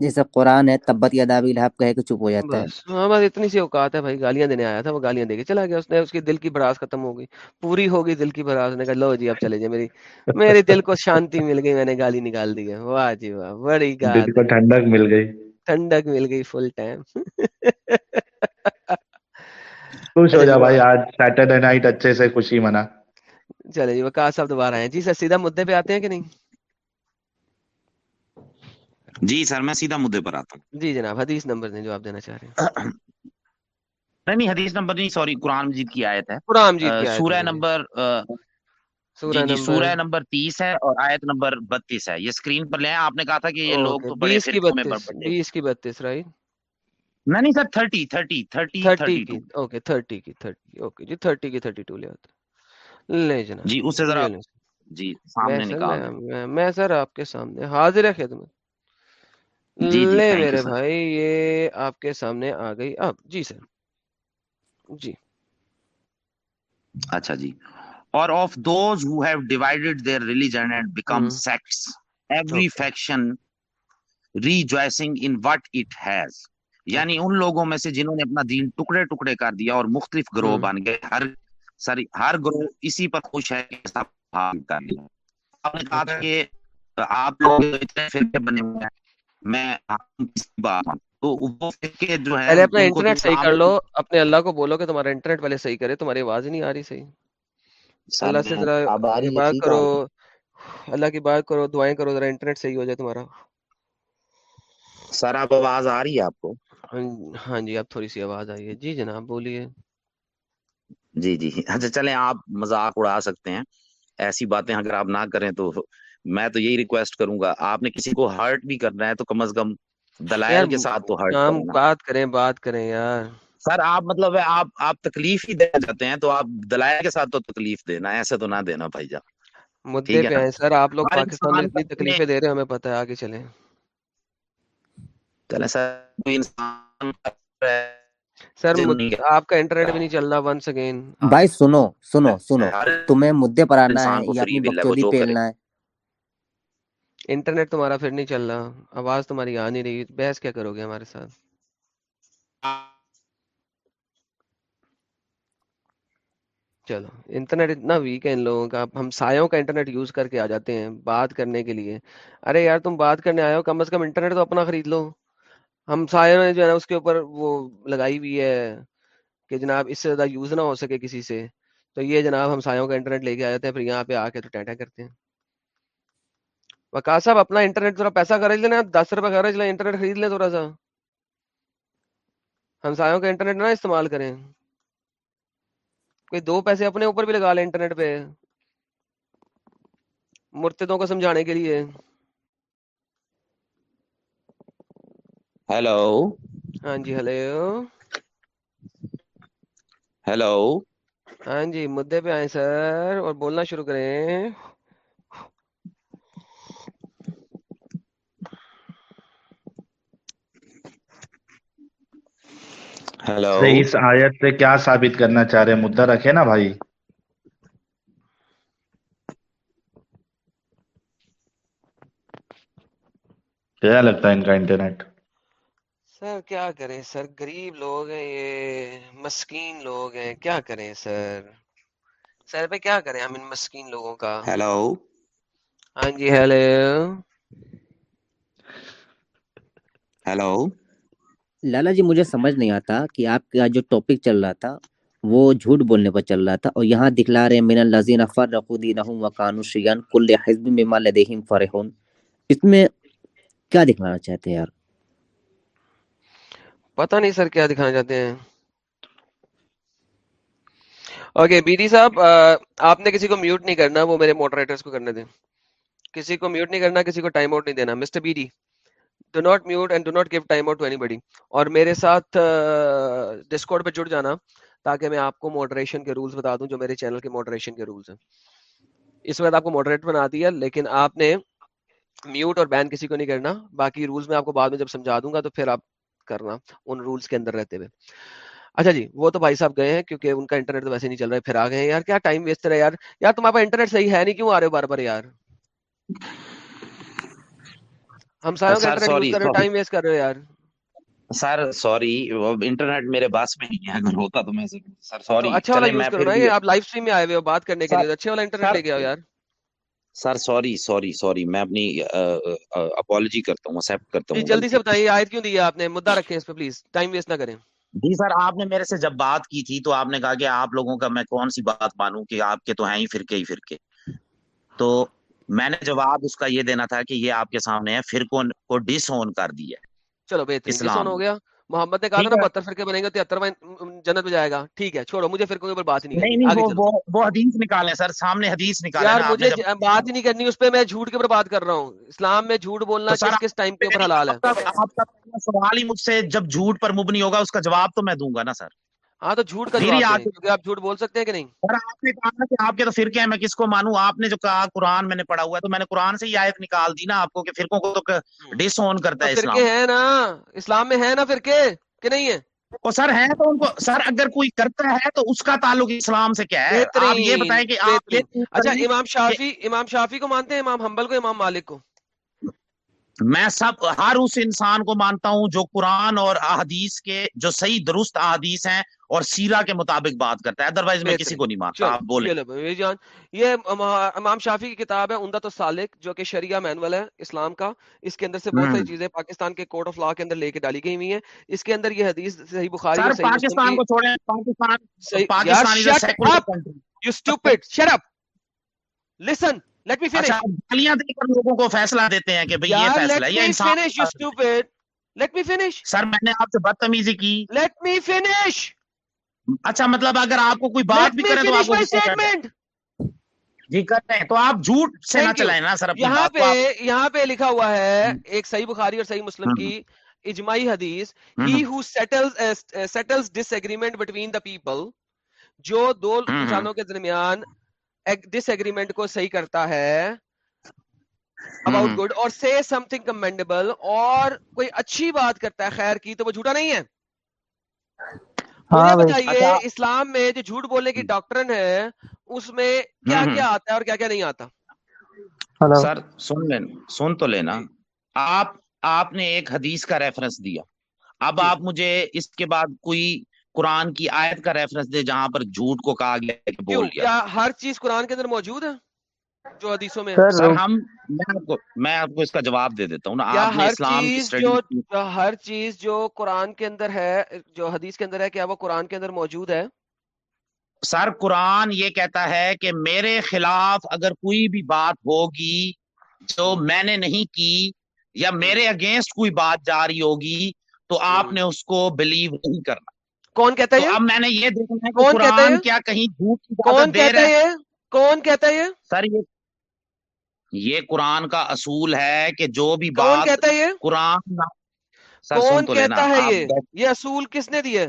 جیسے قرآن ہے تبت یدا ابی لہب کہے کہ چپ ہو جاتا ہے۔ بس ہاں بس اتنی سی اوقات ہے بھائی گالیاں دینے آیا تھا وہ گالیاں دے کے چلا گیا اس نے اس کی دل کی بڑاس ختم ہو گئی۔ پوری ہو گئی دل کی بڑاس نے کہا لو جی اب چلے جائے میری میری دل کو شانتی مل گئی میں نے گالی نکال دی ہے۔ واہ جی واہ بڑی دل گات کو ٹھنڈک مل گئی۔ ٹھنڈک مل گئی فل ٹائم خوش ہو جا جی بھائی آج سیٹرڈے نائٹ اچھے سے خوشی منا۔ چلے جی وکاس صاحب دوبارہ ہیں۔ جی سر سیدھا مدعے پہ آتے ہیں کہ نہیں؟ جی سر میں سیدھا مدعے پر آتا ہوں۔ جی جناب حدیث نمبر دیں جو آپ دینا چاہ رہے ہیں۔ نہیں نہیں حدیث نمبر نہیں سوری قرآن مجید کی آیت ہے۔ قرآن مجید کی آیت سورہ ہے۔ نمبر سورہ جی نمبر سورہ نمبر تیس ہے اور آیت نمبر بتیس ہے۔ یہ اسکرین پر لیں۔ آپ نے کہا تھا کہ یہ لوگ تو بڑے بیس کی فرقوں میں بیس کی بتیس رائٹ نہیں نہیں sir thirty thirty thirty thirty کی اوکے تھرٹی کی تھرٹی اوکے جی تھرٹی کی تھرٹی ٹو لے آتے لے جناب جی اس سے ذرا جی سامنے نکال میں سر آپ کے سامنے حاضر ہے خدمت۔ جی جی لے میرے بھائی یہ آپ کے سامنے آ گئی۔ اب جی سر جی۔ اچھا جی۔ اور of those who have divided their religion and become ہوں sects every okay faction rejoicing in what it has یعنی ان لوگوں میں سے جنہوں نے اپنا دین ٹکڑے ٹکڑے کر دیا اور مختلف گروہ بن گئے ہر ساری ہر گروہ اسی پر خوش ہے کہ حال کر لیا آپ نے کہا کہ آپ لوگ اتنے فرقے بنے ہوئے ہیں میں۔ تو وہ فرقے جو پہلے اپنا انٹرنیٹ صحیح کر لو اپنے اللہ کو بولو کہ تمہارا انٹرنیٹ پہلے صحیح کرے تمہاری آواز ہی نہیں آ رہی صحیح۔ اللہ سے ذرا بات کرو اللہ کی بات کرو دعائیں کرو ذرا انٹرنیٹ صحیح ہو جائے تمہارا۔ سر اب آواز آ رہی ہے آپ کو؟ ہاں- ہاں جی اب تھوڑی سی آواز آئی ہے۔ جی جناب بولیے۔ جی جی۔ اچھا چلیں آپ مذاق اڑا سکتے ہیں۔ ایسی باتیں اگر آپ نہ کریں تو میں تو یہی ریکویسٹ کروں گا۔ آپ نے کسی کو ہرٹ بھی کرنا ہے تو کم از کم دلائل کے ساتھ تو ہرٹ بات کریں بات کریں یار۔ سر آپ مطلب ہے آپ آپ تکلیف ہی دینا چاہتے ہیں تو آپ دلائل کے ساتھ تو تکلیف دینا ایسے تو نہ دینا بھائی جان۔ مدعے پہ آئے سر آپ لوگ پاکستان میں اتنی تکلیفیں دے رہے ہیں ہمیں پتہ ہے آگے چلیں۔ چلیں سر انسان سر آپ کا انٹرنیٹ بھی نہیں چل رہا ونس اگین بھائی سنو سنو سنو۔ تمہیں مدے پر آنا ہے یا اپنی پیلنا ہے؟ انٹرنیٹ تمہارا پھر نہیں چل رہا آواز تمہاری آ نہیں رہی بحث کیا کرو گے ہمارے ساتھ؟ چلو، انٹرنیٹ اتنا ویک ہے ان لوگوں کا ہم سایوں کا انٹرنیٹ یوز کر کے آ جاتے ہیں بات کرنے کے لیے۔ ارے یار، تم بات کرنے آئے ہو، کم از کم انٹرنیٹ تو اپنا خرید لو۔ ہم سایوں نے جو ہے نا، اس کے اوپر وہ لگائی ہوئی ہے کہ جناب اس سے زیادہ یوز نہ ہو سکے کسی سے۔ تو یہ جناب ہم سایوں کا انٹرنیٹ لے کے آ جاتے ہیں، پھر یہاں پہ آ کے تو ٹیٹا کرتے ہیں۔ وقاص صاحب، اپنا انٹرنیٹ تھوڑا پیسہ خرچ لینا، دس روپے خرچ لیں، انٹرنیٹ خرید لیں تھوڑا سا۔ ہم سایوں کا انٹرنیٹ نہ استعمال کریں۔ کوئی دو پیسے اپنے اوپر بھی لگا لیں انٹرنیٹ پہ۔ مرتدوں کو سمجھانے کے لیے۔ ہیلو ہاں جی ہلو ہیلو ہاں جی مدعے پہ آئیں سر اور بولنا شروع کریں۔ ہیلو سے اس آیت سے کیا ثابت کرنا چاہ رہے مدعا رکھے نا بھائی۔ کیا لگتا ہے ان کا انٹرنیٹ؟ سر کیا کریں سر؟ غریب لوگ ہیں یہ مسکین لوگ ہیں۔ کیا کریں سر؟ سر پہ کیا کریں ہم ان مسکین لوگوں کا؟ ہیلو ہاں جی ہیلو ہیلو لالا جی مجھے سمجھ نہیں آتا کہ آپ کا جو ٹاپک چل رہا تھا، وہ جھوٹ بولنے پر چل رہا تھا اور یہاں دکھلا رہے ہیں، من الذین فرقوا دینہم وکانوا شیعا کل حزب بما لدیہم فرحون۔ اس میں کیا دکھلانا چاہتے ہیں یار؟ پتہ نہیں سر کیا دکھانا چاہتے ہیں۔ اوکے بیڈی صاحب آپ نے کسی کو میوٹ نہیں کرنا، وہ میرے موڈریٹرز کو کرنے دیں۔ کسی کو میوٹ نہیں کرنا، کسی کو ٹائم آؤٹ نہیں دینا۔ Mister Bedi do not mute and do not give time out to anybody اور میرے ساتھ ڈسکورڈ پہ جڑ جانا تاکہ میں آپ کو موڈریشن کے رولز بتا دوں جو میرے چینل کے موڈریشن کے رولز ہیں۔ اس وقت آپ کو موڈریٹ بنا دیا، لیکن آپ نے میوٹ اور بین کسی کو نہیں کرنا۔ باقی رولز میں آپ کو بعد میں جب سمجھا دوں گا تو پھر آپ کرنا ان رولز کے اندر رہتے ہوئے۔ اچھا جی وہ تو بھائی صاحب گئے ہیں کیونکہ ان کا انٹرنیٹ تو ویسے نہیں چل رہا ہے، پھر آ گئے ہیں۔ یار، کیا ٹائم ویسٹ ہے یار؟ یار، تمہارے پاس انٹرنیٹ صحیح ہے نہیں، کیوں آ رہے ہو بار بار یار؟ ہم سایوں کا انٹرنیٹ یوز کر رہے ہو ٹائم ویسٹ کر رہے ہو یار۔ سر سوری انٹرنیٹ میرے پاس میں نہیں ہے اگر ہوتا تو میں سر سوری اچھا والا یوز کرو پھر نا آپ لائف اسٹریم میں آئے ہوئے ہو بات کرنے کے لیے اچھے والا انٹرنیٹ لے کے آؤ یار۔ سر سوری سوری سوری میں اپنی اپالوجی کرتا ہوں ایکسپٹ کرتا ہوں جلدی سے بتائیے آیت کیوں دی ہے آپ نے؟ مدعا رکھیں اس پہ پلیز ٹائم ویسٹ نہ کریں۔ جی سر آپ نے میرے سے جب بات کی تھی تو آپ نے کہا کہ آپ لوگوں کا میں کون سی بات مانوں کہ آپ کے تو ہیں ہی فرقے ہی فرقے۔ تو میں نے جواب اس کا یہ دینا تھا کہ یہ آپ کے سامنے ہے فرقوں کو ڈس اون کر دیا چلو اسلام۔ ہو گیا۔ محمد نے کہا تھا نا بہتر فرقے بنیں گے تہتر جنت میں جائے گا۔ ٹھیک ہے چھوڑو مجھے فرقوں کے اوپر بات ہی نہیں وہ حدیث نکالیں سر سامنے حدیث نکالیں۔ یار مجھے بات ہی نہیں کرنی اس پہ میں جھوٹ کے اوپر بات کر رہا ہوں۔ اسلام میں جھوٹ بولنا کس کس ٹائم کے اوپر حلال ہے؟ آپ کا آپ کا پہلا سوال ہی مجھ سے جب جھوٹ پر مبنی ہوگا اس کا جواب تو میں دوں گا نا سر۔ ہاں تو جھوٹ کا آپ جھوٹ بول سکتے ہیں کہ نہیں؟ آپ نے کہا کہ آپ کے تو فرقے ہیں میں کس کو مانوں؟ آپ نے جو کہا قرآن میں نے پڑھا ہوا ہے تو میں نے قرآن سے ہی آیت نکال دی نا آپ کو کہ فرقوں کو تو ڈس اون کرتا ہے فرقے ہیں نا؟ اسلام میں ہے نا فرقے کہ نہیں ہے سر ہے تو ان کو سر اگر کوئی کرتا ہے تو اس کا تعلق اسلام سے کیا ہے؟ آپ یہ بتائیں کہ آپ اچھا امام شافی امام شافی کو مانتے ہیں؟ امام حنبل کو امام مالک کو؟ میں سب ہر اس انسان کو مانتا ہوں جو قرآن اور احادیث کے جو صحیح درست احادیث ہیں اور سیرہ کے مطابق بات کرتا ہے۔ ادروائز میں کسی کو نہیں مانتا۔ آپ بولیں۔ جان یہ اما- امام شافی کی کتاب ہے عمدہ سالک جو کہ شریعہ مینول ہے اسلام کا۔ اس کے اندر سے بہت ساری ہوں چیزیں پاکستان کے کوڈ آف لا کے اندر لے کے ڈالی گئی ہوئی ہیں۔ اس کے اندر یہ حدیث صحیح بخاری سر پاکستان کو چھوڑیں۔ Pakistan Pakistan you stupid shut up listen let me finish گالیاں دے کر لوگوں کو فیصلہ دیتے ہیں کہ بھئی یہ فیصلہ ہے یہ انسان finish you stupid let me finish sir میں نے آپ سے بدتمیزی کی۔ لیٹ می فنش اچھا مطلب اگر آپ کو کوئی بات بھی کرے تو آپ کو جی کر رہے ہیں تو آپ جھوٹ سے نہ چلائیں نا سر یہاں پہ یہاں پہ لکھا ہوا ہے ایک صحیح بخاری اور صحیح مسلم کی اجماعی حدیث۔ He who settles settles disagreement between the people جو دو انسانوں کے درمیان ڈس ایگریمنٹ کو صحیح کرتا ہے اباؤٹ گڈ اور سے سم تھنگ کمینڈیبل اور کوئی اچھی بات کرتا ہے خیر کی تو وہ جھوٹا نہیں ہے۔ بتائیے اسلام میں جو جھوٹ بولنے کی ڈاکٹرن ہے اس میں کیا کیا آتا ہے اور کیا کیا نہیں آتا؟ سر سن لینا سن تو لینا۔ آپ آپ نے ایک حدیث کا ریفرنس دیا۔ اب جی۔ آپ مجھے اس کے بعد کوئی قرآن کی آیت کا ریفرنس دے جہاں پر جھوٹ کو کہا گیا کہ بول گیا۔ ہر چیز قرآن کے اندر موجود ہے جو حدیثوں میں؟ ہم میں آپ کو اس کا جواب دے دیتا ہوں ہر چیز جو قرآن کے اندر ہے جو حدیث کے اندر ہے کیا وہ قرآن کے اندر موجود ہے؟ سر قرآن یہ کہتا ہے کہ میرے خلاف اگر کوئی بھی بات ہوگی جو میں نے نہیں کی یا میرے اگینسٹ کوئی بات جاری ہوگی تو آپ نے اس کو بلیو نہیں کرنا۔ کون کہتا ہے اب میں نے یہ دیکھنا کون کہتا کیا کہیں جھوٹ کون کہتا ہے؟ کون کہتا ہے سر یہ یہ قرآن کا اصول ہے کہ جو بھی بات کہتا ہے قرآن کون کہتا ہے یہ؟ یہ اصول کس نے دیا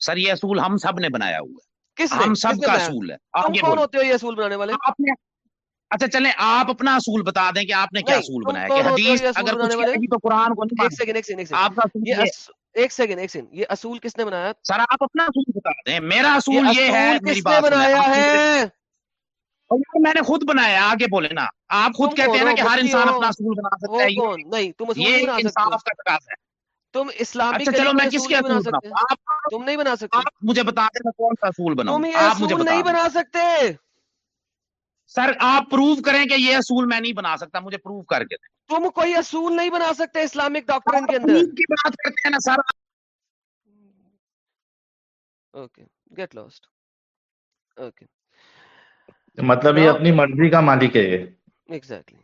سر یہ اصول ہم سب نے بنایا ہوا کس ہم سب کا اصول ہے۔ کون ہوتے ہو یہ اصول بنانے والے؟ آپ نے اچھا چلے آپ اپنا اصول بتا دیں کہ آپ نے کیا اصول بنایا کہ حدیث اگر کچھ کہے گی تو قرآن کو نہیں آپ ایک سیکنڈ ایک سیکنڈ یہ اصول کس نے بنایا؟ سر آپ اپنا اصول بتا دیں۔ میرا اصول یہ ہے کس نے بنایا ہے؟ میں نے خود بنایا آگے بولے نا۔ آپ خود کہتے ہیں نا کہ ہر انسان اپنا اصول بنا سکتا ہے۔ نہیں تم اصول انصاف کا ہے۔ تم اسلامی اچھا، چلو میں کس کے بنا آپ تم نہیں بنا سکتے۔ آپ مجھے بتا دیں میں کون سا اصول بناؤں۔ آپ مجھے نہیں بنا سکتے۔ سر آپ پروف کریں کہ یہ اصول میں نہیں بنا سکتا مجھے پروف کر کے دیں۔ تم کوئی اصول نہیں بنا سکتے اسلامک ڈاکٹر کے اندر۔ کی بات کرتے ہیں نا سارا۔ اوکے گیٹ لاسٹ اوکے مطلب یہ اپنی مرضی کا مالک ہے یہ۔ ایگزیکٹلی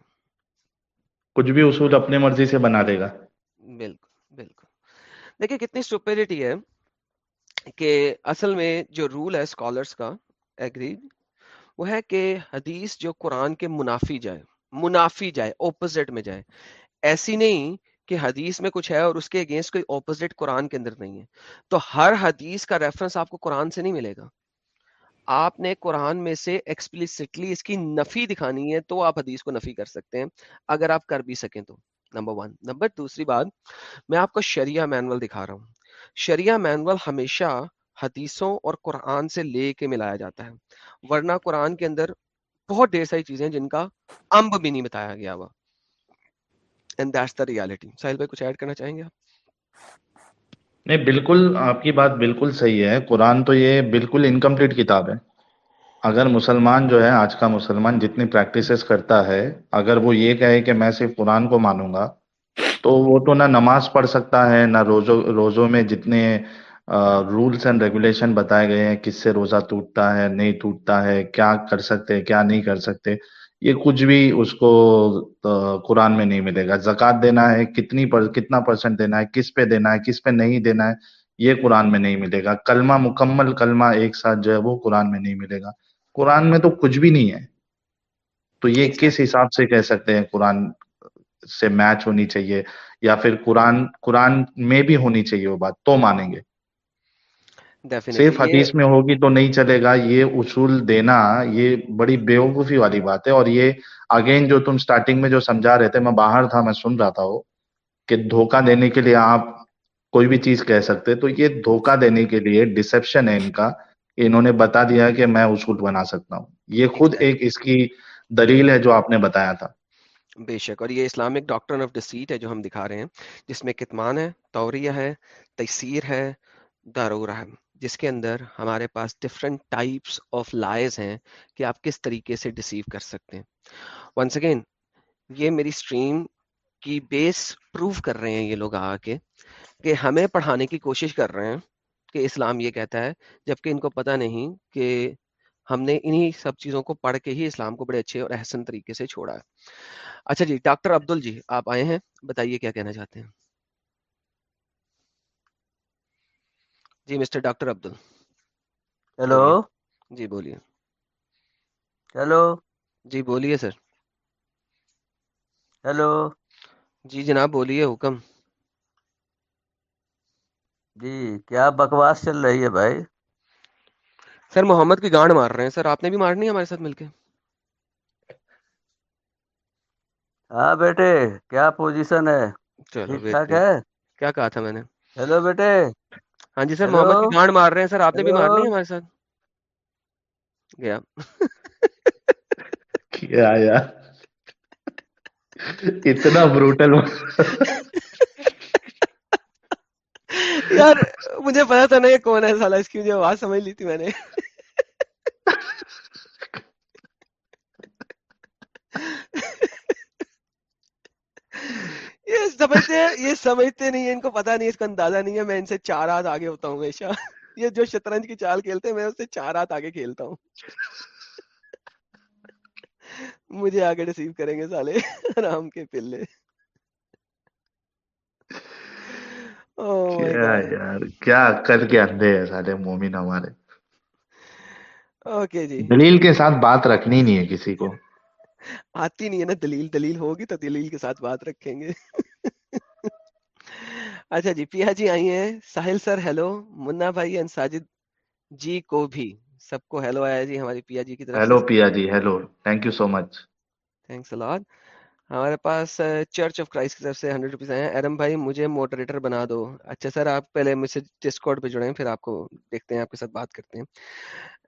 کچھ بھی اصول اپنی مرضی سے بنا دے گا۔ بالکل بالکل۔ دیکھیے کتنی سپیریٹی ہے کہ اصل میں جو رول ہے اسکالرس کا ایگری وہ ہے کہ حدیث جو قرآن کے منافی جائے۔ منافی جائے اپوزٹ میں جائے۔ ایسی نہیں کہ حدیث میں کچھ ہے اور اس کے اگینسٹ کوئی اپوزٹ قرآن کے اندر نہیں ہے۔ تو ہر حدیث کا ریفرنس آپ کو قرآن سے نہیں ملے گا۔ آپ نے قرآن میں سے ایکسپلسٹلی اس کی نفی دکھانی ہے تو آپ حدیث کو نفی کر سکتے ہیں، اگر آپ کر بھی سکیں تو۔ نمبر ون نمبر دوسری بات، میں آپ کو شریعہ مینول دکھا رہا ہوں۔ شریعہ مینول ہمیشہ حدیثوں اور قرآن سے لے کے ملایا جاتا ہے۔ ورنہ قرآن کے اندر بہت ڈھیر ساری چیزیں ہیں جن کا امب بھی نہیں بتایا گیا ہوا۔ And that's the reality Sahil بھائی، کچھ ایڈ کرنا چاہیں گے نہیں، بالکل آپ کی بات بالکل صحیح ہے۔ قرآن تو یہ بالکل انکمپلیٹ کتاب ہے۔ اگر مسلمان جو ہے، آج کا مسلمان جتنی پریکٹسز کرتا ہے، اگر وہ یہ کہے کہ میں صرف قرآن کو مانوں گا، تو وہ تو نہ نماز پڑھ سکتا ہے، نہ روزوں روزوں میں جتنے رولز اینڈ ریگولیشن بتائے گئے ہیں، کس سے روزہ ٹوٹتا ہے، نہیں ٹوٹتا ہے، کیا کر سکتے کیا نہیں کر سکتے یہ کچھ بھی اس کو قرآن میں نہیں ملے گا۔ زکوٰۃ دینا ہے، کتنی پر، کتنا پرسنٹ دینا ہے، کس پہ دینا ہے، کس پہ نہیں دینا ہے، یہ قرآن میں نہیں ملے گا۔ کلمہ مکمل کلمہ ایک ساتھ جو ہے وہ قرآن میں نہیں ملے گا۔ قرآن میں تو کچھ بھی نہیں ہے۔ تو یہ کس حساب سے کہہ سکتے ہیں قرآن سے میچ ہونی چاہیے؟ یا پھر قرآن قرآن میں بھی ہونی چاہیے وہ بات، تو مانیں گے۔ صرف حدیث میں ہوگی تو نہیں چلے گا یہ اصول دینا یہ بڑی بیوقوفی والی بات ہے اور یہ اگین جو تم سٹارٹنگ میں جو سمجھا رہے تھے میں باہر تھا میں سن رہا تھا وہ کہ دھوکہ دینے کے لیے آپ کوئی بھی چیز کہہ سکتے تو یہ دھوکہ دینے کے لیے ڈسیپشن ہے ان کا۔ انہوں نے بتا دیا کہ میں اصول بنا سکتا ہوں۔ یہ خود ایک اس کی دلیل ہے جو آپ نے بتایا تھا۔ بے شک اور یہ اسلامک ڈاکٹر آف ڈسیٹ ہے جو ہم دکھا رہے ہیں جس میں کتمان ہے توریہ ہے تیسیر ہے دارورہ ہے جس کے اندر ہمارے پاس ڈفرینٹ ٹائپس آف لائز ہیں کہ آپ کس طریقے سے ڈسیو کر سکتے ہیں۔ ونس اگین یہ میری اسٹریم کی بیس پروف کر رہے ہیں یہ لوگ آ کے کہ ہمیں پڑھانے کی کوشش کر رہے ہیں کہ اسلام یہ کہتا ہے، جبکہ ان کو پتہ نہیں کہ ہم نے انہی سب چیزوں کو پڑھ کے ہی اسلام کو بڑے اچھے اور احسن طریقے سے چھوڑا ہے۔ اچھا جی ڈاکٹر عبدل جی آپ آئے ہیں؟ بتائیے کیا کہنا چاہتے ہیں؟ جی مسٹر ڈاکٹر عبدل۔ ہیلو۔ جی بولیے۔ ہیلو۔ جی بولیے سر۔ ہیلو۔ جی جناب بولیے حکم۔ جی کیا بکواس چل رہی ہے بھائی؟ سر محمد کی گانڈ مار رہے ہیں۔ سر آپ نے بھی مارنی ہے ہمارے ساتھ مل کے؟ ہاں بیٹے کیا پوزیشن ہے؟ چلو ٹھیک ٹھاک ہے؟ کیا کہا تھا میں نے؟ ہیلو بیٹے۔ ہاں جی سر محمد کی گانڈ مار رہے ہیں سر آپ نے بھی مارنی ہے ہیلو ہمارے ساتھ؟ گیا۔ <laughs> کیا یار؟ اتنا بروٹل یار مجھے پتا تھا نا یہ کون ہے سالا اس کی مجھے آواز سمجھ لی تھی میں نے۔ یہ سمجھتے ہیں یہ سمجھتے نہیں ہیں ان کو پتا نہیں ہے اس کا اندازہ نہیں ہے میں ان سے چار ہاتھ آگے ہوتا ہوں ہمیشہ۔ یہ جو شطرنج کی چال کھیلتے ہیں میں اس سے چار ہاتھ آگے کھیلتا ہوں۔ مجھے آگے ریسیو کریں گے سالے آرام کے پلے۔ Oh کیا God. یار کیا عقل کے اندھے ہیں سارے مومن ہمارے۔ اوکے جی۔ دلیل کے ساتھ بات رکھنی نہیں ہے کسی کو۔ آتی نہیں ہے نا دلیل دلیل ہوگی تو دلیل کے ساتھ بات رکھیں گے۔ اچھا جی پیا جی آئی ہیں ساحل سر ہیلو۔ منا بھائی اینڈ ساجد جی کو بھی سب کو ہیلو آیا جی ہماری پیا جی کی طرف hello Piya ji hello. Thank you so much thanks a lot ہمارے پاس چرچ آف کرائسٹ کی طرف سے ہنڈریڈ روپیز آئے ہیں۔ ایرم بھائی مجھے موڈریٹر بنا دو۔ اچھا سر آپ پہلے مجھ سے ڈسکارڈ پہ جڑیں پھر آپ کو دیکھتے ہیں آپ کے ساتھ بات کرتے ہیں۔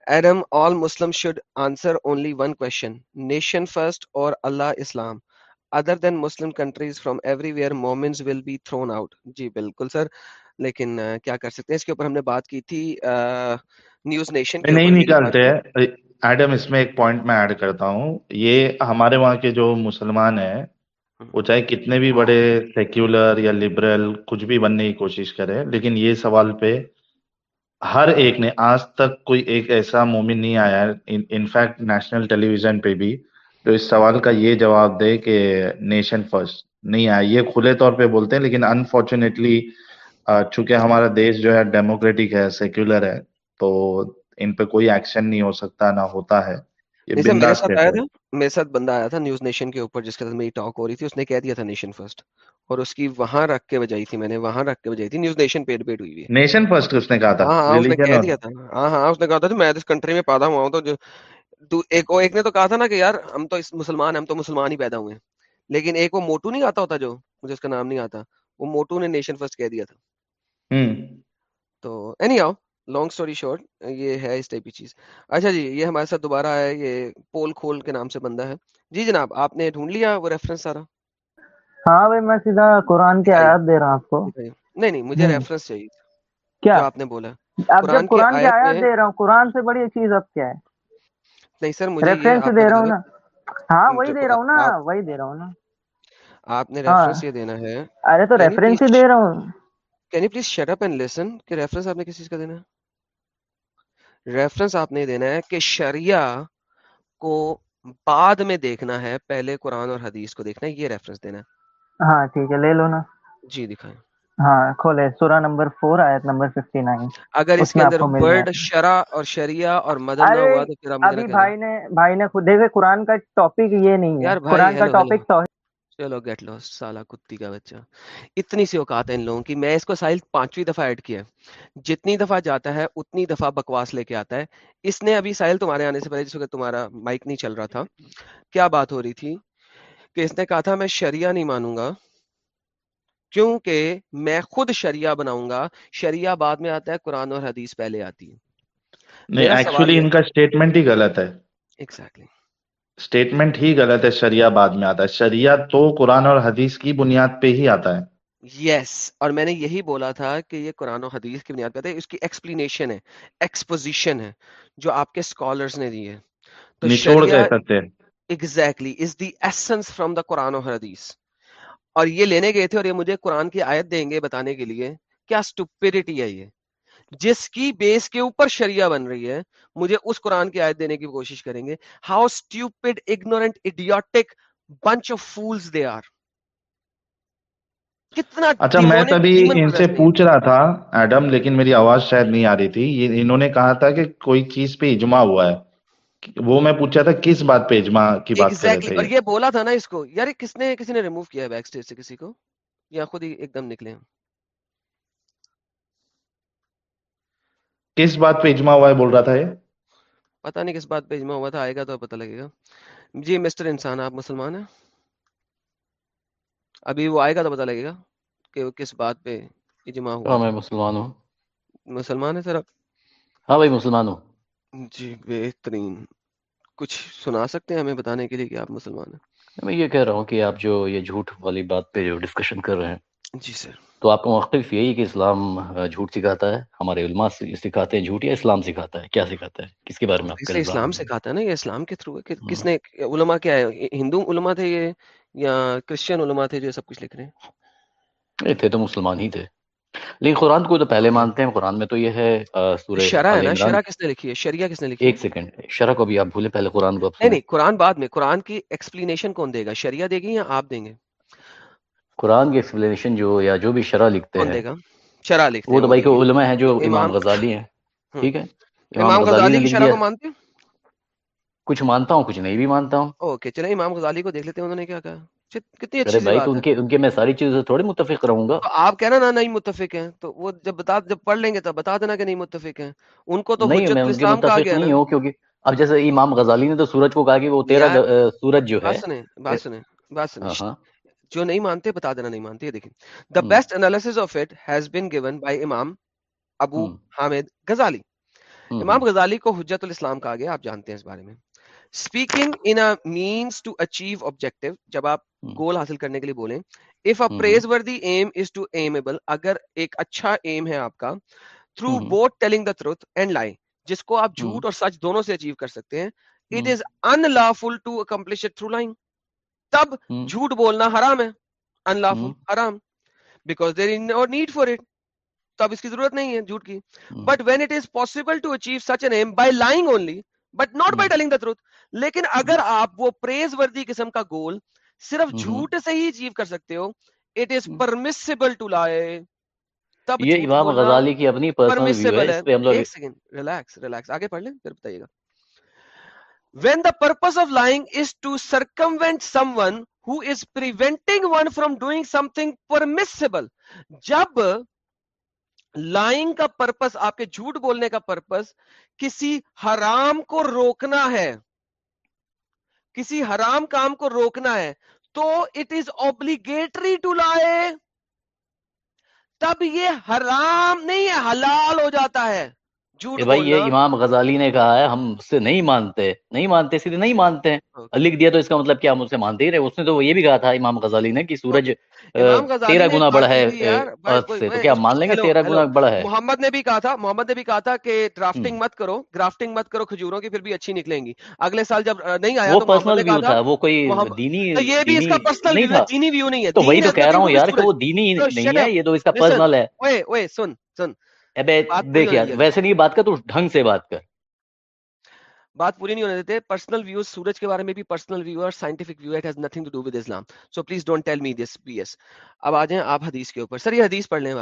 Eram all Muslim should answer only one question nation first اور اللہ اسلام۔ Other than Muslim countries from everywhere مومنز will be thrown out جی بالکل سر۔ لیکن کیا کر سکتے ہیں؟ اس کے اوپر ہم نے بات کی تھی نیوز نیشن نہیں نکالتے ایڈم اس میں ایک پوائنٹ میں ایڈ کرتا ہوں۔ یہ ہمارے وہاں کے جو مسلمان ہیں وہ چاہے کتنے بھی بڑے سیکولر یا لبرل کچھ بھی بننے کی کوشش کرے لیکن یہ سوال پہ ہر ایک نے آج تک کوئی ایک ایسا مومن نہیں آیا۔ انفیکٹ نیشنل ٹیلی ویژن پہ بھی جو اس سوال کا یہ جواب دے کہ نیشن فرسٹ نہیں آیا یہ کھلے طور پہ بولتے ہیں لیکن انفارچونیٹلی چونکہ ہمارا دیش جو ہے ڈیموکریٹک ہے سیکولر ہے تو ان پہ کوئی ایکشن نہیں ہو سکتا نہ ہوتا ہے۔ میرے ساتھ کہتے آیا ہیں تھا میرے ساتھ بندہ آیا تھا نیوز نیشن کے اوپر جس کے ساتھ میری ٹاک ہو رہی تھی اس نے کہہ دیا تھا نیشن فرسٹ اور اس کی وہاں رکھ کے بجائی تھی میں نے وہاں رکھ کے بجائی تھی نیوز نیشن پیڈ پیڈ ہوئی ہوئی ہے۔ نیشن فرسٹ اس نے کہا تھا۔ ہاں ہاں اس نے کہہ دیا تھا۔ ہاں ہاں اس نے کہا تھا میں اس کنٹری میں پیدا ہوا ہوں تو ایک وہ ایک نے تو کہا تھا نا کہ یار ہم تو اس مسلمان ہیں ہم تو مسلمان ہی پیدا ہوئے ہیں۔ لیکن ایک وہ موٹو نہیں آتا ہوتا جو مجھے اس کا نام نہیں آتا وہ موٹو نے نیشن فرسٹ کہہ دیا تھا۔ تو اینی آؤ لانگ اسٹوری شارٹ یہ ہے اس ٹائپ کی چیز۔ اچھا جی یہ ہمارے ساتھ دوبارہ ہے یہ پول کھول کے نام سے بندہ ہے۔ جی جناب آپ نے ڈھونڈ لیا وہ ریفرنس سارا؟ ہاں بھائی میں سیدھا قرآن دکھائیے آیات دے رہا ہوں آپ کو۔ نہیں نہیں مجھے ریفرنس چاہیے۔ کیا؟ آپ نے بولا۔ قرآن کی آیات دے رہا ہوں قرآن سے بڑی چیز اب کیا ہے؟ نہیں سر مجھے ریفرنس نے دے رہا ہوں نا۔ ہاں وہی دے رہا ہوں نا وہی دے رہا ہوں نا۔ آپ نے ہاں۔ ریفرنس یہ دینا ہے۔ ارے تو ریفرنس ہی دے رہا ہوں۔ Can you please shut up and listen کہ ریفرنس آپ نے کس چیز کا دینا ہے؟ ریفرنس آپ نے دینا ہے کہ شریعہ کو بعد میں دیکھنا ہے پہلے قرآن اور حدیث کو دیکھنا ہے یہ ریفرنس دینا ہے۔ ہاں ٹھیک ہے لے لو نا۔ جی دکھائیں۔ ہاں کھولے۔ سورہ نمبر فور آیت نمبر ففٹی نائن اگر اس کے اندر ورڈ شرع اور شریعہ اور مدن نہ ہوا تو پھر نہ ابھی بھائی نے بھائی نے خود دیکھے قرآن کا ٹاپک یہ نہیں ہے۔ قرآن کا ٹاپک توحید چلو گیٹ سالا کتی کا بچہ۔ اتنی سی اوقات ہے ان لوگوں کی۔ میں اس کو ساحل پانچویں دفعہ ایڈ کیا۔ ہے جتنی دفعہ جاتا ہے اتنی دفعہ بکواس لے کے آتا ہے۔ اس نے ابھی ساحل تمہارے آنے سے پہلے جس وقت تمہارا مائک نہیں چل رہا تھا کیا بات ہو رہی تھی؟ کہ اس نے کہا تھا میں شریعہ نہیں مانوں گا۔ کیونکہ میں خود شریعہ بناؤں گا شریعہ بعد میں آتا ہے قرآن اور حدیث پہلے آتی ہے نہیں ایکچولی ان کا اسٹیٹمنٹ ہی غلط ہے۔ ایگزیکٹلی اسٹیٹمنٹ ہی غلط ہے شریعہ بعد میں آتا ہے۔ شریعہ تو قرآن اور حدیث کی بنیاد پہ ہی آتا ہے۔ یس اور میں نے یہی بولا تھا کہ یہ قرآن و حدیث کی بنیاد پہ آتا ہے اس کی ایکسپلینیشن ہے ایکسپوزیشن ہے جو آپ کے اسکالرز نے دی ہے۔ تو exactly is the essence from the قرآن و حدیث۔ اور یہ لینے گئے تھے اور یہ مجھے قرآن کی آیت دیں گے بتانے کے لیے کیا اسٹوپیڈیٹی ہے یہ؟ جس کی بیس کے اوپر شریعہ بن رہی ہے مجھے اس قرآن کی آیت دینے کی کوشش کریں گے۔ How stupid ignorant idiotic bunch of fools they are کتنا اچھا میں تبھی ان سے پوچھ رہا تھا ایڈم لیکن میری آواز شاید نہیں آ رہی تھی۔ انہوں نے کہا تھا کہ کوئی چیز پہ اجماع ہوا ہے۔ وہ میں پوچھا تھا کس بات پہ اجماع کی بات کر رہے تھے؟ اور یہ بولا تھا نا اس کو یار کس نے کسی نے ریموو کیا ہے بیک سٹیج سے کسی کو؟ یا خود ہی ایک دم نکلے ہم کس بات پہ اجماع ہوا ہے بول رہا تھا یہ؟ پتہ نہیں کس بات پہ اجماع ہوا تھا آئے گا تو پتہ لگے گا۔ جی مسٹر انسان آپ مسلمان ہیں؟ ابھی وہ آئے گا تو پتہ لگے گا کہ وہ کس بات پہ اجماع ہوا۔ ہاں، میں مسلمان ہوں۔ مسلمان ہے سر ہاں بھائی مسلمان ہوں۔ جی بہترین۔ کچھ سنا سکتے ہیں ہمیں بتانے کے لیے کہ آپ مسلمان ہیں؟ میں یہ کہہ رہا ہوں کہ آپ جو یہ جھوٹ والی بات پہ جو ڈسکشن کر رہے ہیں جی سر۔ تو آپ کا موقف یہی کہ اسلام جھوٹ سکھاتا ہے ہمارے علماء سکھاتے ہیں جھوٹ یا اسلام سکھاتا ہے؟ کیا سکھاتا ہے؟ کس کے بارے میں اسلام سکھاتا ہے نا یہ اسلام کے تھرو ہے۔ ہاں۔ کس نے علماء کیا ہے؟ ہندو علماء تھے یہ یا کرسچن علماء تھے جو سب کچھ لکھ رہے ہیں؟ تھے تو مسلمان ہی تھے۔ لیکن قرآن کو تو پہلے مانتے ہیں قرآن میں تو یہ ہے سورہ شرح کس نے لکھی ہے؟ ایک سیکنڈ شرح کو بھی آپ بھولے پہلے قرآن کو نہیں قرآن بعد میں قرآن کی ایکسپلینیشن کون دے گا؟ شریعہ دے گی یا آپ دیں گے؟ قرآن کی ایکسپلینیشن جو یا جو بھی شرح لکھتے ہیں شرح لکھتے وہ تو بھائی کے علماء ہیں جو امام غزالی ہیں ٹھیک ہے؟ امام غزالی کی شرح کو مانتے ہیں کچھ مانتا ہوں کچھ نہیں بھی مانتا ہوں۔ اوکے چلیں امام غزالی کو دیکھ لیتے ہیں انہوں نے کیا کہا؟ کتنی اچھی بھائی تو ان کے ان کے میں ساری چیزوں سے متفق رہوں گا۔ آپ کہہ رہے نا نہیں متفق ہیں تو وہ جب بتا جب پڑھ لیں گے تو بتا دینا کہ نہیں متفق ہیں۔ ان کو تو نہیں ہوں کیونکہ اب جیسے امام غزالی نے تو سورج کو کہا کہ وہ سورج جو ہے۔ ہاں، ہاں۔ جو نہیں مانتے بتا دینا نہیں مانتے دیکھیں۔ The best analysis of it has been given by امام ابو حامد غزالی امام غزالی کو حجت الاسلام کہا گیا آپ جانتے ہیں اس بارے میں۔ Speaking in means to achieve objective جب آپ گول حاصل کرنے کے لیے بولیں اف ا پریز وردی ایم از ٹو ایمیبل اگر ایک اچھا ایم ہے آپ کا through both telling the truth and lie جس کو آپ جھوٹ اور سچ دونوں سے اچیو کر سکتے ہیں it is unlawful to accomplish through lying تب جھوٹ بولنا حرام ہے ان لافل حرام۔ Because there is no need for it تو اب اس کی ضرورت نہیں ہے جھوٹ کی۔ But when it is possible to achieve such an aim by lying only but not by telling the truth لیکن اگر آپ وہ پریز وردی قسم کا گول صرف جھوٹ سے ہی اچیو کر سکتے ہو it is permissible to lie تب یہ امام غزالی کی اپنی ریلیکس ریلیکس آگے پڑھ لیں پھر بتائیے گا when the purpose of lying some one who is preventing جب لائنگ کا پرپس آپ کے جھوٹ بولنے کا پرپس کسی حرام کو روکنا ہے۔ کسی حرام کام کو روکنا ہے۔ تو it is obligatory to lie تب یہ حرام نہیں ہے، حلال ہو جاتا ہے۔ کہ بھائی یہ امام غزالی نے کہا ہے ہم اس سے نہیں مانتے نہیں مانتے سیدھے نہیں مانتے ہیں۔ لکھ دیا تو اس کا مطلب کیا ہم اس سے مانتے ہی رہے۔ اس نے تو یہ بھی کہا تھا امام غزالی نے کہ سورج تیرہ گنا بڑا ہے سے۔ تو کیا مان لیں گے تیرہ گنا بڑا ہے؟ محمد نے بھی کہا تھا محمد نے بھی کہا تھا کہ ڈرافٹنگ مت کرو گرافٹنگ مت کرو کھجوروں کی پھر بھی اچھی نکلیں گی۔ اگلے سال جب نہیں آیا وہ پرسنل ویو تھا وہ کوئی دینی یہ بھی اس کا پرسنل نہیں تھا۔ دینی ویو نہیں ہے۔ تو وہی تو کہہ رہا ہوں یار کہ وہ دینی نہیں ہے یہ تو اس کا پرسنل ہے۔ اوئے اوئے سن سن۔ دیکھ یار ویسے نہیں بات کر تو ڈھنگ سے بات کر۔ بات پوری نہیں ہونے دیتے۔ پرسنل ویوز سورج کے بارے میں بھی پرسنل ویو اور scientific view it has nothing to do with Islam so please don't tell me this as اب جائیں حدیث کے اوپر۔ سر یہ حدیث پڑھ لیں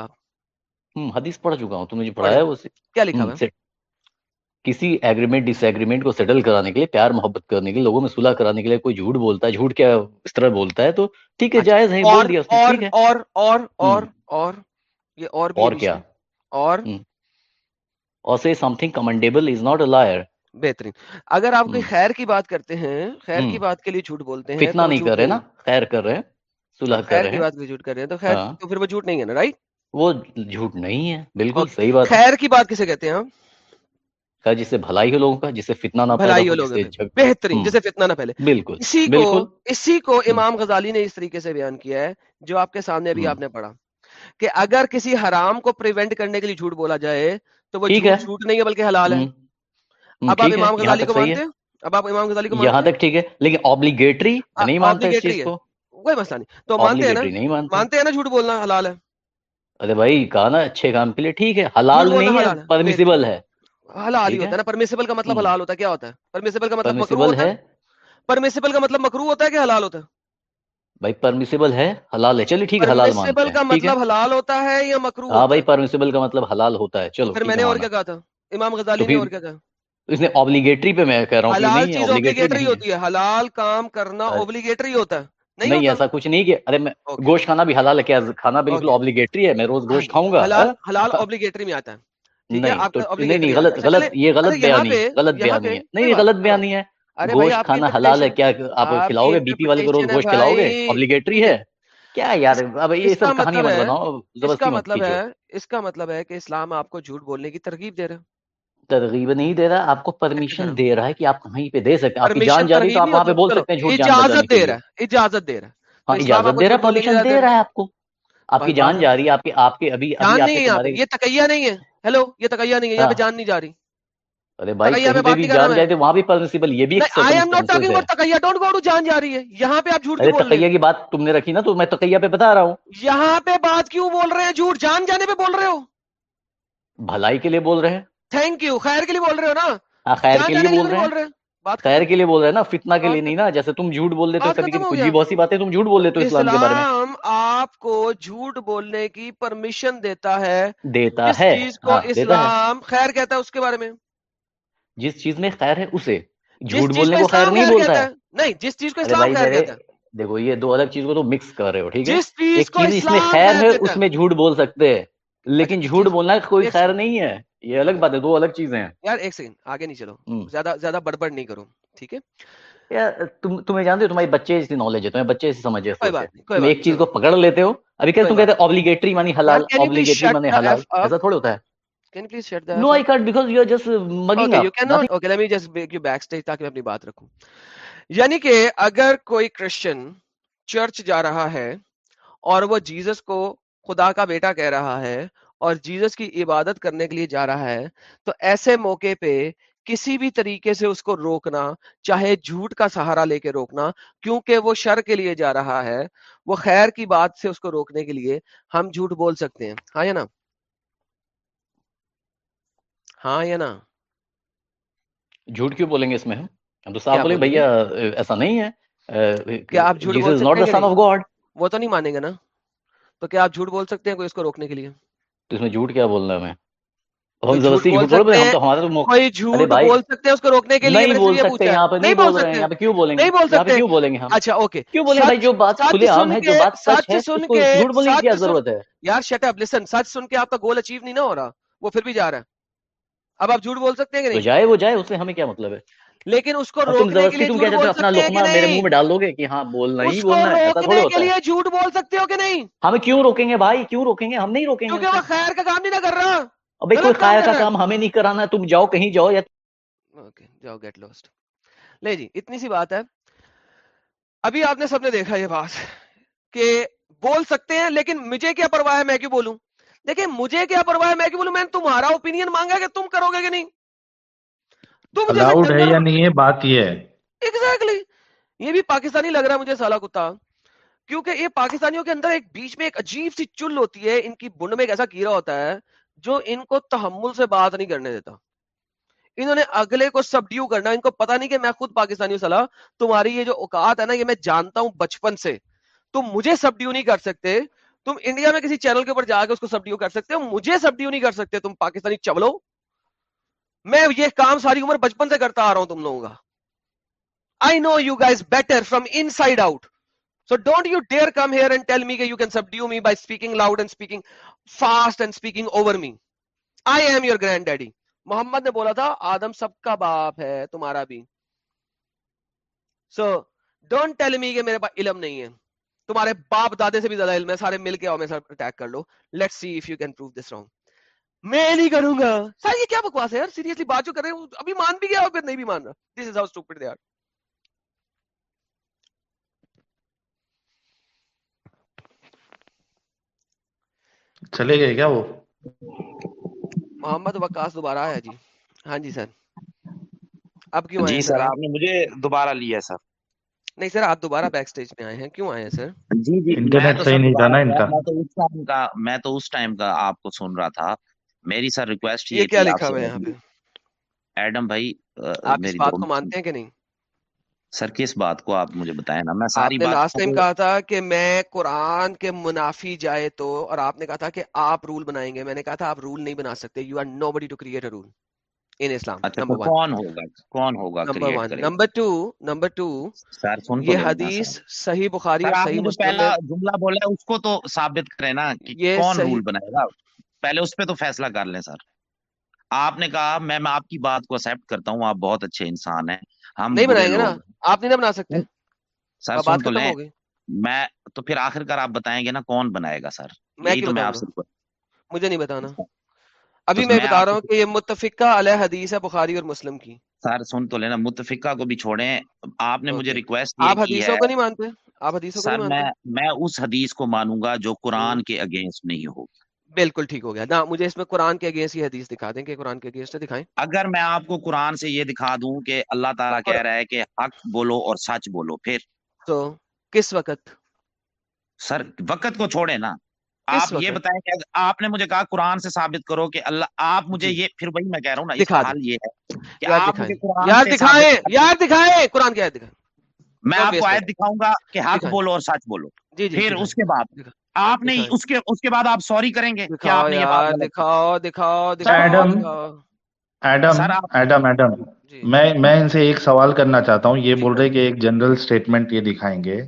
حدیث پڑھ چکا ہوں تم نے جو پڑھایا ہے وہ کیا لکھا ہے؟ کسی ایگریمنٹ ڈس ایگریمنٹ کو سیٹل کرانے کے لیے پیار محبت کرنے کے لیے لوگوں میں صلح کرانے کے لیے کوئی جھوٹ بولتا ہے جھوٹ کیا اس طرح بولتا ہے تو ٹھیک ہے اچھا، جائز ہے بول دیا اس نے ٹھیک ہے۔ اور اور اور اور یہ اور بھی اور کیا؟ اور بہترین۔ اگر آپ کوئی خیر کی بات کرتے ہیں خیر کی بات کے لیے جھوٹ بولتے ہیں نہیں کر رہے نا خیر کر رہے ہیں کر رہے ہیں۔ جھوٹ کر رہے ہیں تو خیر ہاں۔ تو پھر وہ جھوٹ نہیں ہے نا رائٹ وہ جھوٹ نہیں ہے بالکل صحیح بات خیر کی بات کسے کہتے ہیں ہم؟ جسے بھلائی ہو لوگوں کا جسے فتنہ نہ بھلائی ہو لوگوں کا۔ بہترین جسے فتنہ نہ پھیلے۔ بالکل اسی کو اسی کو امام غزالی نے اس طریقے سے بیان کیا ہے جو آپ کے سامنے ابھی آپ نے پڑھا۔ کہ اگر کسی حرام کو پریونٹ کرنے کے لیے جھوٹ بولا جائے تو وہ جھوٹ جھوٹ نہیں ہے بلکہ حلال ہے۔ اب آپ امام غزالی کو مانتے اب آپ امام غزالی کو یہاں تک ٹھیک ہے۔ لیکن آبلیگیٹری نہیں مانتے اس چیز کو۔ کوئی مسئلہ نہیں۔ تو مانتے ہیں نا؟ مانتے۔ ہیں نا جھوٹ بولنا حلال ہے؟ ارے بھائی کہا نا اچھے کام کے لیے۔ ٹھیک ہے۔ حلال نہیں ہے پرمیسیبل ہے۔ حلال ہی ہوتا ہے نا۔ پرمیسیبل کا مطلب حلال ہوتا ہے۔ کیا ہوتا ہے؟ پرمیسیبل کا مطلب مکروہ ہوتا ہے؟ پرمیسیبل کا مطلب مکروہ ہوتا ہے کہ حلال ہوتا ہے؟ بھائی پرمیسیبل ہے حلال ہے۔ چلیے ٹھیک ہے حلال کا مطلب حلال ہوتا ہے یا مکرو ہاں بھائی پرمیسیبل کا مطلب حلال ہوتا ہے۔ چلو میں نے اور کیا کہا تھا؟ امام غزالی نے اور کیا کہا؟ اس نے اوبلیگیٹری پہ میں کہہ رہا ہوں حلال چیز اوبلیگیٹری ہوتی ہے۔ حلال کام کرنا اچھا۔ اوبلیگیٹری ہوتا ہے۔ نہیں ایسا کچھ نہیں کہ ارے میں گوشت کھانا بھی حلال ہے کیا کھانا بالکل اوبلیگیٹری ہے؟ میں روز گوشت کھاؤں گا۔ حلال ہاں؟ اوبلیگیٹری ہاں۔ میں آتا ہے۔ نہیں نہیں غلط اچھا، غلط یہ غلط اچھا، بیانی غلط بیانی نہیں غلط بیانی ہے۔ گوشت کھانا حلال ہے کیا آپ کھلاؤ گے بی پی والے کو روز گوشت کھلاؤ گے ابلیگیٹری ہے؟ کیا یار اب یہ سب کہانی مطلب مت بناؤ اس کا مطلب ہے اس کا مطلب ہے کہ اسلام آپ کو جھوٹ بولنے کی ترغیب دے رہا ہے۔ ترغیب نہیں دے رہا آپ کو پرمیشن اچھا۔ دے رہا ہے کہ آپ کہیں پہ دے سکتے آپ کی جان جا رہی تو آپ وہاں پہ بول سکتے ہیں اجازت دے رہا ہے ہاں، اجازت دے رہا اجازت دے رہا ہے پرمیشن دے رہا ہے آپ کو۔ آپ کی جان جا رہی ہے۔ آپ کے آپ کے ابھی یہ تکیا نہیں ہے۔ ہیلو یہ تکیا نہیں ہے یہاں ہاں۔ پہ جان نہیں جا رہی۔ یہ بھی بھلائی کے لیے بول رہے تھینک یو خیر کے لیے بول رہے ہو نا۔ ہاں، خیر کے لیے بول رہے ہیں۔ خیر کے لیے بول رہے نا فتنا کے لیے نہیں نا جیسے تم جھوٹ بول دیتے کبھی بہت سی باتیں تم جھوٹ بول دیتے اسلام کے بارے میں۔ آپ کو جھوٹ بولنے کی پرمیشن دیتا ہے۔ ہاں، دیتا ہے۔ اسلام خیر کہتا ہے اس کے بارے میں۔ جس چیز میں خیر ہے اسے۔ جھوٹ بولنے کو خیر نہیں بولتا ہے۔ نہیں جس چیز کو اسلام خیر کہتا ہے۔ دیکھو یہ دو الگ چیز کو تو مکس کر رہے ہو ٹھیک ہے؟ ایک چیز اس میں خیر ہے اس میں جھوٹ بول سکتے ہیں لیکن جھوٹ بولنا کوئی خیر نہیں ہے۔ یہ الگ بات ہے دو الگ چیزیں ہیں۔ یار ایک سیکنڈ آگے نہیں چلو۔ زیادہ زیادہ بڑبڑ نہیں کرو ٹھیک ہے؟ یار تم تمہیں جانتے ہو تمہاری بچے اس کی نالج ہے تمہیں بچے اسے سمجھے تم ایک چیز کو پکڑ لیتے ہو ابھی کیا تم کہتے ہیں اوبلیگیٹری مانی حلال اوبلیگیٹری مانی حلال ایسا تھوڑا ہوتا ہے۔ Can you please share that? No, I can't because you are just uh, mugging okay, up. You cannot. Nothing. Okay, let me just make you backstage تاکہ میں اپنی بات رکھوں. یعنی کہ اگر کوئی christian چرچ جا رہا ہے اور وہ جیزس کو خدا کا بیٹا کہہ رہا ہے اور جیزس کی عبادت کرنے کے لیے جا رہا ہے تو ایسے موقع پہ کسی بھی طریقے سے اس کو روکنا چاہے جھوٹ کا سہارا لے کے روکنا کیونکہ وہ شر کے لیے جا رہا ہے وہ خیر کی بات سے اس کو روکنے کے لیے ہم جھوٹ بول سکتے ہیں ہاں یا نا ہاں یا نا جھوٹ کیوں بولیں گے اس میں ہم؟ ہم تو صاحب بولیں بھیا ایسا نہیں ہے۔ کیا آپ جھوٹ بول سکتے ہیں وہ تو نہیں مانیں گے نا؟ تو کیا آپ جھوٹ بول سکتے ہیں کوئی اس کو روکنے کے لیے؟ تو اس میں جھوٹ کیا بولنا ہے؟ میں ہم زبردستی جھوٹ بول رہے ہیں تو ہمارا تو کوئی جھوٹ بول سکتے ہیں اس کو روکنے کے لیے؟ نہیں بول سکتے یہاں پہ نہیں بول سکتے یہاں پہ کیوں بولیں گے؟ نہیں بول سکتے کیوں بولیں گے ہم؟ اچھا اوکے۔ کیوں بولیں بھائی جو بات کھلی عام ہے جو بات سچ ہے سن کے جھوٹ بولنے کی ضرورت ہے؟ یار شٹ اپ لسن سچ سن کے آپ کا گول اچیو نہیں نہ ہو رہا وہ پھر بھی جا رہا ہے۔ اب آپ جھوٹ بول سکتے ہیں جائے وہ جائے اس میں ہمیں کیا مطلب ہے؟ لیکن اس کو روکنے کے لیے تم کیا اپنا لقمہ میرے منہ میں ڈال دو گے کہ ہاں بولنا ہی بولنا ہے روکنے کے لیے جھوٹ بول سکتے ہو کہ نہیں؟ ہم کیوں روکیں گے بھائی؟ کیوں روکیں گے؟ ہم نہیں روکیں گے۔ کیونکہ وہ خیر کا کام نہیں نہ کر رہا۔ ابھی کوئی خیر کا کام ہمیں نہیں کرانا تم جاؤ کہیں جاؤ یا اوکے جاؤ گیٹ لوسٹ لے جی اتنی سی بات ہے۔ ابھی آپ نے سب نے دیکھا یہ بات کہ بول سکتے ہیں لیکن مجھے کیا پرواہ ہے؟ میں کیوں بولوں؟ دیکھیں مجھے کیا پرواہ میں کہ میں تمہارا اوپینین مانگا کہ تم کرو گے کہ نہیں؟ تم الاؤڈ ہے یا نہیں بات یہ ہے۔ ایگزیکٹلی یہ بھی پاکستانی لگ رہا مجھے سالا کتا۔ کیونکہ یہ پاکستانیوں کے اندر ایک بیچ میں ایک عجیب سی چل ہوتی ہے۔ ان کی بنڈ میں ایک ایسا کیڑا ہوتا ہے جو ان کو تحمل سے بات نہیں کرنے دیتا۔ انہوں نے اگلے کو سب ڈیو کرنا۔ ان کو پتا نہیں کہ میں خود پاکستانی ہوں تمہاری یہ جو اوقات ہے نا یہ میں جانتا ہوں بچپن سے۔ تم مجھے سب ڈیو نہیں کر سکتے۔ تم انڈیا میں کسی چینل کے اوپر جا کے اس کو سب ڈیو کر سکتے ہو، مجھے سب ڈیو نہیں کر سکتے، تم پاکستانی چبلو۔ میں یہ کام ساری عمر بچپن سے کرتا آ رہا ہوں تم لوگوں کا۔ I know you guys better from inside out so don't you dare come here and tell me کہ you can subdue me by speaking loud and speaking fast and speaking over me I am your granddaddy محمد نے بولا تھا، آدم سب کا باپ ہے، تمہارا بھی۔ سو ڈونٹ ٹیل می کہ میرے پاس علم نہیں ہے۔ تمہارے باپ دادے سے بھی زیادہ علم ہے سارے مل کے آؤ میرے ساتھ اٹیک کر لو۔ Let see if you can prove this wrong میں نہیں کروں گا۔ سر یہ کیا بکواس ہے یار؟ سیریسلی بات جو کر رہے ہیں ابھی مان بھی گیا اور پھر نہیں بھی مان رہا۔ This is how stupid they are چلے گئے کیا وہ؟ محمد وقاص دوبارہ ہے جی۔ ہاں جی سر۔ اب کیوں جی سر آپ نے مجھے دوبارہ لیا سر۔ نہیں سر آپ دوبارہ بیک سٹیج میں آئے ہیں کیوں آئے ہیں سر؟ جی جی انٹرنیٹ صحیح نہیں جانا ان کا۔ میں تو اس ٹائم کا آپ کو سن رہا تھا۔ میری سر ریکویسٹ یہ کیا لکھا ہوا ہے یہاں پہ؟ ایڈم بھائی آپ اس بات کو مانتے ہیں کہ نہیں؟ سر کس بات کو آپ مجھے بتائیں نا؟ میں ساری بات لاسٹ ٹائم کہا تھا کہ میں قرآن کے منافی جائے تو اور آپ نے کہا تھا کہ آپ رول بنائیں گے۔ میں نے کہا تھا آپ رول نہیں بنا سکتے you are no buddy to create a rule in Islam number کون ہوگا؟ Number one number two number two یہ حدیث صحیح بخاری اور صحیح مسلم جملہ بولا اس کو تو ثابت کریں نا کہ کون رول بنائے گا۔ پہلے اس پہ تو فیصلہ کر لیں سر۔ آپ نے کہا میں آپ کی بات کو ایکسپٹ کرتا ہوں آپ بہت اچھے انسان ہیں۔ ہم نہیں بنائیں گے نا۔ آپ نہیں بنا سکتے۔ سر بات تو لیں۔ میں تو پھر آخر کار آپ بتائیں گے نا کون بنائے گا سر۔ میں آپ سے مجھے نہیں بتانا۔ ابھی میں بتا رہا ہوں کہ یہ متفقہ علیہ حدیث ہے بخاری اور مسلم کی۔ سر سن تو لینا متفقہ کو بھی چھوڑیں۔ آپ نے مجھے ریکویسٹ آپ حدیثوں کو نہیں مانتے؟ آپ حدیثوں کو نہیں میں مانتے؟ میں اس حدیث کو مانوں گا جو قرآن کے اگینسٹ نہیں ہوگی بالکل ٹھیک ہو گیا۔ نہ مجھے اس میں قرآن کے اگینسٹ یہ حدیث دکھا دیں کہ قرآن کے اگینسٹ دکھائیں۔ اگر میں آپ کو قرآن سے یہ دکھا دوں کہ اللہ تعالیٰ کہہ رہا ہے کہ حق بولو اور سچ بولو پھر۔ تو کس وقت؟ سر وقت کو چھوڑے نا۔ آپ یہ بتائیں کہ آپ نے مجھے کہا قرآن سے ثابت کرو کہ اللہ آپ مجھے جی۔ یہ پھر وہی میں کہہ رہا ہوں نا دکھا یہ ہے کہ یار دکھائیں۔ یار دکھائیں۔ قرآن کی آیت دکھائیں میں آپ کو آیت دکھاؤں گا کہ حق بولو اور سچ بولو۔ جی جی پھر اس کے بعد آپ نے اس کے اس کے بعد آپ سوری کریں گے دکھاؤ آپ نے یہ بات دکھاؤ دکھاؤ ایڈم ایڈم ایڈم ایڈم۔ میں میں ان سے ایک سوال کرنا چاہتا ہوں۔ یہ بول رہے کہ ایک جنرل سٹیٹمنٹ یہ دکھائیں گے۔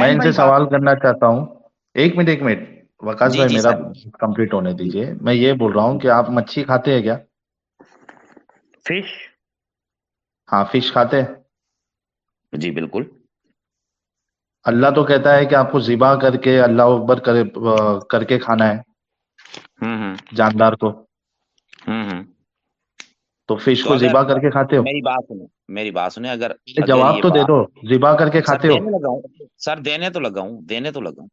میں ان سے سوال کرنا چاہتا ہوں۔ ایک منٹ ایک منٹ۔ وکاس جی بھائی جی میرا کمپلیٹ ہونے دیجیے۔ میں یہ بول رہا ہوں کہ آپ مچھی کھاتے ہیں کیا؟ فش؟ ہاں فش کھاتے جی بالکل۔ اللہ تو کہتا ہے کہ آپ کو ذبح کر کے اللہ اکبر کر کے کھانا ہے۔ جاندار کو تو فش کو ذبح کر کے کھاتے ہو؟ میری بات سنیں میری بات سنیں اگر جواب تو دے دو۔ ذبح کر کے کھاتے ہو؟ سر دینے تو لگا ہوں دینے تو لگا ہوں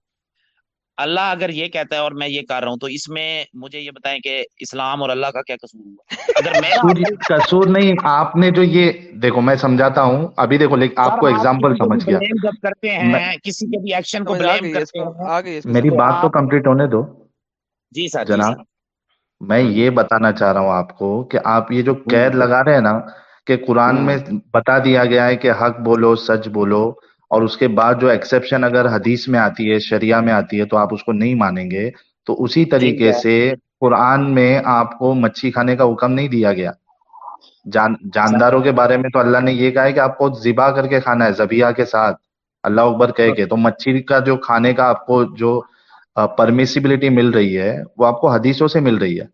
اللہ اگر یہ کہتا ہے اور میں یہ کر رہا ہوں تو اس میں مجھے یہ بتائیں کہ اسلام اور اللہ کا کیا قصور ہوا؟ اگر میرا قصور نہیں آپ نے جو یہ دیکھو میں سمجھاتا ہوں ابھی دیکھو لیکن آپ کو ایگزامپل سمجھ گیا۔ جب کرتے میں ہیں کسی کے بھی ایکشن کو بلیم کرتے ہیں۔ میری بات تو کمپلیٹ ہونے دو۔ جی سر جی جناب سر میں ہوں یہ بتانا چاہ رہا ہوں آپ کو کہ آپ یہ جو قید لگا رہے ہیں نا کہ قرآن میں بتا دیا گیا ہے کہ حق بولو سچ بولو اور اس کے بعد جو ایکسیپشن اگر حدیث میں آتی ہے شریعہ میں آتی ہے تو آپ اس کو نہیں مانیں گے۔ تو اسی ٹھیک طریقے ہے سے قرآن میں آپ کو مچھی کھانے کا حکم نہیں دیا گیا۔ جان جانداروں کے بارے میں تو اللہ نے یہ کہا ہے کہ آپ کو ذبح کر کے کھانا ہے ذبیحہ کے ساتھ۔ اللہ اکبر کہہ کے تو مچھی کا جو کھانے کا آپ کو جو پرمیسیبلٹی مل رہی ہے وہ آپ کو حدیثوں سے مل رہی ہے۔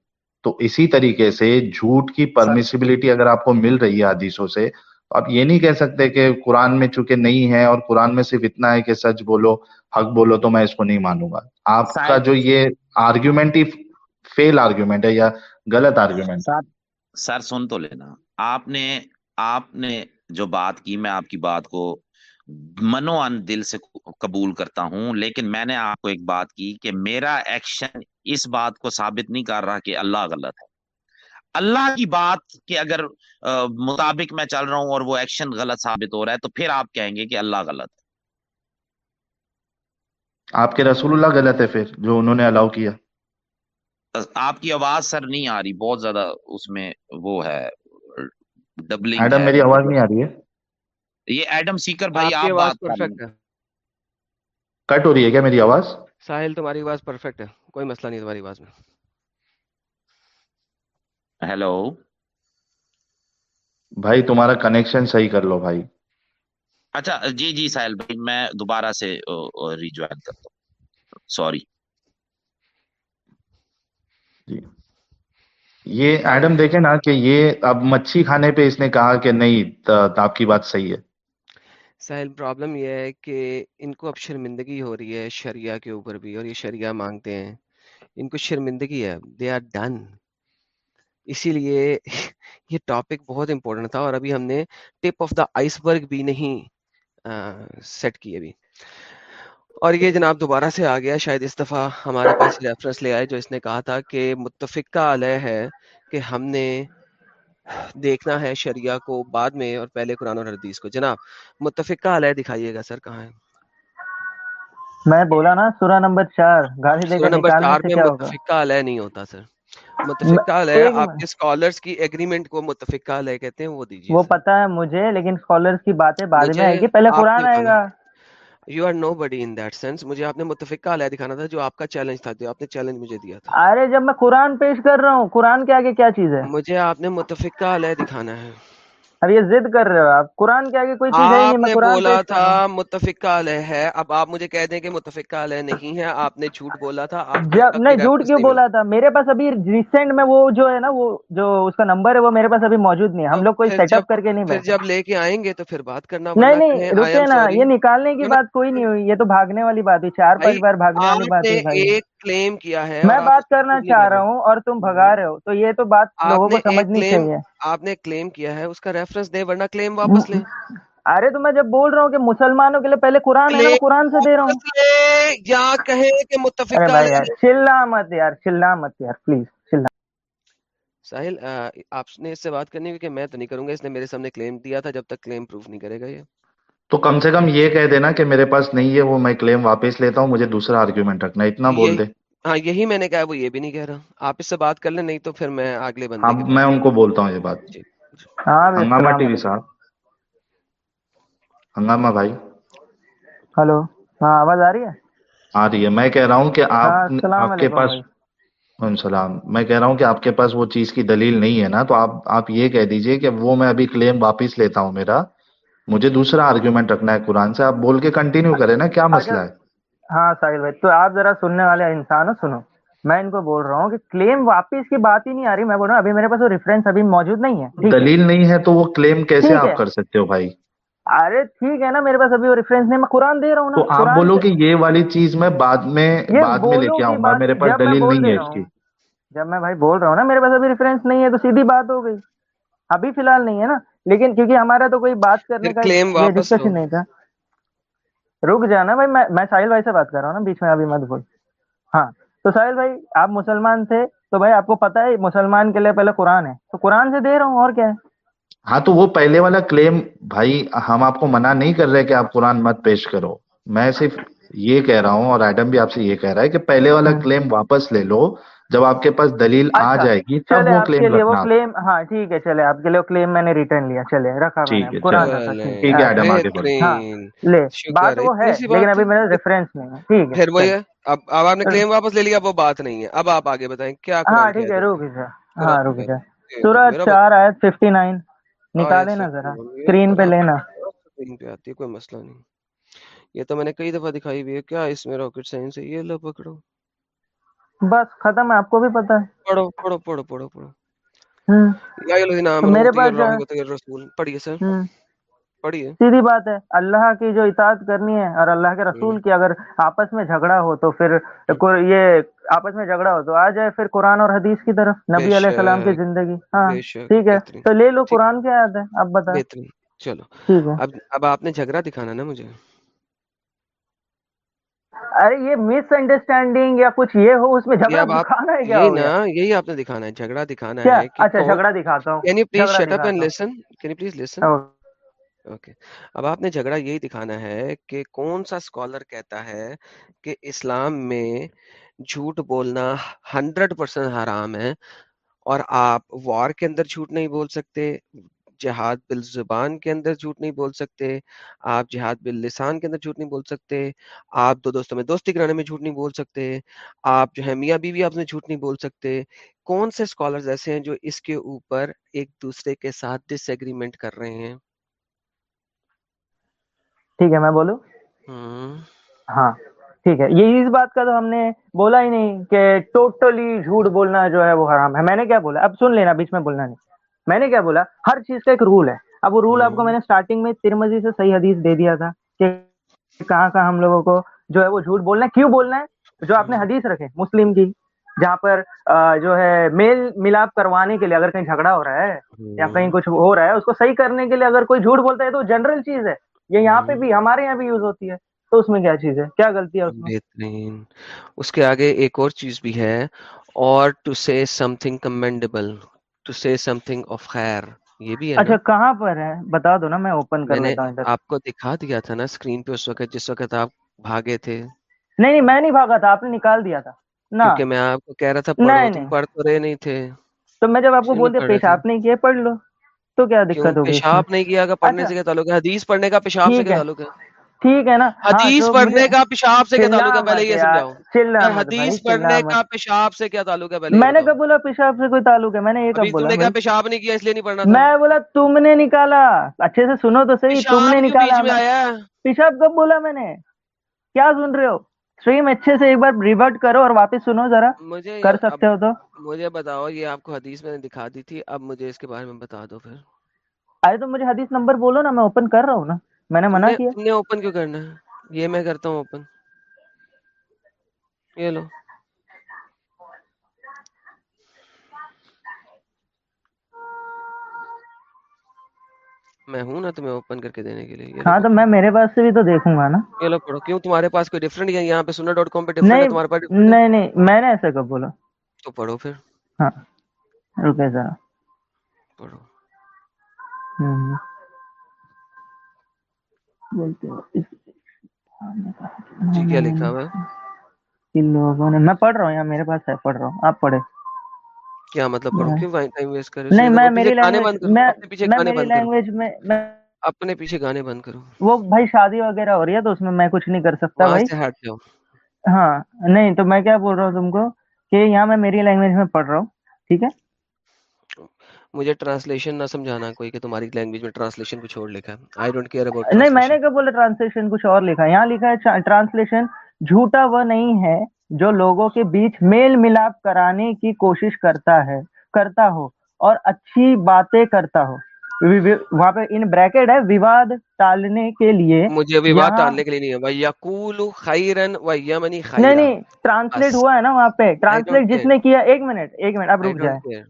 تو اسی طریقے سے جھوٹ کی پرمیسیبلٹی اگر آپ کو مل رہی ہے حدیثوں سے تو آپ یہ نہیں کہہ سکتے کہ قرآن میں چونکہ نہیں ہے اور قرآن میں صرف اتنا ہے کہ سچ بولو حق بولو تو میں اس کو نہیں مانوں گا۔ آپ کا جو یہ آرگیومنٹ ہی فیل آرگیومنٹ ہے یا غلط آرگیومنٹ سر سن تو لینا۔ آپ نے آپ نے جو بات کی میں آپ کی بات کو منو ان دل سے قبول کرتا ہوں لیکن میں نے آپ کو ایک بات کی کہ میرا ایکشن اس بات کو ثابت نہیں کر رہا کہ اللہ غلط ہے۔ اللہ کی بات کے اگر مطابق میں چل رہا ہوں اور وہ ایکشن غلط ثابت ہو رہا ہے تو پھر آپ کہیں گے کہ اللہ غلط ہے۔ آپ کے رسول اللہ غلط ہے پھر جو انہوں نے الاؤ کیا۔ آپ کی آواز سر نہیں آ رہی بہت زیادہ اس میں وہ ہے ڈبلنگ ایڈم میری آواز نہیں آ رہی ہے؟ یہ ایڈم سیکر بھائی آپ آواز بات پرفیکٹ ہے۔ کٹ ہو رہی ہے کیا میری آواز؟ ساحل تمہاری آواز پرفیکٹ ہے۔ کوئی مسئلہ نہیں تمہاری آواز میں۔ ہیلو بھائی تمہارا کنیکشن صحیح کر لو بھائی۔ اچھا جی جی ساحل بھائی میں دوبارہ سے ریجوائن کرتا ہوں۔ سوری جی۔ یہ ایڈم دیکھیں نا کہ یہ اب مچھی کھانے پہ اس نے کہا کہ نہیں آپ کی بات صحیح ہے۔ ساحل پرابلم یہ ہے کہ ان کو اب شرمندگی ہو رہی ہے شریعہ کے اوپر بھی اور یہ شریعہ مانگتے ہیں۔ ان کو شرمندگی ہے دے آر ڈن اسی لیے <laughs> یہ ٹاپک بہت امپورٹنٹ تھا اور ابھی ہم نے ٹپ آف دا آئس برگ بھی نہیں سیٹ کی ابھی۔ اور یہ جناب دوبارہ سے آ گیا شاید اس دفعہ ہمارے پاس ریفرنس لے آئے جو اس نے کہا تھا کہ متفقہ علیہ ہے کہ ہم نے دیکھنا ہے شریعہ کو بعد میں اور پہلے قرآن اور حدیث کو۔ جناب متفقہ علیہ دکھائیے گا سر کہاں ہے؟ میں بولا نا سورہ نمبر چار کر نمبر چار میں متفقہ علیہ نہیں ہوتا سر۔ متفقہ علیہ ایک آپ کے اسکالرس کی ایگریمنٹ کو متفقہ علیہ کہتے ہیں وہ دیجیے وہ پتا ہے مجھے لیکن اسکالرس کی باتیں بعد میں آئے گی پہلے قرآن آئے گا۔ You are no buddy in that sense مجھے آپ نے متفقہ علیہ دکھانا تھا جو آپ کا چیلنج تھا جو آپ نے چیلنج مجھے دیا تھا۔ ارے جب میں قرآن پیش کر رہا ہوں قرآن کے آگے کیا چیز ہے؟ مجھے آپ نے متفقہ علیہ دکھانا ہے۔ اب یہ ضد کر رہے ہو آپ۔ قرآن کے آگے کوئی چیز نہیں میں قرآن بولا تھا متفق علیہ ہے۔ اب آپ مجھے کہہ دیں کہ متفق علیہ نہیں ہے۔ آپ نے جھوٹ بولا تھا نہیں جھوٹ کیوں بولا تھا؟ میرے پاس ابھی ریسنٹ میں وہ جو ہے نا وہ جو اس کا نمبر ہے وہ میرے پاس ابھی موجود نہیں ہے۔ ہم لوگ کوئی سیٹ اپ کر کے نہیں پھر جب لے کے آئیں گے تو پھر بات کرنا نہیں نہیں رکے نا یہ نکالنے کی بات کوئی نہیں ہوئی۔ یہ تو بھاگنے والی بات ہوئی۔ چار پانچ بار بھاگنے والی بات ہوئی ایک کلیم کیا ہے میں بات کرنا چاہ رہا ہوں اور تم بھگا ہاں۔ رہے ہو تو یہ تو بات لوگوں کو سمجھنی چاہیے۔ آپ نے کلیم کیا ہے اس کا ریفرنس دے ورنہ کلیم واپس لیں۔ <laughs> ارے تو میں جب بول رہا ہوں کہ مسلمانوں کے لیے پہلے قرآن ہے قرآن سے دے رہا ہوں۔ یا کہے کہ متفق چلا مت یار چلنا مت یار پلیز ساحل آپ نے اس سے بات کرنی ہوئی کہ میں تو نہیں کروں گا اس نے میرے سامنے کلیم دیا تھا جب تک کلیم پروف نہیں کرے گا یہ۔ تو کم سے کم یہ کہہ دینا کہ میرے پاس نہیں ہے وہ میں کلیم واپس لیتا ہوں مجھے دوسرا آرگیومنٹ رکھنا اتنا بول دے۔ ہاں یہی میں نے کہا وہ یہ بھی نہیں کہہ رہا۔ آپ اس سے بات کر لیں نہیں تو پھر میں اگلے بندے ہاں، میں ان کو بولتا ہوں یہ بات۔ جی۔ ہاں، ہنگامہ ٹی وی صاحب۔ ہنگامہ بھائی۔ ہلو۔ ہاں آواز آ رہی ہے؟ آ رہی ہے۔ میں کہہ رہا ہوں کہ ہاں، آپ آپ کے پاس سلام میں کہہ رہا ہوں کہ آپ کے پاس وہ چیز کی دلیل نہیں ہے نا تو آپ آپ یہ کہہ دیجیے کہ وہ میں ابھی کلیم واپس لیتا ہوں میرا۔ مجھے دوسرا آرگیومنٹ رکھنا ہے قرآن سے آپ بول کے کنٹینیو کریں نا کیا مسئلہ ہے؟ ہاں ساحل بھائی تو آپ ذرا سننے والے انسان ہو سنو۔ میں ان کو بول رہا ہوں کہ کلیم واپس کی بات ہی نہیں آ رہی میں بول رہا ہوں ابھی میرے پاس وہ ریفرنس ابھی موجود نہیں ہے دلیل نہیں ہے تو وہ کلیم کیسے آپ کر سکتے ہو بھائی؟ ارے ٹھیک ہے نا میرے پاس ابھی وہ ریفرنس نہیں میں قرآن دے رہا ہوں آپ بولو کہ یہ والی چیز میں بعد میں بعد میں لے کے آؤں گا میرے پاس دلیل نہیں ہے اس کی۔ جب میں بھائی بول رہا ہوں نا میرے پاس ابھی ریفرنس نہیں ہے تو سیدھی بات ہو گئی۔ ابھی فی الحال نہیں ہے نا۔ لیکن کیونکہ ہمارا تو کوئی بات کرنے کا ڈسکشن نہیں تھا۔ رک جانا بھائی میں ساحل بھائی سے بات کر رہا ہوں نا بیچ میں ابھی مت بھول ہاں تو ساحل بھائی آپ مسلمان تھے تو بھائی آپ کو پتا ہے مسلمان کے لیے پہلے قرآن ہے۔ تو قرآن سے دے رہا ہوں اور کیا ہے؟ ہاں تو وہ پہلے والا کلیم بھائی ہم آپ کو منع نہیں کر رہے کہ آپ قرآن مت پیش کرو۔ میں صرف یہ کہہ رہا ہوں اور ایڈم بھی آپ سے یہ کہہ رہا ہے کہ پہلے والا ہاں۔ کلیم واپس لے لو۔ جب آپ کے پاس دلیل آ اچھا، جائے گی تب وہ کلیم رکھنا کلیم ہاں ٹھیک ہے چلے آپ کے لیے کلیم میں نے ریٹرن لیا۔ چلے رکھا ٹھیک ہے ٹھیک ہے۔ ہاں، بات وہ ہے لیکن ابھی میرا ریفرنس نہیں ہے۔ ٹھیک ہے پھر وہی اب اب آپ نے کلیم واپس لے لیا وہ بات نہیں ہے۔ اب آپ آگے بتائیں کیا ہاں ٹھیک ہے روکی سر ہاں روکی جی، سر سورہ 4 آیت نائن نکالے نا ذرا اسکرین پہ لینا۔ کوئی مسئلہ نہیں۔ یہ تو میں نے کئی دفعہ دکھائی بھی ہے۔ کیا اس میں راکٹ سائنس ہے؟ یہ لو پکڑو۔ بس ختم ہے آپ کو بھی پتا ہے۔ پڑھو پڑھو پڑھو پڑھو پڑھو۔ میرے پاس پڑھیے سر۔ سیدھی بات ہے اللہ کی جو اطاعت کرنی ہے اور اللہ کے رسول کی اگر آپس میں جھگڑا ہو تو پھر یہ آپس میں جھگڑا ہو تو آ جائے پھر قرآن اور حدیث کی طرف نبی علیہ السلام کی زندگی۔ ہاں ٹھیک ہے۔ تو لے لو قرآن کیا یاد ہے آپ بتائیں چلو۔ اب اب آپ نے جھگڑا دکھانا نا مجھے۔ ارے یہ مس انڈرسٹینڈنگ یا کچھ یہ ہو اس میں جھگڑا دکھانا ہے کیا نا یہی آپ نے دکھانا ہے جھگڑا دکھانا ہے اچھا جھگڑا دکھاتا ہوں۔ Can you please shut up and listen can you please listen اب آپ نے جھگڑا یہی دکھانا ہے کہ کون سا اسکالر کہتا ہے کہ اسلام میں جھوٹ بولنا ہنڈریڈ پرسینٹ حرام ہے اور آپ وار کے اندر جھوٹ نہیں بول سکتے۔ جہاد بالزبان کے اندر جھوٹ نہیں بول سکتے آپ جہاد باللسان کے اندر جھوٹ نہیں بول سکتے آپ دو دوستوں میں دوستی کرانے میں جھوٹ نہیں بول سکتے آپ جو ہے میاں بیوی آپ میں جھوٹ نہیں بول سکتے۔ کون سے اسکالرز ایسے ہیں جو اس کے اوپر ایک دوسرے کے ساتھ ڈس ایگریمنٹ کر رہے ہیں؟ ٹھیک ہے میں بولوں؟ ہاں ٹھیک ہے۔ یہی اس بات کا تو ہم نے بولا ہی نہیں کہ ٹوٹلی جھوٹ بولنا جو ہے وہ حرام ہے۔ میں نے کیا بولا؟ اب سن لینا بیچ میں بولنا نہیں۔ میں نے کیا بولا؟ ہر چیز کا ایک رول ہے۔ اب وہ رول آپ کو میں نے اسٹارٹنگ میں ترمزی سے صحیح حدیث دے دیا تھا کہ کہاں کہاں ہم لوگوں کو جو ہے وہ جھوٹ بولنا ہے۔ کیوں بولنا ہے؟ جو آپ نے حدیث رکھے مسلم کی جہاں پر جو ہے میل ملاپ کروانے کے لیے اگر کہیں جھگڑا ہو رہا ہے یا کہیں کچھ ہو رہا ہے اس کو صحیح کرنے کے لیے اگر کوئی جھوٹ بولتا ہے تو جنرل چیز ہے۔ یہ یہاں پہ بھی ہمارے یہاں بھی یوز ہوتی ہے۔ تو اس میں کیا چیز ہے؟ کیا غلطی ہے اس میں؟ اس کے آگے ایک اور چیز بھی ہے۔ اور to say something commendable to see something of خیر یہ بھی اچھا کہاں پر ہے؟ بتا دو نا میں اوپن کر لیتا ہوں آپ کو دکھا دیا تھا نا اسکرین پہ اس وقت جس وقت آپ بھاگے تھے۔ نہیں نہیں میں نہیں بھاگا تھا آپ نے نکال دیا تھا۔ کیونکہ میں آپ کو کہہ رہا تھا پڑھ تو رہے نہیں تھے۔ تو میں جب آپ کو بول دیا پیشاب نہیں کیا پڑھ لو۔ تو کیا دقت ہوگی پیشاب نہیں کیا؟ پڑھنے سے اچھا۔ کیا تعلق ہے؟ حدیث پڑھنے کا پیشاب سے کیا تعلق ہے؟ ٹھیک ہے نا؟ ہاں، حدیث پڑھنے کا پیشاب سے کیا تعلق ہے؟ پہلے یہ سمجھاؤ۔ حدیث پڑھنے کا پیشاب سے کیا تعلق ہے پہلے میں نے کب بولا پیشاب سے کوئی تعلق ہے؟ میں نے یہ کب بولا؟ تم نے پیشاب نہیں کیا اس لیے نہیں پڑھنا میں بولا تم نے نکالا۔ اچھے سے سنو تو صحیح تم نے نکالا پیشاب کب بولا میں نے؟ کیا سن رہے ہو؟ سٹریم اچھے سے ایک بار ریورٹ کرو اور واپس سنو ذرا۔ کر سکتے ہو تو۔ مجھے بتاؤ یہ آپ کو حدیث میں نے دکھا دی تھی اب مجھے اس کے بارے میں بتا دو پھر۔ ارے تو مجھے حدیث نمبر بولو نا میں اوپن کر رہا ہوں نا۔ میں نے منع کیا۔ تم نے اوپن کیوں کرنا ہے؟ یہ میں کرتا ہوں اوپن یہ لو۔ میں ہوں نا تمہیں اوپن کر کے دینے کے لیے۔ ہاں تو میں میرے پاس سے بھی تو دیکھوں گا نا۔ یہ لو پڑھو۔ کیوں؟ تمہارے پاس کوئی ڈفرنٹ ہے۔ یہاں پہ ڈاٹ کام پہ ڈفرنٹ ہے تمہارے پاس نہیں نہیں میں نے ایسا کب بولا۔ تو پڑھو پھر۔ ہاں رکے ذرا۔ پڑھو۔ ہوں۔ بولتے ہو جی کیا لکھا ہوا ہے؟ ان لوگوں نے میں پڑھ رہا ہوں یہاں میرے پاس ہے پڑھ رہا ہوں۔ آپ پڑھے کیا مطلب کیوں ٹائم ویسٹ نہیں میں میری لینگویج میں اپنے پیچھے میں گانے میری لینگویج میں اپنے پیچھے گانے بند کرو۔ وہ بھائی شادی وغیرہ ہو رہی ہے تو اس میں میں کچھ نہیں کر سکتا بھائی۔ سے ہٹ جاؤ۔ ہاں نہیں تو میں کیا بول رہا ہوں تم کو کہ یہاں میں میری لینگویج میں پڑھ رہا ہوں ٹھیک ہے؟ مجھے ٹرانسلیشن نہ سمجھانا کوئی کہ تمہاری لینگویج میں ٹرانسلیشن کچھ اور لکھا ہے۔ آئی ڈونٹ کیئر اباؤٹ نہیں میں نے کب بولا ٹرانسلیشن کچھ اور لکھا ہے۔ یہاں لکھا ہے ٹرانسلیشن جھوٹا وہ نہیں ہے جو لوگوں کے بیچ میل ملاپ کرانے کی کوشش کرتا ہے کرتا ہو اور اچھی باتیں کرتا ہو۔ وہاں پہ ان بریکٹ ہے وواد ٹالنے کے لیے مجھے یہاں ٹالنے کے لیے نہیں ہے۔ بھائی یقول خیرن و یمنی نہیں خیرا نہیں ٹرانسلیٹ ہوا ہے نا وہاں پہ۔ ٹرانسلیٹ جس نے کیا ایک منٹ ایک منٹ اب رک جائے۔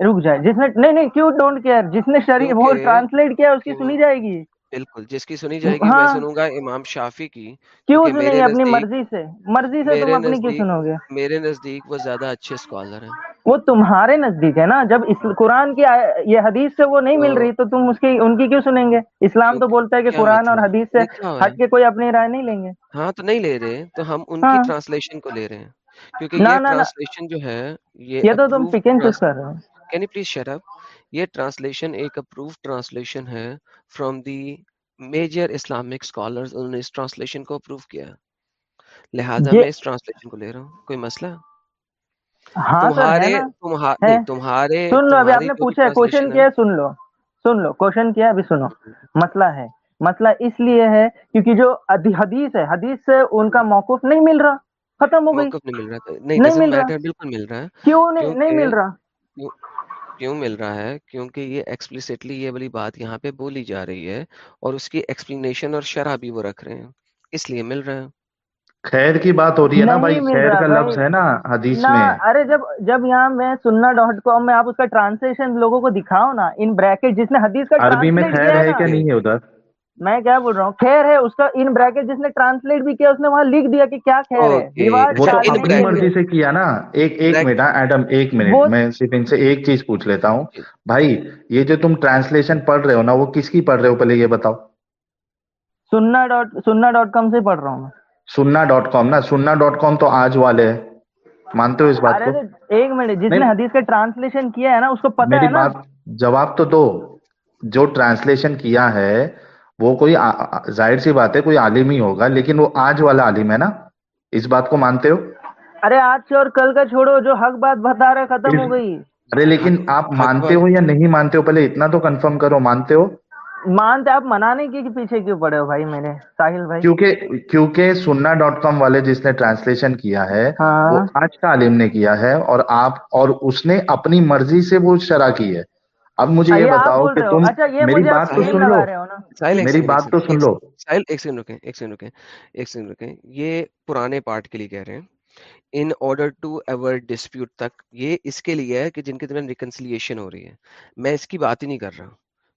رک جائے۔ جس نے نہیں نہیں کیوں ڈونٹ کیئر جس نے شریف وہ ٹرانسلیٹ کیا اس کی سنی جائے گی۔ بالکل جس کی سنی جائے گی میں ہاں۔ سنوں گا امام شافی کی کیوں سنیں اپنی مرضی سے۔ مرضی سے تم اپنی کیوں نزدیک سنو گے؟ میرے نزدیک وہ زیادہ اچھے اسکالر ہیں۔ وہ تمہارے نزدیک ہے نا۔ جب قرآن کی یہ حدیث سے وہ نہیں مل تو رہی تو تم اس کی ان کی کیوں سنیں گے؟ اسلام تو بولتا ہے کہ قرآن اور مطلب حدیث سے ہٹ کے کوئی اپنی رائے نہیں لیں گے۔ ہاں تو نہیں لے رہے تو ہم ان ہاں۔ کی ٹرانسلیشن کو لے رہے ہیں۔ کیونکہ یہ ٹرانسلیشن جو ہے یہ تو تم پک اینڈ چوز کر رہے ہو؟ Can you please shut up یہ ٹرانسلیشن ایک اپروو ٹرانسلیشن ہے from the major Islamic scholars انہوں نے اس ٹرانسلیشن کو اپروو کیا لہٰذا میں اس ٹرانسلیشن کو لے رہا ہوں۔ کوئی مسئلہ؟ ہاں تمہارے نا؟ تمہا ہے۔ نہیں تمہارے سن لو ابھی آپ نے پوچھا ہے کوشچن کیا ہے؟ سن لو سن لو کوشچن کیا ہے؟ ابھی سنو۔ مسئلہ ہے۔ مسئلہ اس لیے ہے کیونکہ جو حدیث ہے حدیث سے ان کا موقف نہیں مل رہا ختم ہو گئی۔ نہیں مل رہا۔ بالکل مل رہا ہے۔ کیوں نہیں مل رہا؟ کیوں مل رہا ہے؟ کیونکہ یہ ایکسپلسٹلی یہ والی بات یہاں پہ بولی جا رہی ہے اور اس کی ایکسپلینیشن اور شرح بھی وہ رکھ رہے ہیں۔ اس لیے مل رہا ہے؟ خیر کی بات ہو رہی ہے نا بھائی خیر کا لفظ ہے نا حدیث میں۔ ارے جب جب یہاں میں سننا ڈاٹ کام میں آپ اس کا ٹرانسلیشن لوگوں کو دکھاؤ نا ان بریکٹ جس نے حدیث کا عربی میں خیر ہے کہ نہیں ہے ادھر؟ میں کیا بول رہا ہوں؟ خیر ہے اس کا ان بریکٹ جس نے ٹرانسلیٹ بھی کیا اس نے وہاں لکھ دیا کہ کیا خیر ہے۔ وہ تو اپنی مرضی سے کیا نا۔ ایک ایک منٹ ہاں ایڈم ایک منٹ۔ میں صرف ان سے ایک چیز پوچھ لیتا ہوں۔ بھائی یہ جو تم ٹرانسلیشن پڑھ رہے ہو نا وہ کس کی پڑھ رہے ہو؟ پہلے یہ بتاؤ۔ سننا ڈاٹ سننا ڈاٹ کام سے پڑھ رہا ہوں میں۔ سننا ڈاٹ کام نا۔ سننا ڈاٹ کام تو آج والے ہے مانتے ہو اس بات کو؟ ایک منٹ جس نے حدیث کا ٹرانسلیشن کیا ہے نا اس کو پتا ہے نا۔ جواب تو دو۔ جو ٹرانسلیشن کیا ہے وہ کوئی ظاہر سی بات ہے کوئی عالم ہی ہوگا لیکن وہ آج والا عالم ہے نا؟ اس بات کو مانتے ہو؟ ارے آج سے اور کل کا چھوڑو جو حق بات بتا رہے ختم ہو گئی۔ ارے لیکن آپ مانتے ہو یا نہیں مانتے ہو؟ پہلے اتنا تو کنفرم کرو مانتے ہو؟ مانتے آپ منانے کے پیچھے کیوں پڑے ہو بھائی میرے؟ ساحل بھائی۔ کیونکہ کیونکہ سننا ڈاٹ کام والے جس نے ٹرانسلیشن کیا ہے وہ ہاں آج کا عالم نے کیا ہے اور آپ اور اس نے اپنی مرضی سے وہ شرح کی ہے۔ اب مجھے یہ بتاؤ کہ تم اچھا یہ میری بات تو سن لو۔ میری بات تو سن لو۔ ساحل ایک سیکنڈ رکیں ایک سیکنڈ رکیں ایک سیکنڈ رکیں۔ یہ پرانے پارٹ کے لیے کہہ رہے ہیں۔ In order to ever dispute تک یہ اس کے لیے ہے کہ جن کے درمیان ریکنسلیشن ہو رہی ہے۔ میں اس کی بات ہی نہیں کر رہا۔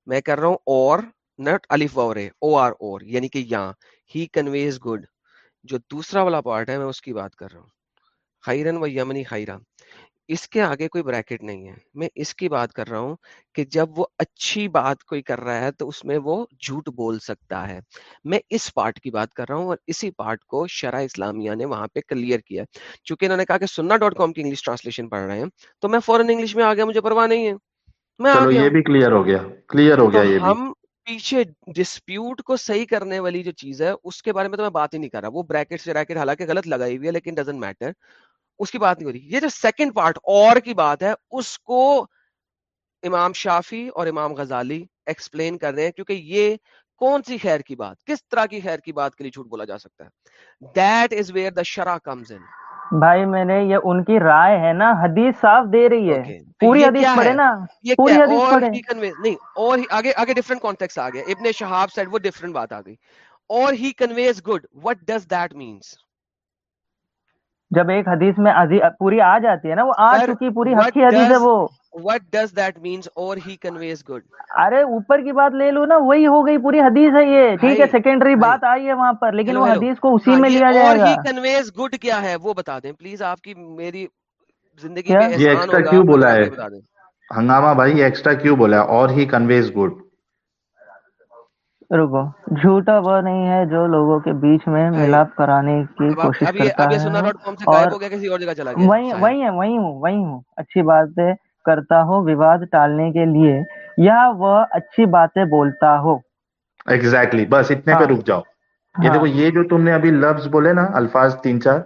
میں کر رہا ہوں اور نٹ الف اور او آر اور یعنی کہ یہاں۔ ہی کنویز گڈ جو دوسرا والا پارٹ ہے میں اس کی بات کر رہا ہوں۔ خیرن و یمنی خیرہ اس کے آگے کوئی بریکٹ نہیں ہے۔ میں اس کی بات کر رہا ہوں کہ جب وہ اچھی بات کوئی کر رہا ہے تو اس میں وہ جھوٹ بول سکتا ہے۔ میں اس پارٹ کی بات کر رہا ہوں اور اسی پارٹ کو شرح اسلامیہ نے وہاں پہ کلیئر کیا چونکہ انہوں نے کہا کہ سننا ڈاٹ کام کی انگلش ٹرانسلیشن پڑھ رہے ہیں تو میں فورن انگلش میں آ گیا مجھے پرواہ نہیں ہے۔ میں یہ بھی کلیئر ہو گیا۔ کلیئر ہو گیا یہ ہم پیچھے ڈسپیوٹ کو صحیح کرنے والی جو چیز ہے اس کے بارے میں تو میں بات ہی نہیں کر رہا۔ وہ بریکٹ سے بریکٹ حالانکہ غلط لگائی ہوئی ہے لیکن ڈزنٹ میٹر اس کی بات نہیں ہو رہی۔ یہ جو سیکنڈ پارٹ اور کی بات ہے اس کو امام شافی اور امام غزالی ایکسپلین کر رہے ہیں کیونکہ یہ کون سی خیر کی بات کس طرح کی خیر کی بات کے لیے جھوٹ بولا جا سکتا ہے۔ دیٹ از ویئر دا شرا کمز ان بھائی میں نے یہ ان کی رائے ہے نا حدیث صاف دے رہی ہے۔ پوری حدیث پڑھے نا۔ پوری حدیث پڑھے۔ نہیں اور آگے آگے ڈیفرنٹ کانٹیکس آ گئے۔ ابن شہاب سیڈ وہ ڈیفرنٹ بات آ گئی۔ اور he conveys good what does that means جب ایک حدیث میں پوری آ جاتی ہے نا وہ آ چکی پوری حقی حدیث ہے وہ۔ وٹ ڈز دیٹ مینس اور ہی کنویز گڈ ارے اوپر کی بات لے لو نا وہی ہو گئی پوری حدیث ہے یہ۔ ٹھیک ہے سیکنڈری بات آئی ہے وہاں پر لیکن وہ حدیث کو اسی میں لیا جائے گا۔ کنویز گڈ کیا ہے وہ بتا دیں۔ پلیز آپ کی میری زندگی میں یہ ایکسٹرا کیوں بولا ہے؟ ہنگامہ بھائی ایکسٹرا کیوں بولا ہے؟ اور ہی کنویز گڈ رکو۔ جھوٹا وہ نہیں ہے جو لوگوں کے بیچ میں ملاپ کرانے کی کوشش کرتا ہے۔ اور وہی ہے وہی ہوں وہی ہوں۔ اچھی باتیں کرتا ہو وواد ٹالنے کے لیے یا وہ اچھی باتیں بولتا ہو۔ ایگزیکٹلی بس اتنے پہ ہاں۔ رک جاؤ۔ یہ ہاں۔ دیکھو یہ جو تم نے ابھی لفظ بولے نا الفاظ تین چار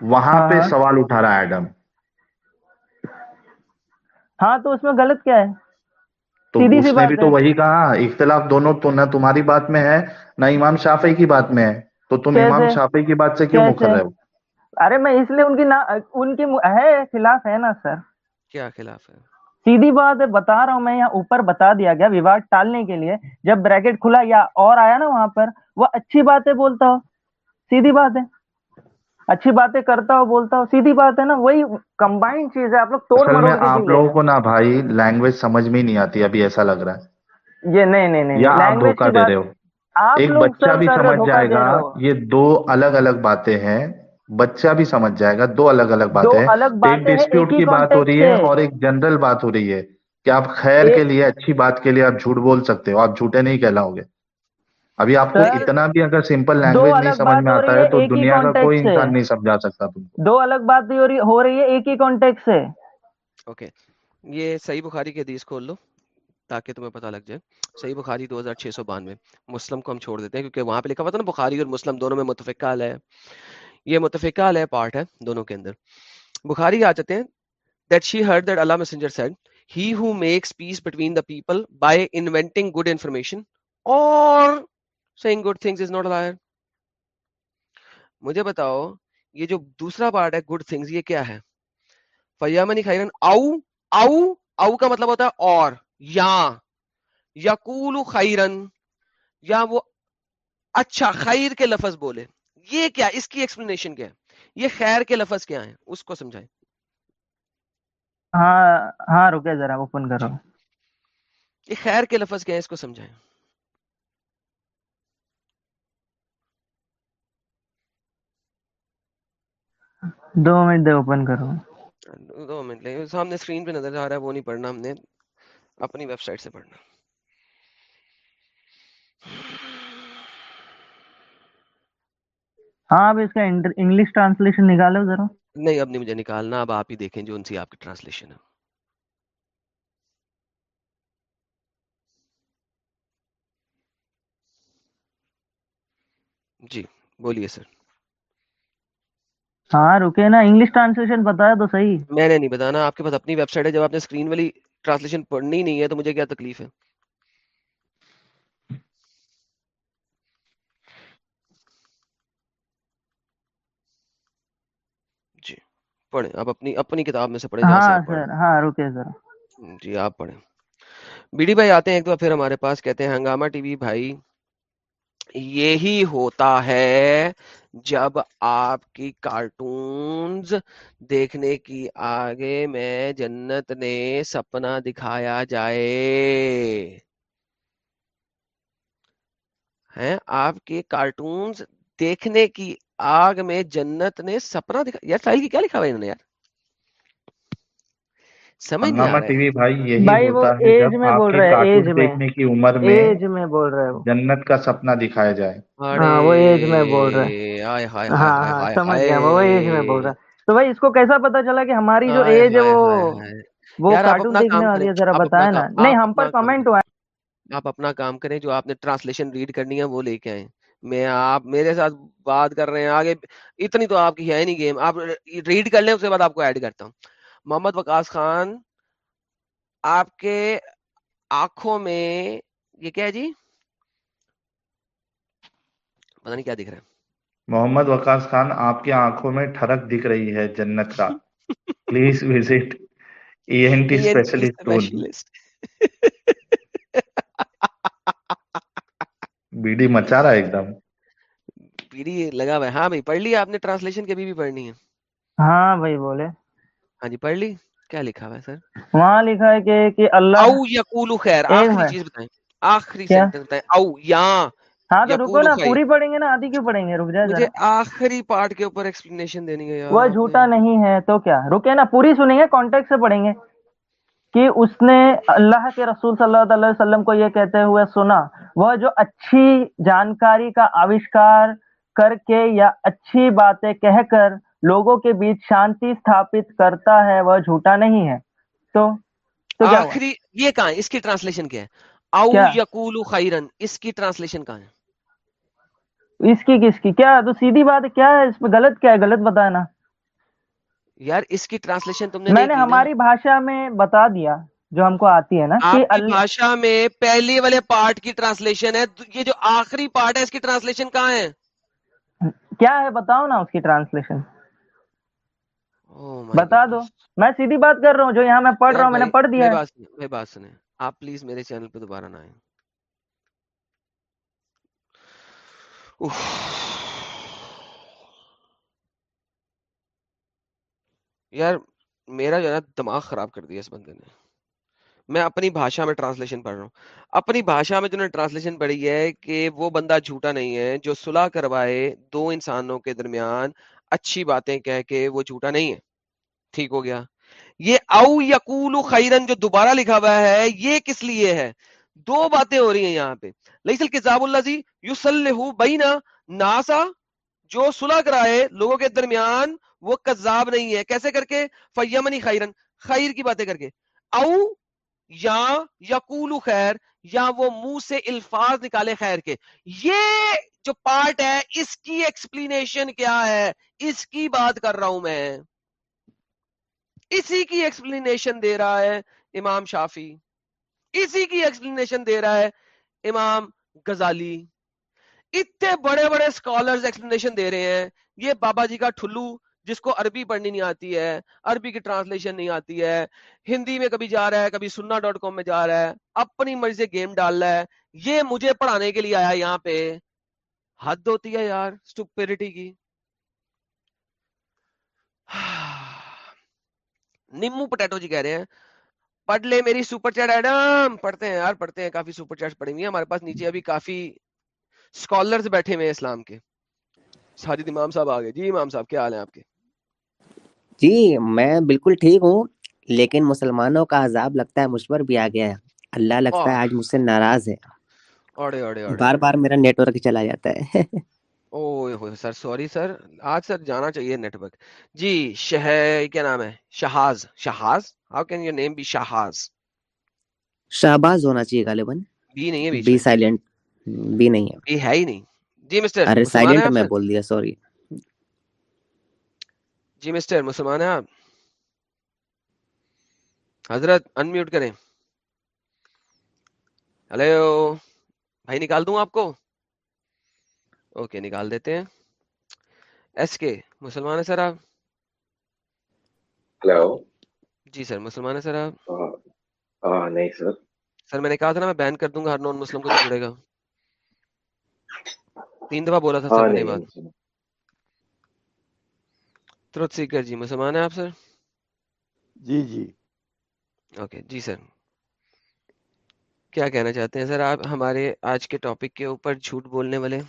وہاں پہ ہاں۔ سوال اٹھا رہا ہے ایڈم۔ ہاں تو اس میں غلط کیا ہے؟ تو اس نے بھی تو وہی کہا اختلاف دونوں تو نہ تمہاری بات میں ہے نہ امام شافعی کی بات میں ہے۔ تو تم امام شافعی کی بات سے کیوں مکر رہے ہو؟ ارے میں اس لیے ان کی ان کی ہے خلاف ہے نا سر۔ کیا خلاف ہے؟ سیدھی بات بتا رہا ہوں میں یہاں اوپر بتا دیا گیا وواد ٹالنے کے لیے۔ جب بریکٹ کھلا یا اور آیا نا وہاں پر وہ اچھی باتیں بولتا ہو۔ سیدھی بات ہے۔ اچھی باتیں کرتا ہو بولتا ہو سیدھی بات ہے نا وہی کمبائنڈ چیز ہے آپ لوگ توڑ میں آپ لوگوں کو نا بھائی لینگویج سمجھ میں نہیں آتی ابھی ایسا لگ رہا ہے۔ یہ نہیں نہیں نہیں آپ دھوکہ دے رہے ہو۔ ایک بچہ بھی سمجھ جائے گا یہ دو الگ الگ باتیں ہیں۔ بچہ بھی سمجھ جائے گا دو الگ الگ باتیں ہیں۔ ایک ڈسپیوٹ کی بات ہو رہی ہے اور ایک جنرل بات ہو رہی ہے کہ آپ خیر کے لیے اچھی بات کے لیے آپ جھوٹ بول سکتے ہو آپ جھوٹے نہیں کہلاؤ گے۔ ابھی آپ کو اتنا بھی اگر سمپل لینگویج نہیں سمجھ میں آتا ہے تو دنیا کا کوئی انسان نہیں سمجھا سکتا تم دو الگ بات ہو رہی ہے ایک ہی کانٹیکس ہے۔ اوکے یہ صحیح بخاری کی حدیث کھول لو تاکہ تمہیں پتہ لگ جائے۔ صحیح بخاری دو ہزار چھ سو بانوے مسلم کو ہم چھوڑ دیتے ہیں کیونکہ وہاں پہ لکھا ہوا تھا نا بخاری اور مسلم دونوں میں متفقہ ہے یہ متفقہ ہے پارٹ ہے دونوں کے اندر۔ بخاری آ جاتے ہیں that she heard that Allah messenger said he who makes peace between the people by inventing good information اور saying good things is not liar مجھے بتاؤ یہ جو دوسرا پارٹ ہے گڈ تھنگز یہ کیا ہے؟ فیامنی خیرن او او او کا مطلب ہوتا ہے اور یا یقول خیرن یا وہ اچھا خیر کے لفظ بولے۔ یہ کیا اس کی ایکسپلینیشن کیا ہے؟ یہ خیر کے لفظ کیا ہیں؟ اس کو سمجھائیں۔ ہاں ہاں رکے ذرا اوپن کرو۔ جی۔ یہ خیر کے لفظ کیا ہیں؟ اس کو سمجھائیں۔ دو منٹ دے اوپن کرو۔ دو منٹ لے سامنے اسکرین پہ نظر آ رہا ہے وہ نہیں پڑھنا ہم نے۔ اپنی ویب سائٹ سے پڑھنا۔ ہاں اب اس کا انگلش ٹرانسلیشن نکالو ذرا۔ نہیں اب نہیں مجھے نکالنا اب آپ ہی دیکھیں جو ان سے آپ کی ٹرانسلیشن ہے۔ جی بولیے سر۔ ہاں رکے نا انگلش ٹرانسلیشن بتایا تو صحیح۔ میں نے نہیں بتانا آپ کے پاس اپنی ویب سائٹ ہے جب آپ نے اسکرین والی ٹرانسلیشن پڑھنی نہیں ہے تو مجھے کیا تکلیف ہے؟ جی، پڑھیں آپ اپنی اپنی کتاب میں سے پڑھیں ہاں, ہاں، جی آپ پڑھیں۔ بی بھائی آتے ہیں ایک پھر ہمارے پاس کہتے ہیں ہنگامہ ٹی وی بھائی یہی ہوتا ہے جب آپ کی کارٹونز دیکھنے کی آگے میں جنت نے سپنا دکھایا جائے۔ ہیں، آپ کے کارٹونز دیکھنے کی آگ میں جنت نے سپنا دکھا، یار ساحل کی کیا لکھا ہوا انہوں نے یار؟ سمجھ ٹی وی بھائی یہی ہوتا ہے جب آپ کے کارٹون دیکھنے کی عمر میں ایج میں بول رہے ہو جنت کا سپنا دکھایا جائے۔ ہاں وہ ایج میں بول رہے ہاں،, ہاں سمجھ گیا وہ ایج میں بول رہا ہے۔ تو بھائی اس کو کیسا پتا چلا کہ ہماری جو ایج ہے وہ وہ کارٹون دیکھنے والی ہے ذرا بتائیں نا۔ نہیں ہم پر کمنٹ ہوا آپ اپنا کام کریں جو آپ نے ٹرانسلیشن ریڈ کرنی ہے وہ لے کے آئیں۔ میں آپ میرے ساتھ بات کر رہے ہیں آگے اتنی تو آپ کی ہے نہیں گیم آپ ریڈ کر لیں اس کے بعد آپ کو ایڈ کرتا ہوں۔ محمد وکاس خان آپ کے آنکھوں میں یہ کیا ہے جی؟ پتہ نہیں کیا دکھ رہا ہے۔ محمد وقاص خان آپ کی آنکھوں میں ٹھڑک دکھ رہی ہے جنت کا۔ Please visit E N T specialist tool بیڈی مچا رہا ہے ایک دم پیڑی لگا ہوا ہے ہاں بھائی پڑھ لی آپ نے ٹرانسلیشن کبھی بھی پڑھنی ہے ہاں بھائی بولے ہاں جی پڑھ لی۔ کیا لکھا ہوا ہے سر؟ وہاں لکھا ہے کہ کہ اللہ او یقولو خیر آخری چیز بتائیں۔ آخری سینٹنس بتائیں۔ او یا۔ ہاں تو رکو نا پوری پڑھیں گے نا آدھی کیوں پڑھیں گے؟ رک جائے مجھے آخری پارٹ کے اوپر ایکسپلینیشن دینی ہے وہ جھوٹا نہیں ہے تو کیا؟ رکے نا پوری سنیں گے کانٹیکٹ سے پڑھیں گے۔ کہ اس نے اللہ کے رسول صلی اللہ علیہ وسلم کو یہ کہتے ہوئے سنا وہ جو اچھی جانکاری کا آوشکار کر کے یا اچھی باتیں کہہ کر لوگوں کے بیچ شانتی استھاپت کرتا ہے وہ جھوٹا نہیں ہے۔ تو تو آخری یہ کہاں اس کی ٹرانسلیشن کیا ہے؟ او خیرن اس کی ٹرانسلیشن کہاں ہے؟ اس کی کس کی؟ کیا؟ تو سیدھی بات کیا ہے؟ اس میں غلط کیا ہے؟ غلط بتایا نا۔ یار اس کی ٹرانسلیشن تم نے میں نے ہماری بھاشا میں بتا دیا جو ہم کو آتی ہے نا بھاشا میں پہلی والے پارٹ کی ٹرانسلیشن ہے۔ یہ جو آخری پارٹ ہے اس کی ٹرانسلیشن کہاں ہے؟ کیا ہے؟ بتاؤ نا اس کی ٹرانسلیشن۔ بتا دو۔ میں سیدھی بات کر رہا ہوں جو یہاں میں پڑھ رہا ہوں میں نے پڑھ دیا ہے۔ بات سنیں آپ پلیز میرے چینل پہ دوبارہ نہ آئیں۔ یار میرا جو ہے نا دماغ خراب کر دیا اس بندے نے۔ میں اپنی بھاشا میں ٹرانسلیشن پڑھ رہا ہوں۔ اپنی بھاشا میں جو نے ٹرانسلیشن پڑھی ہے کہ وہ بندہ جھوٹا نہیں ہے جو صلح کروائے دو انسانوں کے درمیان اچھی باتیں کہہ کے وہ جھوٹا نہیں ہے۔ ٹھیک ہو گیا۔ یہ او یقول خیرن جو دوبارہ لکھا ہوا ہے، یہ کس لیے ہے؟ دو باتیں ہو رہی ہیں یہاں پہ۔ لیسل کتاب اللہ جی یوسلح بینا ناسا، جو صلح کرائے لوگوں کے درمیان، وہ کذاب نہیں ہے۔ کیسے کر کے؟ فیمنی خیرن خیر کی باتیں کر کے۔ او یا یقول خیر، یا وہ منہ سے الفاظ نکالے خیر کے۔ یہ جو پارٹ ہے، اس کی ایکسپلینیشن کیا ہے؟ اس کی بات کر رہا ہوں میں۔ اسی کی ایکسپلینیشن دے رہا ہے امام شافی اسی کی ایکسپلینیشن دے رہا ہے امام غزالی۔ اتنے بڑے بڑے اسکالرز ایکسپلینیشن دے رہے ہیں۔ یہ بابا جی کا ٹھلو جس کو عربی پڑھنی نہیں آتی ہے، عربی کی ٹرانسلیشن نہیں آتی ہے۔ ہندی میں کبھی جا رہا ہے، کبھی سننا ڈاٹ کام میں جا رہا ہے۔ اپنی مرضی سے گیم ڈال رہا ہے۔ یہ مجھے پڑھانے کے لیے آیا یہاں پہ۔ حد ہوتی ہے یار اسٹوپیرٹی کی۔ نیمو پٹیٹو جی کہہ رہے ہیں۔ پڑھ لے میری سپر چیٹ ایڈم۔ پڑھتے ہیں یار پڑھتے ہیں۔ کافی سپر چیٹ پڑھی ہوئی ہیں۔ ہمارے پاس نیچے ابھی کافی اسکالرز بیٹھے ہوئے ہیں اسلام کے۔ ساجد امام صاحب آ گئے۔ جی امام صاحب کیا حال ہے آپ کے؟ جی میں بالکل ٹھیک ہوں لیکن مسلمانوں کا عذاب لگتا ہے مجھ پر بھی آ گیا ہے۔ اللہ لگتا ہے آج مجھ سے ناراض ہے۔ بار بار میرا نیٹ ورک چلا جاتا ہے۔ <laughs> اوہ سر سوری سر آج سر جانا چاہیے نیٹ ورک جی شہ کیا نام ہے؟ Shahaz Shahaz? How can your name be Shahaz? Shahbaz ہونا چاہیے غالباً۔ بی نہیں ہے بی سائلنٹ بی نہیں ہے۔ بی ہے ہی نہیں۔ جی مسٹر ارے سائلنٹ میں بول دیا سوری۔ جی مسٹر مسلمان ہیں آپ؟ حضرت انمیوٹ کریں۔ ہلو بھائی نکال دوں آپ کو؟ اوکے نکال دیتے ہیں۔ ایس کے مسلمان ہیں سر آپ؟ ہلو۔ جی سر مسلمان ہیں سر آپ؟ نہیں سر۔ سر میں نے کہا تھا نا میں بین کر دوں گا ہر نان مسلم کو جڑے گا۔ تین دفعہ بولا تھا سر میں نے یہ نہیں بات۔ ترت سیکر جی مسلمان ہیں آپ سر؟ جی جی۔ اوکے جی سر۔ کیا کہنا چاہتے ہیں سر آپ ہمارے آج کے ٹاپک کے اوپر جھوٹ بولنے والے؟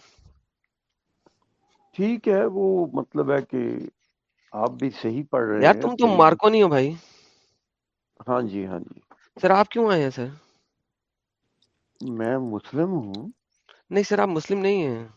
ٹھیک ہے وہ مطلب ہے کہ آپ بھی صحیح پڑھ رہے یار ہیں تم تو مارکو نہیں ہو بھائی۔ ہاں جی ہاں جی۔ سر آپ کیوں آئے ہیں سر؟ میں مسلم ہوں۔ نہیں سر آپ مسلم نہیں ہیں۔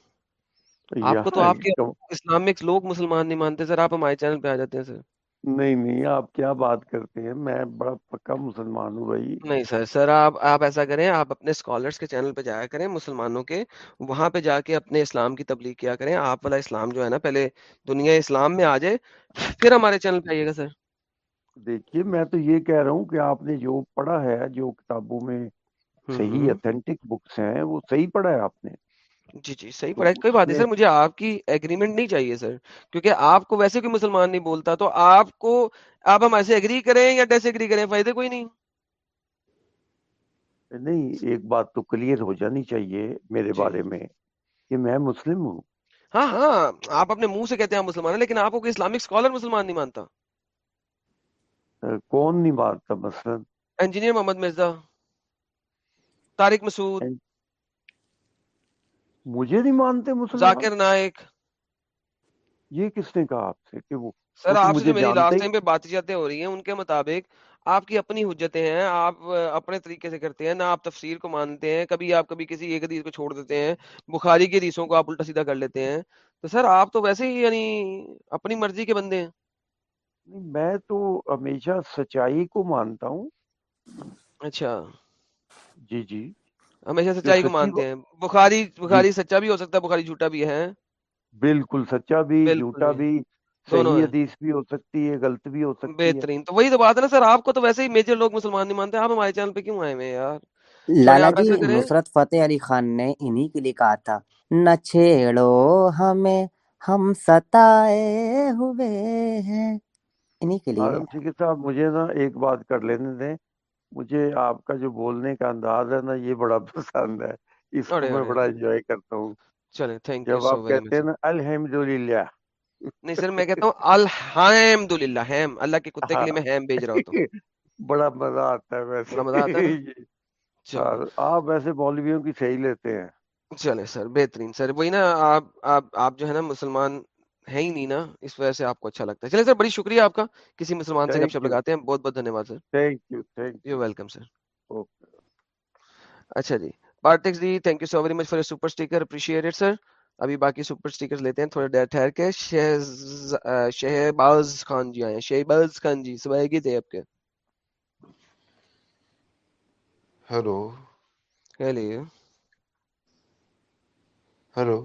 آپ کو تو آپ کے اسلامک لوگ مسلمان نہیں مانتے۔ سر آپ ہمارے چینل پہ آ جاتے ہیں سر۔ نہیں نہیں آپ کیا بات کرتے ہیں؟ میں بڑا پکا مسلمان ہوں بھائی۔ نہیں سر سر آپ آپ ایسا کریں آپ اپنے اسکالرس کے چینل پہ جایا کریں مسلمانوں کے وہاں پہ جا کے اپنے اسلام کی تبلیغ کیا کریں۔ آپ والا اسلام جو ہے نا پہلے دنیا اسلام میں آ جائے پھر ہمارے چینل پہ آئیے گا سر۔ دیکھیے میں تو یہ کہہ رہا ہوں کہ آپ نے جو پڑھا ہے جو کتابوں میں صحیح اتھینٹک بکس ہیں وہ صحیح پڑھا ہے آپ نے؟ جی جی صحیح پڑھا کوئی بات نہیں سر مجھے آپ کی ایگریمنٹ نہیں چاہیے سر کیونکہ آپ کو ویسے کوئی مسلمان نہیں بولتا تو آپ کو آپ ہم ایسے اگری کریں یا ڈیس اگری کریں فائدے کوئی نہیں۔ نہیں ایک بات تو کلیئر ہو جانی چاہیے میرے جی، بارے جی۔ میں کہ میں مسلم ہوں۔ ہاں ہاں آپ اپنے منہ سے کہتے ہیں مسلمان ہیں لیکن آپ کو کوئی اسلامک اسکالر مسلمان نہیں مانتا۔ کون نہیں مانتا مثلا؟ انجینئر محمد مرزا تارک مسعود۔ مجھے نہیں مانتے مسلمان۔ ذاکر نائک۔ یہ کس نے کہا آپ سے کہ وہ سر آپ سے میری راستے پہ بات چیتیں ہو رہی ہیں ان کے مطابق آپ کی اپنی حجتیں ہیں آپ اپنے طریقے سے کرتے ہیں نہ آپ تفسیر کو مانتے ہیں کبھی آپ کبھی کسی ایک حدیث کو چھوڑ دیتے ہیں بخاری کی حدیثوں کو آپ الٹا سیدھا کر لیتے ہیں۔ تو سر آپ تو ویسے ہی یعنی اپنی مرضی کے بندے ہیں۔ میں تو ہمیشہ سچائی کو مانتا ہوں۔ اچھا۔ جی جی۔ ہمیشہ سچائی کو مانتے ہیں۔ بخاری بخاری سچا بھی ہو سکتا ہے بخاری جھوٹا بھی ہے۔ بالکل سچا بھی جھوٹا جی۔ بھی نصرت فتح علی خان نے انہی کے لیے کہا تھا نہ چھیڑو ہمیں ہم ستائے ہوئے ہیں۔ انہی کے لیے جی صاحب مجھے نا ایک بات کر لینے دیں۔ مجھے آپ کا جو بولنے کا انداز ہے نا یہ بڑا پسند ہے۔ اس کو میں بڑا انجوائے کرتا ہوں۔ چلے تھینک یو آپ کہتے ہیں نا الحمد للہ نہیں سر میں کہتا ہوں الحمد للہ ہیم اللہ کے کتے کے لیے میں ہاں۔ ہیم بھیج رہا ہوں۔ <laughs> بڑا مزہ آتا ہے ویسے۔ مزہ آتا ہے <laughs> آپ ویسے مولویوں کی صحیح لیتے ہیں۔ چلے سر بہترین۔ سر وہی نا آپ آپ جو ہے نا مسلمان ہے ہی نہیں نا اس وجہ سے آپ کو اچھا لگتا ہے۔ چلیں سر بڑی شکریہ آپ کا کسی مسلمان سے گپشپ لگاتے ہیں۔ بہت بہت دھنیہ واد سر یو ویلکم سر اچھا جی۔ بارٹیکس جی thank you so very much for super sticker appreciate it sir ابھی باقی سپر اسٹیکر لیتے ہیں تھوڑا دیر ٹھہر کے۔ شہباز خان جی آئے ہیں۔ شہباز خان جی صبح کی تھے آپ کے۔ ہلو ہیلو ہلو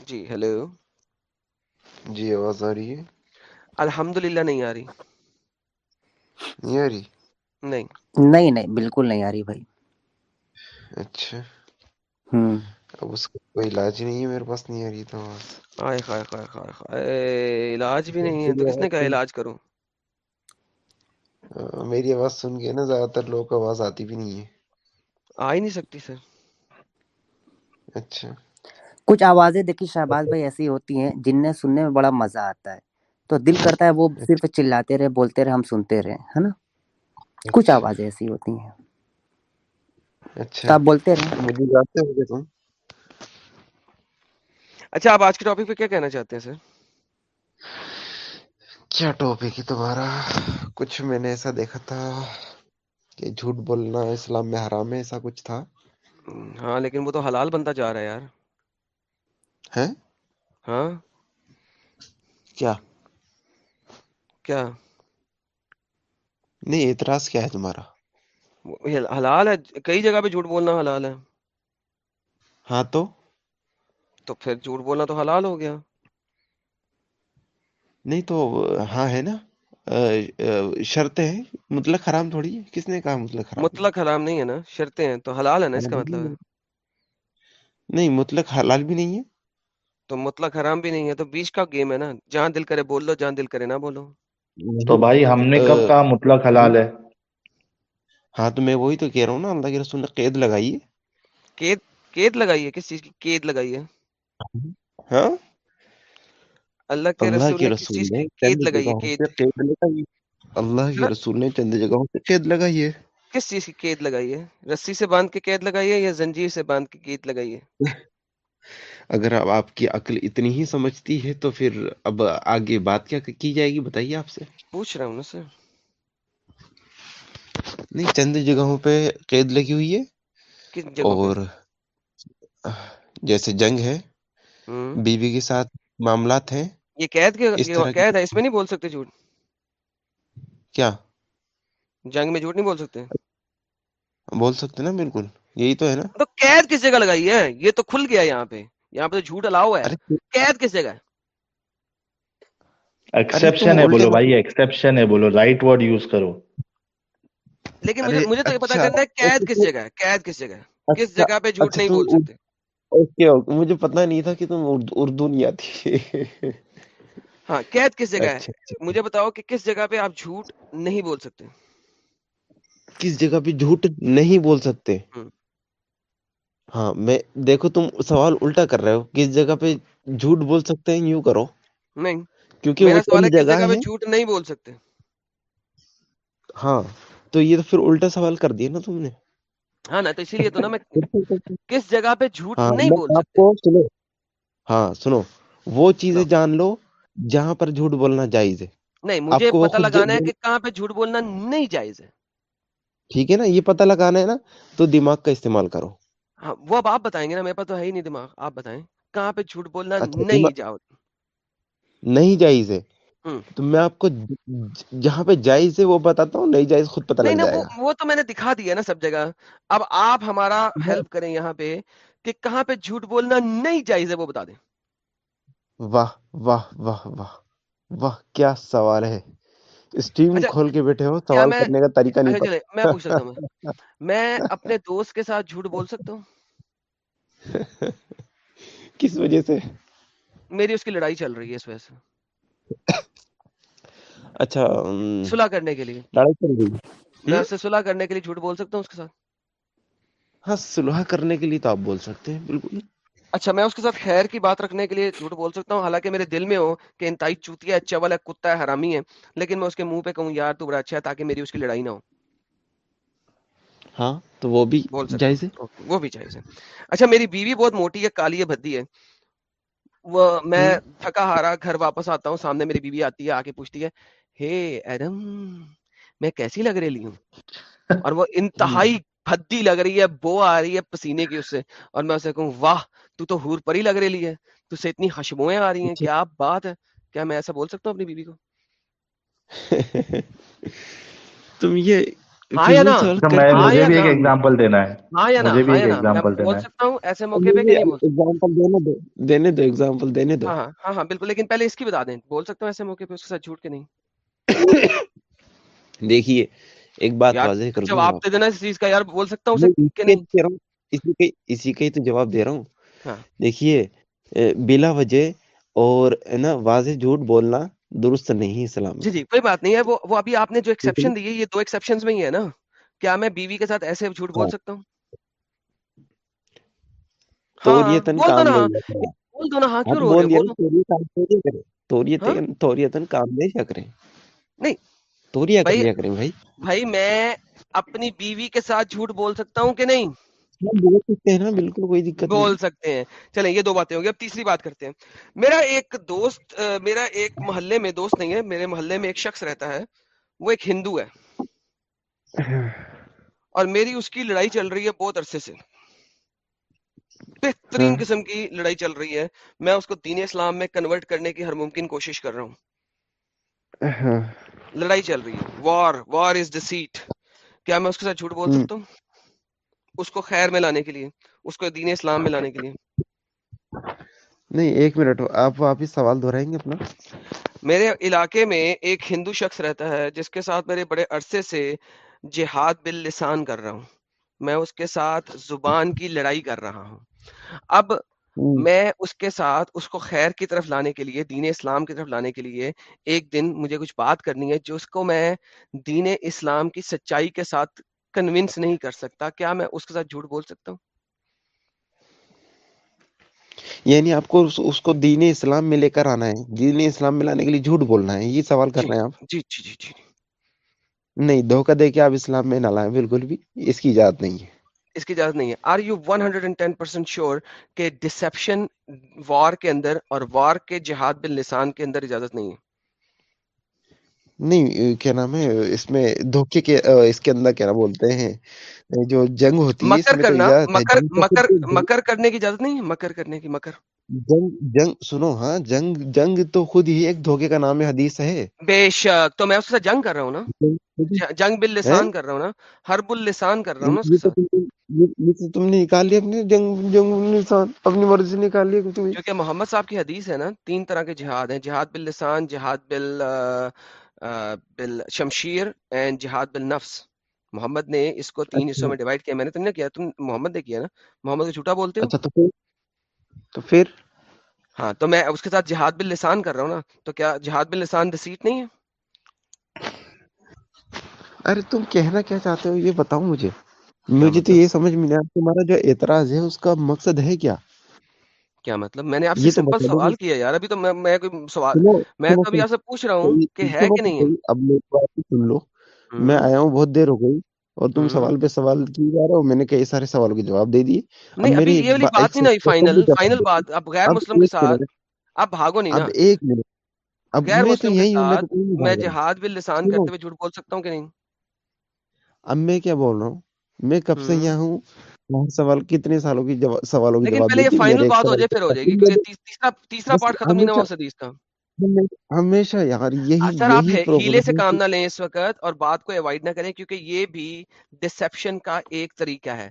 جی ہلو جی آواز آ رہی ہے؟ الحمد نہیں آ رہی۔ نہیں آ رہی؟ نہیں۔ نہیں نہیں بالکل نہیں آ رہی بھائی۔ اچھا۔ ہوں۔ اب اس کا کوئی علاج نہیں ہے میرے پاس نہیں آ رہی تو۔ آواز آئے خائے خائے خائے خائے علاج بھی نہیں ہے تو کس نے کہا علاج کروں؟ میری آواز سن کے نا زیادہ تر لوگ آواز آتی بھی نہیں ہے۔ آ ہی نہیں سکتی سر۔ اچھا۔ کچھ آوازیں دیکھی ہاں شہباز جی۔ بھائی ایسی ہوتی ہیں جنہیں سننے میں بڑا مزہ آتا ہے۔ تو دل کرتا ہے وہ صرف اچھا۔ چلاتے رہے بولتے رہے ہم سنتے رہے ہے نا؟ کچھ اچھا۔ آوازیں ایسی ہوتی ہیں۔ اچھا۔ آپ بولتے رہے۔ اچھا آپ آج کے ٹاپک پہ کیا کہنا چاہتے ہیں سر؟ کیا ٹاپک ہے تمہارا؟ کچھ میں نے ایسا دیکھا تھا کہ جھوٹ بولنا اسلام میں حرام ہے ایسا کچھ تھا۔ ہاں لیکن وہ تو حلال بنتا جا رہا ہے یار۔ ہیں ہاں کیا کیا نہیں اعتراض کیا ہے تمہارا؟ حلال ہے کئی جگہ پہ جھوٹ بولنا حلال ہے۔ ہاں تو؟ تو پھر جھوٹ بولنا تو حلال ہو گیا۔ نہیں تو ہاں ہے نا۔ شرطیں ہیں مطلق حرام تھوڑی ہے۔ کس نے کہا مطلق حرام؟ مطلق حرام نہیں ہے نا شرطیں ہیں تو حلال ہے نا اس کا مطلب۔ نہیں مطلق حلال بھی نہیں ہے۔ تو مطلق حرام بھی نہیں ہے تو بیچ کا گیم ہے نا۔ جہاں دل کرے بول لو جہاں دل کرے نہ بولو۔ تو بھائی ہم نے کب کہا مطلق حلال ہے؟ ہاں تو میں وہی تو کہہ رہا ہوں نا اللہ کے رسول نے قید لگائی ہے۔ قید قید لگائی ہے؟ کس چیز کی قید لگائی ہے؟ ہاں؟ اللہ کے رسول نے کس چیز کی قید لگائی ہے؟ قید۔ لگائی اللہ کے رسول نے چند جگہوں سے قید لگائی ہے۔ کس چیز کی قید لگائی ہے؟ رسی سے باندھ کے قید لگائی ہے یا زنجیر سے باندھ کے قید لگائی ہے؟ <laughs> اگر اب آپ کی عقل اتنی ہی سمجھتی ہے تو پھر اب آگے بات کیا کی جائے گی بتائیے آپ سے؟ پوچھ رہا ہوں نا سر۔ نہیں چند جگہوں پہ قید لگی ہوئی ہے۔ اور جیسے جنگ ہے بیوی کے ساتھ معاملات ہیں۔ یہ قید قید ہے اس میں نہیں بول سکتے جھوٹ۔ کیا؟ جنگ میں جھوٹ نہیں بول سکتے۔ بول سکتے نا بالکل۔ یہی تو ہے نا۔ تو قید کس جگہ لگائی ہے؟ یہ تو کھل گیا یہاں پہ۔ یہاں پہ تو جھوٹ الاؤ ہے۔ قید کس جگہ ہے؟ بولو بھائی ہے بولو۔ رائٹ ورڈ یوز کرو۔ لیکن مجھے تو یہ پتہ کرنا اچھا، ہے قید کس جگہ ہے؟ قید کس جگہ ہے؟ اچھا، کس جگہ پہ جھوٹ اچھا، نہیں بول سکتے؟ اوکے اوکے مجھے پتہ نہیں تھا کہ تم اردو نہیں آتی۔ ہاں قید کس جگہ ہے؟ مجھے بتاؤ کہ کس جگہ پہ آپ جھوٹ نہیں بول سکتے؟ کس جگہ پہ جھوٹ نہیں بول سکتے؟ ہاں میں دیکھو تم سوال الٹا کر رہے ہو کس جگہ پہ جھوٹ بول سکتے ہیں یوں کرو۔ نہیں کیونکہ میرا سوال ہے جگہ پہ جھوٹ نہیں بول سکتے۔ ہاں تو یہ تو پھر الٹا سوال کر دیا نا تم نے۔ ہاں نا تو اسی لیے تو نا میں <laughs> کس جگہ پہ جھوٹ ہاں، نہیں بول سکتے؟ ہاں سنو۔ وہ چیزیں ہاں۔ جان لو جہاں پر جھوٹ بولنا جائز ہے۔ نہیں مجھے پتہ لگانا ہے کہ کہاں پہ جھوٹ بولنا نہیں جائز ہے۔ ٹھیک ہے نا یہ پتہ لگانا ہے نا تو دماغ کا استعمال کرو۔ ہاں، وہ اب آپ بتائیں گے نا میرے پاس تو ہے ہی نہیں دماغ آپ بتائیں۔ کہاں پہ جھوٹ بولنا اچھا، نہیں جاؤ۔ نہیں جائز ہے۔ تو میں آپ کو جہاں پہ جائز ہے وہ بتاتا ہوں نہیں جائز خود پتہ نہیں وہ تو میں نے دکھا دیا نا سب جگہ۔ اب آپ ہمارا ہیلپ کریں یہاں پہ کہ کہاں پہ جھوٹ بولنا نہیں جائز ہے وہ بتا دیں۔ واہ واہ واہ واہ واہ کیا سوال ہے۔ اسٹیم اچھا، کھول کے بیٹھے ہو سوال کرنے کا طریقہ نہیں پتا میں پوچھ سکتا ہوں میں۔ اپنے دوست کے ساتھ جھوٹ بول سکتا ہوں؟ <laughs> کس وجہ سے؟ میری اس کی لڑائی چل رہی ہے اس وجہ سے۔ اچھا سلا کرنے کے لیے۔ لڑائی چل رہی ہے۔ میں اس سے سلا کرنے کے لیے جھوٹ بول سکتا ہوں اس کے ساتھ؟ ہاں سلا کرنے کے لیے تو آپ بول سکتے ہیں بالکل۔ اچھا میں اس کے ساتھ خیر کی بات رکھنے کے لیے جھوٹ بول سکتا ہوں حالانکہ میرے دل میں ہو کہ انتہائی چوتیا ہے چول ہے کتا ہے حرامی ہے لیکن میں اس کے منہ پہ کہوں یار تو بڑا اچھا ہے تاکہ میری اس کی لڑائی نہ ہو۔ ہاں تو وہ بھی بول جائز ہے؟ وہ بھی جائز ہے۔ اچھا میری بیوی بہت موٹی ہے کالی ہے بھدی ہے۔ وہ میں تھکا ہارا گھر واپس آتا ہوں سامنے میری بیوی آتی ہے آ کے پوچھتی ہے ہے ایڈم میں کیسی لگ رہی ہوں؟ اور وہ <laughs> انتہائی بھدی لگ رہی ہے بو آ رہی ہے پسینے کی اس سے۔ اور میں اسے کہوں واہ تو تو ہور پری لگ رہی ہے۔ تو سے اتنی خشبویں آ رہی ہیں کیا بات ہے؟ کیا میں ایسا بول سکتا ہوں اپنی بیوی کو؟ <laughs> تم یہ ہاں ہاں ہاں ایسے موقع پہ بالکل لیکن پہلے اس کی بتا دیں۔ بول سکتا ہوں ایسے موقع پہ جھوٹ کے نہیں۔ <coughs> دیکھیے ایک بات واضح کر جواب دے دینا اس چیز کا یار بول سکتا ہوں اسی کا ہی تو جواب دے رہا ہوں۔ ہاں۔ دیکھیے بلا وجہ اور نا واضح جھوٹ بولنا درست نہیں اسلام جی جی کوئی بات نہیں ہے۔ وہ وہ ابھی آپ نے جو ایکسیپشن دی ہے یہ دو ایکسیپشنز میں ہی ہے نا۔ کیا میں بیوی کے ساتھ ایسے جھوٹ بول ہاں۔ سکتا ہوں؟ توریتن ہاں، کام بول کام نہیں شک رہے۔ نہیں۔ مستوریاں کریں بھائی۔ بھائی میں اپنی بیوی کے ساتھ جھوٹ بول سکتا ہوں کہ نہیں؟ بول سکتے ہیں نا بالکل کوئی دقت بول سکتے ہیں۔ چلیں یہ دو باتیں ہوں گی۔ اب تیسری بات کرتے ہیں۔ میرا ایک دوست میرا ایک محلے میں دوست نہیں ہے میرے محلے میں ایک شخص رہتا ہے۔ وہ ایک ہندو ہے۔ ہاں۔ اور میری اس کی لڑائی چل رہی ہے بہت عرصے سے۔ بہترین ہاں۔ قسم کی لڑائی چل رہی ہے۔ میں اس کو دین اسلام میں کنورٹ کرنے کی ہر ممکن کوشش کر رہا ہوں۔ ہاں۔ لڑائی چل رہی ہے۔ وار وار از دا سیٹ کیا میں اس کے ساتھ جھوٹ بول سکتا ہوں؟ اس کو خیر میں لانے کے لیے اس کو دین اسلام میں لانے کے لیے۔ نہیں ایک منٹ آپ واپس سوال دہرائیں گے اپنا؟ میرے علاقے میں ایک ہندو شخص رہتا ہے جس کے ساتھ میرے بڑے عرصے سے جہاد بل لسان کر رہا ہوں۔ میں اس کے ساتھ زبان کی لڑائی کر رہا ہوں۔ اب میں اس کے ساتھ اس کو خیر کی طرف لانے کے لیے دین اسلام کی طرف لانے کے لیے ایک دن مجھے کچھ بات کرنی ہے جس کو میں دین اسلام کی سچائی کے ساتھ کنونس نہیں کر سکتا۔ کیا میں اس کے ساتھ جھوٹ بول سکتا ہوں؟ یعنی آپ کو اس کو دین اسلام میں لے کر آنا ہے۔ دین اسلام میں لانے کے لیے جھوٹ بولنا ہے۔ یہ سوال کر جی، رہے ہیں آپ۔ جی جی جی جی۔ نہیں دھوکہ دے کے آپ اسلام میں نہ لائیں بالکل بھی۔ اس کی اجازت نہیں ہے۔ اس کی اجازت نہیں ہے۔ Are you one hundred and ten percent sure کہ ڈسپشن وار کے اندر اور وار کے جہاد باللسان کے اندر اجازت نہیں ہے؟ نہیں کیا نام ہے اس میں دھوکے کے اس کے اندر کیا نام بولتے ہیں جو جنگ ہوتی ہے مکر کرنا مکر مکر مکر کرنے کی اجازت نہیں مکر کرنے کی مکر۔ جنگ جنگ سنو ہاں جنگ جنگ تو خود ہی ایک دھوکے کا نام ہے حدیث ہے۔ بے شک تو میں اس سے جنگ کر رہا ہوں نا؟ جنگ بل لسان کر رہا ہوں نا؟ حرب اللسان کر رہا ہوں نا یہ تو تم نے نکال لیا اپنی جنگ جنگ لسان اپنی مرضی سے نکال لیا کیونکہ محمد صاحب کی حدیث ہے نا تین طرح کے جہاد ہیں جہاد بل لسان جہاد بل شمشیر اینڈ جہاد بل نفس محمد نے اس کو تین حصوں اچھا۔ میں ڈیوائڈ کیا۔ میں نے تم نے کیا تم محمد نے کیا نا؟ محمد کو جھوٹا بولتے ہو؟ اچھا، تو پھر؟ ہاں تو میں اس کے ساتھ جہاد بل لسان کر رہا ہوں نا۔ تو کیا جہاد بل لسان ڈسیٹ نہیں ہے؟ ارے تم کہنا کیا چاہتے ہو؟ یہ بتاؤ مجھے۔ مجھے تو یہ سمجھ میں ملا تمہارا جو اعتراض ہے اس کا مقصد ہے کیا؟ کیا مطلب؟ میں نے آپ سے سمپل مطلب سوال کیا یار ابھی تو میں کوئی سوال میں تو ابھی آپ سے پوچھ رہا ہوں کہ ہے کہ نہیں اب سن لو۔ میں آیا ہوں بہت دیر ہو گئی اور تم سوال پہ سوال کی جا رہا ہو میں نے کئی سارے سوال کے جواب دے دیے۔ میں جہاد باللسان کرتے ہوئے جھوٹ بول سکتا ہوں کہ نہیں؟ اب میں کیا بول رہا ہوں؟ میں کب سے یہاں ہوں؟ سوال کتنے سالوں کی سوالوں کی لیکن پہلے یہ فائنل بات ہو جائے پھر ہو جائے گی تیسرا پارٹ ختم نہ ہو حدیث کا ہمیشہ یار یہی اچھا، ہیلے سے کام نہ لیں اس وقت اور بات کو نہ کریں کیونکہ یہ بھی کا ایک طریقہ ہے۔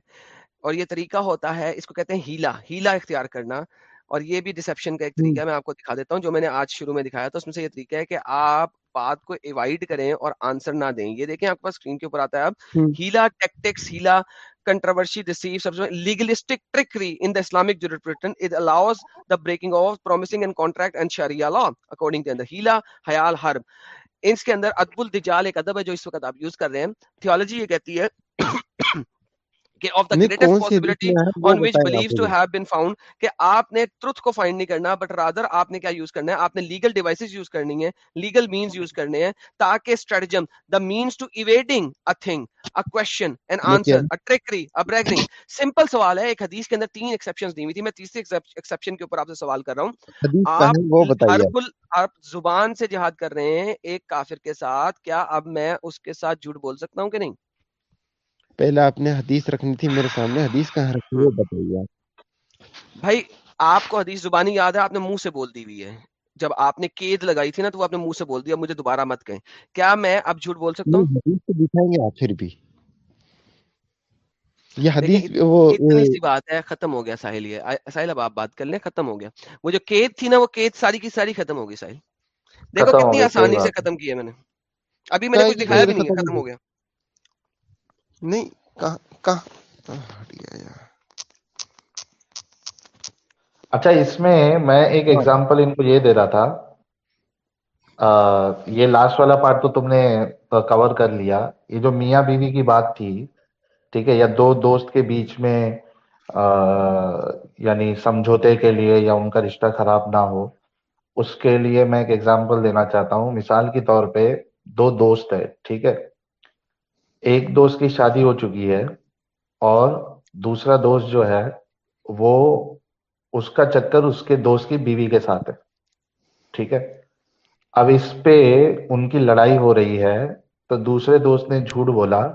اور یہ طریقہ ہوتا ہے اس کو کہتے ہیں ہیلا۔ ہیلا اختیار کرنا۔ اور یہ بھی ڈسپشن کا ایک طریقہ میں آپ کو دکھا دیتا ہوں جو میں نے آج شروع میں دکھایا تھا۔ اس میں سے یہ طریقہ ہے کہ آپ بات کو ایوائڈ کریں اور آنسر نہ دیں۔ یہ دیکھیں آپ کے پاس اسکرین کے اوپر آتا ہے۔ اب ہیلا ٹیکٹکس ہیلا controversy deceive subsequent legalistic trickery in the islamic jurisprudence it allows the breaking of promising and contract and sharia law according to the hila hayal harb اس کے اندر ادب الدجال ایک ادب ہے جو اس وقت آپ یوز کر رہے ہیں تھیولوجی یہ کہتی ہے آپ نے ٹروتھ کو فائنڈ نہیں کرنا بٹ رادر آپ نے کیا یوز کرنا ہے؟ آپ نے لیگل ڈیوائسز یوز کرنی لیگل یوز کرنے ہیں تاکہ اسٹریٹجم دا ٹو سمپل سوال ہے ایک حدیث کے اندر تین دی ہوئی تھی۔ میں تیسری کے اوپر آپ سے سوال کر رہا ہوں۔ آپ آپ زبان سے جہاد کر رہے ہیں ایک کافر کے ساتھ کیا اب میں اس کے ساتھ جھوٹ بول سکتا ہوں کہ نہیں؟ پہلے آپ نے حدیث رکھنی تھی میرے سامنے حدیث کہاں رکھی ہے؟ ہاں۔ بتائیے بھائی آپ کو حدیث زبانی یاد ہے؟ آپ نے منہ سے بول دی ہوئی ہے۔ جب آپ نے قید لگائی تھی نا تو آپ نے منہ سے بول دیا مجھے دوبارہ مت کہیں۔ کیا میں اب جھوٹ بول سکتا ہوں؟ حدیث تو دکھائیں گے پھر بھی۔ ختم ہو گیا ختم ہو گیا۔ وہ جو قید تھی نا وہ قید ساری کی ساری ختم ہو گئی ساحل۔ دیکھو کتنی آسانی سے ختم کی ہے میں نے۔ ابھی میں نے کچھ دکھایا بھی نہیں ختم ہو گیا۔ نہیں ہٹ گیا یار۔ اچھا اس میں میں ایک ایگزامپل ان کو یہ دے رہا تھا۔ یہ لاسٹ والا پارٹ تو تم نے کور کر لیا۔ یہ جو میاں بیوی کی بات تھی، ٹھیک ہے، یا دو دوست کے بیچ میں یعنی سمجھوتے کے لیے یا ان کا رشتہ خراب نہ ہو، اس کے لیے میں ایک ایگزامپل دینا چاہتا ہوں۔ مثال کے طور پہ دو دوست ہے، ٹھیک ہے۔ ایک دوست کی شادی ہو چکی ہے اور دوسرا دوست جو ہے وہ اس کا چکر اس کے دوست کی بیوی کے ساتھ ہے۔ ٹھیک ہے؟ اب اس پہ ان کی لڑائی ہو رہی ہے تو دوسرے دوست نے جھوٹ بولا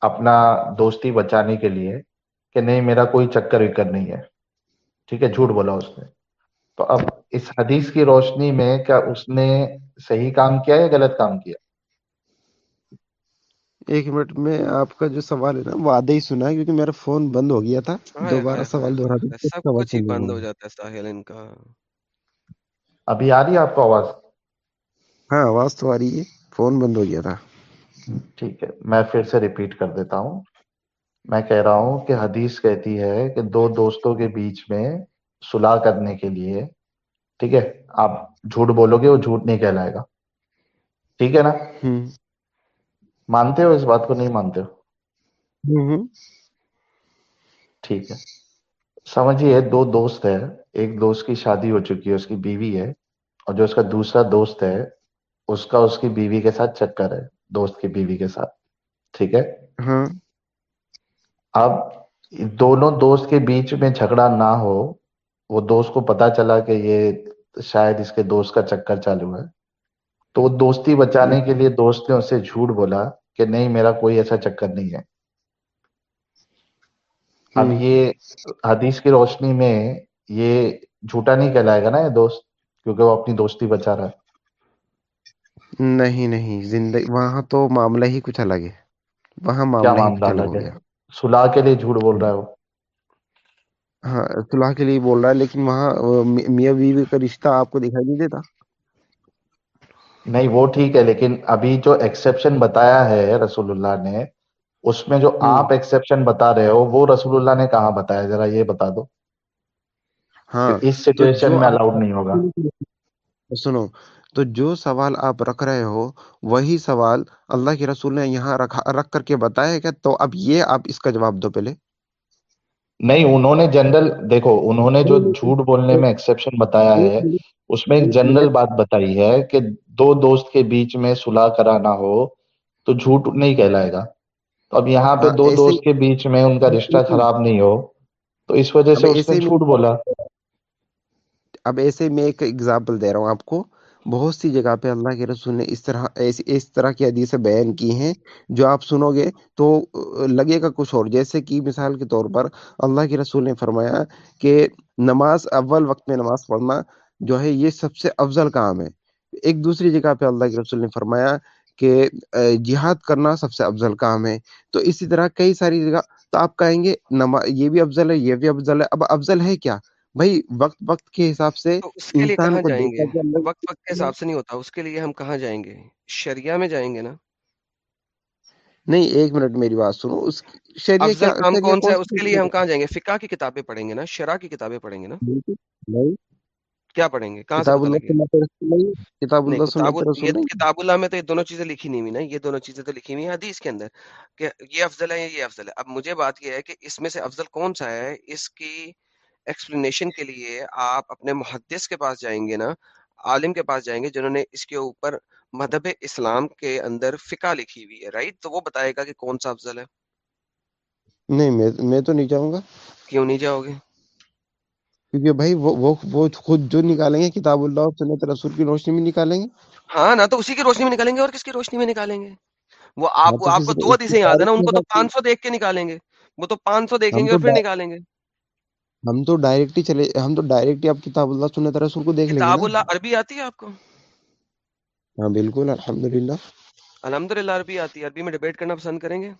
اپنا دوستی بچانے کے لیے کہ نہیں، میرا کوئی چکر وکر نہیں ہے۔ ٹھیک ہے؟ جھوٹ بولا اس نے۔ تو اب اس حدیث کی روشنی میں کیا اس نے صحیح کام کیا یا غلط کام کیا؟ ایک منٹ میں آپ کا جو سوال ہے نا وہ آدھے ہی سنا ہے کیونکہ میرا فون بند ہو گیا تھا۔ ہاں دوبارہ سوال دوہرا سب کچھ ہی بند ہو جاتا ہے ساحل ان کا۔ ابھی آ رہی ہے آپ کو آواز؟ ہاں آواز تو آ رہی ہے۔ فون بند ہو گیا تھا۔ ٹھیک ہے میں پھر سے ریپیٹ کر دیتا ہوں۔ میں کہہ رہا ہوں کہ حدیث کہتی ہے کہ دو دوستوں کے بیچ میں صلاح کرنے کے لیے ٹھیک ہے آپ جھوٹ بولو گے وہ جھوٹ نہیں کہلائے گا۔ ٹھیک ہے نا؟ مانتے ہو اس بات کو نہیں مانتے ہو؟ ٹھیک ہے۔ سمجھیے دو دوست ہے ایک دوست کی شادی ہو چکی ہے اس کی بیوی ہے اور جو اس کا دوسرا دوست ہے اس کا اس کی بیوی کے ساتھ چکر ہے دوست کی بیوی کے ساتھ۔ ٹھیک ہے؟ ہاں۔ اب دونوں دوست کے بیچ میں جھگڑا نہ ہو وہ دوست کو پتا چلا کہ یہ شاید اس کے دوست کا چکر چالو ہے۔ تو وہ دوستی بچانے کے لیے دوست نے اسے جھوٹ بولا۔ کہ نہیں میرا کوئی ایسا چکر نہیں ہے۔ اب یہ حدیث کی روشنی میں یہ جھوٹا نہیں کہلائے گا نا یہ دوست کیونکہ وہ اپنی دوستی بچا رہا ہے۔ نہیں نہیں زندگی وہاں تو معاملہ ہی کچھ الگ ہے۔ وہاں معاملہ ہی کچھ الگ ہے؟ صلاح کے لیے جھوٹ بول رہا ہے وہ۔ ہاں صلاح کے لیے بول رہا ہے لیکن وہاں میاں بیوی کا رشتہ آپ کو دکھائی نہیں دیتا؟ نہیں وہ ٹھیک ہے لیکن ابھی جو ایکسیپشن بتایا ہے رسول اللہ نے اس میں جو ہوں آپ ایکسیپشن بتا رہے ہو وہ رسول اللہ نے کہاں بتایا؟ ذرا یہ بتا دو۔ ہاں اس سچویشن میں الاؤڈ نہیں ہوگا۔ سنو تو جو سوال آپ رکھ رہے ہو وہی سوال اللہ کے رسول نے یہاں رکھ کر کے بتایا کہ تو اب یہ آپ اس کا جواب دو پہلے۔ نہیں انہوں نے جنرل دیکھو انہوں نے جو جھوٹ بولنے میں ایکسیپشن بتایا ہے اس میں ایک جنرل بات بتائی ہے کہ دو دوست کے بیچ میں صلح کرانا ہو تو جھوٹ نہیں کہلائے گا۔ تو اب یہاں پہ ہاں دو دوست کے بیچ میں ان کا رشتہ خراب نہیں ہو تو اس وجہ سے اس نے جھوٹ بولا۔ اب ایسے میں ایک اگزامپل دے رہا ہوں آپ کو۔ بہت سی جگہ پہ اللہ کے رسول نے اس طرح، ایسی، اس طرح کی حدیثیں بیان کی ہیں جو آپ سنو گے تو لگے گا کچھ اور۔ جیسے کہ مثال کے طور پر اللہ کے رسول نے فرمایا کہ نماز اول وقت میں نماز پڑھنا جو ہے، یہ سب سے افضل کام ہے۔ ایک دوسری جگہ پہ اللہ کے رسول نے فرمایا کہ جہاد کرنا سب سے افضل کام ہے۔ تو اسی طرح کئی ساری جگہ تو آپ کہیں گے، نما، یہ بھی افضل ہے، یہ بھی افضل ہے۔ اب افضل ہے کیا؟ بھائی وقت وقت کے حساب سے اس کے لیے کہاں جائیں گے؟ وقت وقت کے حساب سے نہیں ہوتا۔ اس کے لیے ہم کہاں جائیں گے؟ شریعہ میں جائیں گے نا؟ نہیں ایک منٹ میری بات سنو۔ اس شریعہ کام کون سا ہے؟ اس کے لیے ہم کہاں جائیں گے؟ فقہ کی کتابیں پڑھیں گے نا؟ شرح کی کتابیں پڑھیں گے نا؟ کیا پڑھیں گے؟ کہاں کتاب اللہ کتاب میں تو یہ دونوں چیزیں لکھی نہیں ہوئی نا۔ یہ دونوں چیزیں تو لکھی ہوئی ہیں حدیث کے اندر کہ یہ افضل ہے یہ افضل ہے۔ اب مجھے بات یہ ہے کہ اس میں سے افضل کون سا ہے؟ اس کی ایکسپلینیشن کے لیے آپ اپنے محدث کے پاس جائیں گے نا عالم کے پاس جائیں گے جنہوں نے اس کے اوپر مذہب اسلام کے اندر فقہ لکھی ہوئی ہے رائٹ تو وہ بتائے گا کہ کون سا افضل ہے۔ نہیں میں تو نہیں چاہوں گا۔ کیوں نہیں جاؤ گے؟ کیونکہ بھائی وہ وہ وہ خود جو نکالیں گے کتاب اللہ اور سنت رسول کی روشنی میں نکالیں گے۔ ہاں نہ تو اسی کی روشنی میں نکالیں گے اور کس کی روشنی میں نکالیں گے؟ وہ آپ تو آپ کو دو حدیثیں یاد ہے نا ان کو تو پانچ سو دیکھ کے نکالیں گے۔ وہ تو پانچ سو دیکھیں گے اور پھر نکالیں گے۔ ہم تو ڈائریکٹ ہی چلے ہم تو ڈائریکٹ ہی اب کتاب اللہ سنت رسول کو دیکھ لیں کتاب اللہ عربی آتی ہے آپ کو؟ ہاں بالکل الحمدللہ۔ الحمد للہ عربی آتی ہے۔ عربی میں ڈیبیٹ کرنا پسند کریں گے؟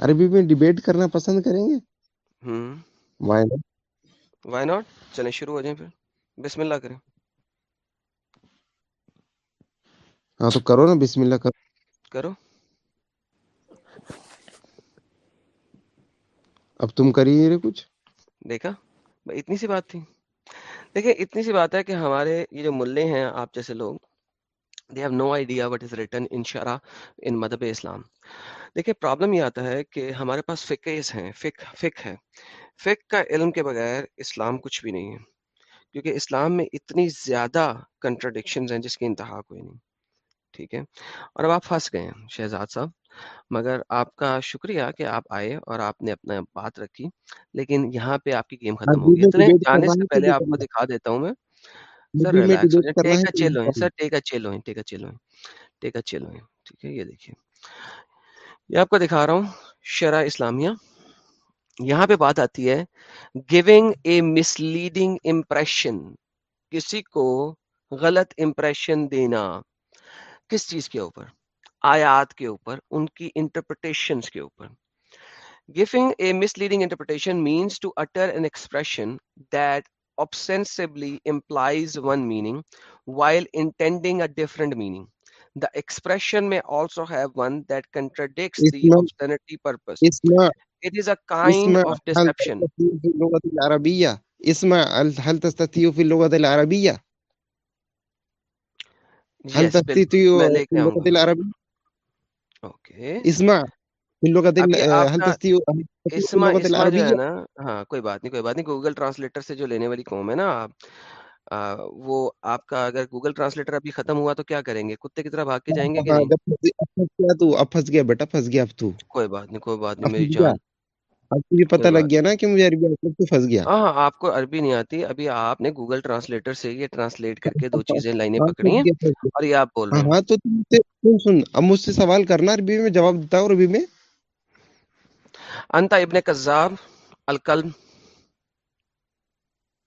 عربی میں ڈیبیٹ کرنا پسند کریں گے؟ ہوں۔ وائی ناٹ وائی ناٹ چلیں شروع ہو جائیں پھر۔ بسم اللہ کریں۔ ہاں تو کرو نا بسم اللہ کرو کرو۔ اب تم کر ہی رہے کچھ؟ دیکھا؟ اتنی سی بات تھی۔ دیکھیں، اتنی سی بات ہے کہ ہمارے یہ جو ملے ہیں آپ جیسے لوگ they have no idea what is written in شرح ان مذہب اسلام دیکھیں پرابلم یہ آتا ہے کہ ہمارے پاس فکیز ہیں فک فک ہے۔ فک کا علم کے بغیر اسلام کچھ بھی نہیں ہے۔ کیونکہ اسلام میں اتنی زیادہ کنٹرڈکشنز ہیں جس کی انتہا کوئی نہیں۔ ٹھیک ہے۔ اور اب آپ پھنس گئے ہیں شہزاد صاحب مگر آپ کا شکریہ کہ آپ آئے اور آپ نے اپنا بات رکھی۔ لیکن یہاں پہ آپ کی گیم ختم عربی ہوگی۔ اتنے جانے سے پہلے آپ کو دکھا دیتا ہوں میں۔ سر ریلیکس ٹیک چلو نہیں سر ٹیک اے چلو ٹیک اے چلو ٹیک اے چلو ٹھیک ہے یہ دیکھیے۔ یہ آپ کو دکھا رہا ہوں شرح اسلامیہ۔ یہاں پہ بات آتی ہے گیونگ اے مسلیڈنگ امپریشن کسی کو غلط امپریشن دینا۔ کس چیز کے اوپر آیات کے اوپر ان کی انٹرپریٹیشنز کے اوپر Giving a misleading interpretation means to utter an expression that ostensibly implies one meaning while intending a different meaning. The expression may also have one that contradicts the اسمع obscenity purpose. اسمع It is a kind اسمع of deception. اسمع هل تستطيع في اللغة العربية هل تستطيع اللغة العربية؟ اوکے اسمع في اللغة هل تستطيع اسما جو ہے العربية؟ نا ہاں کوئی بات نہیں کوئی بات نہیں. گوگل ٹرانسلیٹر سے جو لینے والی قوم ہے نا وہ آپ کا اگر گوگل ٹرانسلیٹر ابھی ختم ہوا تو کیا کریں گے؟ کتے کی طرح بھاگ کے جائیں گے کہ نہیں؟ جب پھنس اب پھنس گیا تو اب پھنس گیا بیٹا پھنس گیا اب تو۔ کوئی بات نہیں کوئی بات نہیں میری جان۔ پتہ لگ گیا نا کہ مجھے عربی پھنس گیا۔ ہاں ہاں آپ کو عربی نہیں آتی۔ ابھی آپ نے گوگل ٹرانسلیٹر سے یہ ٹرانسلیٹ کر کے دو <laughs> چیزیں لائنیں پکڑی ہیں اور یہ آپ بول رہے ہاں، ہاں، تو تم سے سن سن۔ اب مجھ سے سوال کرنا عربی میں جواب دیتا ہوں عربی میں؟ انتا ابن کذاب القلم۔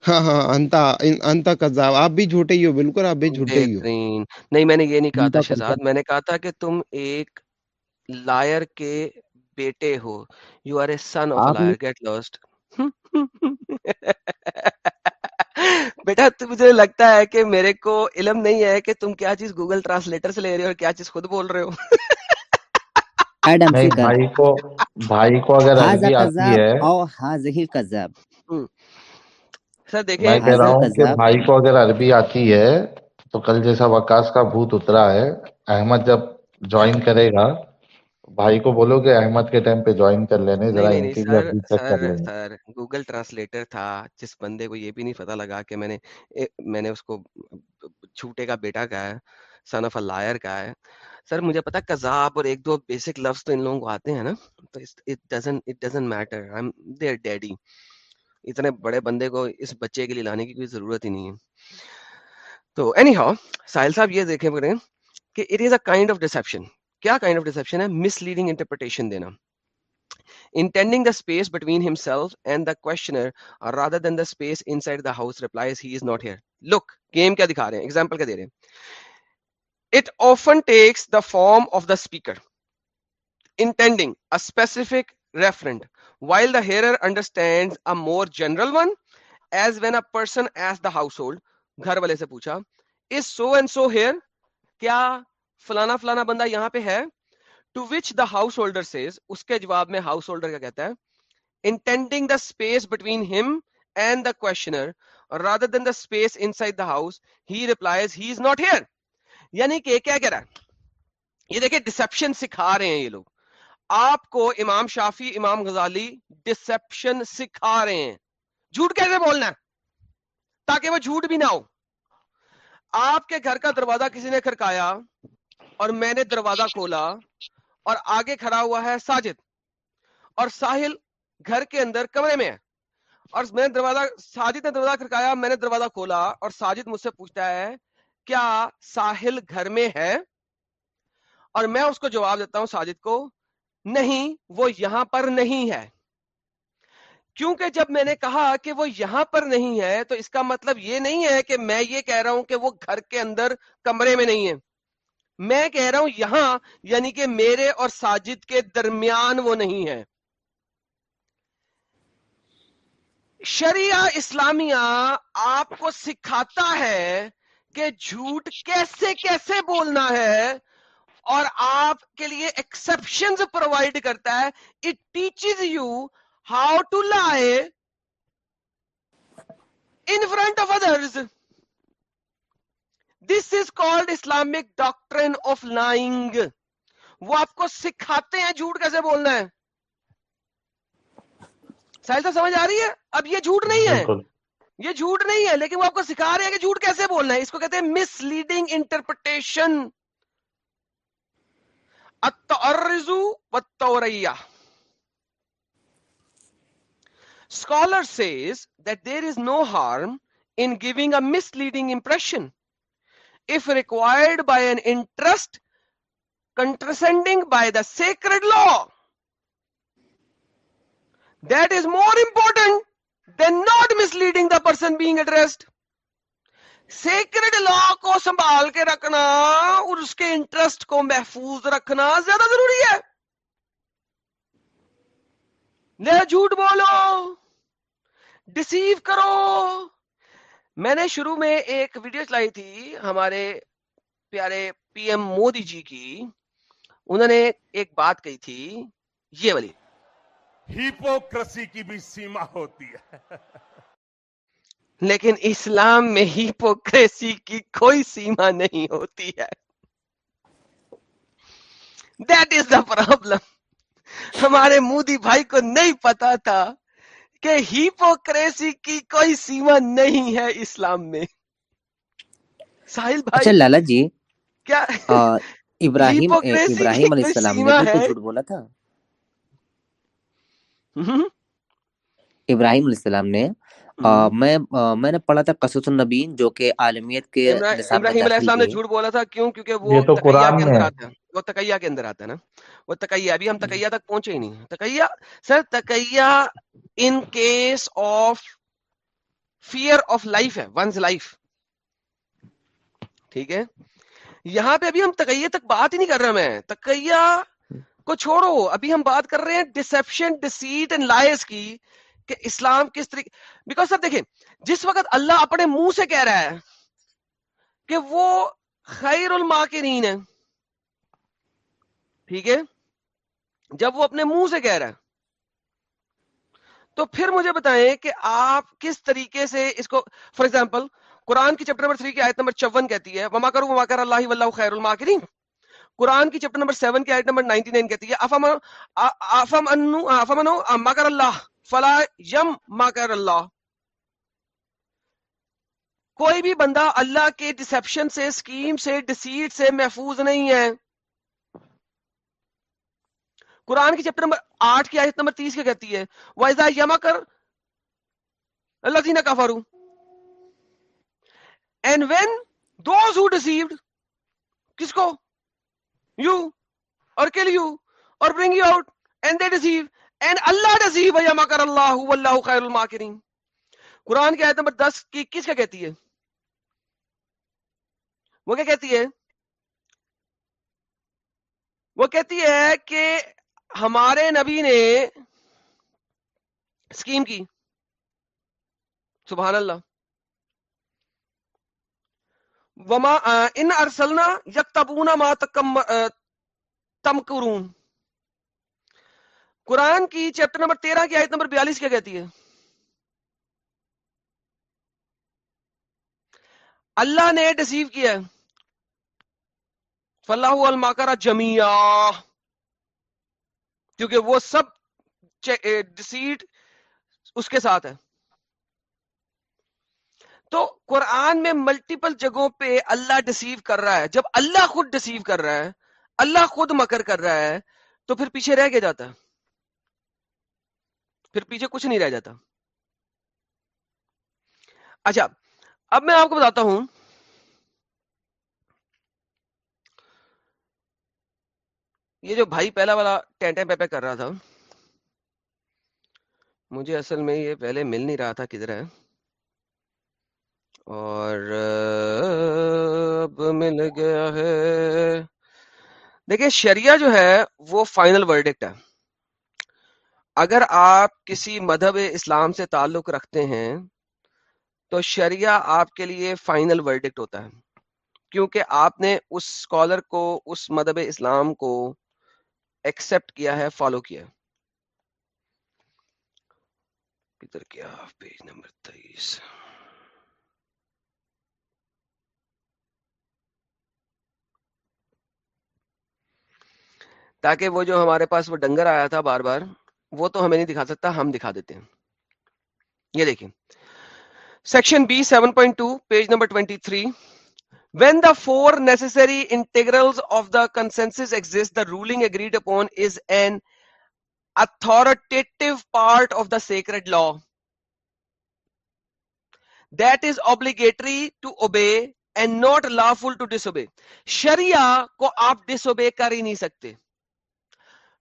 ہاں ہاں انتا انتا آپ بھی جھوٹے ہی ہو بالکل آپ بھی جھوٹے ہی ہو۔ نہیں میں نے یہ نہیں کہا تھا شہزاد میں نے کہا تھا کہ تم ایک لائر کے بیٹے ہو you are a son of liar get lost بیٹا مجھے لگتا ہے کہ میرے کو علم نہیں ہے کہ تم کیا چیز گوگل ٹرانسلیٹر سے لے رہے ہو اور کیا چیز خود بول رہے ہو۔ تو کل جیسا وکاس کا بھوت اترا ہے۔ احمد جب جوائن کرے گا بھائی کو بولو کہ احمد کے ٹائم پہ جوائن کر لینے ذرا ان کی بھی کر لینے۔ سر گوگل ٹرانسلیٹر تھا جس بندے کو یہ بھی نہیں پتہ لگا کہ میں نے میں نے اس کو چھوٹے کا بیٹا کا ہے سن آف اے لائر کا ہے۔ سر مجھے پتا کذاب اور ایک دو بیسک لفظ تو ان لوگوں کو آتے ہیں نا تو it doesn't it doesn't matter I am there daddy اتنے بڑے بندے کو اس بچے کے لیے لانے کی کوئی ضرورت ہی نہیں ہے۔ تو اینی ہاؤ ساحل صاحب یہ دیکھیں کریں کہ it is a kind of deception more جل ون ایز وینسن ہاؤس ہولڈ گھر والے سے پوچھا فلانا فلانا بندہ یہاں پہ ہے to which the householder says اس کے جواب میں ہاؤس ہولڈر کیا کہتا ہے intending the space between him and the questioner rather than the space inside the house he replies he is not here یعنی کہ کیا کہہ رہا ہے؟ یہ دیکھیں ڈسپشن سکھا رہے ہیں یہ لوگ۔ آپ کو امام شافی امام غزالی ڈسپشن سکھا رہے ہیں۔ جھوٹ کیسے بولنا ہے؟ تاکہ وہ جھوٹ بھی نہ ہو۔ آپ کے گھر کا دروازہ کسی نے کھڑکایا اور میں نے دروازہ کھولا اور آگے کھڑا ہوا ہے ساجد اور ساحل گھر کے اندر کمرے میں ہے اور میں نے دروازہ، ساجد نے دروازہ کھڑکایا، میں نے دروازہ کھولا اور ساجد مجھ سے پوچھتا ہے، کیا ساحل گھر میں ہے؟ اور میں اس کو جواب دیتا ہوں ساجد کو، نہیں، وہ یہاں پر نہیں ہے۔ کیونکہ جب میں نے کہا کہ وہ یہاں پر نہیں ہے، تو اس کا مطلب یہ نہیں ہے کہ میں یہ کہہ رہا ہوں کہ وہ گھر کے اندر کمرے میں نہیں ہے۔ میں کہہ رہا ہوں یہاں یعنی کہ میرے اور ساجد کے درمیان وہ نہیں ہے۔ شریعہ اسلامیہ آپ کو سکھاتا ہے کہ جھوٹ کیسے کیسے بولنا ہے اور آپ کے لیے ایکسپشن پرووائڈ کرتا ہے۔ It teaches you how to lie in front of others this is called Islamic doctrine of lying وہ آپ کو سکھاتے ہیں جھوٹ کیسے بولنا ہے؟ سائل صاحب سمجھ آ رہی ہے؟ اب یہ جھوٹ نہیں ہے۔ یہ جھوٹ نہیں ہے لیکن وہ آپ کو سکھا رہے ہیں کہ جھوٹ کیسے بولنا ہے۔ اس کو کہتے ہیں misleading interpretation اتوریا scholar says that there is no harm in giving a misleading impression if required by an interest contrascending by the sacred law. That is more important than not misleading the person being addressed. Sacred law کو سنبھال کے رکھنا اور اس کے انٹرسٹ کو محفوظ رکھنا زیادہ ضروری ہے نہ جھوٹ بولو ڈسیو کرو میں نے شروع میں ایک ویڈیو چلائی تھی ہمارے پیارے پی ایم مودی جی کی۔ انہوں نے ایک بات کہی تھی یہ والی۔ ہیپوکریسی کی بھی سیما ہوتی ہے۔ لیکن اسلام میں ہیپوکریسی کی کوئی سیما نہیں ہوتی ہے۔ دیٹ از دا پرابلم ہمارے مودی بھائی کو نہیں پتا تھا۔ کہ ہیپوکریسی کی کوئی سیما نہیں ہے اسلام میں۔ ساحل بھائی اچھا لالا جی کیا ابراہیم ابراہیم علیہ السلام نے بھی تو جھوٹ بولا تھا؟ ابراہیم علیہ السلام نے میں میں نے پڑھا تھا قصص النبین جو کہ عالمیت کے ابرا- نصاب میں ابراہیم علیہ داخل السلام نے جھوٹ بولا تھا کیوں؟ کیونکہ وہ یہ تو قرآن کے اندر آتا ہے۔ وہ تقیہ کے اندر آتا ہے نا۔ وہ تقیہ ابھی ہم تقیہ تک پہنچے ہی نہیں تقیہ sir تقیہ in case of fear of life ہے ونز لائف ٹھیک ہے؟ یہاں پہ ابھی ہم تقیہ تک بات ہی نہیں کر رہا میں تقیہ کو چھوڑو۔ ابھی ہم بات کر رہے ہیں ڈسپشن ڈسیٹ اینڈ لائز کی۔ کہ اسلام کس طریقے بیکاز سر دیکھیں، جس وقت اللہ اپنے منہ سے کہہ رہا ہے کہ وہ خیر الماکرین ہے ٹھیک ہے، جب وہ اپنے منہ سے کہہ رہا ہے، تو پھر مجھے بتائیں کہ آپ کس طریقے سے اس کو فار ایگزامپل قرآن کی چیپٹر نمبر تھری کی آیت نمبر چون کہتی ہے، وما کرو وما کر اللہ واللہ خیر الماکرین قرآن کی چیپٹر نمبر سیون کی آیت نمبر نائنٹی نائن کہتی ہے افم افم انو افم مکر اللہ، فلا یم مکر اللہ. کوئی بھی بندہ اللہ کے ڈسپشن سے اسکیم سے ڈسیٹ سے محفوظ نہیں ہے۔ قرآن کی چیپٹر نمبر آٹھ کی آیت نمبر تیس کیا کہتی ہے وائزا یما کر اللہ دینا کافارو and when those who deceived کس کو؟ You or kill you or bring you out and they deceive and Allah deceive یما کر اللہ واللہ خیر قرآن کی آیت نمبر دس کی کس کا کہتی ہے؟ وہ کیا کہتی ہے؟ وہ کہتی ہے کہ ہمارے نبی نے اسکیم کی. سبحان اللہ. وما ان ارسلنا یکتبون ما تمکرون۔ قرآن کی چیپٹر نمبر تیرہ کی آیت نمبر بیالیس کیا کہتی ہے؟ اللہ نے ڈسیو کیا ہے۔ فلاح الماکرہ جمیا کیونکہ وہ سب ڈسیٹ اس کے ساتھ ہے۔ تو قرآن میں ملٹیپل جگہوں پہ اللہ ڈسیو کر رہا ہے۔ جب اللہ خود ڈسیو کر رہا ہے، اللہ خود مکر کر رہا ہے، تو پھر پیچھے رہ کے جاتا ہے؟ پھر پیچھے کچھ نہیں رہ جاتا۔ اچھا اب میں آپ کو بتاتا ہوں۔ یہ جو بھائی پہلا والا ٹینٹے پہ کر رہا تھا، مجھے اصل میں یہ پہلے مل نہیں رہا تھا کدھر ہے۔ اور اب مل گیا ہے۔ دیکھیں، شریعہ جو ہے وہ فائنل ورڈکٹ ہے۔ اگر آپ کسی مذہب اسلام سے تعلق رکھتے ہیں، تو شریعہ آپ کے لیے فائنل ورڈکٹ ہوتا ہے۔ کیونکہ آپ نے اس اسکالر کو، اس مذہب اسلام کو ایکسپٹ کیا ہے فالو کیا کدھر کیا پیج نمبر تیئیس۔ تاکہ وہ جو ہمارے پاس وہ ڈنگر آیا تھا بار بار وہ تو ہمیں نہیں دکھا سکتا ہم دکھا دیتے ہیں یہ دیکھیں section B seven point two page number twenty three when the four necessary integral of the consensus exist the ruling agreed upon is an authoritative part of the sacred law that is obligatory to obey and not lawful to disobey شریعہ کو آپ ڈس اوبے کر ہی نہیں سکتے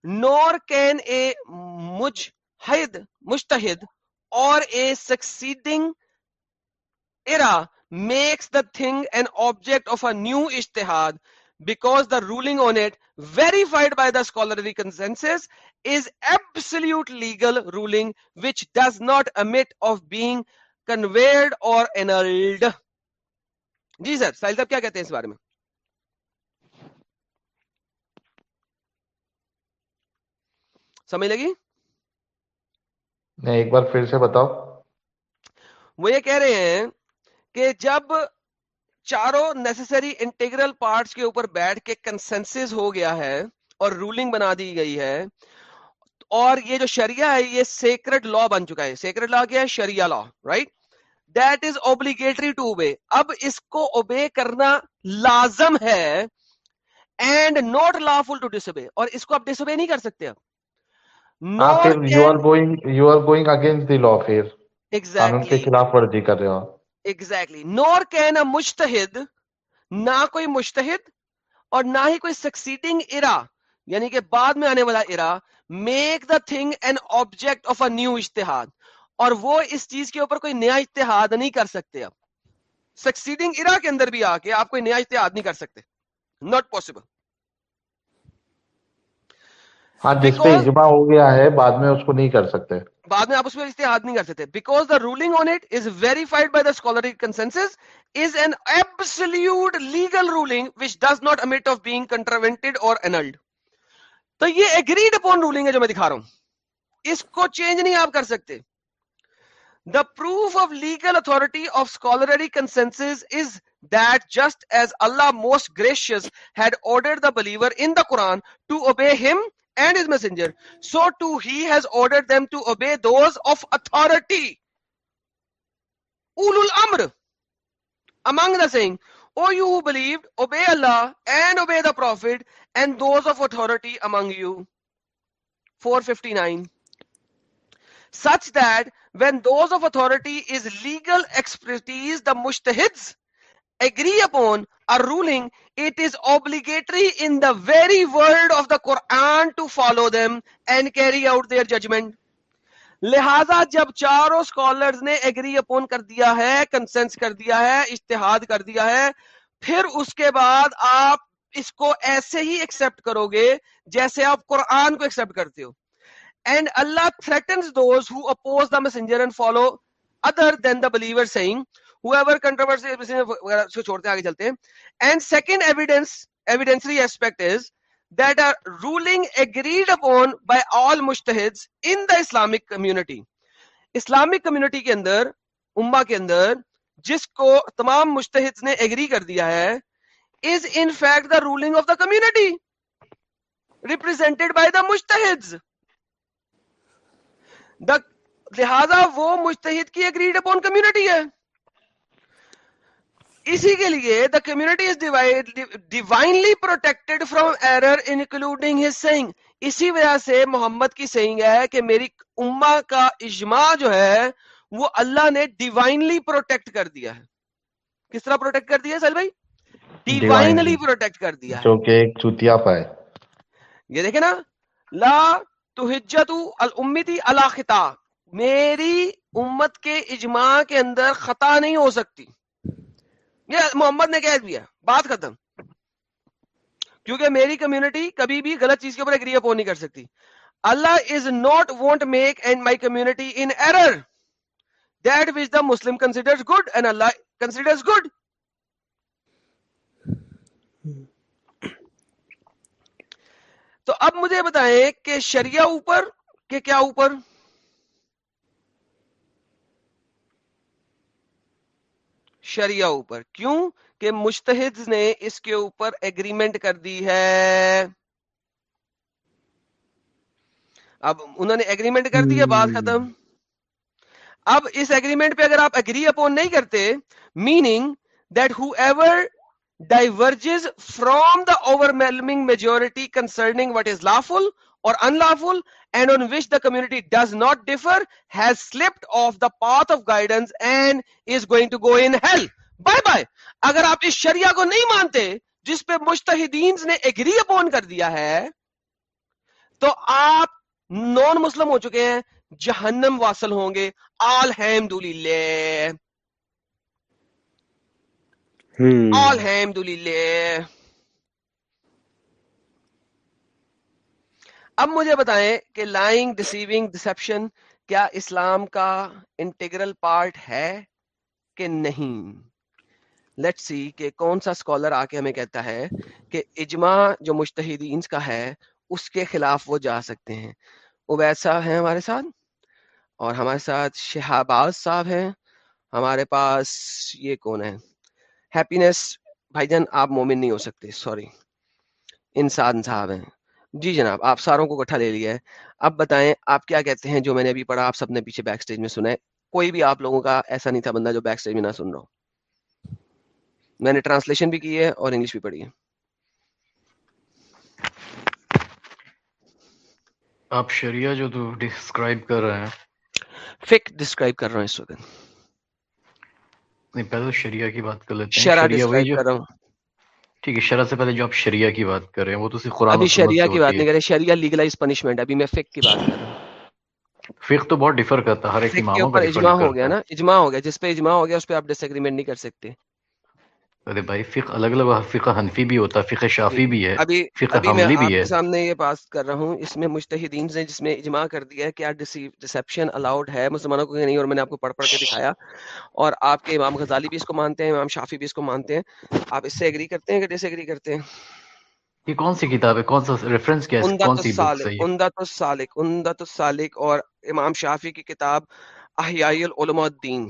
Nor can a mujtahid, mujtahid or a succeeding era makes the thing an object of a new ijtihad because the ruling on it verified by the scholarly consensus is absolute legal ruling which does not omit of being conveyed or annulled جی سر ساحل صاحب کیا کہتے ہیں اس بارے میں سمجھ لگی؟ ایک بار پھر سے بتاؤ۔ وہ یہ کہہ رہے ہیں کہ جب چاروں نیسسری انٹیگرل پارٹس کے اوپر بیٹھ کے کنسنسس ہو گیا ہے اور رولنگ بنا دی گئی ہے اور یہ جو شریعہ ہے یہ سیکرڈ لا بن چکا ہے۔ سیکرڈ لا کیا ہے؟ شریعہ law right that is obligatory to obey اب اس کو اوبے کرنا لازم ہے and not lawful to disobey اور اس کو آپ ڈس اوبے نہیں کر سکتے۔ nor پھر you can are going you are going against the law پھر قانون کے exactly. خلاف ورزی کر رہے ہو آپ exactly. Nor can a مجتہد نہ کوئی مجتہد اور نہ ہی کوئی سکسیڈنگ ارا یعنی کہ بعد میں آنے والا ارا make the thing an object of a new اشتہاد اور وہ اس چیز کے اوپر کوئی نیا اشتہاد نہیں کر سکتے اب سکسیڈنگ ارا کے اندر بھی آ کے آپ کوئی نیا اشتہاد نہیں کر سکتے ناٹ پاسبل ہاں جس پہ اجماع ہو گیا ہے بعد میں اس کو نہیں کر سکتے۔ بعد میں آپ اس پہ اشتہاد نہیں کر سکتے۔ Because the ruling on it is verified by the scholarly consensus is an absolute legal ruling which does not admit of being contravened or annulled تو یہ اگریڈ اپون رولنگ ہے جو میں دکھا رہا ہوں۔ اس کو چینج نہیں آپ کر سکتے۔ The proof of legal authority of scholarly consensus is that just as Allah most gracious had ordered the believer in the Quran to obey him and his messenger, so too he has ordered them to obey those of authority. Ulul Amr. Among the saying, O you who believed, obey Allah and obey the Prophet and those of authority among you. 459. Such that when those of authority is legal expertise, the mushtahids agree upon are ruling, it is obligatory in the very word of the Quran to follow them and carry out their judgment. لہذا جب چاروں نے اگری اپون کر دیا ہے کنسنس کر دیا ہے اشتہاد کر دیا ہے پھر اس کے بعد آپ اس کو ایسے ہی ایکسپٹ کرو گے جیسے آپ قرآن کو ایکسپٹ کرتے ہو and Allah threatens those who oppose the messenger and follow other than the believer saying whoever controversy کو چھوڑتے ہیں آگے چلتے ہیں and second evidence evidentiary aspect is that a ruling agreed upon by all mujtahids in the Islamic community. Islamic community کے اندر اما کے اندر جس کو تمام مشتحد نے ایگری کر دیا ہے is in fact the ruling of the community represented by the مشتحد the لہذا وہ مشتحد کی اگریڈ اپون کمیونٹی ہے اسی کے لیے the community is divinely protected from error including his saying اسی وجہ سے محمد کی سینگ ہے کہ میری اما کا اجماع جو ہے وہ اللہ نے ڈیوائنلی پروٹیکٹ کر دیا ہے۔ کس طرح پروٹیکٹ کر دیا ہے سل بھائی؟ ڈیوائنلی پروٹیکٹ کر دیا جو کہ ایک چوتیا پائے یہ دیکھیں نا لا تو حجت الامیتی علا خطا میری امت کے اجماع کے اندر خطا نہیں ہو سکتی۔ یہ محمد نے کہہ دیا، بات ختم۔ کیونکہ میری کمیونٹی کبھی بھی غلط چیز کے اوپر اگری اپون نہیں کر سکتی۔ Allah is not want make and my community in error that which the Muslim considers good and Allah considers good تو اب مجھے بتائیں کہ شریعہ اوپر کہ کیا اوپر؟ شریعہ اوپر۔ کیوں کہ مشتحد نے اس کے اوپر ایگریمنٹ کر دی ہے۔ اب انہوں نے ایگریمنٹ کر دی ہے بات ختم۔ اب اس ایگریمنٹ پہ اگر آپ اگری اپون نہیں کرتے meaning that whoever diverges from the overwhelming majority concerning what is lawful or unlawful and on which the community does not differ has slipped off the path of guidance and is going to go in hell bye bye اگر آپ اس شریعہ کو نہیں مانتے جس پہ مشتہدین نے اگری اپون کر دیا ہے تو آپ نان مسلم ہو چکے ہیں جہنم واصل ہوں گے الحمدللہ الحمدللہ اب مجھے بتائیں کہ لائنگ ڈسیونگ ڈسپشن کیا اسلام کا انٹیگرل پارٹ ہے کہ نہیں؟ لیٹ سی کہ کون سا اسکالر آ کے ہمیں کہتا ہے کہ اجماع جو مشتحدین کا ہے، اس کے خلاف وہ جا سکتے ہیں۔ عبید صاحب ہیں ہمارے ساتھ اور ہمارے ساتھ شہاباز صاحب ہیں۔ ہمارے پاس یہ کون ہے؟ ہیپینس بھائی جان، آپ مومن نہیں ہو سکتے سوری انسان صاحب ہیں۔ جی جناب آپ ساروں کو اکٹھا لے لیا ہے۔ اب بتائیں آپ کیا کہتے ہیں جو میں نے ابھی پڑھا آپ سب نے پیچھے بیک سٹیج میں سنا ہے۔ کوئی بھی آپ لوگوں کا ایسا نہیں تھا بندہ جو بیک سٹیج میں نہ سن رہا ہو۔ میں نے ٹرانسلیشن بھی کی ہے اور انگلش بھی پڑھی ہے۔ آپ شریعہ جو تو ڈسکرائب کر رہے ہیں۔ فک ڈسکرائب کر رہا ہوں اس وقت۔ نہیں پہلے شریعہ کی بات کر لیتے ہیں۔ شریعہ وہی ڈسکرائب جو کر رہا ہوں۔ ٹھیک ہے شرح سے پہلے جو آپ شریعہ کی بات کر رہے ہیں وہ تو صرف قرآن ابھی شریعہ کی بات نہیں کر رہے شریعہ لیگلائز پنشمنٹ ابھی میں فک کی بات کر رہا ہوں۔ فقہ تو بہت ڈیفر کرتا ہے ہر ایک اماموں کا اجماع ہو گیا نا اجماع ہو گیا جس پہ اجماع ہو گیا اس پہ آپ ڈس ایگریمنٹ نہیں کر سکتے۔ ارے بھائی فقہ الگ الگ فقہ حنفی بھی ہوتا فقہ شافی بھی ہے ابھی فقہ ابھی میں حملی آپ بھی ہے سامنے یہ بات کر رہا ہوں اس میں مجتہدین نے جس میں اجماع کر دیا ہے کیا ڈسیپشن الاؤڈ ہے مسلمانوں کو کہ نہیں اور میں نے آپ کو پڑھ پڑھ کے دکھایا۔ اور آپ کے امام غزالی بھی اس کو مانتے ہیں امام شافی بھی اس کو مانتے ہیں۔ آپ اس سے ایگری کرتے ہیں کہ ڈس ایگری کرتے ہیں؟ یہ کون سی کتاب ہے؟ کون سا ریفرنس کیا ہے؟ کون سی بکس ہے؟ السالک السالک اور امام شافی کی کتاب احیاء العلماء الدین۔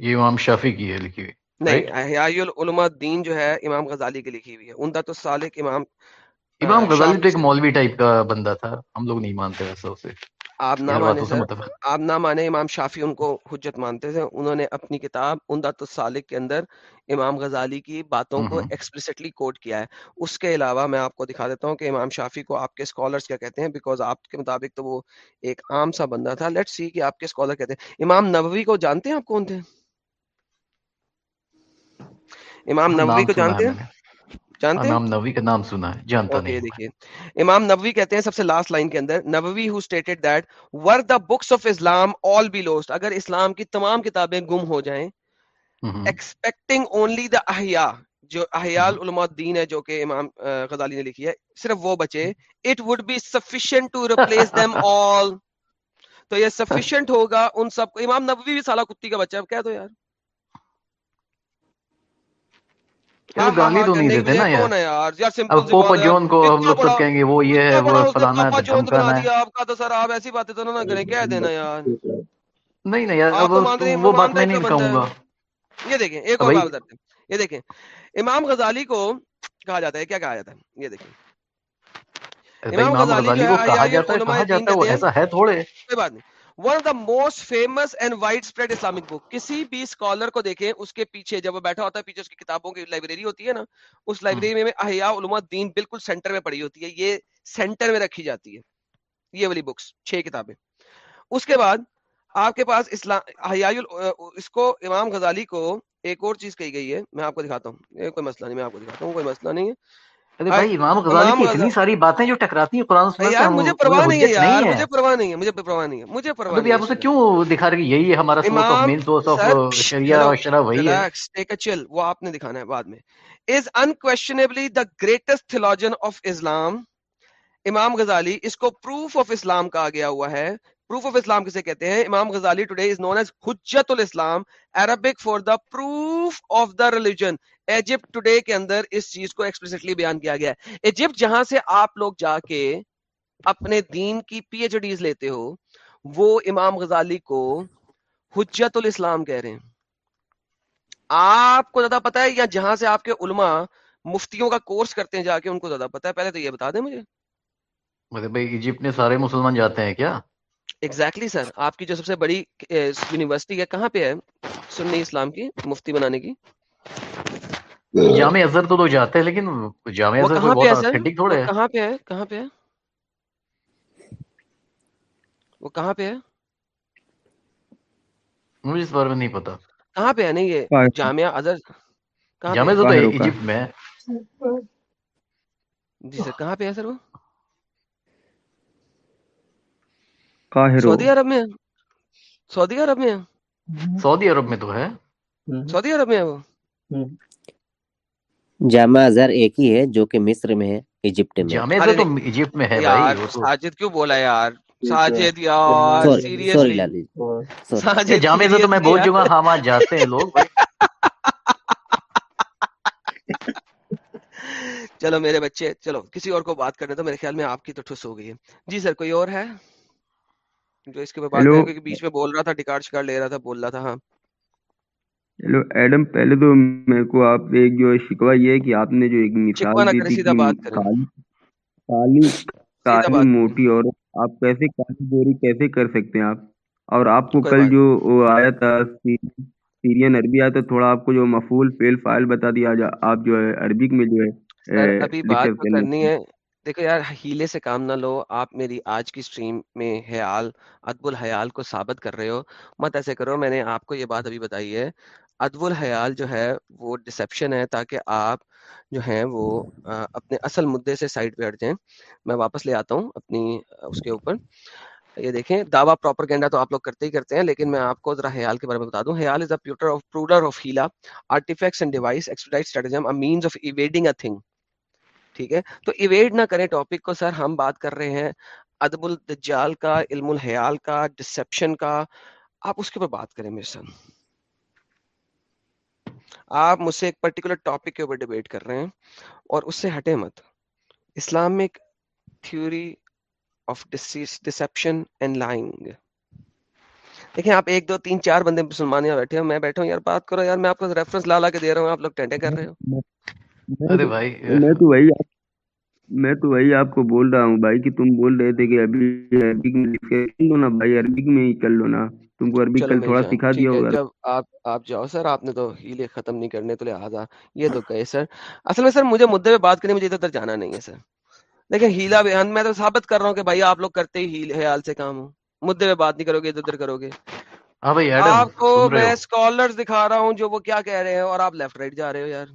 یہ امام شافی کی ہے لکھی ہوئی۔ نہیں احیاء العلماء جو ہے امام غزالی کی لکھی ہوئی ہے۔ عمدہ السالک امام امام آ، غزالی تو ایک مولوی ٹائپ کا بندہ تھا ہم لوگ نہیں مانتے ویسا اسے۔ آپ نہ مانے آپ نہ مانے امام شافی ان کو حجت مانتے تھے۔ انہوں نے اپنی کتاب عمدۃ السالک کے اندر امام غزالی کی باتوں کو ایکسپلسٹلی کوٹ کیا ہے۔ اس کے علاوہ میں آپ کو دکھا دیتا ہوں کہ امام شافی کو آپ کے اسکالرس کیا کہتے ہیں؟ بیکاز آپ کے مطابق تو وہ ایک عام سا بندہ تھا۔ لیٹ سی کہ آپ کے اسکالر کہتے ہیں۔ امام نبوی کو جانتے ہیں آپ کون تھے؟ امام نبوی کو جانتے ہیں؟ نے۔ جانتے ہیں؟ نام نوی کا نام سنا ہے جانتا نہیں۔ دیکھیے۔ امام نبوی کہتے ہیں سب سے لاسٹ لائن کے اندر نبوی who stated that were the books of Islam all be lost اگر اسلام کی تمام کتابیں گم ہو جائیں ایکسپیکٹنگ اونلی دا احیاء جو احیاء ہوں العلماء الدین ہے جو کہ امام غزالی نے لکھی ہے صرف وہ بچے it would be sufficient to replace them all تو یہ سفیشینٹ <laughs> ہوگا ان سب کو۔ امام نبوی بھی سالہ کتی کا بچہ ہے کہہ دو یار۔ ہاں ہاں گالی ہاں تو نہیں کے دیتے لیے نا یار۔ ہے یار؟ اب پوپا جون کو ہم لوگ سب کہیں گے وہ یہ ہے وہ فلانا ہے ڈھمکانا ہے۔ آپ کا تو سر آپ ایسی باتیں تو نہ کریں کہہ دینا یار۔ نہیں نہیں یار اب وہ بات میں نہیں کہوں گا۔ یہ دیکھیں ایک اور بات بتاتے ہیں۔ یہ دیکھیں امام غزالی کو کہا جاتا ہے کیا کہا جاتا ہے؟ یہ دیکھیں۔ امام غزالی کو کہا احیاء جاتا ہے کہا جاتا ہے وہ ایسا ہے تھوڑے۔ کوئی بات نہیں۔ One of the most famous and widespread Islamic book کسی بھی اسکالر کو دیکھیں، اس کے پیچھے جب وہ بیٹھا ہوتا ہے، پیچھے اس کی کتابوں کی لائبریری ہوتی ہے نا، اس لائبریری میں احیاء علماء دین بالکل سینٹر میں پڑی ہوتی ہے، یہ سینٹر میں رکھی جاتی ہے، یہ والی بکس چھ کتابیں۔ اس کے بعد آپ کے پاس اسلام، احیاء اس کو امام غزالی کو ایک اور چیز کہی گئی ہے، میں آپ کو دکھاتا ہوں۔ کوئی مسئلہ نہیں، میں آپ کو دکھاتا ہوں، کوئی مسئلہ نہیں ہے۔ ارے بھائی امام غزالی امام کی غزالی اتنی ساری باتیں جو ٹکراتی ہیں قرآن و سنت سے یار ہم مجھے ہمیں پرواہ نہیں ہے حجت یار نہیں ہے۔ مجھے پرواہ نہیں ہے مجھے پرواہ نہیں ہے مجھے پرواہ تو نہیں بھی ہے آپ اس اسے میں۔ کیوں دکھا رہے کہ یہی ہے ہمارا سورس آف امام مین سورس آف سر شریعہ ہیلو اور شرع وہی ہے۔ ریلیکس ٹیک اے چل وہ آپ نے دکھانا ہے بعد میں۔ گریٹسٹ اسلام امام غزالی اس کو پروف آف اسلام کہا گیا ہوا ہے۔ پروف آف اسلام کسے کہتے ہیں؟ امام غزالی ٹوڈے از نون ایز حجت الاسلام Arabic for the proof of the religion Egypt today کے اندر اس چیز کو ایکسپلسٹلی بیان کیا گیا ہے۔ ایجپٹ جہاں سے آپ لوگ جا کے اپنے دین کی پی ایچ ڈیز لیتے ہو، وہ امام غزالی کو حجت الاسلام کہہ رہے ہیں۔ آپ کو زیادہ پتا ہے یا جہاں سے آپ کے علماء مفتیوں کا کورس کرتے ہیں جا کے ان کو زیادہ پتا ہے؟ پہلے تو یہ بتا دیں مجھے۔ مطلب ایجپٹ میں سارے مسلمان جاتے ہیں کیا؟ ایگزیکٹلی سر آپ کی جو سب سے بڑی یونیورسٹی ہے کہاں پہ ہے؟ سنی اسلام کی مفتی بنانے کی۔ جامع ازہر تو لوگ جاتے ہیں لیکن جامع کوئی کہاں پہ ہے سر؟ کہاں پہ ہے؟ کہاں پہ ہے؟ وہ کہاں پہ ہے؟ مجھے اس بارے میں نہیں پتا۔ کہاں پہ ہے؟ نہیں یہ جامعہ ازہر کہاں پہ جامع ہے ازہر تو ایجپٹ میں ہے۔ جی سر کہاں پہ ہے سر وہ؟ قاہرہ سعودی عرب میں سعودی عرب میں سعودی عرب میں تو ہے۔ سعودی عرب میں ہے وہ۔ جامع ازہر ایک ہی ہے جو کہ مصر میں ہے ایجپٹ میں۔ جامع ازہر تو ایجپٹ میں ہے بھائی ساجد کیوں بولا یار؟ ساجد یار سیریسلی۔ ساجد جامع ازہر تو میں بول یار چکا ہاں وہاں جاتے ہیں لوگ۔ چلو میرے بچے چلو کسی اور کو بات کرنے تو میرے خیال میں آپ کی تو ٹھس ہو گئی ہے۔ جی سر کوئی اور ہے؟ جو اس کے اوپر بات کرے کیونکہ بیچ میں بول رہا تھا ٹکاٹ شکار لے رہا تھا بول رہا تھا ہاں۔ ہیلو ایڈم پہلے تو میرے کو آپ ایک جو شکوہ یہ ہے کہ آپ نے جو ایک مثال دی تھی کالی کالی موٹی عورت آپ کیسے کالی گوری کیسے کر سکتے ہیں آپ؟ اور آپ کو کل جو آیا تھا سی- سیرین عربی آیا تھا تھوڑا آپ کو جو مفول فیل فائل بتا دیا جا آپ جو ہے عربک میں جو ہے ابھی بات کر کرنی ہے۔ دیکھو یار، ہیلے سے کام نہ لو، آپ میری آج کی سٹریم میں حیال ادب الحیال کو ثابت کر رہے ہو، مت ایسے کرو، میں نے آپ کو یہ بات ابھی بتائی ہے ادب الحیال جو ہے وہ ڈسپشن ہے تاکہ آپ جو ہیں وہ اپنے اصل مدعے سے سائڈ پہ ہٹ جائیں۔ میں واپس لے آتا ہوں اپنی اس کے اوپر۔ یہ دیکھیں، دعویٰ پراپر گینڈا تو آپ لوگ کرتے ہی کرتے ہیں، لیکن میں آپ کو ذرا حیال کے بارے میں بتا دوں۔ حیال از پیوٹر آف پروڈر of ہیلا artifacts and devices expedite stratagem a means of avoiding a thing ٹھیک ہے؟ تو ایویڈ نہ کریں ٹاپک کو سر، ہم بات کر رہے ہیں ادب الدجال کا، علم الحیال کا ڈسپشن کا۔ آپ اس کے اوپر بات کریں میرے ساتھ آپ مجھ سے ایک پرٹیکولر ٹاپک کے اوپر ڈیبیٹ کر رہے ہیں اور اس سے ہٹے مت۔ Islamic theory of deception and lying دیکھیں آپ ایک دو تین چار بندے مسلمان یہاں بیٹھے ہو، میں بیٹھا ہوں، یار بات کرو، یار میں آپ کو ریفرنس لا لا کے دے رہا ہوں، آپ لوگ ٹینٹے کر رہے ہو۔ ارے بھائی میں تو وہی میں تو وہی آپ کو بول رہا ہوں بھائی کہ تم بول رہے تھے کہ ابھی عربک میں لو نا بھائی عربک میں ہی چل لو نا۔ تم کو عربک کل تھوڑا سکھا دیا ہوگا۔ جب آپ آپ جاؤ سر آپ نے تو ہیلے ختم نہیں کرنے تو لہٰذا یہ تو کہے سر۔ اصل میں سر مجھے مدعے پہ بات کرنی مجھے ادھر جانا نہیں ہے سر۔ لیکن ہیلا بیان میں تو ثابت کر رہا ہوں کہ بھائی آپ لوگ کرتے ہی ہیل حیال سے کام ہو۔ مدعے پہ بات نہیں کرو گے ادھر ادھر کرو گے۔ ہاں بھائی آپ کو میں اسکالرز دکھا رہا ہوں جو وہ کیا کہہ رہے ہیں اور آپ لیفٹ رائٹ جا رہے ہو یار۔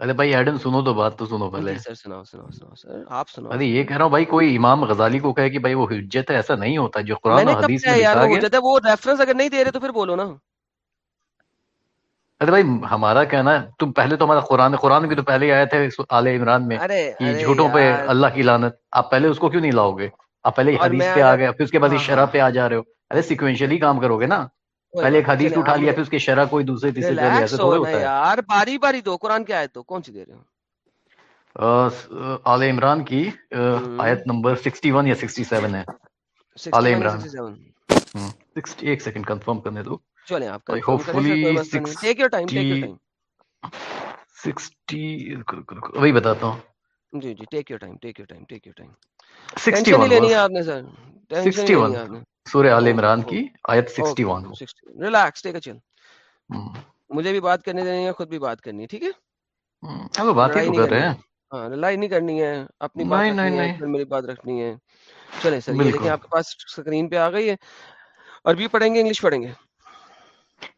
ارے بھائی ایڈم سنو تو بات تو سنو پہلے۔ سر سناؤ سناؤ سناؤ سر آپ سناؤ۔ ارے یہ کہہ رہا ہوں بھائی کوئی امام غزالی کو کہے کہ بھائی وہ حجت ہے ایسا نہیں ہوتا۔ جو میں قرآن کب حدیث میں لکھا گیا ہے وہ ریفرنس اگر نہیں دے رہے تو پھر بولو نا۔ ارے بھائی ہمارا کہنا ہے تم پہلے تو ہمارا قرآن قرآن کی تو پہلے آئے تھے آل عمران میں۔ ارے جھوٹوں پہ اللہ کی لعنت۔ آپ پہلے اس کو کیوں نہیں لاؤ گے؟ آپ پہلے حدیث میں پہ آ گئے پھر اس کے بعد ہاں۔ شرح پہ آ جا رہے ہو۔ ارے سیکوینشلی کام کرو گے نا۔ پہلے ایک حدیث اٹھا لیا پھر اس کے شرح کوئی دوسرے تیسرے کر لیا ایسا تھوڑے ہوتا ہے۔ یار باری باری دو قرآن کی آیت دو کون سی دے رہے ہو؟ آل عمران کی آیت نمبر 61 یا 67 ہے۔ آل عمران۔ 61 ایک سیکنڈ کنفرم کرنے دو۔ چلیں آپ کا hopefully take your time take your time بتاتا ہوں۔ جی جی take your time take your time take your time 61 لینی ہے آپ نے سر۔ 61 سورہ آل عمران کی آیت sixty okay one. Okay sixty relax take چل مجھے بھی بات کرنے دینی ہے خود بھی بات کرنی ہے ٹھیک ہے؟ ہم بات ہی کر رہے ہیں۔ ہاں لڑائی نہیں کرنی ہے اپنی بات نہیں نہیں رکھنی ہے میری بات رکھنی ہے۔ چلیں سر یہ دیکھیں آپ کے پاس اسکرین پہ آ گئی ہے۔ عربی پڑھیں گے انگلش پڑھیں گے؟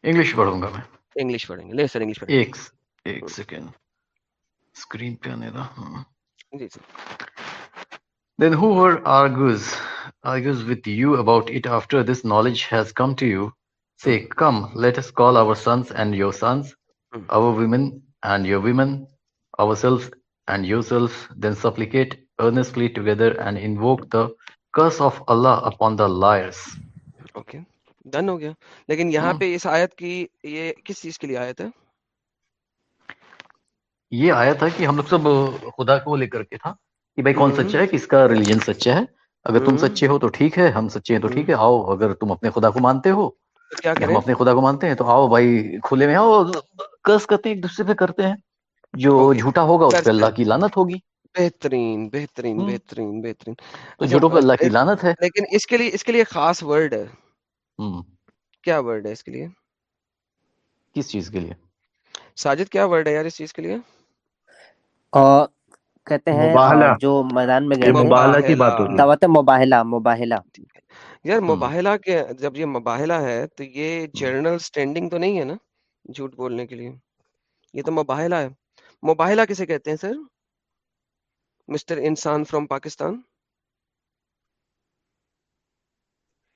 انگلش پڑھوں گا میں۔ انگلش پڑھیں گے۔ لے سر انگلش پڑھیں ایک ایک سیکنڈ۔ اسکرین پہ آنے دا ہاں جی sir Then whoever argues argues with you about it after this knowledge has come to you, say, Come, let us call our sons and your sons, our women and your women, ourselves and yourselves, then supplicate earnestly together and invoke the curse of Allah upon the liars. Okay done ہو گیا لیکن یہاں پہ اس آیت کی یہ کس چیز کے لیے آیت ہے یہ آیا تھا کہ ہم لوگ سب خدا کو لے کر کے تھا کہ بھائی کون سچا ہے کس کا ریلیجن سچا ہے اگر تم سچے ہو تو ٹھیک ہے ہم سچے ہیں تو ٹھیک ہے آؤ اگر تم اپنے خدا کو مانتے ہو۔ کریں ہم اپنے خدا کو مانتے ہیں تو آؤ بھائی کھلے میں آؤ کرس کرتے ہیں ایک دوسرے پہ کرتے ہیں۔ جو جھوٹا ہوگا اس پہ اللہ کی لانت ہوگی۔ بہترین بہترین بہترین بہترین۔ تو اچھا جھوٹوں پہ اللہ کی لانت ہے۔ لیکن اس کے لیے اس کے لیے خاص ورڈ ہے۔ کیا ورڈ ہے اس کے لیے؟ کس چیز کے لیے؟ ساجد کیا ورڈ ہے یار اس چیز کے لیے؟ کہتے ہیں جو میدان میں گئے مباہلہ کی بات دعوت مباہلہ مباہلہ۔ یار ہم، مباہلہ کے جب یہ مباہلہ ہے تو یہ جرنل سٹینڈنگ تو نہیں ہے نا جھوٹ بولنے کے لیے؟ یہ تو مباہلہ ہے۔ مباہلہ کسے کہتے ہیں سر؟ مسٹر انسان فرام پاکستان؟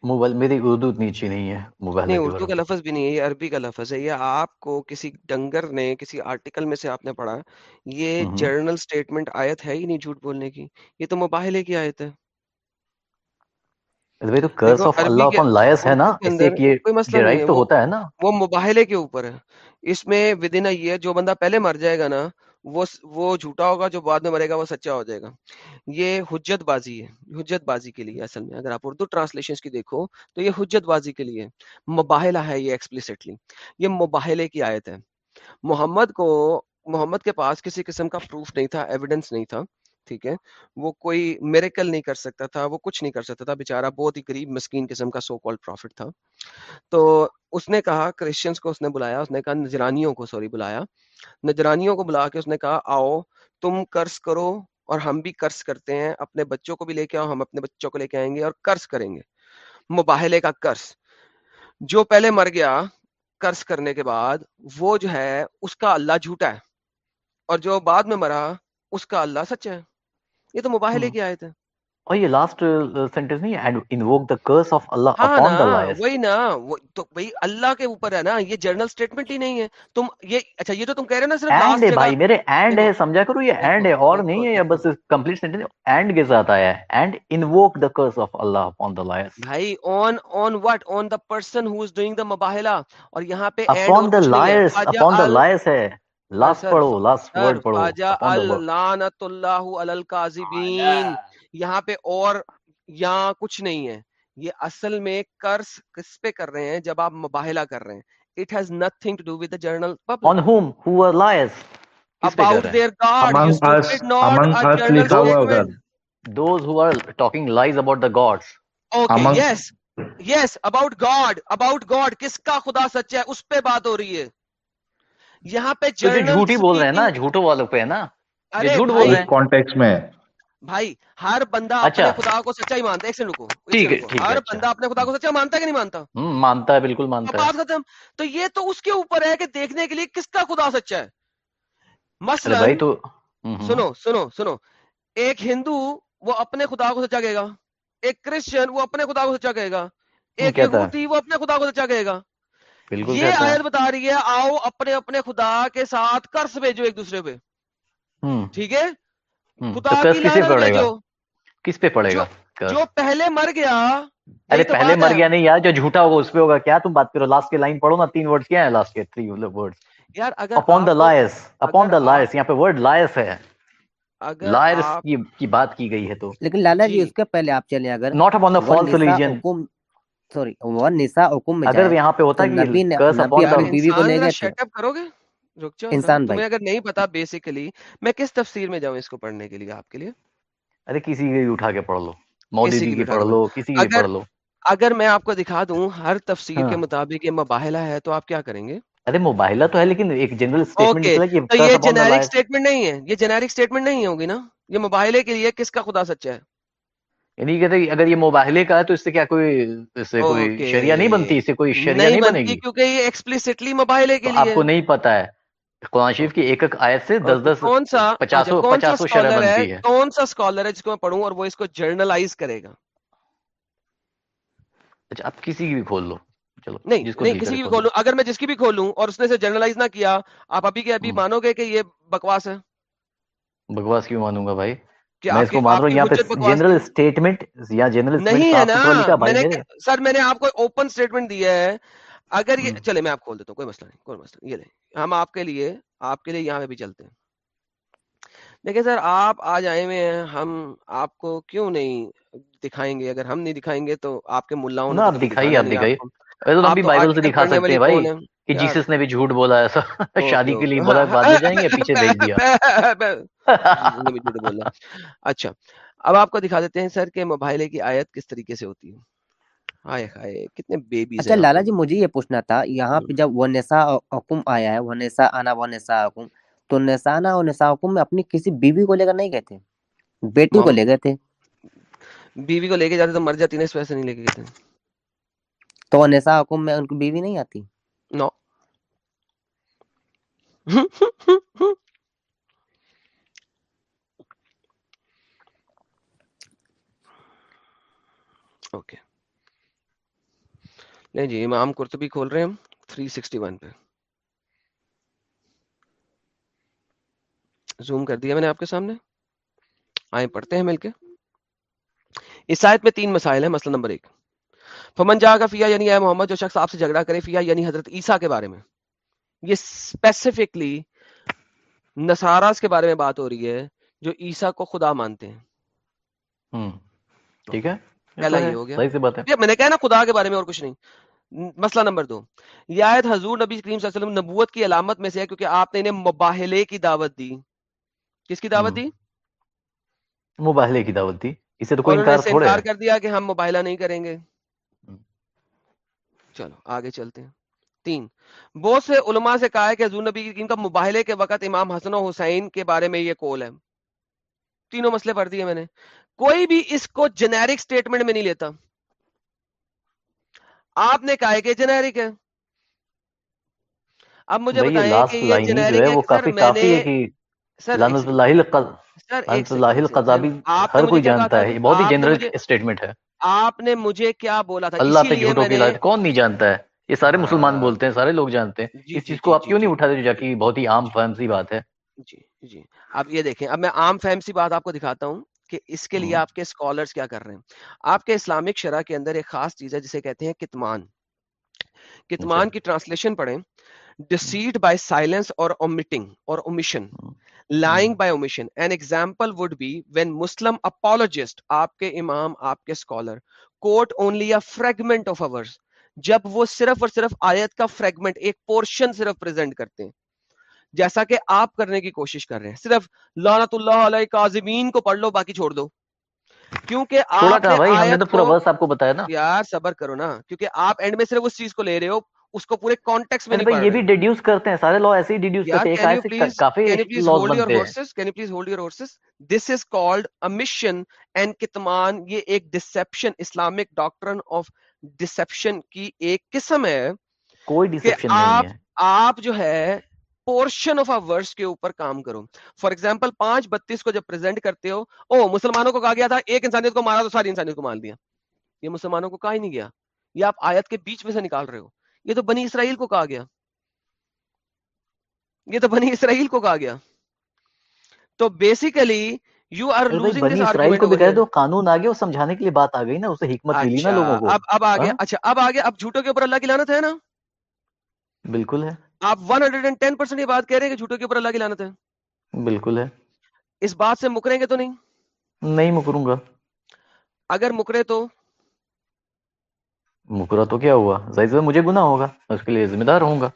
موبائل میری اردو اچھی نہیں ہے موبائل نہیں اردو کا لفظ بھی نہیں ہے یہ عربی کا لفظ ہے۔ یہ آپ کو کسی ڈنگر نے کسی آرٹیکل میں سے آپ نے پڑھا یہ۔ جرنل سٹیٹمنٹ آیت ہے ہی نہیں جھوٹ بولنے کی یہ تو مباہلے کی آیت ہے۔ تو کرس آف اللہ اپن لائرس ہے نا؟ اس کہ یہ ڈیرائیو تو ہوتا ہے نا؟ وہ مباہلے کے اوپر ہے۔ اس میں ود ان یہ جو بندہ پہلے مر جائے گا نا وہ وہ جھوٹا ہوگا، جو بعد میں مرے گا، وہ سچا ہو جائے گا۔ یہ حجت بازی ہے، حجت بازی کے لیے اصل میں۔ اگر آپ اردو ٹرانسلیشن کی دیکھو، تو یہ حجت بازی کے لیے مباہلہ ہے یہ ایکسپلسٹلی یہ مباہلے کی آیت ہے۔ محمد کو، محمد کے پاس کسی قسم کا پروف نہیں تھا ایویڈنس نہیں تھا۔ ٹھیک ہے، وہ کوئی میریکل نہیں کر سکتا تھا، وہ کچھ نہیں کر سکتا تھا بےچارا بہت ہی غریب مسکین قسم کا سو کال پروفٹ تھا۔ تو اس نے کہا کرسچنس کو اس نے بلایا، اس نے کہا، نجرانیوں کو سوری بلایا۔ نجرانیوں کو بلا کے اس نے کہا، آؤ، تم قرض کرو اور ہم بھی قرض کرتے ہیں، اپنے بچوں کو بھی لے کے آؤ، ہم اپنے بچوں کو لے کے آئیں گے اور قرض کریں گے۔ مباہلے کا قرض جو پہلے مر گیا قرض کرنے کے بعد، وہ جو ہے، اس کا اللہ جھوٹا ہے۔ اور جو بعد میں مرا، اس کا اللہ سچا ہے۔ یہ تو مباہلے کی آیت ہے۔ اور یہ لاسٹ سینٹنس نہیں and invoke the curse of Allah ہاں اپون دا نا لائرز وہی نا تو وہی اللہ کے اوپر ہے نا یہ جرنل سٹیٹمنٹ ہی نہیں ہے۔ تم یہ اچھا یہ تو تم کہہ رہے ہو نا صرف لاسٹ ہے بھائی میرے اینڈ ہے سمجھا کرو یہ اینڈ ہے اور نہیں ہے یا بس کمپلیٹ سینٹنس اینڈ کے ساتھ آیا ہے۔ And invoke the curse of Allah upon the liars بھائی on on what on the person who is doing the مباہلا اور یہاں پہ اینڈ اپون دا ہے لائرز فاجا اپون دا ال لائرز ہے۔ لاسٹ سر پڑھو لاسٹ ورڈ پڑھو اللعنت اللہ علی الکاذبین۔ یہاں پہ اور یہاں کچھ نہیں ہے۔ یہ اصل میں قرض کس پہ کر رہے ہیں؟ جب آپ مباہلا کر رہے ہیں۔ It has nothing to do with general liars کس پہ کر about their God, you among us stupid, not among a us journal statement. Those who are talking lies about the gods Okay, among yes, yes, about God, about God, کس کا خدا سچا ہے اس پہ بات ہو رہی ہے یہاں پہ تو جو جرنل جھوٹ ہی بول رہے ہیں نا جھوٹوں والوں پہ ہے نا؟ جھوٹ بول رہے ہیں۔ کانٹیکس میں۔ بھائی ہر بندہ اچھا۔ اپنے خدا کو سچا ہی مانتا ہے۔ ایک سیکنڈ ٹھیک ہر اچھا۔ بندہ اپنے خدا کو سچا مانتا ہے کہ نہیں مانتا؟ مانتا ہے بالکل مانتا ہے۔ بات ختم۔ تو یہ تو اس کے اوپر ہے کہ دیکھنے کے لیے کس کا خدا سچا ہے؟ مثلاً بھائی تو سنو سنو سنو۔ ایک ہندو وہ اپنے خدا کو سچا کہے گا۔ ایک کرسچن وہ اپنے خدا کو سچا کہے گا۔ ایک یہودی وہ اپنے خدا کو سچا کہے گا۔ بالکل یہ آیت بتا رہی ہے آؤ اپنے اپنے خدا کے ساتھ قرض بھیجو ایک دوسرے پہ۔ ٹھیک ہے؟ خدا کی لعنت پڑے گا؟ بھیجو۔ کس پہ پڑے گا جو پہلے مر گیا ارے پہلے مر گیا نہیں یار جو جھوٹا ہوگا اس پہ ہوگا۔ کیا تم بات کرو؟ لاسٹ کے لائن پڑھو نا تین ورڈز کیا ہے لاسٹ کے تھری ورڈز یار اگر upon the liars upon the آپ لائرس یہاں پہ ورڈ لائرس ہے۔ اگر لائرس کی بات کی گئی ہے تو۔ لیکن لالا جی جی۔ اس کے پہلے آپ چلیں۔ اگر not upon the false religion sorry one نساء حکم میں اگر یہاں پہ ہوتا تو کہ نبی نے کرس نبی اپون یار دا اپنی بیوی کو انسان لے ذرا گئے تھے۔ شٹ اپ کرو گے؟ رک جاؤ ذرا انسان بھائی۔ اگر نہیں پتا بیسیکلی میں کس تفسیر میں جاؤں اس کو پڑھنے کے لیے آپ کے لیے؟ ارے کسی بھی اٹھا کے پڑھ لو۔ کسی کی پڑھ کے لو کسی کی بھی اگر پڑھ لو۔ اگر میں آپ کو دکھا دوں ہر تفسیر ہاں۔ کے مطابق یہ مباہلہ ہے تو آپ کیا کریں گے؟ ارے مباہلہ تو ہے لیکن ایک جنرل اسٹیٹمنٹ یہ جنیرک لائرس سٹیٹمنٹ نہیں ہے۔ یہ جنیرک سٹیٹمنٹ نہیں ہوگی نا؟ یہ مباہلے کے لیے کس کا خدا سچا ہے؟ یعنی کہتے ہیں اگر یہ مباہلے کا ہے تو اس سے کیا کوئی اس سے کوئی شریعہ نہیں بنتی؟ اس سے کوئی شریعہ نہیں بنے گی؟ کیونکہ یہ ایکسپلسٹلی مباہلے کے آپ لیے کو ہے۔ نہیں پتا ہے۔ قرآن شریف کی ایک ایک آیت سے دس دس کون سا اچھا پچاسوں پچاسوں شرح بنتی ہے۔ کون سا اسکالر ہے جس کو میں پڑھوں اور وہ اس کو جرنلائز کرے گا؟ اچھا آپ کسی کی بھی کھول لو۔ چلو نہیں کو دل کسی کی بھی کھول لو۔ کھولوں اگر میں جس کی بھی کھولوں اور اس نے سے جرنلائز نہ کیا آپ ابھی کے ابھی مانو گے کہ یہ بکواس ہے؟ بکواس کیوں مانوں گا بھائی؟ میں اس کو رہا ہوں یہاں پہ جنرل اسٹیٹمنٹ یا جنرل اسٹیٹمنٹ نہیں ہے نا سر میں نے آپ کو اوپن سٹیٹمنٹ دیا ہے۔ اگر یہ چلے میں آپ کھول دیتا ہوں کوئی مسئلہ نہیں کوئی مسئلہ نہیں۔ یہ لیں ہم آپ کے لیے آپ کے لیے یہاں پہ بھی چلتے ہیں۔ دیکھیں سر آپ آج آئے ہوئے ہیں ہم آپ کو کیوں نہیں دکھائیں گے؟ اگر ہم نہیں دکھائیں گے تو آپ کے ملاؤں دکھائیے آپ نہیں دکھائیے بائبل سے دکھا سکتے ہیں بھائی۔ کہ جیسس نے بھی جھوٹ بولا ایسا شادی کے لیے بولا ہاں بعد میں جائیں گے پیچھے بھیج دیا؟ نے بھی جھوٹ بولا۔ اچھا اب آپ کو دکھا دیتے ہیں سر کہ مباہلے کی آیت کس طریقے سے ہوتی ہے۔ ہائے ہائے کتنے بیبیز اچھا لالا جی مجھے یہ پوچھنا تھا یہاں پہ جب وہ نساء حکم آیا ہے وہ نساء آنا وہ نساء حکم تو نسانا اور نساء حکم میں اپنی کسی بیوی کو لے کر نہیں گئے تھے؟ بیٹی کو لے گئے تھے؟ بیوی کو لے کے جاتے تو مر جاتی نا اس وجہ سے نہیں لے کے گئے تھے۔ تو وہ نساء حکم میں ان کی بیوی نہیں آتی؟ نو اوکے نہیں جی امام قرطبی کھول رہے ہیں ہم 361 پہ زوم کر دیا میں نے آپ کے سامنے آئے پڑھتے ہیں مل کے اس آیت میں تین مسائل ہیں مسئلہ نمبر ایک فمن جا کا فیا یعنی اے محمد جو شخص آپ سے جھگڑا کرے فیا یعنی حضرت عیسیٰ کے بارے میں۔ یہ اسپیسیفکلی نصاراز کے بارے میں بات ہو رہی ہے جو عیسیٰ کو خدا مانتے ہیں۔ ٹھیک ہے؟ پہلا یہ ہو گیا۔ میں نے کہا نا خدا کے بارے میں اور کچھ نہیں۔ مسئلہ نمبر دو یہ آیت حضور نبی کریم صلی اللہ علیہ وسلم نبوت کی علامت میں سے ہے کیونکہ آپ نے انہیں مباہلے کی دعوت دی۔ کس کی دعوت دی؟ مباہلے کی دعوت دی۔ اسے تو کوئی انکار کر دیا کہ ہم مباہلہ نہیں کریں گے۔ چلو آگے چلتے ہیں۔ تین بہت سے علماء سے کہا ہے کہ حضور نبی کریم کا مباہلے کے وقت امام حسن و حسین کے بارے میں یہ قول ہے۔ تینوں مسئلے پڑھ دیے میں نے۔ کوئی بھی اس کو جنیرک سٹیٹمنٹ میں نہیں لیتا۔ آپ نے کہا کہ جنیرک ہے۔ اب مجھے بتائیں کہ یہ جنیرک ہے ہے۔ وہ سر کافی میں نے اللہ القذابی آپ نے ہر مجھے کوئی کیا کہا جانتا تھا ہے یہ بہت ہی آپ نے جنرل مجھے اسٹیٹمنٹ ہے۔ آپ نے مجھے کیا بولا تھا؟ اللہ پہ جھوٹوں کی نے لعنت کون نہیں جانتا ہے؟ یہ سارے مسلمان ہاں بولتے ہیں سارے لوگ جانتے ہیں۔ جی اس جی چیز کو جی آپ کیوں نہیں اٹھاتے جو جا کہ بہت ہی عام فہم سی بات ہے؟ جی جی۔ اب یہ دیکھیں اب میں عام فہم سی بات آپ کو دکھاتا ہوں کہ اس کے لیے ہوں، آپ کے اسکالرس کیا کر رہے ہیں؟ آپ کے اسلامک شرح کے اندر ایک خاص چیز ہے جسے کہتے ہیں کتمان۔ اچھا۔ کتمان کی ٹرانسلیشن پڑھیں۔ Deceit by silence or omitting or omission. ہوں، lying ہوں، by omission. An example would be when muslim apologist آپ کے امام آپ کے scholar quote only a fragment of a verse جب وہ صرف اور صرف آیت کا فریگمنٹ ایک پورشن صرف پریزنٹ کرتے ہیں جیسا کہ آپ کرنے کی کوشش کر رہے ہیں صرف لعنت اللہ علیہ کاظمین کو پڑھ لو باقی چھوڑ دو کیونکہ آپ نے تو پورا ورس آپ کو بتایا نا یار صبر کرو نا کیونکہ آپ اینڈ میں صرف اس چیز کو لے رہے ہو اس کو پورے کانٹیکس میں نہیں پڑھ یہ بھی ڈیڈیوس کرتے ہیں سارے لا ایسے ہی ڈیڈیوس کرتے ہیں ایک سے کافی لاز بنتے ہیں۔ Horses can you please hold your horses this is called omission and کتمان یہ ایک deception Islamic doctrine of deception کی ایک قسم ہے کوئی ڈسپشن نہیں ہے۔ آپ جو ہے پورشن آف ورس کے اوپر کام کرو۔ فار ایگزامپل پانچ بتیس کو جب پریزنٹ کرتے ہو او مسلمانوں کو کہا گیا تھا ایک انسانیت کو مارا تو ساری انسانیت کو مار دیا یہ مسلمانوں کو کہا ہی نہیں گیا۔ یہ آپ آیت کے بیچ میں سے نکال رہے ہو۔ یہ تو بنی اسرائیل کو کہا گیا۔ یہ تو بنی اسرائیل کو کہا گیا۔ تو basically you are losing this بنی اسرائیل آرگومنٹ کو بھی اوور کہہ دو قانون آ گیا وہ سمجھانے کے لیے بات آ گئی نا اسے حکمت ملی نا اچھا لوگوں کو۔ اب اب آگے ہاں؟ اچھا اب آگے اب جھوٹوں کے اوپر اللہ کی لعنت ہے نا؟ بالکل ہے۔ آپ 110% یہ بات کہہ رہے ہیں کہ جھوٹوں کے اوپر اللہ کی لعنت ہے۔ بالکل ہے۔ اس بات سے مکریں گے تو نہیں؟ نہیں مکروں گا۔ اگر مکرے تو مکرا تو کیا ہوا؟ ظاہر مجھے گناہ ہوگا اس کے لیے ذمہ دار رہوں گا۔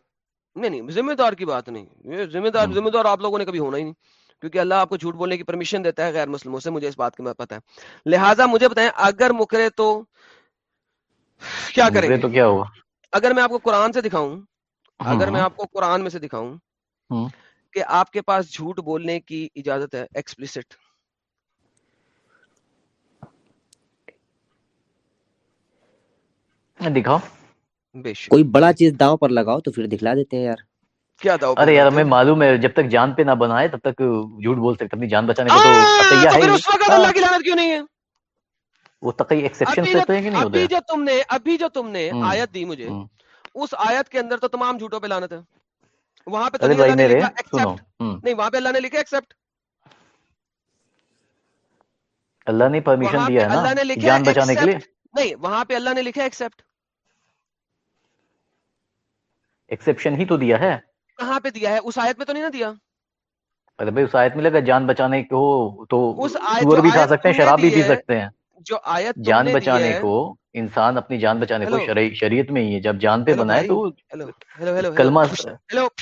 نہیں نہیں ذمہ دار کی بات نہیں۔ یہ ذمہ دار ہوں، ذمہ دار آپ لوگوں نے کبھی ہونا ہی نہیں۔ کیونکہ اللہ آپ کو جھوٹ بولنے کی پرمیشن دیتا ہے غیر مسلموں سے مجھے اس بات کا پتہ ہے۔ لہٰذا مجھے بتائیں اگر مکرے تو کیا کریں؟ تو کیا ہوا؟ اگر میں آپ کو قرآن سے دکھاؤں اگر میں ہوں آپ کو قرآن میں سے دکھاؤں ہوں کہ آپ کے پاس جھوٹ بولنے کی اجازت ہے ایکسپلسٹ دکھاؤ۔ بے شک۔ کوئی بڑا چیز داؤ پر لگاؤ تو پھر دکھلا دیتے ہیں یار۔ کیا دعو ارے یار ہمیں معلوم ہے جب تک جان پہ نہ بنائے تب تک جھوٹ بول سکتے اپنی جان بچانے کو تو آہ، عطیہ تو ہے پھر ہی اس وقت ہاں اللہ کی لعنت کیوں نہیں ہے؟ وہ تقی ایکسیپشن ابھی سے جو تو نہیں ہے جو تم نے ابھی جو تم نے آیت دی مجھے اس آیت کے اندر تو تمام جھوٹوں پہ لعنت ہے۔ وہاں پہ نہیں وہاں پہ اللہ نے لکھا ایکسپٹ اللہ نے پرمیشن دیا ہے نا جان بچانے کے لیے؟ نہیں وہاں پہ اللہ نے لکھا ایکسپٹ ایکسیپشن ہی تو دیا ہے۔ کہاں پہ دیا ہے؟ اس آیت میں تو نہیں نا دیا۔ ارے بھائی اس آیت میں لگا جان بچانے کو تو سور بھی کھا سکتے ہیں شراب بھی پی سکتے ہیں۔ جو آیت جان بچانے کو انسان اپنی جان بچانے کو شریعت میں ہی ہے۔ جب جان پہ بنائے تو کلمہ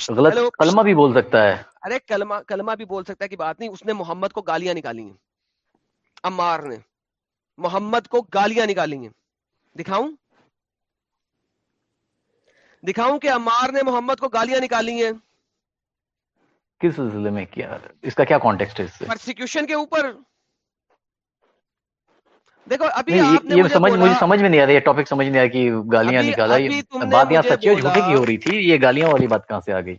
غلط کلمہ بھی بول سکتا ہے۔ ارے کلمہ کلمہ بھی بول سکتا ہے کہ بات نہیں اس نے محمد کو گالیاں نکالی ہیں۔ عمار نے۔ محمد کو گالیاں نکالی ہیں دکھاؤں؟ دکھاؤں کہ عمار نے محمد کو گالیاں نکالی ہیں کس سلسلے میں کیا؟ اس کا کیا کانٹیکسٹ ہے اس سے؟ پرسیکیوشن کے اوپر۔ دیکھو ابھی نہیں آپ نے یہ- یہ مجھے سمجھ بولا مجھے سمجھ میں نہیں آ رہا یہ ٹاپک سمجھ نہیں آیا کہ گالیاں نکالا یہ بات یہاں اور جھوٹے کی ہو رہی تھی یہ گالیاں والی بات کہاں سے آ گئی؟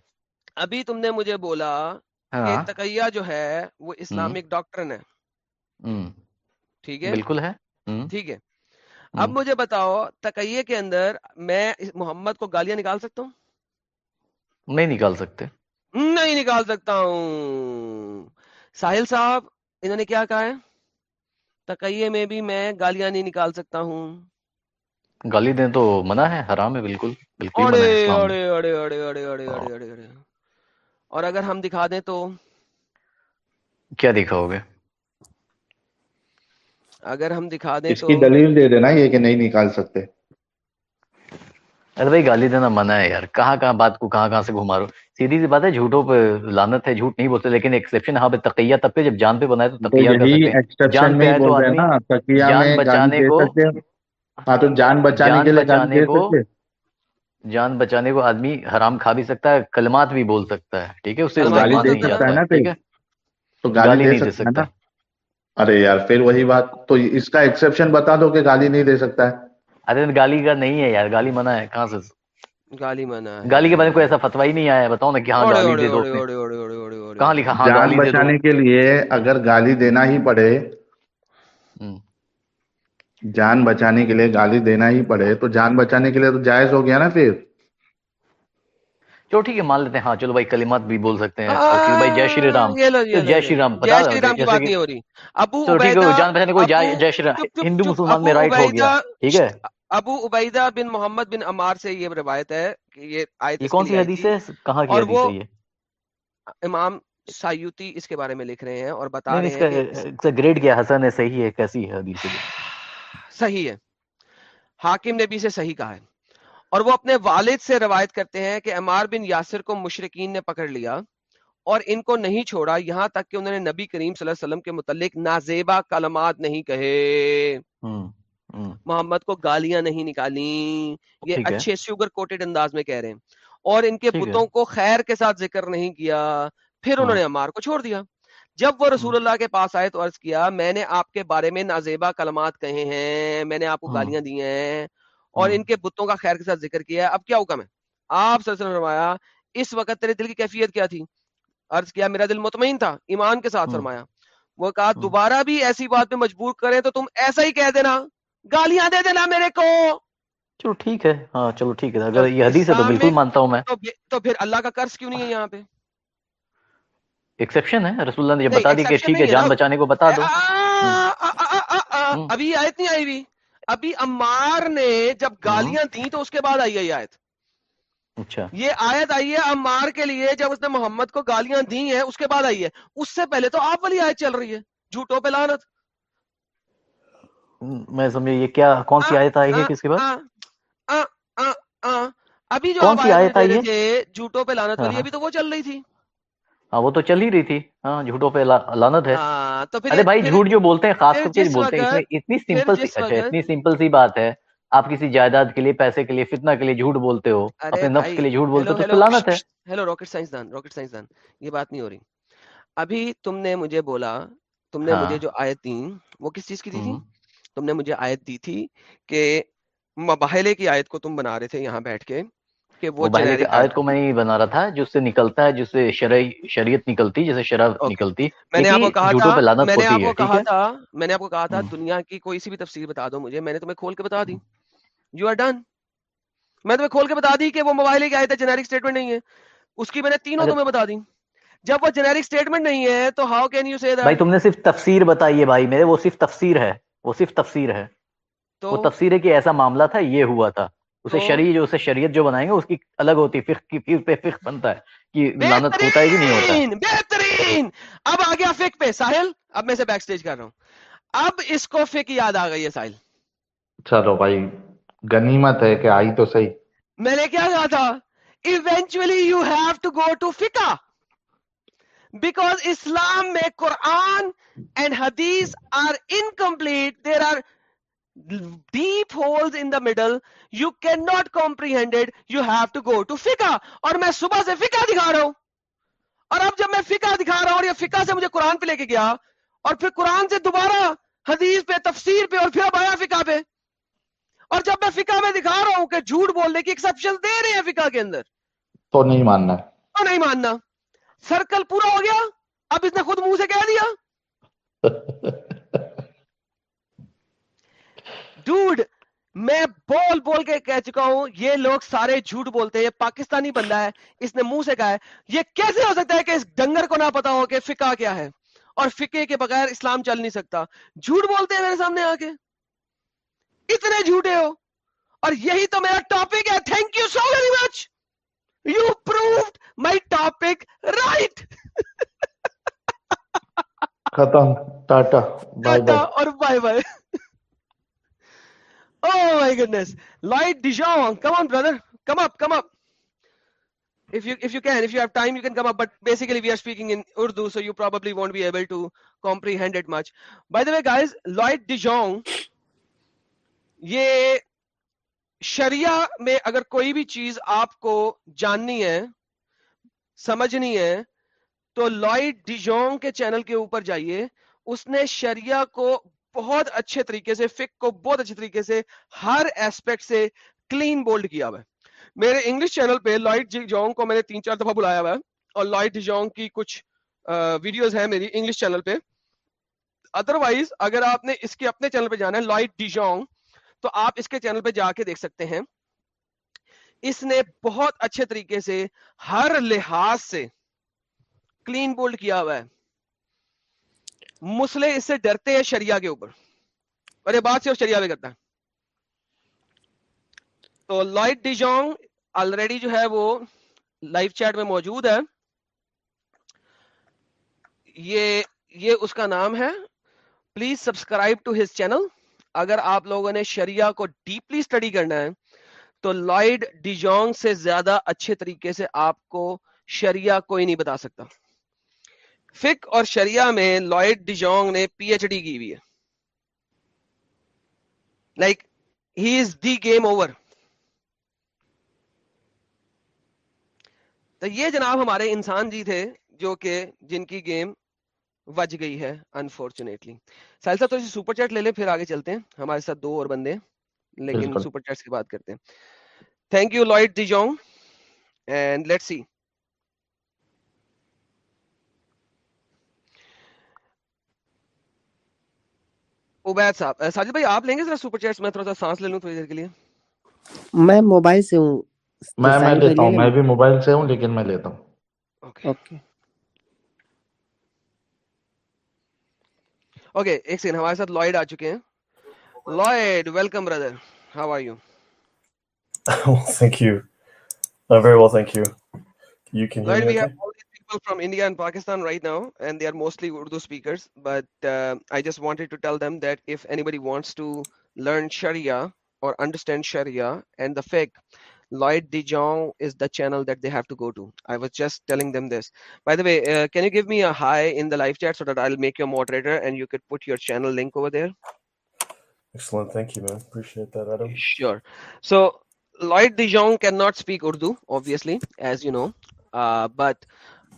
ابھی تم نے مجھے بولا کہ ہاں تقیہ جو ہے وہ اسلامک ڈاکٹرن ہے۔ ہم، ٹھیک ہے؟ بالکل ہے۔ ٹھیک ہے۔ اب مجھے بتاؤ تکیے کے اندر میں محمد کو گالیاں نکال سکتا ہوں؟ نہیں نکال سکتے۔ نہیں نکال سکتا ہوں۔ ساحل صاحب انہوں نے کیا کہا ہے؟ تکیے میں بھی میں گالیاں نہیں نکال سکتا ہوں۔ گالی دیں تو منع ہے حرام ہے بالکل۔ اور اگر ہم دکھا دیں تو؟ کیا دکھاؤ گے؟ اگر ہم دکھا دیں اس کی دلیل دے دینا یہ کہ نہیں نکال سکتے۔ ارے بھائی گالی دینا منع ہے یار۔ کہاں کہاں بات کو کہاں کہاں سے گھما رہو سیدھی سی بات ہے جھوٹوں پہ لانت ہے جھوٹ نہیں بولتے لیکن ایکسیپشن یہاں پہ تقیہ تب پہ جب جان پہ بنائے تو تو تقیہ کر سکتے ہیں۔ جان پہ آئے تو آدمی نا تقیہ جان بچانے کو ہاں تو جان بچانے جان کے لیے گالی بچانے دے کو سکتے ہیں۔ جان بچانے کو آدمی حرام کھا بھی سکتا ہے کلمات بھی بول سکتا ہے ٹھیک ہے؟ اس سے گالی دے سکتا ہے ہے نا ہے؟ تو گالی نہیں دے سکتا۔ ارے یار پھر وہی بات تو اس کا ایکسپشن بتا دو کہ گالی نہیں دے سکتا ہے۔ ارے گالی کا نہیں ہے یار گالی منع ہے کہاں سے؟ گالی منع ہے۔ گالی کے بارے میں کوئی ایسا فتوا ہی نہیں آیا بتاؤ نا کہ ہاں گالی دے دو کہاں لکھا؟ جان بچانے کے لیے اگر گالی دینا ہی پڑے جان بچانے کے لیے گالی دینا ہی پڑے تو جان بچانے کے لیے تو جائز ہو گیا نا پھر۔ چلو ٹھیک ہے مان لیتے ہیں ہاں چلو بھائی کلمات بھی بول سکتے ہیں۔ بھائی جے شری رام جے شری رام بتا ابو جان پہچانے کو جے شری رام ہندو مسلمان میں رائٹ ہو گیا۔ ٹھیک ہے۔ ابو عبیدہ بن محمد بن امار سے یہ روایت ہے کہ یہ آیت یہ کون سی حدیث ہے؟ کہاں کی حدیث ہے یہ؟ امام سایوتی اس کے بارے میں لکھ رہے ہیں اور بتا رہے ہیں اس کا گریڈ کیا حسن ہے صحیح ہے کیسی ہے حدیث صحیح ہے۔ حاکم نے بھی اسے صحیح کہا ہے۔ اور وہ اپنے والد سے روایت کرتے ہیں کہ امار بن یاسر کو مشرقین نے پکڑ لیا اور ان کو نہیں چھوڑا یہاں تک کہ انہوں نے نبی کریم صلی اللہ علیہ وسلم کے متعلق نازیبا کلمات نہیں کہے۔ محمد کو گالیاں نہیں نکالی یہ اچھے شوگر کوٹڈ انداز میں کہہ رہے ہیں۔ اور ان کے بتوں کو خیر کے ساتھ ذکر نہیں کیا پھر انہوں نے امار کو چھوڑ دیا۔ جب وہ رسول اللہ کے پاس آئے تو عرض کیا میں نے آپ کے بارے میں نازیبا کلمات کہے ہیں میں نے آپ کو گالیاں دی ہیں۔ اور ان کے بتوں کا خیر کے ساتھ ذکر کیا۔ ہے اب کیا حکم ہے؟ آپ سر اللہ فرمایا اس وقت تیرے دل کی کیفیت کیا تھی؟ عرض کیا میرا دل مطمئن تھا ایمان کے ساتھ فرمایا۔ وہ کہا دوبارہ بھی ایسی بات میں مجبور کریں تو تم ایسا ہی کہہ دینا۔ گالیاں دے دینا میرے کو۔ چلو ٹھیک ہے۔ ہاں چلو ٹھیک ہے۔ اگر یہ حدیث ہے تو بالکل مانتا ہوں میں۔ تو پھر اللہ کا قرض کیوں نہیں ہے یہاں پہ؟ ایکسیپشن ہے۔ رسول اللہ نے یہ بتا دی کہ ٹھیک ہے جان بچانے کو بتا دو۔ ابھی آیت نہیں آئی ہوئی۔ ابھی امار نے جب ہاں۔ گالیاں دی تو اس کے بعد آئی ہے یہ آیت۔ اچھا۔ یہ آیت آئی ہے امار کے لیے جب اس نے محمد کو گالیاں دی ہیں اس کے بعد آئی ہے۔ اس سے پہلے تو آپ والی آیت چل رہی ہے جھوٹوں پہ لانت میں سمجھے یہ کیا کون سی آیت آئی ہے کس کے بعد؟ ابھی جو آیت آئی ہے؟ جھوٹوں پہ لانت والی ہاں، ہاں۔ ابھی تو وہ چل رہی تھی۔ ہاں وہ تو چل ہی رہی تھی۔ ہاں جھوٹوں پہ لانت ہے۔ ہاں، ارے بھائی جھوٹ جو بولتے ہیں خاص کر بولتے ہیں اتنی سمپل سی اچھا اتنی سمپل سی بات ہے۔ آپ کسی جائیداد کے لیے پیسے کے لیے فتنہ کے لیے جھوٹ بولتے ہو اپنے نفس کے لیے جھوٹ بولتے ہو تو لانت ہے۔ ہیلو راکٹ سائنس دان راکٹ سائنس دان یہ بات نہیں ہو رہی۔ ابھی تم نے مجھے بولا تم نے ہاں۔ مجھے جو آیت دی وہ کس چیز کی دی تھی؟ تم نے مجھے آیت دی تھی کہ مباہلے کی آیت کو تم بنا رہے تھے یہاں بیٹھ کے۔ کہ وہ پہلے آیت کو میں نہیں بنا رہا تھا جس سے نکلتا ہے جس سے شریعت نکلتی جیسے شرع نکلتی۔ میں نے آپ کو کہا تھا میں نے آپ کو کہا تھا میں نے آپ کو کہا تھا دنیا کی کوئی سی بھی تفسیر بتا دو مجھے میں نے تمہیں کھول کے بتا دی۔ یو آر ڈن میں تمہیں کھول کے بتا دی کہ وہ موبائل کی آیت ہے جنیرک سٹیٹمنٹ نہیں ہے۔ اس کی میں نے تینوں تمہیں بتا دی۔ جب وہ جنیرک سٹیٹمنٹ نہیں ہے تو ہاؤ کین یو سے بھائی تم نے صرف تفسیر بتائی ہے بھائی میرے وہ صرف تفسیر ہے وہ صرف تفسیر ہے۔ تو وہ تفسیر ہے کہ ایسا معاملہ تھا یہ ہوا تھا۔ اسے شریع جو اسے شریعت جو بنائیں گے اس کی الگ ہوتی فقہ کی پھر پہ فقہ بنتا ہے کہ لعنت ہوتا ہے کہ نہیں ہوتا بہترین اب اگیا فقہ پہ۔ ساحل اب میں سے بیک سٹیج کر رہا ہوں۔ اب اس کو فقہ یاد آ گئی ہے ساحل۔ چلو بھائی غنیمت ہے کہ آئی تو صحیح۔ میں نے کیا کہا تھا؟ Eventually you have to go to فقہ۔ بیکاز اسلام میں قران اینڈ حدیث are incomplete there are deep holes in the middle you can not comprehended you have to go to فکا اور میں صبح سے فکا دکھا رہا ہوں۔ اور اب جب میں فکا دکھا رہا ہوں اور یہ فکا سے مجھے قرآن پہ لے کے گیا اور پھر قرآن سے دوبارہ حدیث پہ تفسیر پہ اور پھر اب آیا فکا پہ۔ اور جب میں فکا میں دکھا رہا ہوں کہ جھوٹ بولنے کی ایکسپشن دے رہے ہیں فکا کے اندر۔ تو نہیں ماننا۔ تو نہیں ماننا۔ سرکل پورا ہو گیا۔ اب اس نے خود منہ سے کہہ دیا۔ <laughs> ڈوڈ میں بول بول کے کہہ چکا ہوں یہ لوگ سارے جھوٹ بولتے ہیں یہ پاکستانی بندہ ہے اس نے منہ سے کہا ہے۔ یہ کیسے ہو سکتا ہے کہ اس ڈنگر کو نہ پتا ہو کہ فکا کیا ہے؟ اور فکے کے بغیر اسلام چل نہیں سکتا۔ جھوٹ بولتے ہیں میرے سامنے آ کے۔ اتنے جھوٹے ہو۔ اور یہی تو میرا ٹاپک ہے۔ Thank you so very much you proved my topic right ختم۔ ٹاٹا۔ اور bye bye oh my goodness lloyd dijon come on brother come up come up if you if you can if you have time you can come up but basically we are speaking in urdu so you probably won't be able to comprehend it much by the way guys lloyd dijon ye sharia mein agar koi bhi cheez aapko janni hai سمجھنی ہے تو لوئڈ ڈیجونگ کے چینل کے اوپر جائیے اس نے شریعہ کو بہت اچھے طریقے سے، فک کو بہت اچھے طریقے سے، ہر ایسپیکٹ سے کلین بولڈ کیا ہوا ہے۔ میرے انگلش چینل پہ لائٹ جی جونگ کو میں نے تین چار دفعہ بلایا ہوا ہے اور لائٹ جی جونگ کی کچھ ویڈیوز ہیں میری انگلش چینل پہ۔ ادروائز اگر آپ نے اس کے اپنے چینل پہ جانا ہے لائٹ ڈی جونگ تو آپ اس کے چینل پہ جا کے دیکھ سکتے ہیں۔ اس نے بہت اچھے طریقے سے ہر لحاظ سے کلین بولڈ کیا ہوا ہے۔ مسلے اس سے ڈرتے ہیں شریعہ کے اوپر۔ اور یہ بات صرف شریعہ پہ کرتا ہے۔ تو لائٹ ڈی جونگ آلریڈی جو ہے وہ لائف چیٹ میں موجود ہے۔ یہ یہ اس کا نام ہے۔ Please subscribe to his channel اگر آپ لوگوں نے شریعہ کو ڈیپلی اسٹڈی کرنا ہے، تو لائڈ ڈیجونگ سے زیادہ اچھے طریقے سے آپ کو شریعہ کوئی نہیں بتا سکتا۔ فک اور شریعہ میں لائڈ ڈیجونگ نے پی ایچ ڈی کی ہوئی ہے۔ Like he is the game over تو یہ جناب ہمارے انسان جی تھے جو کہ جن کی گیم وج گئی ہے انفارچونیٹلی ساحل صاحب تو سپر چیٹ لے لیں پھر آگے چلتے ہیں۔ ہمارے ساتھ دو اور بندے لیکن سپر چیٹ کی بات کرتے ہیں۔ Thank you Light the Jung and let see Ubaid صاحب ساجد بھائی آپ لیں گے ذرا سپر چیٹس؟ میں تھوڑا سا سانس لے لوں تھوڑی دیر کے لیے۔ میں موبائل سے ہوں۔ میں میں لیتا ہوں۔ میں بھی موبائل سے ہوں لیکن میں لیتا ہوں۔ اوکے۔ اوکے۔ ایک سیکنڈ ہمارے ساتھ لوئڈ آ چکے ہیں۔ Lloyd welcome brother how are you thank you. Uh, very well thank you. You can Lloyd, hear me we okay? have all these people from India and Pakistan right now, and they are mostly Urdu speakers. But uh, I just wanted to tell them that if anybody wants to learn Sharia or understand Sharia and the fiqh, Lloyd DeJong is the channel that they have to go to. I was just telling them this. By the way, uh, can you give me a hi in the live chat so that I'll make you a moderator and you could put your channel link over there? Excellent. Thank you, man. Appreciate that, Adam. Sure. So, Lloyd DeJong cannot speak Urdu, obviously, as you know. Uh, but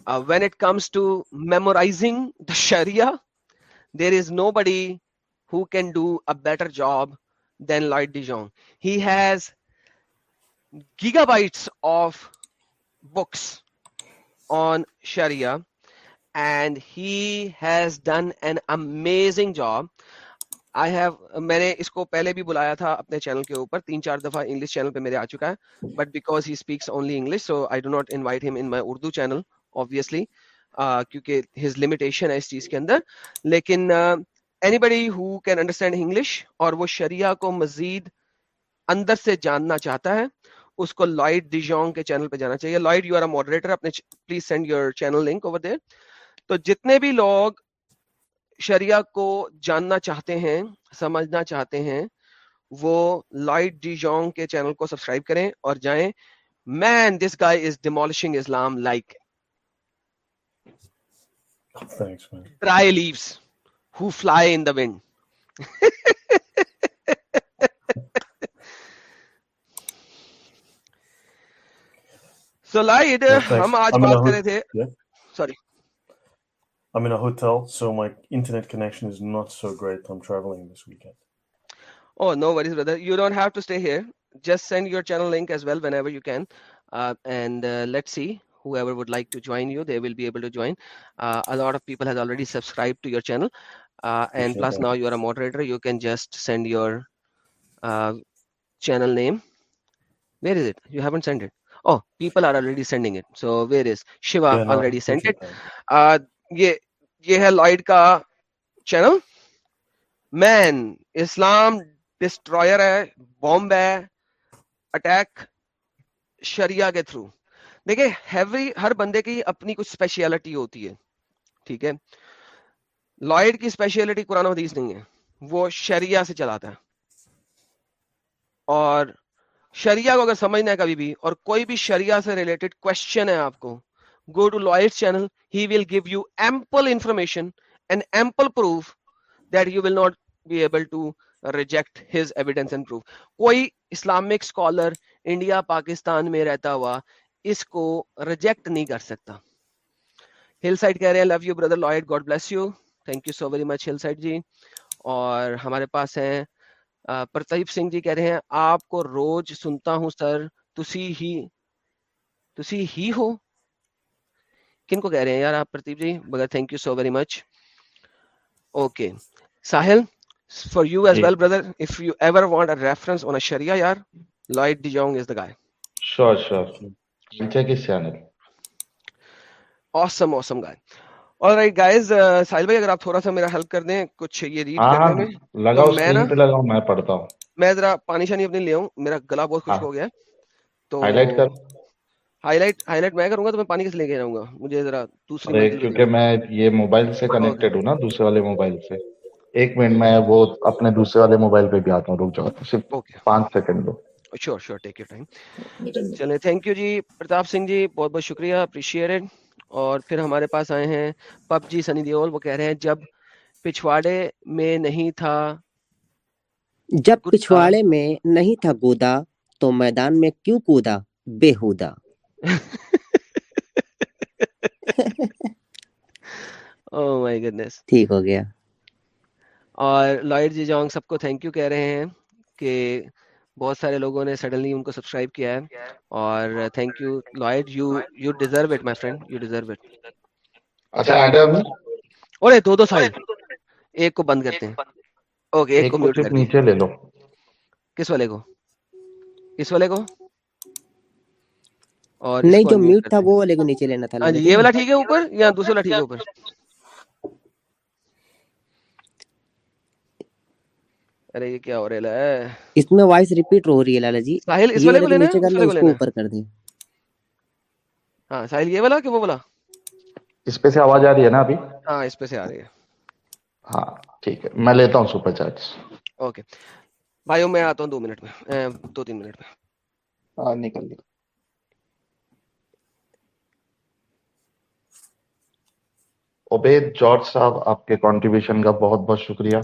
uh, when it comes to memorizing the Sharia, there is nobody who can do a better job than Lloyd DeJong. He has gigabytes of books on Sharia and he has done an amazing job. I have میں نے اس کو پہلے بھی بلایا تھا اپنے چینل کے اوپر تین چار دفعہ انگلش چینل پہ میرے آ چکا ہے but because he speaks only English so I do not invite him in my Urdu channel obviously کیونکہ ہز لمیٹیشن ہے اس چیز کے اندر. لیکن anybody who can understand English اور وہ شریعہ کو مزید اندر سے جاننا چاہتا ہے، اس کو لائٹ ڈیجونگ کے چینل پہ جانا چاہیے. Light you are a moderator اپنے please send your channel link over there تو جتنے بھی لوگ شریعہ کو جاننا چاہتے ہیں، سمجھنا چاہتے ہیں، وہ لائٹ ڈی جونگ کے چینل کو سبسکرائب کریں اور جائیں. Man this guy is demolishing Islam like dry leaves who fly in the wind So Light, Yeah, thanks. ہم آج in بات کر رہے تھے sorry I'm in a hotel, so my internet connection is not so great. I'm traveling this weekend. Oh, no worries, brother. You don't have to stay here. Just send your channel link as well whenever you can. Uh, and uh, let's see. Whoever would like to join you, they will be able to join. Uh, a lot of people has already subscribed to your channel. Uh, and Appreciate plus that. now you are a moderator. You can just send your uh, channel name. Where is it? You haven't sent it. Oh, people are already sending it. So where is Shiva Yeah, no, already sent it. appreciate that. Uh, یہ یہ ہے لائٹ کا چینل مین اسلام ڈسٹرائر ہے بومب ہے اٹیک شریعہ کے تھرو دیکھیں ہر بندے کی اپنی کچھ اسپیشلٹی ہوتی ہے، ٹھیک ہے لائٹ کی اسپیشلٹی قرآن حدیث نہیں ہے، وہ شریعہ سے چلاتا ہے اور شریعہ کو اگر سمجھنا ہے کبھی بھی، اور کوئی بھی شریعہ سے ریلیٹڈ کوشچن ہے آپ کو، go to Lloyd's channel. He will give you ample information and ample proof that you will not be able to reject his evidence and proof. کوئی اسلامک اسکالر انڈیا، پاکستان میں رہتا ہوا اس کو ریجیکٹ نہیں کر سکتا۔ ہل سائڈ کہہ رہے ہیں love you brother Lloyd God bless you thank you so very much hill side جی اور ہمارے پاس ہیں پرتیپ سنگھ جی کہہ رہے ہیں آپ کو روز سنتا ہوں سر تسی ہی تسی ہی ہو؟ کن کو کہہ رہے ہیں یار آپ پرتیپ جی؟ بغیر thank you so very much okay Sahil for you as well brother if you ever want a reference on a شریعہ یار لائٹ ڈی جاؤں از دا گائے شور شور And check his channel. Awesome, awesome guy. All right, guys. بھائی اگر آپ تھوڑا سا میرا ہیلپ کر دیں کچھ یہ ریڈ ہاں، کرنے ہاں، میں لگاؤ سکرین پہ لگاؤ میں پڑھتا ہوں۔ میں ذرا پانی شانی اپنے لے ہوں میرا گلا بہت خشک ہاں۔ ہو گیا تو ہائی لائٹ کر۔ ہائی لائٹ ہائی لائٹ میں کروں گا تو میں پانی کیسے لے کے جاؤں گا؟ مجھے ذرا دوسرے کیونکہ میں یہ موبائل سے کنیکٹڈ ہوں نا دوسرے والے موبائل سے۔ ایک منٹ میں وہ اپنے دوسرے والے موبائل پہ بھی آتا ہوں رک جاؤ۔ صرف پانچ second do. Sure sure take you time چلے تھینک یو جی پرتاپ سنگھ جی بہت بہت شکریہ اپریشیٹ اور پھر ہمارے پاس آئے ہیں پب جی سنی دیول وہ کہہ رہے ہیں جب پچھواڑے میں نہیں تھا جب پچھواڑے میں نہیں تھا گودا تو میدان میں کیوں کودا بے ہودا ٹھیک ہو گیا۔ اور لائٹ جی جانگ سب کو تھینک یو کہہ رہے ہیں کہ بہت سارے لوگوں نے سڈنلی ان کو سبسکرائب کیا ہے اور thank you Light you you deserve it my friend you deserve it اچھا ایڈم اورے دو دو سائل ایک کو بند کرتے ہیں۔ اوکے ایک کو میوٹ کر نیچے لے لو۔ کس والے کو؟ کس والے کو؟ اور نہیں جو میوٹ تھا وہ والے کو نیچے لینا تھا ہاں جی، یہ والا ٹھیک ہے اوپر یا دوسرا والا ٹھیک ہے اوپر؟ ارے یہ کیا ہو رہا ہے؟ اس میں وائس ریپیٹ ہو رہی ہے لالا جی۔ ساحل اس والے کو لینا ہے اس والے کو اوپر کر دیں۔ ہاں ساحل یہ والا کہ وہ والا؟ اس پہ سے آواز آ رہی ہے نا ابھی؟ ہاں اس پہ سے آ رہی ہے۔ ہاں ٹھیک ہے میں لیتا ہوں سپر چارج۔ اوکے۔ بھائیو میں آتا ہوں دو منٹ میں دو تین منٹ میں۔ ہاں، نکل عبید جارج صاحب آپ کے کانٹریبیوشن کا بہت بہت شکریہ۔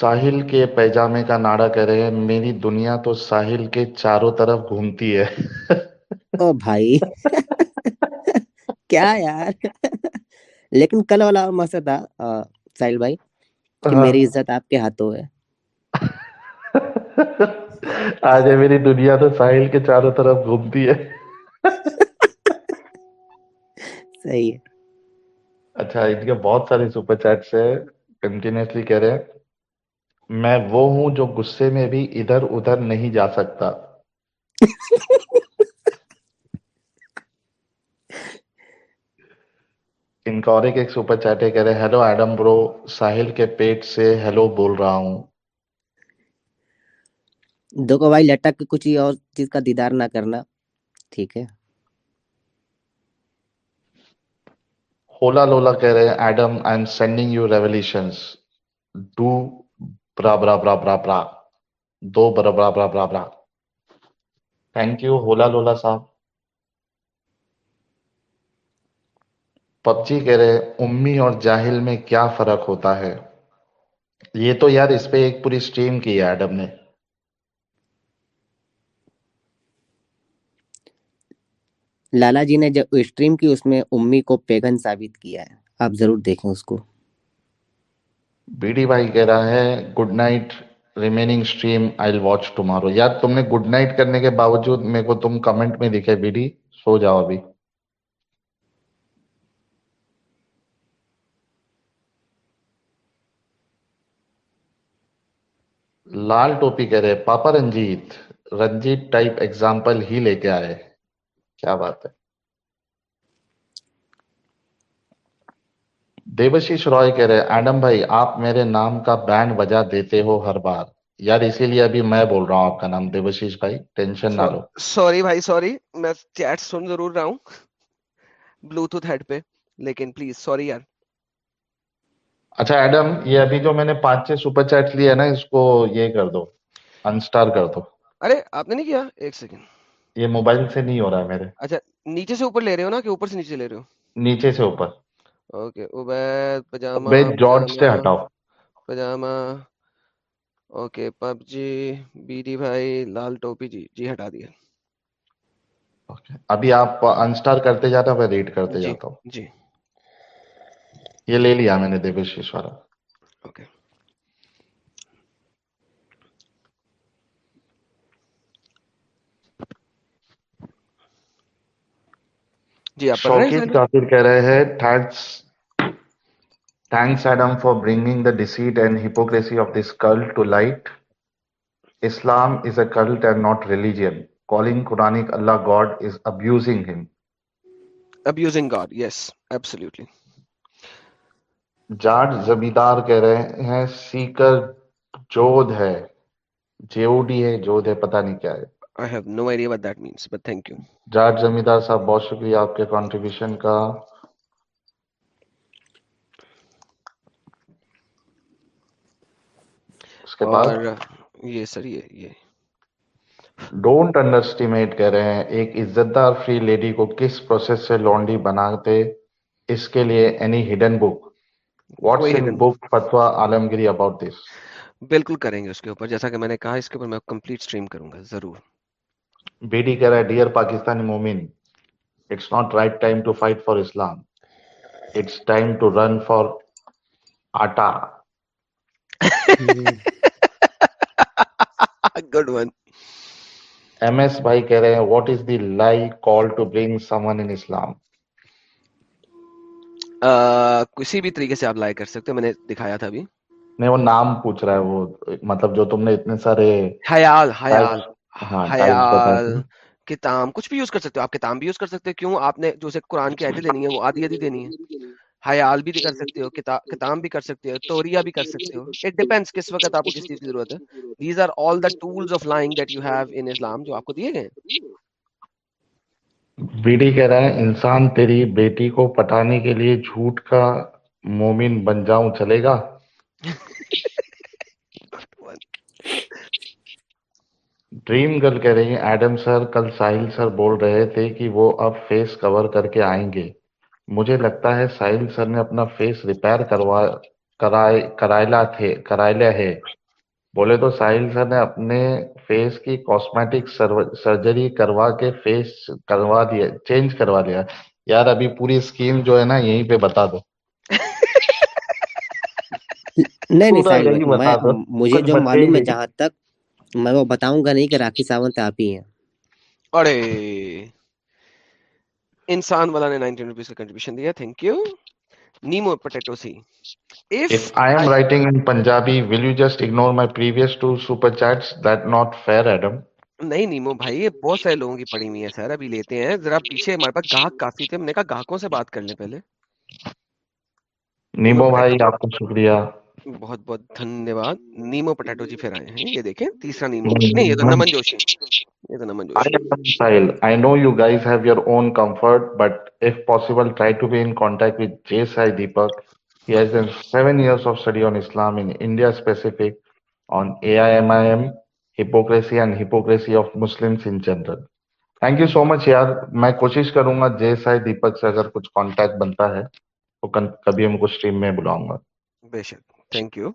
ساحل کے پیجامے کا ناڑا کہہ رہے ہیں میری دنیا تو ساحل کے چاروں طرف گھومتی ہے۔ <laughs> او بھائی کیا یار۔ لیکن کل والا مسا تھا ساحل بھائی کہ ہاں۔ میری عزت آپ کے ہاتھوں ہے۔ <laughs> آج ہے میری دنیا تو ساحل کے چاروں طرف گھومتی ہے۔ <laughs> صحیح ہے۔ اچھا ان کے بہت سارے سپر چیٹس ہیں۔ کنٹینیوسلی کہہ رہے ہیں۔ میں وہ ہوں جو غصے میں بھی ادھر ادھر نہیں جا سکتا۔ انکور ایک سپر چیٹے کہہ رہے ہیلو ایڈم برو ساحل کے پیٹ سے ہیلو بول رہا ہوں۔ دیکھو بھائی لٹک کے کچھ اور چیز کا دیدار نہ کرنا۔ ٹھیک ہے۔ ہولا لولا کہہ رہے Adam I am sending you revelations do برا برا برا برا برا۔ دو برا برا برا برا برا۔ تھینک یو ہولا لولا صاحب۔ پبجی کہہ رہے امی اور جاہل میں کیا فرق ہوتا ہے؟ یہ تو یار اس پہ ایک پوری سٹریم کی ہے ایڈم نے۔ لالا جی نے جب اسٹریم کی، اس میں امی کو پیگن ثابت کیا ہے۔ آپ ضرور دیکھیں اس کو۔ بی ڈی بھائی کہہ رہا ہے good night remaining stream I watch tomorrow یار، تم نے گڈ نائٹ کرنے کے باوجود میرے کو تم کمنٹ میں دکھے بی ڈی، سو جاؤ ابھی۔ لال ٹوپی کہہ رہے پاپا رنجیت رنجیت ٹائپ ایگزامپل ہی لے کے آئے. کیا بات ہے؟ دیوشیش رائے کہہ رہے ایڈم بھائی آپ میرے نام کا بینڈ وجہ دیتے ہو ہر بار۔ یار اسی لیے ابھی میں بول رہا ہوں آپ کا نام دیوشیش بھائی ٹینشن نہ لو۔ سوری بھائی سوری میں چیٹ سن ضرور رہا ہوں بلوٹوتھ ہیڈ پہ لیکن پلیز سوری یار۔ اچھا ایڈم یہ ابھی جو میں نے پانچ چھ سپر چیٹ لی نا اس کو یہ کر دو انسٹار کر دو۔ ارے آپ نے نہیں کیا؟ ایک سیکنڈ یہ موبائل سے نہیں ہو رہا ہے میرے۔ اچھا نیچے سے اوپر لے رہے ہو نا کہ اوپر سے نیچے لے رہے ہو؟ نیچے سے اوپر۔ اوکے عبید پجامہ جارج سے ہٹاؤ۔ پجامہ okay PUBG B D بھائی لال ٹوپی جی جی ہٹا دیا۔ ابھی آپ انسٹار کرتے جاتا ہوں میں ریڈ کرتے جی، جاتا ہوں۔ جی۔ یہ لے لیا میں نے دیوشیش والا اوکے جی آپ کہہ رہے ہیں سیکر جود ہے جیوڈی ہے جود ہے نہیں کیا ہے۔ I have no idea what that means, but thank you. Jat Zamidar sahab, بہت shukriya aapke contribution ka. Uske baad? Uh, کے sir یہ سر ڈونٹ انڈرسٹیمیٹ کہہ رہے ہیں ایک عزت دار فری لیڈی کو کس پروسیس سے لونڈی بناتے اس کے لیے any hidden book what's book Fatawa Alamgiri about دس بالکل کریں گے اس کے اوپر جیسا کہ میں نے کہا اس کے اوپر میں کمپلیٹ سٹریم کروں گا ضرور بی ڈی کہہ رہا ہے ڈیئر پاکستانی مومن it's not right time to fight for Islam it's time to run for atta good one M S بھائی کہہ رہے ہیں what is the lie call to bring someone in Islam کسی بھی طریقے سے آپ لائی کر سکتے میں نے دکھایا تھا ابھی نہیں وہ نام پوچھ رہا ہے وہ مطلب جو تم نے اتنے سارے حیال حیال حیال کتاب کچھ بھی یوز کر سکتے ہو آپ کتاب بھی یوز کر سکتے ہو کیوں؟ آپ نے جو اسے قرآن کی آیتیں دینی ہے وہ آدھی آدھی دینی ہے حیال بھی کر سکتے ہو کتاب بھی کر سکتے ہو توریا بھی کر سکتے ہو۔ اٹ ڈیپینڈس کس وقت آپ کو کس چیز کی ضرورت ہے۔ These are all the tool of lying that you have in Islam جو آپ کو دیے گئے بی ڈی کہہ رہا ہے انسان تیری بیٹی کو پٹانے کے لیے جھوٹ کا مومن بن جاؤں چلے گا؟ <laughs> ڈریم گرل کہہ رہی ہیں ایڈم سر کل ساحل سر بول رہے تھے کہ وہ اب فیس کور کر کے آئیں گے۔ مجھے لگتا ہے ساحل سر نے اپنا فیس ریپیئر کروا کرائلا تھے کرائلا ہے۔ بولے تو ساحل سر نے اپنے فیس کی کاسمیٹک سرجری کروا کے فیس کروا دیا چینج کروا دیا۔ یار ابھی پوری اسکیم جو ہے نا یہیں پہ بتا دو۔ نہیں نہیں مجھے جو معلوم ہے جہاں تک میں وہ بتاؤں گا نہیں کہ راکھی ساونت آپ ہی ہیں۔ ارے انسان والا نے 19 روپیز کا کنٹریبیوشن دیا thank you Nemo Potato C. If i am writing in punjabi will you just ignore my previous two super chats? That not fair adam. نہیں نیمو بھائی یہ بہت سارے لوگوں کی پڑی ہوئی ہے سر ابھی لیتے ہیں۔ ذرا پیچھے ہمارے پاس گاہک کافی تھے ہم نے کہا گاہکوں سے بات کر لیں پہلے۔ نیمو بھائی آپ کا شکریہ۔ بہت بہت دھنیہ واد نیمو پٹاٹو جی پھر آئے ہیں یہ دیکھیں تیسرا نیمو نہیں یہ تو نمن جوشی یہ تو Naman Joshi. I know you guys have your own comfort but if possible try to be in contact with J Sai Deepak he has done 7 years of study on Islam in India specific on A I M I M hypocrisy and hypocrisy of Muslims in general thank you so much یار میں کوشش کروں گا جے سائی دیپک سے اگر کچھ کانٹیکٹ بنتا ہے تو کبھی ہم کو اسٹریم میں بلاؤں گا بے شک تھینک یو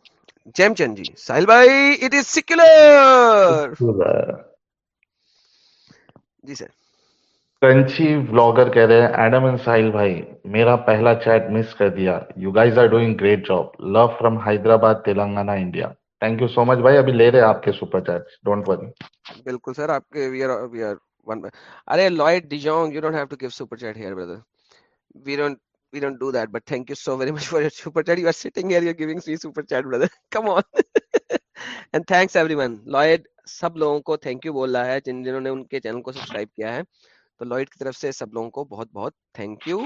جیم چند جی ساحل بھائی اٹ از سیکولر جی سر کرنچی بلاگر کہہ رہے ہیں ایڈم اینڈ ساحل بھائی میرا پہلا چیٹ مس کر دیا you guys are doing great job love from Hyderabad Telangana India thank you so much بھائی ابھی لے رہے آپ کے سپر چیٹ ڈونٹ وری بالکل سر آپ کے we are we are one array Lloyd DeJong you don't have to give super chat here brother we don't we don't do that. But thank you so very much for your super chat. You are sitting here, you're giving me super chat, brother. <laughs> Come on. and thanks everyone. Lloyd سب لوگوں کو تھینک یو بول رہا ہے جن جنہوں نے ان کے چینل کو سبسکرائب کیا ہے تو لوئڈ کی طرف سے سب لوگوں کو بہت بہت تھینک یو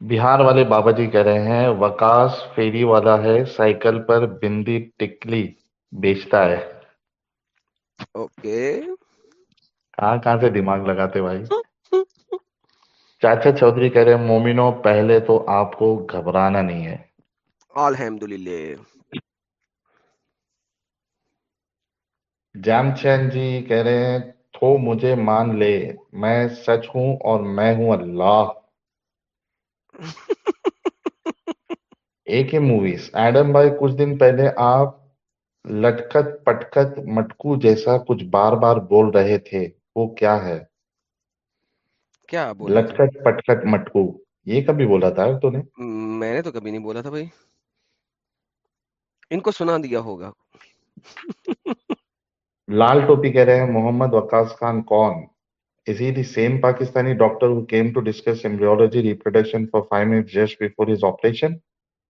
بہار والے بابا جی کہہ رہے ہیں وکاس فیری والا ہے سائیکل پر بندی ٹکلی بیچتا ہے اوکے کہاں کہاں سے دماغ لگاتے بھائی چاچا چودھری کہہ رہے مومنوں پہلے تو آپ کو گھبرانا نہیں ہے۔ الحمد للہ جام چین جی کہہ رہے ہیں تو مجھے مان لے میں سچ ہوں اور میں ہوں اللہ۔ <laughs> ایک ہی موویز۔ ایڈم بھائی کچھ دن پہلے آپ لٹکت پٹکت مٹکو جیسا کچھ بار بار بول رہے تھے وہ کیا ہے؟ کیا بولا لکھٹ پٹکٹ مٹکو یہ کبھی بولا تھا تو نے؟ میں نے تو کبھی نہیں بولا تھا بھائی۔ ان کو سنا دیا ہوگا۔ <laughs> لال ٹوپی کہہ رہے ہیں محمد وقاص خان کون؟ Is he the same Pakistani doctor who came to discuss embryology reproduction for 5 minutes just before his operation?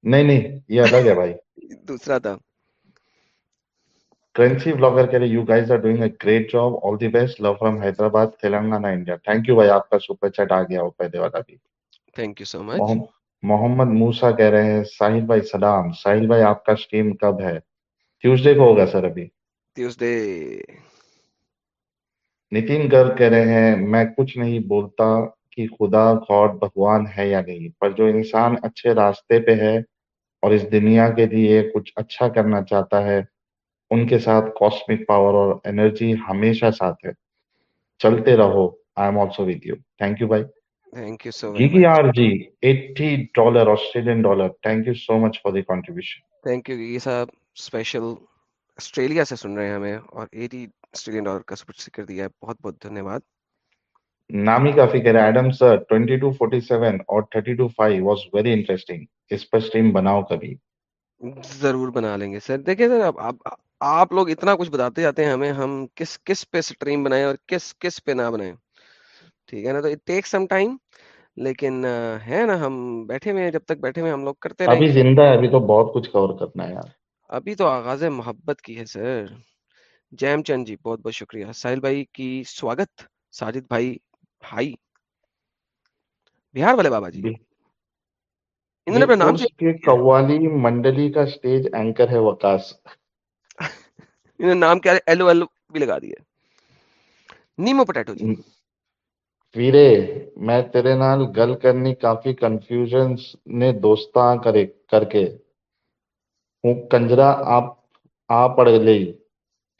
نہیں نہیں یہ الگ ہے بھائی۔ <laughs> دوسرا تھا۔ کرنسی بلاگر کے رہے you guys are doing a great job all the best love from Hyderabad Telangana India thank you بھائی آپ کا سپر چیٹ آ گیا پہلے والا بھی تھینک یو سو مچ محمد موسا کہہ رہے ہیں ساحل بھائی سلام ساحل بھائی آپ کا سٹریم کب ہے ٹیوزڈے کو ہوگا سر ابھی ٹیوزڈے نتین گر کہہ رہے ہیں میں کچھ نہیں بولتا کہ خدا گاڈ بھگوان ہے یا نہیں پر جو انسان اچھے راستے پہ ہے اور اس دنیا کے لیے کچھ اچھا کرنا چاہتا ہے ان کے ساتھ کاسمک پاور اور انرجی ہمیشہ ساتھ ہے۔ چلتے رہو۔ I am also with you thank you بھائی تھینک یو سو جی کی جی آر جی eighty dollar Australian dollar thank you so much for the contribution thank you یہ صاحب اسپیشل آسٹریلیا سے سن رہے ہیں ہمیں اور ایٹی آسٹریلین ڈالر کا سپورٹ سکر دیا ہے۔ بہت بہت دھنیہ واد نام ہی کافی ہے ایڈم سر 2247 اور 325 واز ویری انٹرسٹنگ اس پر سٹریم بناؤ کبھی۔ ضرور بنا لیں گے۔ سر دیکھیں سر اب آپ لوگ اتنا کچھ بتاتے جاتے ہیں ہمیں ہم کس کس پہ سٹریم بنائیں اور کس کس پہ نہ بنائیں ٹھیک ہے نا تو اٹ ٹیک سم ٹائم لیکن ہے نا ہم بیٹھے ہوئے ہیں جب تک بیٹھے ہوئے ہم لوگ کرتے رہیں ابھی زندہ ہے ابھی تو بہت کچھ کور کرنا ہے یار ابھی تو آغاز محبت کی ہے سر جیم چند جی بہت بہت شکریہ ساحل بھائی کی سواگت ساجد بھائی بھائی بہار والے بابا جی انہوں نے اپنا نام قوالی منڈلی کا سٹیج اینکر ہے وکاس انہوں نے نام کیا ایل ایلو ایل بھی لگا دیا۔ نیمو پٹیٹو جی۔ ویرے میں تیرے نال گل کرنی کافی کنفیوژن نے دوستاں کرے کر کے۔ ہوں کنجرا آپ آ پڑ لئی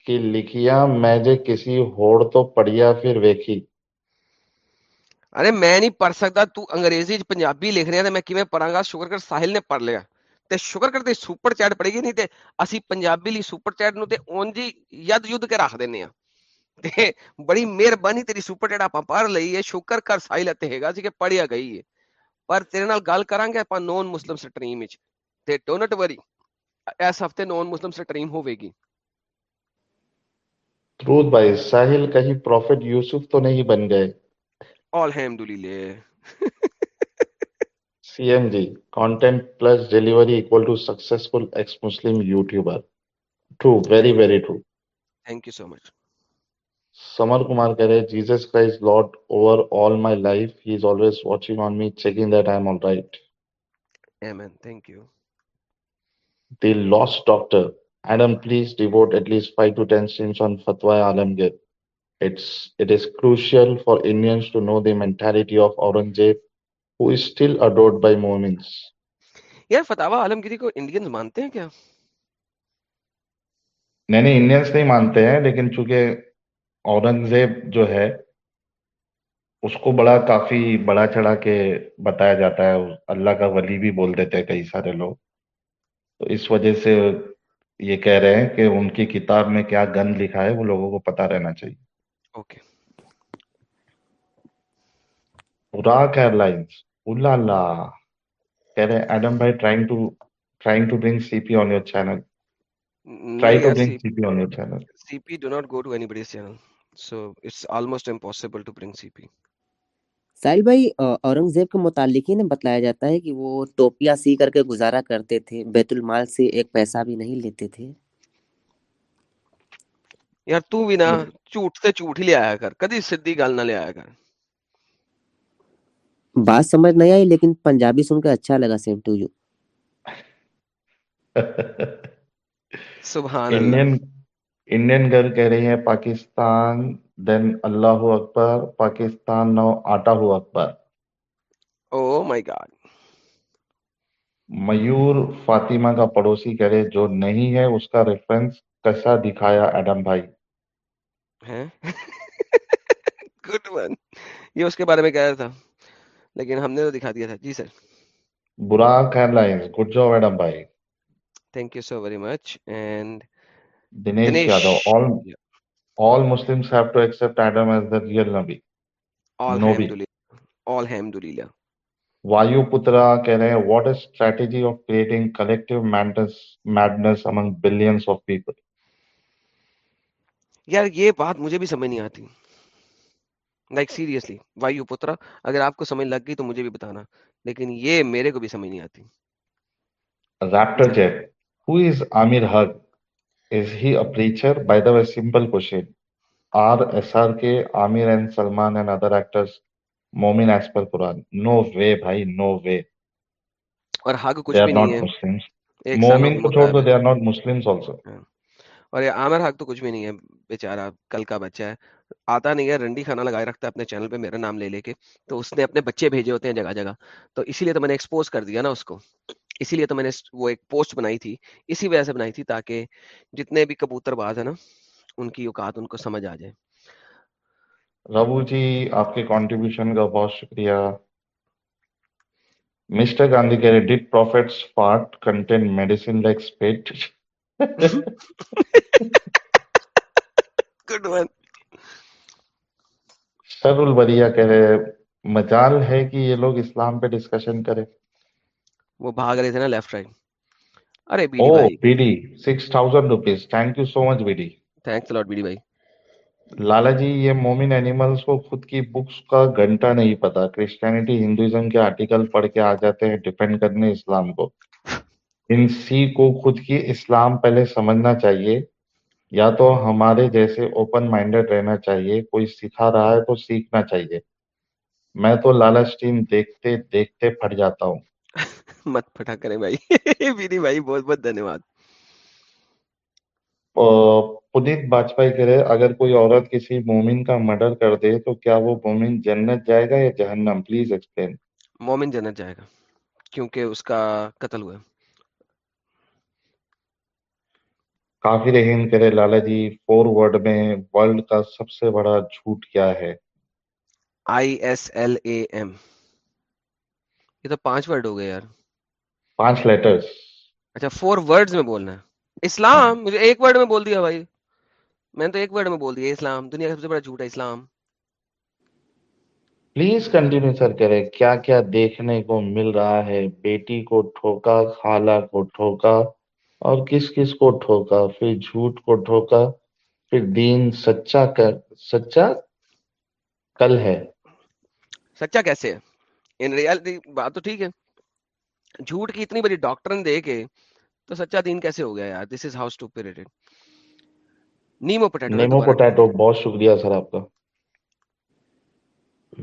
کہ لکھیا میں جے کسی ہوڑ تو پڑھیا پھر ویکھی۔ ارے میں نہیں پڑھ سکتا تو انگریزی جی، پنجابی لکھ رہے ہیں میں کیویں پڑھاں گا؟ شکر کر ساحل نے پڑھ لیا۔ تے شکر کرتے سپر چیٹ پڑے گی نہیں تے اسی پنجابی لی سپر چیٹ نو تے اونجی ید ید کے راہ دینے ہیں تے بڑی میر بنی تیری سپر چیٹ آپاں پار لئی ہے شکر کر سائی لاتے ہیں گا سی کہ پڑیا گئی ہے پر تیرے نال گال کران گے پاں نون مسلم سٹریم ہے تے ڈونٹ وری ایس ہفتے نون مسلم سٹریم ہوئے گی ترود بھائی ساحل کہیں پروفیٹ یوسف تو نہیں بن گئے آل ہے سی ایم جیس deliveries واچنگلس no the mental who is still adored by Mormons. Yeah, Fatawa Alamgiri کو انڈینز مانتے ہیں کیا نہیں نہیں انڈینز نہیں مانتے ہیں لیکن چونکہ اورنگزیب جو اس کو بڑا کافی بڑا چڑھا کے بتایا جاتا ہے اللہ کا ولی بھی بول دیتے ہیں کئی سارے لوگ تو اس وجہ سے یہ کہہ رہے ہیں کہ ان کی کتاب میں کیا گند لکھا ہے وہ لوگوں کو پتا رہنا چاہیے okay rock Ooh la. Adam by trying to trying to bring CP on your channel. Mm, Try to bring CP on your channel. CP do not go to anybody's channel. So it's almost impossible to bring CP. Sahil بھائی اورنگ زیب کے متعلقین نے بتلایا جاتا ہے کہ وہ ٹوپیاں سی کر کے گزارا کرتے تھے بیت المال سے ایک پیسہ بھی نہیں لیتے تھے یار تو بھی نا جھوٹ سے چوٹ ہی لے آیا کر کدی سیدھی گل نہ لے آیا کر بات سمجھ نہیں آئی لیکن پنجابی سن کے اچھا لگا same to you Indian Indian girl کہہ رہی ہے پاکستان دین اللہ اکبر پاکستان نو آٹا ہو اکبر۔ او مائی گاڈ میور فاطمہ کا پڑوسی کہہ رہے جو نہیں ہے اس کا ریفرنس کیسا دکھایا ایڈم بھائی؟ گڈ ون <laughs> یہ اس کے بارے میں کہہ رہا تھا۔ لیکن ہم نے تو دکھا دیا تھا۔ جی sir. Brock airlines good job Adam بھائی thank you so very much and Dinesh Yadav all all Muslims have to accept Adam as the real نبی آل الحمدللہ آل الحمدللہ وایو پترا کہہ رہے ہیں what is strategy of creating collective madness madness among billions of people یار یہ بات مجھے بھی سمجھ نہیں آتی لائک سیریسلی وائی یو پوترا اگر آپ کو سمجھ لگ گئی تو مجھے بھی بتانا لیکن یہ میرے کو بھی سمجھ نہیں آتی Raptor Jet, who is Amir Hug? Is he a preacher? By the way, simple question. Are SRK, Amir and Salman and other actors Momin as per Quran? No way, bhai, no way. اور ہاگ کچھ بھی نہیں ہے مومن کو چھوڑ دو they are not Muslims also yeah. اور یہ عامر حق تو کچھ بھی نہیں ہے، بیچارہ، کل کا بچہ ہے۔ آتا نہیں ہے، رنڈی کھانا لگائے رکھتا ہے اپنے چینل پہ، میرا نام لے لے کے۔ تو اس نے اپنے بچے بھیجے ہوتے ہیں جگہ جگہ۔ تو اسی لیے تو میں نے ایکسپوز کر دیا نا اس کو۔ اسی لیے تو میں نے وہ ایک پوسٹ بنائی تھی۔ اسی وجہ سے بنائی تھی تاکہ جتنے بھی کبوتر باز ہیں نا، ان کی اوقات ان کو سمجھ آ جائے۔ ربو جی آپ کے کانٹریبیوشن کا بہت شکریہ۔ مسٹر گاندھی کہہ رہے did prophets part content medicine like spit good one شر البریہ کہہ رہے مجال ہے کہ یہ لوگ اسلام پہ ڈسکشن کرے وہ بھاگ رہے تھے نا لیفٹ رائٹ ارے بیڈی بھائی Bedi 6000 rupees thank you so much Bedi thanks lot Bedi بھائی لالا جی یہ مومن اینیملز کو خود کی بکس کا گھنٹہ نہیں پتا کرسچینٹی ہندوازم کے آرٹیکل پڑھ کے آ جاتے ہیں ڈیپینڈ کرنے اسلام کو انسی کو خود کی اسلام پہلے سمجھنا چاہیے یا تو ہمارے جیسے اوپن مائنڈڈ رہنا چاہیے کوئی سکھا رہا ہے تو سیکھنا چاہیے۔ میں تو لالچ ٹیم دیکھتے دیکھتے پھٹ جاتا ہوں۔ <laughs> مت پھٹا کریں بھائی۔ <laughs> بیری بھائی بہت بہت دھنیہ واد پنت باجپائی کرے اگر کوئی عورت کسی مومن کا مرڈر کر دے تو کیا وہ مومن جنت جائے گا یا جہنم؟ پلیز ایکسپلین مومن جنت جائے گا کیونکہ اس کا قتل ہوئے کافر ہند کرے لالا جی فور ورڈ میں ورلڈ کا سب سے بڑا جھوٹ کیا ہے؟ I S L A M. یہ تو پانچ ورڈ ہو گئے یار۔ پانچ لیٹرز۔ اچھا فور ورڈ میں بولنا ہے۔ اسلام مجھے ایک ورڈ میں بول دیا بھائی۔ میں نے تو ایک ورڈ میں بول دیا اسلام۔ دنیا کا سب سے بڑا جھوٹ ہے اسلام۔ پلیز کنٹینیو سر کرے کیا کیا دیکھنے کو مل رہا ہے؟ بیٹی کو ٹھوکا خالہ کو ٹھوکا۔ اور کس کس کو ٹھوکا؟ پھر جھوٹ کو ٹھوکا پھر دین سچا کر سچا کل ہے۔ سچا کیسے ان ریالٹی بات تو ٹھیک ہے۔ جھوٹ کی اتنی بڑی ڈاکٹرن دے کے تو سچا دین کیسے ہو گیا یار؟ This is how stupid Nemo Potato Nemo Potato بہت شکریہ سر آپ کا۔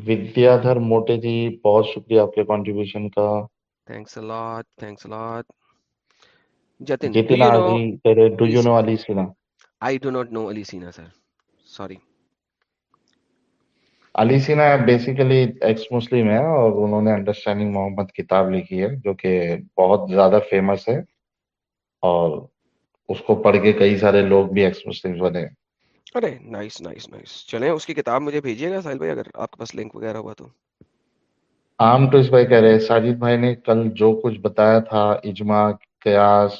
ودیا دھر موٹے جی بہت شکریہ آپ کے کنٹریبیوشن کا۔ Thanks a lot thanks a lot Jatin. Jatin do you know, do you know Ali Sina? I do not know Ali Sina, sir. Sorry. Ali Sina basically ex Muslim ہے اور انہوں نے انڈرسٹینڈنگ محمد کتاب لکھی ہے جو کہ بہت زیادہ فیمس ہے اور اس کو پڑھ کے کئی سارے لوگ بھی ایکس مسلم بنے ارے نائس نائس نائس چلیں اس کی کتاب مجھے بھیجیے گا ساحل بھائی اگر آپ کے پاس لنک وغیرہ ہوا تو عام تو بھائی کہہ رہے ساجد بھائی نے کل جو کچھ بتایا تھا اجماع قیاس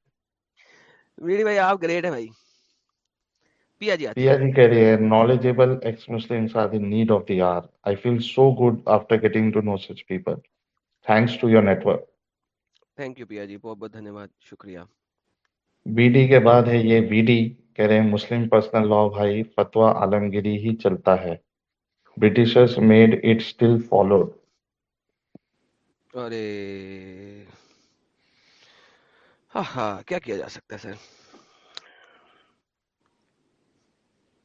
ویڈی بھائی آپ گریٹ ہیں بھائی ہے بھائی عالمگیری ہی چلتا ہے برٹشرز میڈ اٹ فالوڈ ارے ہاں، ہاں، کیا کیا جا سکتا ہے سر؟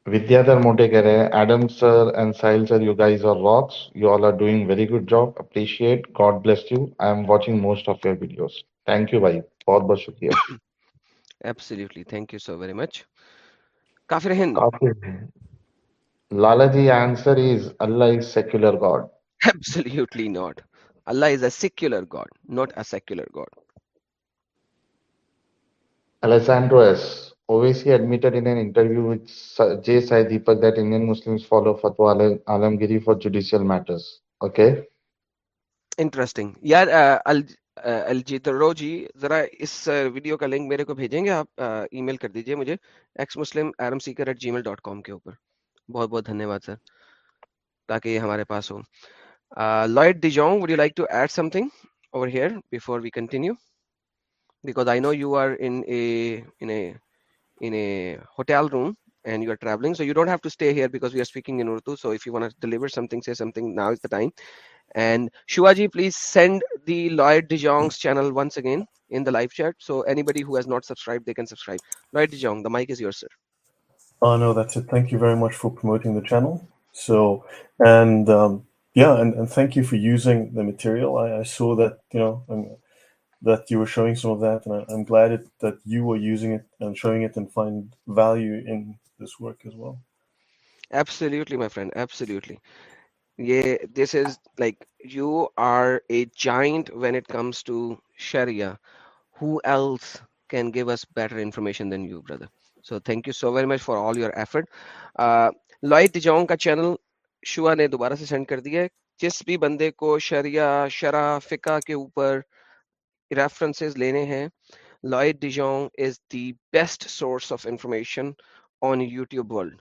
ودیا دھر موٹے کہہ رہے ہیں Adam sir and Sahil sir you guys are rocks you all are doing very good job appreciate God bless you I am watching most of your videos thank you بھائی بہت بہت شکریہ۔ Absolutely thank you so very much کافر ہند۔ Lala ji answer is Allah is secular God absolutely not Allah is a secular God not a secular God Alexandros Owaisi admitted in an interview with J. Sai Deepak that Indian Muslims follow Fatwa Alamgiri for judicial matters. Okay. Interesting یار الجیترو جی ذرا اس ویڈیو کا لنک میرے کو بھیجیں گے آپ ای میل کر دیجیے مجھے ex Muslim Iram seeker at Gmail dot com کے اوپر بہت بہت دھنیہ واد سر تاکہ یہ ہمارے پاس ہو Lloyd DeJong would you like to add something over here before we continue because i know you are in a in a in a hotel room and you are traveling so you don't have to stay here because we are speaking in urdu so if you want to deliver something say something now is the time and Shuaji, please send the Lloyd De Jong's channel once again in the live chat. So anybody who has not subscribed, they can subscribe. Lloyd De Jong, the mic is yours, sir. Oh no, that's it. Thank you very much for promoting the channel. So and um, yeah, and, and thank you for using the material. I, I saw that you know um, Lloyd جگ کا چینل شوا نے دوبارہ سے سینڈ کر دی ہے جس بھی بندے کو شریا شرا فکا کے اوپر ریفرنسز لینے ہیں۔ Lloyd DeJong is the best source of information on YouTube world.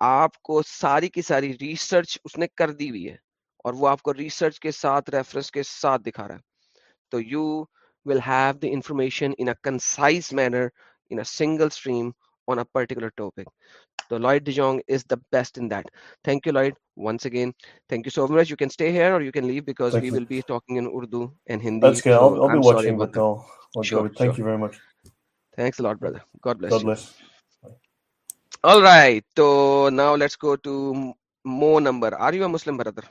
آپ کو ساری کی ساری ریسرچ اس نے کر دی ہوئی ہے اور وہ آپ کو ریسرچ کے ساتھ، ریفرنس کے ساتھ دکھا رہا ہے۔ تو you will have the information in a concise manner in a single stream on a particular topic. So Lloyd De Jong is the best in that. Thank you, Lloyd. Once again, thank you so much. You can stay here or you can leave because thank we you. will be talking in Urdu and Hindi. That's good. I'll, so I'll be I'm watching, but I'll, I'll sure, go. Thank sure. you very much. Thanks a lot, brother. God bless God you. bless. All right. So now let's go to Mo number. Are you a Muslim brother?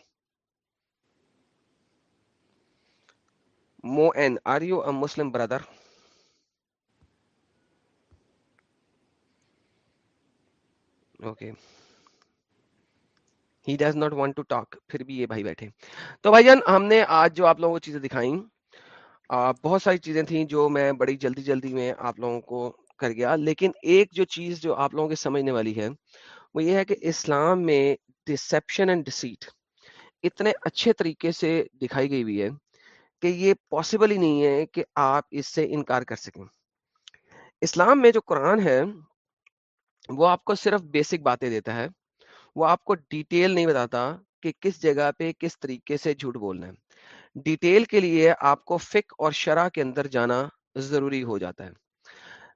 Mo N, are you a Muslim brother? Okay he does not want to talk پھر بھی یہ بھائی بیٹھے تو بھائی جان ہم نے آج جو آپ لوگوں کو چیزیں دکھائیں بہت ساری چیزیں تھیں جو میں بڑی جلدی جلدی میں آپ لوگوں کو کر گیا لیکن ایک جو چیز جو آپ لوگوں کے سمجھنے والی ہے وہ یہ ہے کہ اسلام میں ڈسیپشن اینڈ ڈسیٹ اتنے اچھے طریقے سے دکھائی گئی ہوئی ہے کہ یہ پاسبل ہی نہیں ہے کہ آپ اس سے انکار کر سکیں اسلام میں جو قرآن ہے وہ آپ کو صرف بیسک باتیں دیتا ہے۔ وہ آپ کو ڈیٹیل نہیں بتاتا کہ کس جگہ پہ کس طریقے سے جھوٹ بولنا ہے۔ ڈیٹیل کے لیے آپ کو فک اور شرح کے اندر جانا ضروری ہو جاتا ہے۔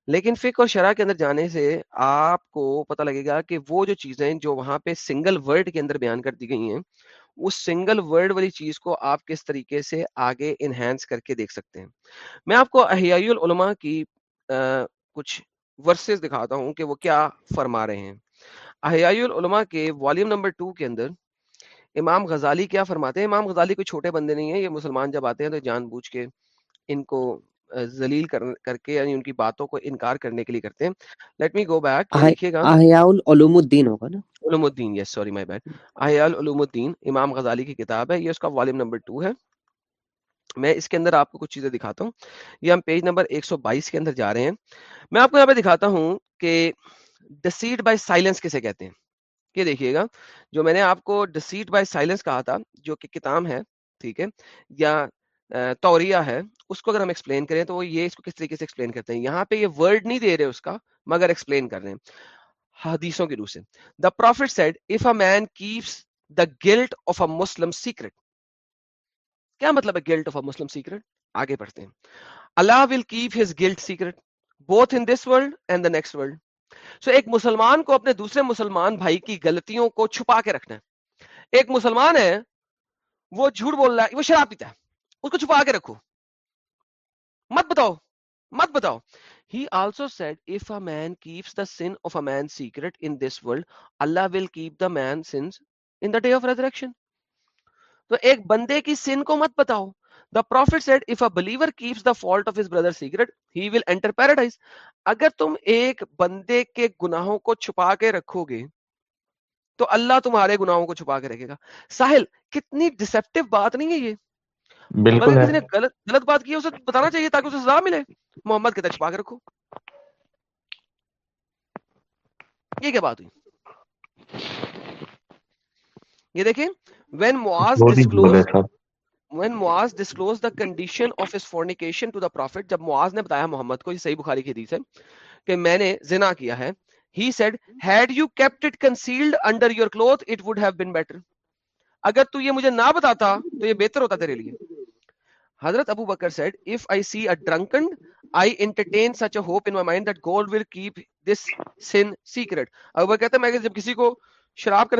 لیکن فک اور شرح کے اندر جانے سے آپ کو پتہ لگے گا کہ وہ جو چیزیں جو وہاں پہ سنگل ورڈ کے اندر بیان کر دی گئی ہیں اس سنگل ورڈ والی چیز کو آپ کس طریقے سے آگے انہینس کر کے دیکھ سکتے ہیں۔ میں آپ کو احیائی العلماء کی آ, کچھ ورسز دکھاتا ہوں کہ وہ کیا فرما رہے ہیں۔ احیائی العلماء کے والیوم نمبر ٹو کے اندر امام غزالی کیا فرماتے ہیں؟ امام غزالی کوئی چھوٹے بندے نہیں ہیں یہ مسلمان جب آتے ہیں تو جان بوجھ کے ان کو ذلیل کر کے یعنی ان کی باتوں کو انکار کرنے کے لیے کرتے ہیں۔ لیٹ می گو بیک دیکھیے گا۔ احیاء العلوم الدین ہوگا نا؟ علوم الدین یس سوری مائی بیڈ احیاء العلوم الدین امام غزالی کی کتاب ہے یہ اس کا والیوم نمبر ٹو ہے۔ میں اس کے اندر آپ کو کچھ چیزیں دکھاتا ہوں۔ یہ ہم پیج نمبر 122 کے اندر جا رہے ہیں۔ میں آپ کو یہاں پہ دکھاتا ہوں کہ ڈسیڈ بائی سائلنس کسے کہتے ہیں۔ یہ دیکھیے گا، جو میں نے آپ کو ڈسیٹ بائی سائلنس کہا تھا، جو کہ کتاب ہے، ٹھیک ہے، یا توریا ہے، اس کو اگر ہم ایکسپلین کریں تو وہ یہ اس کو کس طریقے سے ایکسپلین کرتے ہیں۔ یہاں پہ یہ ورڈ نہیں دے رہے اس کا، مگر ایکسپلین کر رہے ہیں۔ حدیثوں کی روح سے۔ The prophet said if a man keeps the guilt of a Muslim secret کیا مطلب ہے guilt of a Muslim secret آگے بڑھتے ہیں۔ Allah will keep his guilt secret both in this world and the next world so ایک مسلمان کو اپنے دوسرے مسلمان بھائی کی غلطیوں کو چھپا کے رکھنا ہے۔ ایک مسلمان ہے، وہ جھوٹ بول رہا ہے، وہ شراب پیتا ہے۔ اس کو چھپا کے رکھو۔ مت بتاؤ مت بتاؤ۔ He also said if a man keeps the sin of a man secret in this world Allah will keep the man sins in the day of resurrection تو ایک بندے کی سن کو مت بتاؤ۔ The prophet said if a believer keeps the fault of his brother secret he will enter paradise اگر تم ایک بندے کے گناہوں کو چھپا کے رکھو گے تو اللہ تمہارے گناہوں کو چھپا کے رکھے گا۔ ساحل کتنی ڈسپٹیو بات نہیں ہے یہ۔ بالکل کسی نے غلط غلط بات کی اسے بتانا چاہیے تاکہ اسے سزا ملے۔ محمد کہتا چھپا کے رکھو۔ یہ کیا بات ہوئی؟ دیکھے نہ بتاتا تو یہ بہتر ہوتا ہے میں جب کسی کو شراب کر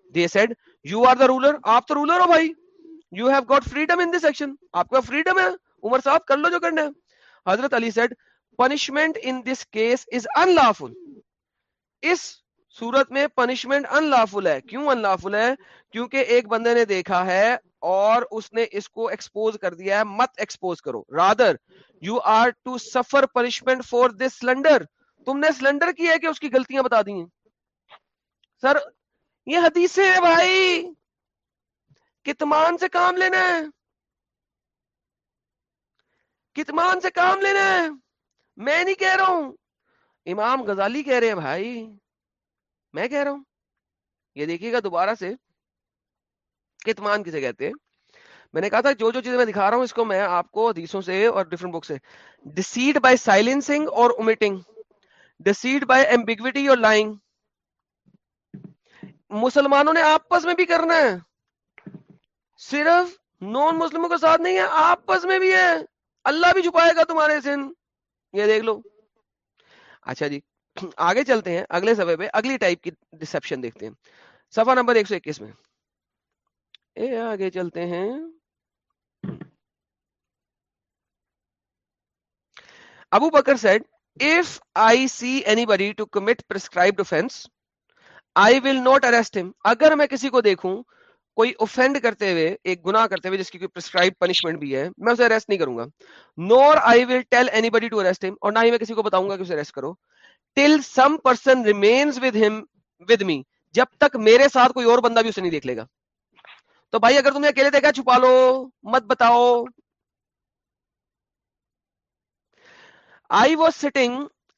دے said you are the ruler آپ تو رولر ہو بھائی. You have got freedom in this action آپ کا فریڈم ہے. عمر صاحب کر لو جو کرنا ہے. حضرت Ali said punishment in this case is unlawful اس صورت میں پنشمنٹ ان لافل ہے. کیوں ان لافل ہے؟ کیونکہ ایک بندے نے دیکھا ہے اور اس نے اس کو ایکسپوز کر دیا ہے. مت ایکسپوز کرو. Rather you are to suffer punishment for this slander تم نے سلنڈر کی ہے کہ اس کی غلطیاں بتا دی ہیں؟ سر یہ حدیث ہے بھائی، کتمان سے کام لینا ہے۔ کتمان سے کام لینا ہے۔ میں نہیں کہہ رہا ہوں۔ امام غزالی کہہ رہے ہیں بھائی۔ میں کہہ رہا ہوں۔ یہ دیکھیے گا دوبارہ سے۔ کتمان کسے کہتے ہیں؟ میں نے کہا تھا جو جو چیزیں میں دکھا رہا ہوں، اس کو میں آپ کو حدیثوں سے اور ڈفرنٹ بک سے۔ ڈسیڈ بائی سائلنسنگ اور امیٹنگ ڈسیڈ بائی ایمبیگوٹی اور لائنگ مسلمانوں نے آپس میں بھی کرنا ہے۔ صرف نان مسلموں کے ساتھ نہیں ہے، آپس میں بھی ہے۔ اللہ بھی چھپائے گا تمہارے سن۔ یہ دیکھ لو۔ اچھا جی آگے چلتے ہیں۔ اگلے سفے پہ، اگلی ٹائپ کی ڈسپشن دیکھتے ہیں۔ سفا نمبر ایک سو اکیس میں۔ اے، آگے چلتے ہیں۔ Abu Bakr said if I see anybody to commit prescribe defence I will not arrest him. اگر میں کسی کو دیکھوں، کوئی اوفینڈ کرتے ہوئے، ایک گناہ کرتے ہوئے جس کی کوئی پرسکرائب پنشمنٹ بھی ہے، میں اسے اریسٹ نہیں کروں گا۔ Nor I will tell anybody to arrest him اور نہ ہی میں کسی کو بتاؤں گا کہ اسے اریسٹ کرو۔ Till some person remains with him with me جب تک میرے ساتھ کوئی اور بندہ بھی اسے نہیں دیکھ لے گا۔ تو بھائی، اگر تم نے اکیلے دیکھا، چھپا لو، مت بتاؤ۔ I was sitting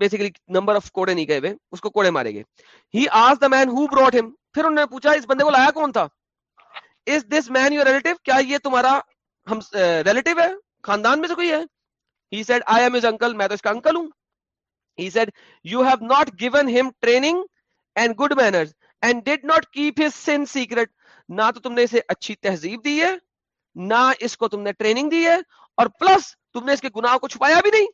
basically number of کوڑے نہیں گئے ہوئے، اس کو کوڑے مارے گئے۔ مین ہو براٹ ہم پھر انہوں نے پوچھا، اس بندے کو لایا کون تھا؟ از دس مین یور ریلیٹو کیا یہ تمہارا ریلیٹو ہے؟ خاندان میں سے کوئی ہے؟ He said I am his uncle میں تو اس کا انکل ہوں۔ He said you have not given him training and good manners and did not keep his sin secret نہ تو تم نے اسے اچھی تہذیب دی ہے، نہ اس کو تم نے ٹریننگ دی ہے، اور پلس تم نے اس کے گناہ کو چھپایا بھی نہیں۔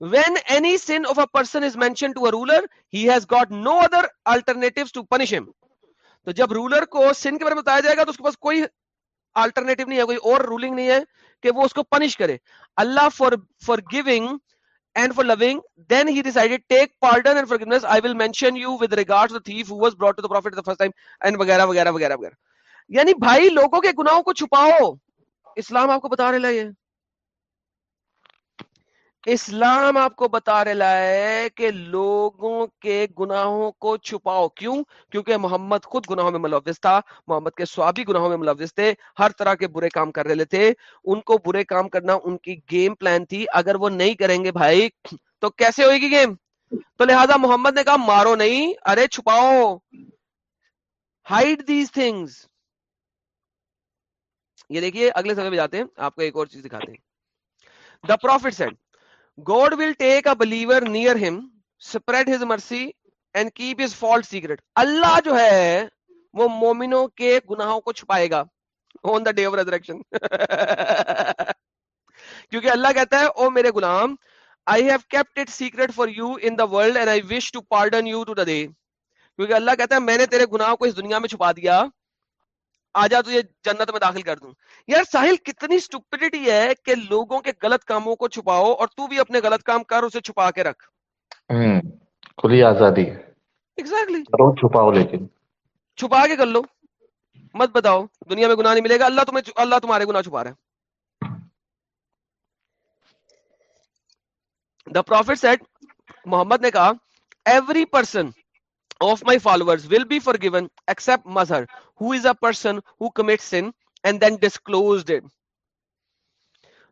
when any sin of a person is mentioned to a ruler he has got no other alternatives to punish him. تو جب رولر کو سن کے بارے میں بتایا جائے گا تو اس کے پاس کوئی آلٹرنیٹو نہیں ہے، کوئی اور رولنگ نہیں ہے کہ وہ اس کو پنش کرے۔ Allah for forgiving and for loving then he decided take pardon and forgiveness I will mention you with regard to thief who was brought to the prophet the first time and وغیرہ وغیرہ وغیرہ وغیرہ۔ یعنی بھائی، لوگوں کے گناہوں کو چھپاؤ۔ اسلام آپ کو بتا رہا ہے آپ کو بتا رہا ہے کہ لوگوں کے گناہوں کو چھپاؤ۔ کیوں؟ کیونکہ محمد خود گناہوں میں ملوث تھا، محمد کے سوابی گناہوں میں ملوث تھے، ہر طرح کے برے کام کر رہے تھے۔ ان کو برے کام کرنا ان کی گیم پلان تھی۔ اگر وہ نہیں کریں گے بھائی، تو کیسے ہوئے گی گیم تو لہذا محمد نے کہا، مارو نہیں، ارے چھپاؤ۔ ہائڈ دیز تھنگس یہ دیکھیے، اگلے سمے میں جاتے ہیں، آپ کو ایک اور چیز دکھاتے ہیں۔ The prophet said God will take a believer near him spread his mercy and keep his fault secret اللہ جو ہے، وہ مومنوں کے گناہوں کو چھپائے گا on the day of resurrection کیونکہ اللہ کہتا ہے او میرے Ghulam I have kept it secret for you in the world and I wish to pardon you to the day کیونکہ اللہ کہتا ہے، میں نے تیرے گناہوں کو اس دنیا میں چھپا دیا آ جا تجھے جنت میں داخل کر دوں۔ یار ساحل کتنی سٹوپڈیٹی ہے کہ لوگوں کے غلط کاموں کو چھپاؤ اور تو بھی اپنے غلط کام کر اسے چھپا کے رکھ۔ کھلی آزادی کرو چھپاؤ لیکن۔ چھپا کے کر لو۔ مت بتاؤ دنیا میں گناہ نہیں ملے گا۔ اللہ تمہیں اللہ تمہارے گناہ چھپا رہا ہے۔ دا پروفٹ سیٹ محمد نے کہا every person of my followers will be forgiven except Mazhar, who is a person who commits sin and then disclosed it.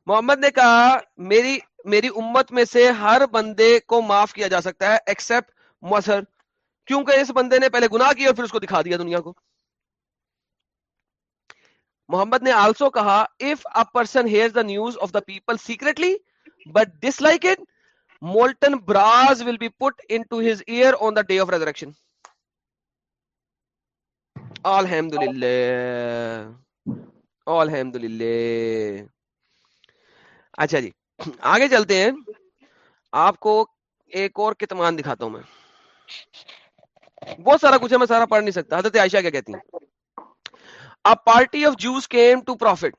محمد نے کہا میری میری امت میں سے ہر بندے کو معاف کیا جا سکتا ہے ایکسپٹ مظہر کیونکہ اس بندے نے پہلے گناہ کیا اور پھر اس کو دکھا دیا دنیا کو محمد نے آلسو کہا if a person hear the news of the people secretly but dislike it molten brass will be put into his ear on the day of resurrection. Alhamdulillah. Alhamdulillah. اچھا جی آگے چلتے ہیں آپ کو ایک اور کتمان دکھاتا ہوں میں بہت سارا کچھ ہے میں سارا پڑھ نہیں سکتا حضرت عائشہ کیا کہتی ہیں party of Jews came to prophet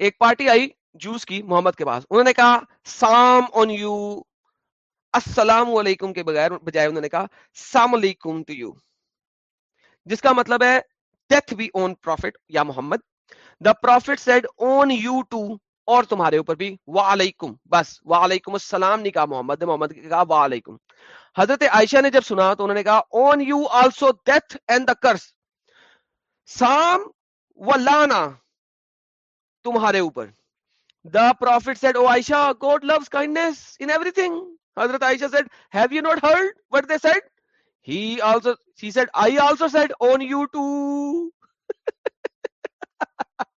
ایک پارٹی آئی جوس کی محمد کے پاس انہوں نے کہا سام آن یو السلام علیکم کے بغیر، بجائے انہوں نے کہا سام علیکم ٹو یو جس کا مطلب ہے ڈیتھ بھی اون پروفٹ یا محمد. The prophet said on you too اور تمہارے اوپر بھی، وعلیکم. بس، وعلیکم السلام نہیں کہا، محمد محمد نے کہا، وعلیکم. حضرت عائشہ نے جب سنا، تو انہوں نے کہا on you also death and the curse سام و لانا تمہارے اوپر. The prophet said O Aisha God loves kindness in everything Hazrat Aisha said, have you not heard what they said? He also, she said, I also said on you too. <laughs>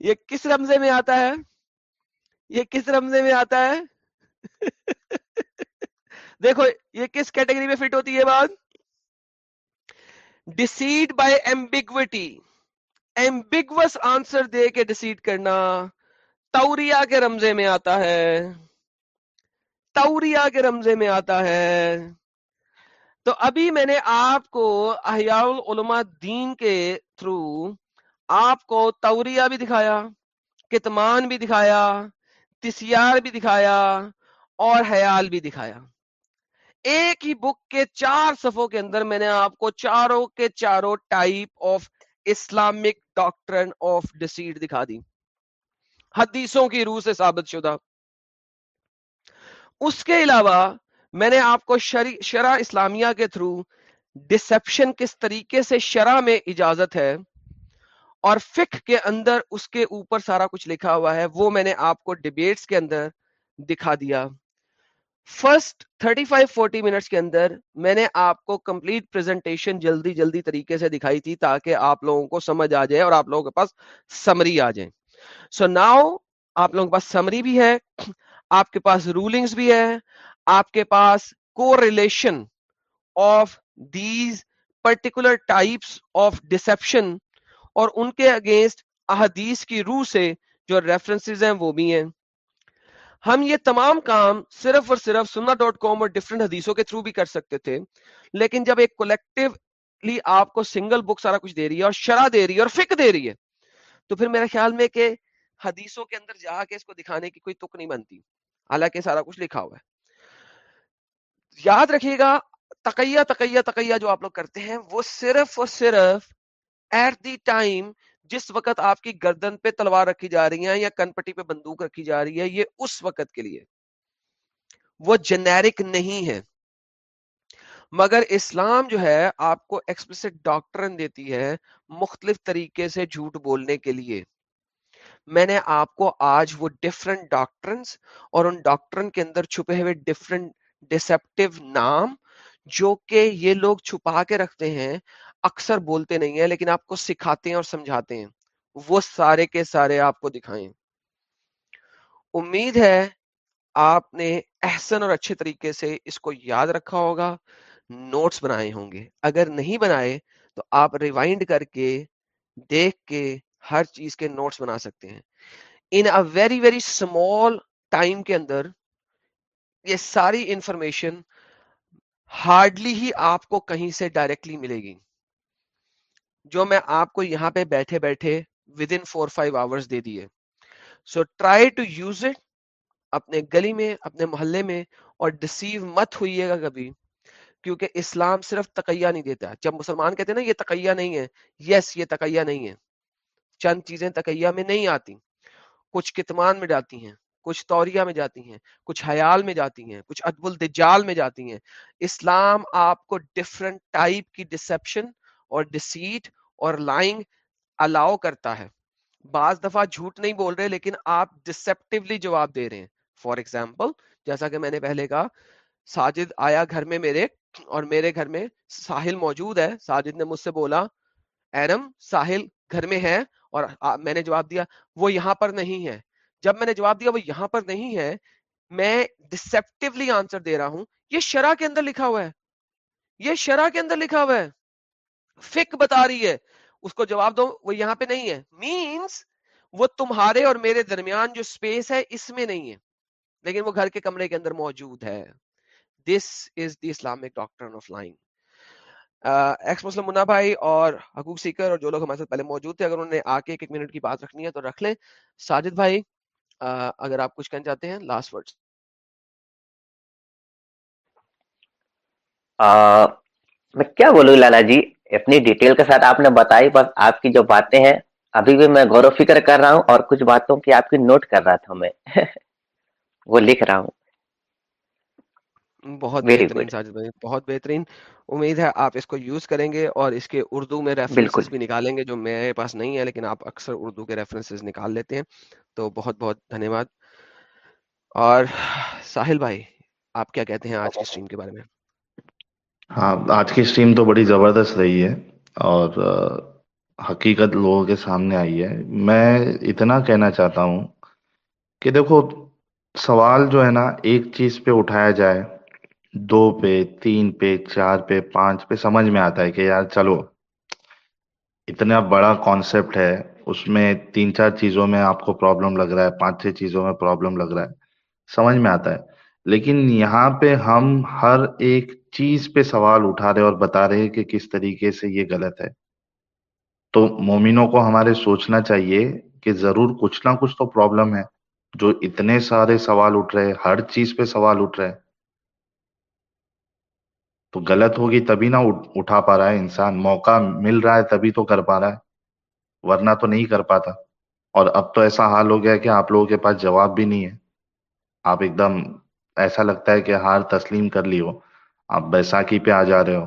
یہ کس رمزے میں آتا ہے؟ یہ کس رمزے میں آتا ہے؟ <laughs> دیکھو یہ کس کیٹیگری میں فٹ ہوتی ہے بات؟ Deceit by ambiguity ambiguous answer دے کے ڈسیڈ کرنا توریا کے رمزے میں آتا ہے۔ توریا کے رمزے میں آتا ہے۔ تو ابھی میں نے آپ کو احیاء العلماء دین کے تھرو آپ کو توریا بھی دکھایا، کتمان بھی دکھایا، تسیار بھی دکھایا اور حیال بھی دکھایا۔ ایک ہی بک کے چار صفوں کے اندر میں نے آپ کو چاروں کے چاروں type of Islamic doctrine of deceit دکھا دی۔ حدیثوں کی روح سے ثابت شدہ۔ اس کے علاوہ میں نے آپ کو شرح اسلامیہ کے تھرو ڈسپشن کس طریقے سے شرح میں اجازت ہے اور فک کے اندر اس کے اوپر سارا کچھ لکھا ہوا ہے، وہ میں نے آپ کو ڈبیٹس کے اندر دکھا دیا۔ فرسٹ 35 40 منٹس کے اندر میں نے آپ کو کمپلیٹ پریزنٹیشن جلدی جلدی طریقے سے دکھائی تھی تاکہ آپ لوگوں کو سمجھ آ جائے اور آپ لوگوں کے پاس سمری آ جائے۔ سو so ناؤ آپ لوگوں کے پاس سمری بھی ہے۔ آپ کے پاس رولنگز بھی ہے آپ کے پاس کو relation of these particular types of deception اور ان کے اگینسٹ احادیث کی روح سے جو ریفرنسز ہیں وہ بھی ہیں۔ ہم یہ تمام کام صرف اور صرف سننا ڈاٹ کام اور ڈفرنٹ حدیثوں کے تھرو بھی کر سکتے تھے، لیکن جب ایک کولیکٹیولی آپ کو سنگل بک سارا کچھ دے رہی ہے اور شرح دے رہی ہے اور فک دے رہی ہے، تو پھر میرے خیال میں کہ حدیثوں کے اندر جا کے اس کو دکھانے کی کوئی تک نہیں بنتی۔ حالانکہ سارا کچھ لکھا ہوا ہے۔ یاد رکھیے گا، تقیہ تقیہ تقیہ جو آپ لوگ کرتے ہیں، وہ صرف اور صرف ایٹ دی ٹائم جس وقت آپ کی گردن پہ تلوار رکھی جا رہی ہے یا کن پٹی پہ بندوق رکھی جا رہی ہے، یہ اس وقت کے لیے۔ وہ جنیرک نہیں ہے۔ مگر اسلام جو ہے، آپ کو ایکسپلسٹ ڈاکٹرن دیتی ہے مختلف طریقے سے جھوٹ بولنے کے لیے۔ میں نے آپ کو آج وہ ڈفرنٹ ڈاکٹرنس اور ان ڈاکٹرن کے اندر چھپے ہوئے ڈفرنٹ ڈسپٹیو نام جو کہ یہ لوگ چھپا کے رکھتے ہیں، اکثر بولتے نہیں ہیں، لیکن آپ کو سکھاتے ہیں اور سمجھاتے ہیں۔ وہ سارے کے سارے آپ کو دکھائیں۔ امید ہے آپ نے احسن اور اچھے طریقے سے اس کو یاد رکھا ہوگا نوٹس بنائے ہوں گے۔ اگر نہیں بنائے تو آپ ریوائنڈ کر کے، دیکھ کے ہر چیز کے نوٹس بنا سکتے ہیں۔ In a very very small time کے اندر یہ ساری انفارمیشن ہارڈلی ہی آپ کو کہیں سے ڈائریکٹلی ملے گی۔ جو میں آپ کو یہاں پہ بیٹھے بیٹھے with in four five hours دے دیے۔ So try to use it اپنے گلی میں، اپنے محلے میں اور ڈسیو مت ہوئیے گا کبھی۔ کیونکہ اسلام صرف تقیہ نہیں دیتا۔ جب مسلمان کہتے ہیں نا یہ تقیہ نہیں ہے یس یہ تقیہ نہیں ہے۔ چند چیزیں تقیہ میں نہیں آتی۔ کچھ کتمان میں جاتی ہیں، کچھ توریہ میں جاتی ہیں، کچھ حیال میں جاتی ہیں، کچھ ادب الدجال میں جاتی ہیں۔ اسلام آپ کو ڈفرنٹ ٹائپ کی ڈسپشن اور ڈسیٹ اور لائنگ الاؤ کرتا ہے۔ بعض دفعہ جھوٹ نہیں بول رہے، لیکن آپ ڈسپٹیولی جواب دے رہے ہیں۔ فار ایگزامپل جیسا کہ میں نے پہلے کہا، ساجد آیا گھر میں میرے اور میرے گھر میں ساحل موجود ہے۔ ساجد نے مجھ سے بولا ایرم ساحل گھر میں ہے اور میں نے جواب دیا، وہ یہاں پر نہیں ہے۔ جب میں نے جواب دیا وہ یہاں پر نہیں ہے، میں ڈسپٹیولی آنسر دے رہا ہوں۔ یہ شرح کے اندر لکھا ہوا ہے۔ یہ شرح کے اندر لکھا ہوا ہے۔ فک بتا رہی ہے۔ اس کو جواب دو، وہ یہاں پہ نہیں ہے۔ مینس وہ تمہارے اور میرے درمیان جو سپیس ہے، اس میں نہیں ہے۔ لیکن وہ گھر کے کمرے کے اندر موجود ہے۔ This is the Islamic doctor of line ex Muslim Munna بھائی اور حقوق سیکر اور جو لوگ ہمارے ساتھ پہلے موجود تھے، اگر انہوں نے آ کے ایک ایک منٹ کی بات رکھنی ہے تو رکھ لیں۔ ساجد بھائی اگر آپ کچھ کہنا چاہتے ہیں لاسٹ ورڈ میں کیا بولوں لالا جی؟ اپنی ڈیٹیل کے ساتھ آپ نے بتائی، بس آپ کی جو باتیں ہیں، ابھی بھی میں غور و فکر کر رہا ہوں اور کچھ باتوں کی آپ کی نوٹ کر رہا تھا میں۔ <laughs> وہ لکھ رہا ہوں۔ بہت بہترین ساجد بھائی بہت بہترین۔ امید ہے آپ اس کو یوز کریں گے اور اس کے اردو میں ریفرنسز بھی نکالیں گے جو میرے پاس نہیں ہے لیکن آپ اکثر اردو کے ریفرنسز نکال لیتے ہیں۔ تو بہت بہت دھنیہ واد اور ساحل بھائی آپ کیا کہتے ہیں آج کی اسٹریم کے بارے میں؟ ہاں آج کی اسٹریم تو بڑی زبردست رہی ہے اور حقیقت لوگوں کے سامنے آئی ہے۔ میں اتنا کہنا چاہتا ہوں کہ دیکھو سوال جو ہے نا ایک چیز پہ اٹھایا جائے دو پہ، تین پہ، چار پہ، پانچ پہ سمجھ میں آتا ہے کہ یار چلو، اتنا بڑا کانسیپٹ ہے، اس میں تین چار چیزوں میں آپ کو پرابلم لگ رہا ہے، پانچ چھ چیزوں میں پرابلم لگ رہا ہے، سمجھ میں آتا ہے۔ لیکن یہاں پہ ہم ہر ایک چیز پہ سوال اٹھا رہے اور بتا رہے کہ کس طریقے سے یہ غلط ہے۔ تو مومنوں کو ہمارے سوچنا چاہیے کہ ضرور کچھ نہ کچھ تو پرابلم ہے۔ جو اتنے سارے سوال اٹھ رہے، ہر چیز پہ سوال اٹھ رہے تو غلط ہوگی تبھی نہ اٹھا پا رہا ہے انسان۔ موقع مل رہا ہے تبھی تو کر پا رہا ہے، ورنہ تو نہیں کر پاتا۔ اور اب تو ایسا حال ہو گیا کہ آپ لوگوں کے پاس جواب بھی نہیں ہے۔ آپ ایک دم ایسا لگتا ہے کہ ہار تسلیم کر لی ہو۔ آپ بیساکھی پہ آ جا رہے ہو۔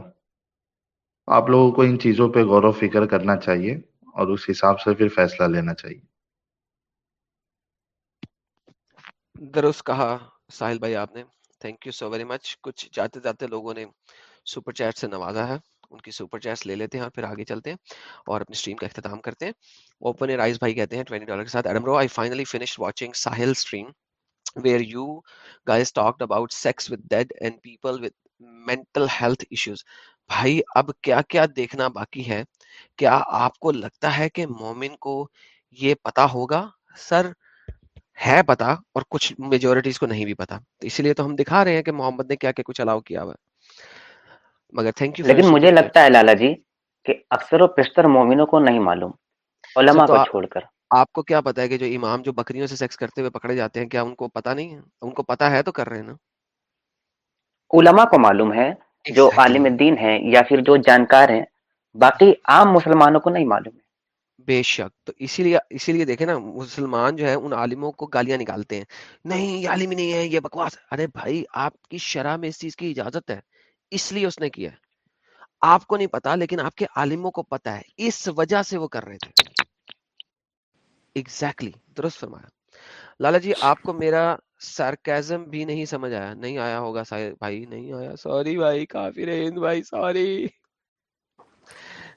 آپ لوگوں کو ان چیزوں پہ غور و فکر کرنا چاہیے اور اس حساب سے پھر فیصلہ لینا چاہیے۔ درست کہا ساحل بھائی آپ نے۔ Thank you so very much کچھ جاتے جاتے لوگوں نے سپر چیٹ سے نوازا ہے ان کی سپر چیٹس لے لیتے ہیں اور پھر آگے چلتے ہیں اور اپنی اسٹریم کا اختتام کرتے ہیں اوپن رائز بھائی کہتے ہیں 20 ڈالر کے ساتھ Adam Rowe I finally finish watching Sahil stream where you guys talked about sex with dead and people with mental health issues بھائی اب کیا کیا دیکھنا باقی ہے کیا آپ کو لگتا ہے کہ مومن کو یہ پتا ہوگا سر ہے پتا اور کچھ میجورٹیز کو نہیں بھی پتا تو اسی لیے تو ہم دکھا رہے ہیں کہ محمد نے کیا کیا کچھ الاؤ کیا ہوا۔ مگر تھینک یو لیکن مجھے لگتا ہے لالا جی کہ اکثر و پیشتر مومنوں کو نہیں معلوم علماء کو چھوڑ کر۔ آپ کو کیا پتا ہے کہ جو امام جو بکریوں سے سیکس کرتے ہوئے پکڑے جاتے ہیں کیا ان کو پتا نہیں ہے؟ ان کو پتا ہے تو کر رہے ہیں نا۔ علماء کو معلوم ہے جو عالم دین ہیں یا پھر جو جانکار ہیں باقی عام مسلمانوں کو نہیں معلوم۔ بے شک۔ تو اسی لیے اسی لیے دیکھیں نا، مسلمان جو ہے ان عالموں کو گالیاں نکالتے ہیں۔ نہیں، یہ عالم نہیں ہے، یہ بکواس۔ ارے بھائی، آپ کی شرح میں اس چیز کی اجازت ہے۔ اس لیے اس نے کیا ہے۔ آپ کو نہیں پتا، لیکن آپ کے عالموں کو پتا ہے۔ اس وجہ سے وہ کر رہے تھے۔ Exactly. درست فرمایا۔ لالا جی آپ کو میرا سارکیزم بھی نہیں سمجھ آیا۔ نہیں آیا ہوگا بھائی، نہیں آیا۔ سوری بھائی، کافی ہند بھائی سوری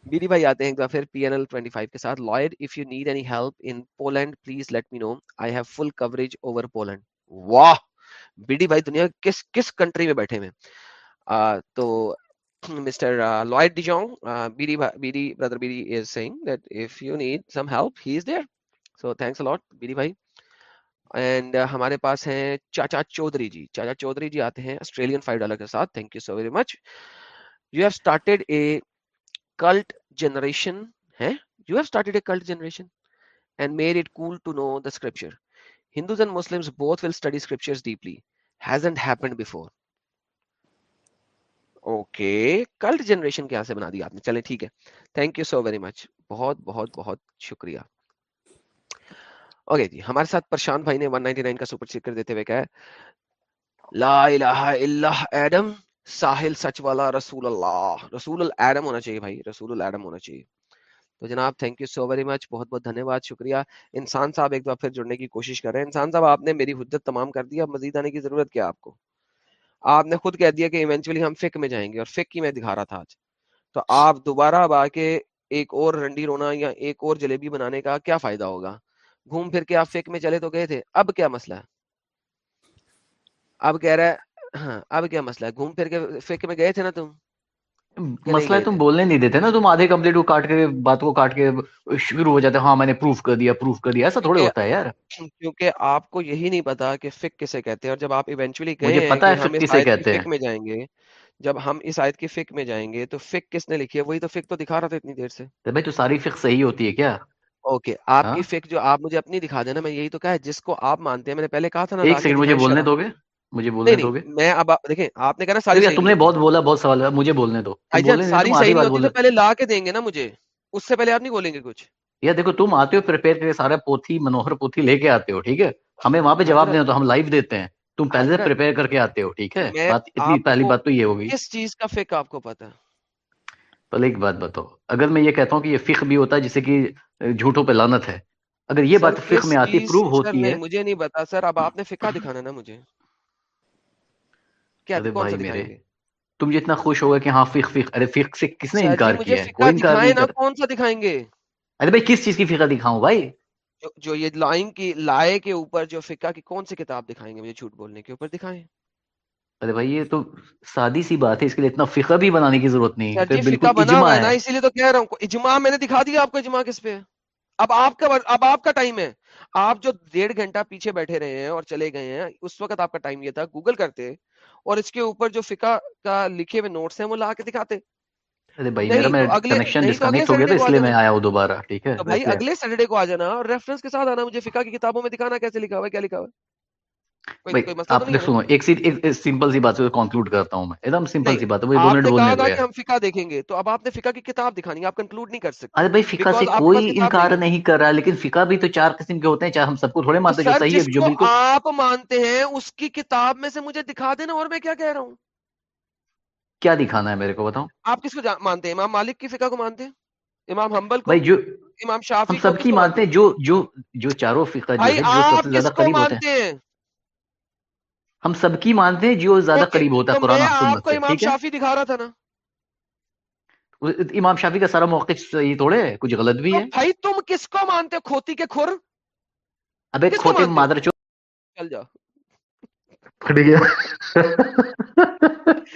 بیری بھائی آتے ہیں ایک بار پھر P N L twenty five کے ساتھ. Lloyd if you need any help in Poland please let me know I have full coverage over Poland واہ! بیڈی بھائی دنیا کس کس کنٹری میں بیٹھے ہوئے تو <clears throat> mister Lloyd ڈیجونگ Bedi Bedi brother Bedi is saying that if you need some help he is there so thanks a lot Bedi بھائی. اینڈ ہمارے پاس ہیں چاچا چودھری جی. چاچا چودھری جی آتے ہیں آسٹریلین فائیو ڈالر کے ساتھ. Thank you so very much you have started a cult generation eh? you have started a cult generation and made it cool to know the scripture hindus and muslims both will study scriptures deeply hasn't happened before okay cult generation کے یہاں سے بنا دیا آپ نے چلے ٹھیک ہے thank you so very much بہت بہت بہت شکریہ اوکے جی ہمارے ساتھ پرشانت بھائی نے 199 کا سپر چیک کر دیتے ہوئے کہا ہے لا الہ الا ایڈم ساحل سچ والا رسول اللہ۔ رسول العدم ہونا چاہیے بھائی، رسول العدم ہونا چاہیے۔ تو جناب thank you so very much بہت بہت دھنیہ واد شکریہ۔ انسان صاحب ایک بار پھر جڑنے کی کوشش کر رہے ہیں۔ انسان صاحب، آپ نے میری حجت تمام کر دی، اب مزید آنے کی ضرورت کیا آپ کو؟ آپ نے خود کہہ دیا کہ ایونچولی ہم فک میں جائیں گے، اور فک کی میں دکھا رہا تھا آج۔ تو آپ دوبارہ اب آ کے ایک اور رنڈی رونا یا ایک اور جلیبی بنانے کا کیا فائدہ ہوگا؟ گھوم پھر کے آپ فک میں چلے تو گئے تھے۔ اب کیا مسئلہ ہے؟ اب کہہ رہا ہے ہاں اب کیا مسئلہ ہے؟ گھوم پھر کے فیک میں گئے تھے نا تم؟ مسئلہ تم بولنے نہیں دیتے نا تم آدھے کمپلیٹ کو کاٹ کے بات کو کاٹ کے شروع ہو جاتے ہاں میں نے پروف کر دیا پروف کر دیا ایسا تھوڑے ہوتا ہے یار۔ کیونکہ آپ کو یہی نہیں پتا کہ فک کسے کہتے ہیں اور جب آپ ایونچولی گئے پتا ہے فک کسے کہتے ہیں۔ میں جائیں گے جب ہم اس آیت کی فک میں جائیں گے تو فک کس نے لکھی ہے؟ وہی تو فک تو دکھا رہا تھا اتنی دیر سے۔ بھائی تو ساری فک صحیح ہوتی ہے کیا؟ اوکے آپ کی فک جو آپ مجھے اپنی دکھا دینا میں یہی تو کہا ہے جس کو آپ مانتے ہیں میں نے پہلے کہا تھا نا ایک سیکنڈ مجھے بولنے دو گے؟ مجھے بولنے دو گے؟ میں اب دیکھیں آپ نے کہا نا ساری تم نے بہت بولا بہت سوال مجھے بولنے دو۔ ساری صحیح ہوتی تو پہلے لا کے دیں گے نا مجھے اس سے پہلے آپ نہیں بولیں گے کچھ۔ یا دیکھو تم آتے ہو پریپیئر کر سارا پوتھی منوہر پوتھی لے کے آتے ہو ٹھیک ہے؟ ہمیں وہاں پہ جواب دینا تو ہم لائیو دیتے ہیں۔ تم پہلے سے پریپیئر کر کے آتے ہو ٹھیک ہے؟ اتنی پہلی بات تو یہ ہوگی کس چیز کا فک آپ کو پتا پہلے ایک بات بتاؤ۔ اگر میں یہ کہتا ہوں کہ یہ فک بھی ہوتا ہے جسے کہ جھوٹوں پہ لانت ہے اگر یہ بات فک میں آتی پروو ہوتی ہے۔ مجھے نہیں پتا سر اب آپ نے فکا دکھانا نا مجھے۔ کیا بھائی میرے تم جتنا خوش ہوگا کہ ہاں فک فک ارے فک سے کس نے انکار کیا ہے؟ کوئی انکار نہیں کرتا کون سا دکھائیں گے؟ ارے بھائی کس چیز کی فقہ دکھاؤں بھائی؟ جو یہ لائن کی لائے کے اوپر جو فقہ کی کون سی کتاب دکھائیں گے مجھے جھوٹ بولنے کے اوپر دکھائیں؟ ارے بھائی یہ تو سادی سی بات ہے اس کے لیے اتنا فقہ بھی بنانے کی ضرورت نہیں ہے بالکل اجماع ہے اسی لیے تو کہہ رہا ہوں اجماع میں نے دکھا دیا آپ کو اجماع کس پہ اب آپ کا اب آپ کا ٹائم ہے۔ آپ جو ڈیڑھ گھنٹہ پیچھے بیٹھے رہے ہیں اور چلے گئے ہیں اس وقت آپ کا ٹائم یہ تھا گوگل کرتے اور اس کے اوپر جو فقہ کا لکھے ہوئے نوٹس ہیں وہ لا کے دکھاتے اگلے سیٹرڈے کو آ جانا۔ اور ریفرنس کے ساتھ آنا مجھے فقہ کی کتابوں میں دکھانا کیسے لکھا ہوا کیا لکھا ہوا آپ نے سنو ایک سمپل سی بات کنکلوڈ کرتا ہوں میں۔ ایک دم سمپل سی بات ہے ہم فقہ دیکھیں گے تو اب آپ نے فقہ کی کتاب دکھانی آپ کنکلوڈ نہیں کر سکتے۔ ارے بھائی فقہ سے کوئی انکار نہیں کر رہا لیکن فقہ بھی تو چار قسم کے ہوتے ہیں چاہے ہم سب کو تھوڑے مانتے جو صحیح ہے جو بالکل آپ مانتے ہیں اس کی کتاب میں سے مجھے دکھا دینا اور میں کیا کہہ رہا ہوں؟ کیا دکھانا ہے میرے کو بتاؤ آپ کس کو مانتے ہیں؟ امام مالک کی فقہ کو مانتے ہیں؟ امام حنبل کو؟ جو امام شافی ہم سب کی مانتے ہیں؟ جو جو جو چاروں فقہ جو ہے جو سب سے زیادہ قریب ہوتے ہیں؟ ہم سب کی مانتے ہیں جو زیادہ قریب ہوتا ہے قرآن امام شافی دکھا رہا تھا نا۔ امام شافی کا سارا موقع یہ تھوڑے ہے کچھ غلط بھی ہے۔ بھائی تم کس کو مانتے کھوتی کے کھر؟ ابے کھوتے مادر چو چل جاؤ۔ پھٹ گیا۔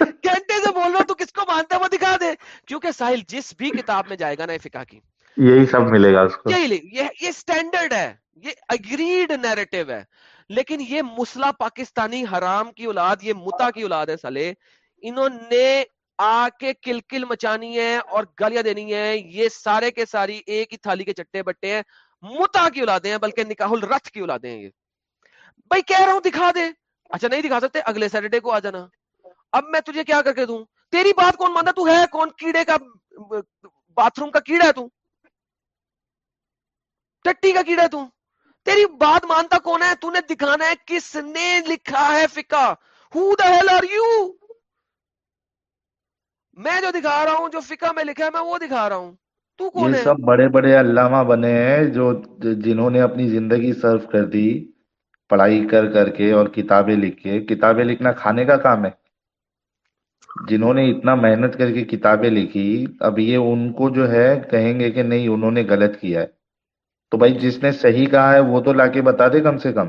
گھنٹے سے بول رہا تو کس کو مانتا ہے وہ دکھا دے۔ کیونکہ ساحل جس بھی کتاب میں جائے گا نا فقہ کی یہی سب ملے گا اس کو۔ یہی یہ اسٹینڈرڈ ہے یہ اگریڈ نیریٹو ہے۔ لیکن یہ مسلح پاکستانی حرام کی اولاد، یہ متا کی اولاد ہے سلے انہوں نے آ کے کل کل مچانی ہے اور گلیاں دینی ہے یہ سارے کے ساری ایک ہی تھالی کے چٹے بٹے ہیں۔ متا کی اولادیں ہیں، بلکہ نکاح الرت کی اولادیں ہیں یہ۔ بھائی کہہ رہا ہوں، دکھا دے۔ اچھا نہیں دکھا سکتے، اگلے سیٹرڈے کو آ جانا۔ اب میں تجھے کیا کر کے دوں؟ تیری بات کون مانتا؟ تو ہے کون؟ کیڑے کا باتھ روم کا کیڑا ہے تو۔ ٹٹی کا کیڑا ہے تو۔ تیری بات مانتا کون ہے؟ تو نے دکھانا ہے کس نے لکھا ہے فقہ۔ Who the hell are you میں جو دکھا رہا ہوں جو فقہ میں لکھا ہے میں وہ دکھا رہا ہوں۔ تو کون یہ ہے؟ سب بڑے بڑے علامہ بنے ہیں جو جنہوں نے اپنی زندگی صرف کر دی پڑھائی کر کر کے اور کتابیں لکھ کے۔ کتابیں لکھنا کھانے کا کام ہے۔ جنہوں نے اتنا محنت کر کے کتابیں لکھی اب یہ ان کو جو ہے کہیں گے کہ نہیں انہوں نے غلط کیا ہے۔ تو بھائی جس نے صحیح کہا ہے وہ تو لا کے بتا دے کم سے کم۔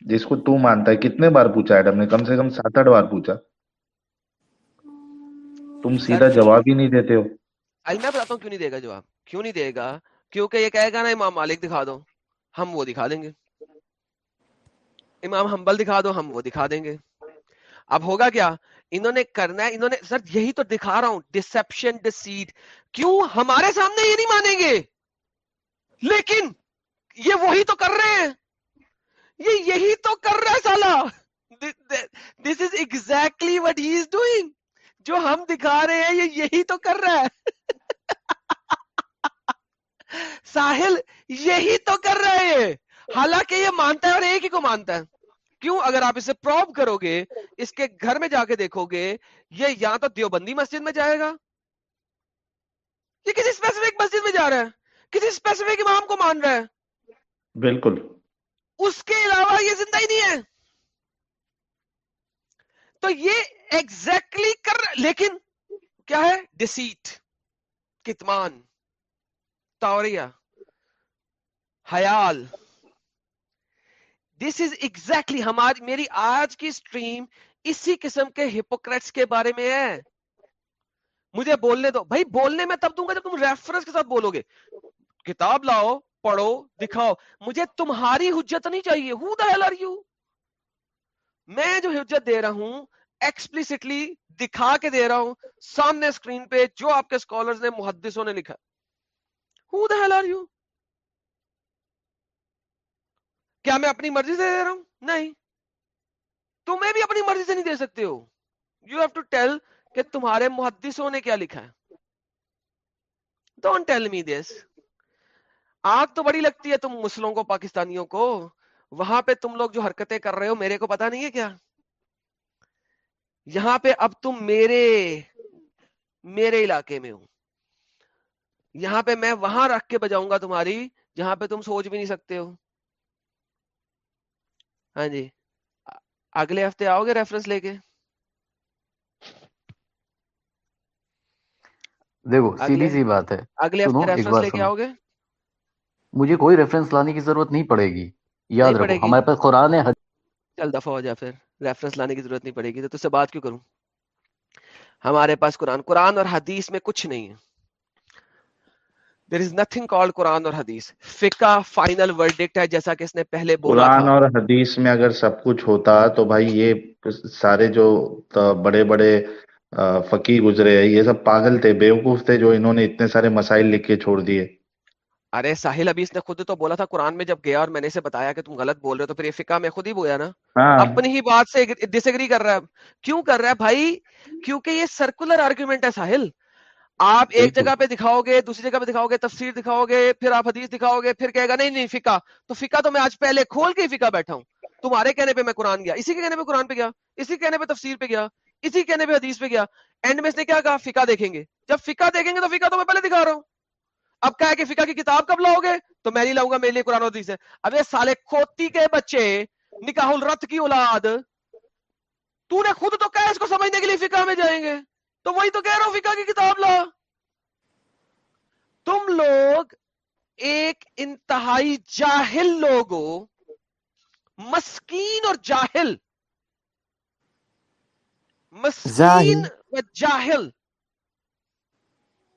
جس کو تو مانتا ہے کتنے بار پوچھا ایڈم نے کم سے کم سات آٹھ بار پوچھا۔ تم سیدھا جواب ہی نہیں دیتے ہو۔ میں بتاتا ہوں کیوں نہیں دے گا جواب؟ کیوں نہیں دے گا؟ کیونکہ یہ کہے گا نا امام مالک دکھا دو ہم وہ دکھا دیں گے۔ امام حنبل دکھا دو ہم وہ دکھا دیں گے۔ اب ہوگا کیا؟ انہوں نے کرنا ہے انہوں نے سر یہی تو دکھا رہا ہوں۔ ڈسپشن ڈسیڈ کیوں؟ ہمارے سامنے یہ نہیں مانیں گے۔ لیکن یہ وہی تو کر رہے ہیں۔ یہ یہی تو کر رہا ہے سالا۔ This is exactly what he is doing جو ہم دکھا رہے ہیں، یہ یہی تو کر رہا ہے۔ <laughs> ساحل یہی تو کر رہے ہیں حالانکہ یہ مانتا ہے اور ایک ہی کو مانتا ہے۔ کیوں؟ اگر آپ اسے پروب کرو گے اس کے گھر میں جا کے دیکھو گے یہ یا تو دیوبندی مسجد میں جائے گا۔ یہ کسی اسپیسیفک مسجد میں جا رہا ہے۔ کسی اسپیسیفک امام کو مان رہا ہے؟ بالکل۔ اس کے علاوہ یہ زندہ ہی نہیں ہے۔ تو یہ ایگزیکٹلی کر لیکن کیا ہے؟ ڈسیٹ کتمان توریا حیال۔ دس از ایگزیکٹلی ہماری میری آج کی اسٹریم اسی قسم کے ہپوکریٹس کے بارے میں ہے۔ مجھے بولنے دو۔ بھائی بولنے میں تب دوں گا جب تم ریفرنس کے ساتھ بولو گے کتاب لاؤ، پڑھو، دکھاؤ۔ مجھے تمہاری حجت نہیں چاہیے۔ Who the hell are you میں جو حجت دے رہا ہوں ایکسپلسٹلی دکھا کے دے رہا ہوں، سامنے اسکرین پہ جو آپ کے اسکالرز نے، محدثوں نے لکھا۔ Who the hell are you کیا میں اپنی مرضی سے دے رہا ہوں؟ نہیں۔ تمہیں بھی اپنی مرضی سے نہیں دے سکتے ہو۔ یو ہیو ٹو ٹیل کہ تمہارے محدثوں نے کیا لکھا ہے۔ ڈونٹ ٹیل می دس آگ تو بڑی لگتی ہے تم مسلموں کو پاکستانیوں کو۔ وہاں پہ تم لوگ جو حرکتیں کر رہے ہو میرے کو پتا نہیں ہے کیا؟ یہاں پہ اب تم میرے میرے علاقے میں ہو۔ یہاں پہ میں وہاں رکھ کے بجاؤں گا تمہاری جہاں پہ تم سوچ بھی نہیں سکتے ہو۔ ہاں جی۔ اگلے ہفتے آؤ گے ریفرنس لے کے؟ دیکھو سیدھی سی بات ہے۔ اگلے ہفتے ریفرنس لے کے آؤ گے؟ مجھے کوئی ریفرنس لانے کی ضرورت نہیں پڑے گی۔ یاد رکھو ہمارے پاس قرآن ہے چل دفعہ ہو جا پھر۔ ریفرنس لانے کی ضرورت نہیں پڑے گی تو تجھ سے بات کیوں کروں؟ ہمارے پاس قرآن قرآن اور حدیث میں کچھ نہیں ہے۔ دیر از نتھنگ کال قرآن اور حدیث۔ فقہ فائنل ورڈکٹ ہے جیسا کہ اس نے پہلے بولا قرآن اور حدیث میں اگر سب کچھ ہوتا تو بھائی یہ سارے جو بڑے بڑے فقی گزرے ہیں یہ سب پاگل تھے بیوقوف تھے جو انہوں نے اتنے سارے مسائل لکھ کے چھوڑ دیے۔ ارے ساحل ابھی اس نے خود تو بولا تھا قرآن میں جب گیا اور میں نے اسے بتایا کہ تم غلط بول رہے ہو تو پھر یہ فقہ میں خود ہی بویا نا۔ ہاں۔ اپنی ہی بات سے ڈس ایگری کر رہا ہے۔ کیوں کر رہا ہے بھائی؟ کیونکہ یہ سرکولر آرگیومنٹ ہے ساحل۔ آپ ایک جگہ پہ دکھاؤ گے دوسری جگہ پہ دکھاؤ گے تفسیر دکھاؤ گے پھر آپ حدیث دکھاؤ گے پھر کہے گا نہیں نہیں فکا تو فکا تو میں آج پہلے کھول کے فکا بیٹھا ہوں۔ تمہارے کہنے پہ میں قرآن گیا اسی کے کہنے پہ قرآن پہ گیا اسی کہنے پہ تفسیر پہ گیا اسی کہنے پہ حدیث پہ گیا۔ اینڈ میں اس نے کیا کہا؟ فکا دیکھیں گے۔ جب فکا دیکھیں گے تو فکا تو میں پہلے دکھا رہا ہوں۔ اب کہا کہ فکا کی کتاب کب لاؤ گے؟ تو میں نہیں لاؤں گا میرے لیے قرآن حدیث ہے۔ اب یہ سالے کھوتی کے بچے نکاح الرت کی اولاد تو نے خود تو کہا اس کو سمجھنے کے لیے فکا میں جائیں گے۔ تو وہی تو کہہ رہا ہوں فکا کی کتاب لا تم لوگ ایک انتہائی جاہل لوگ ہو مسکین اور جاہل۔ مسکین و جاہل۔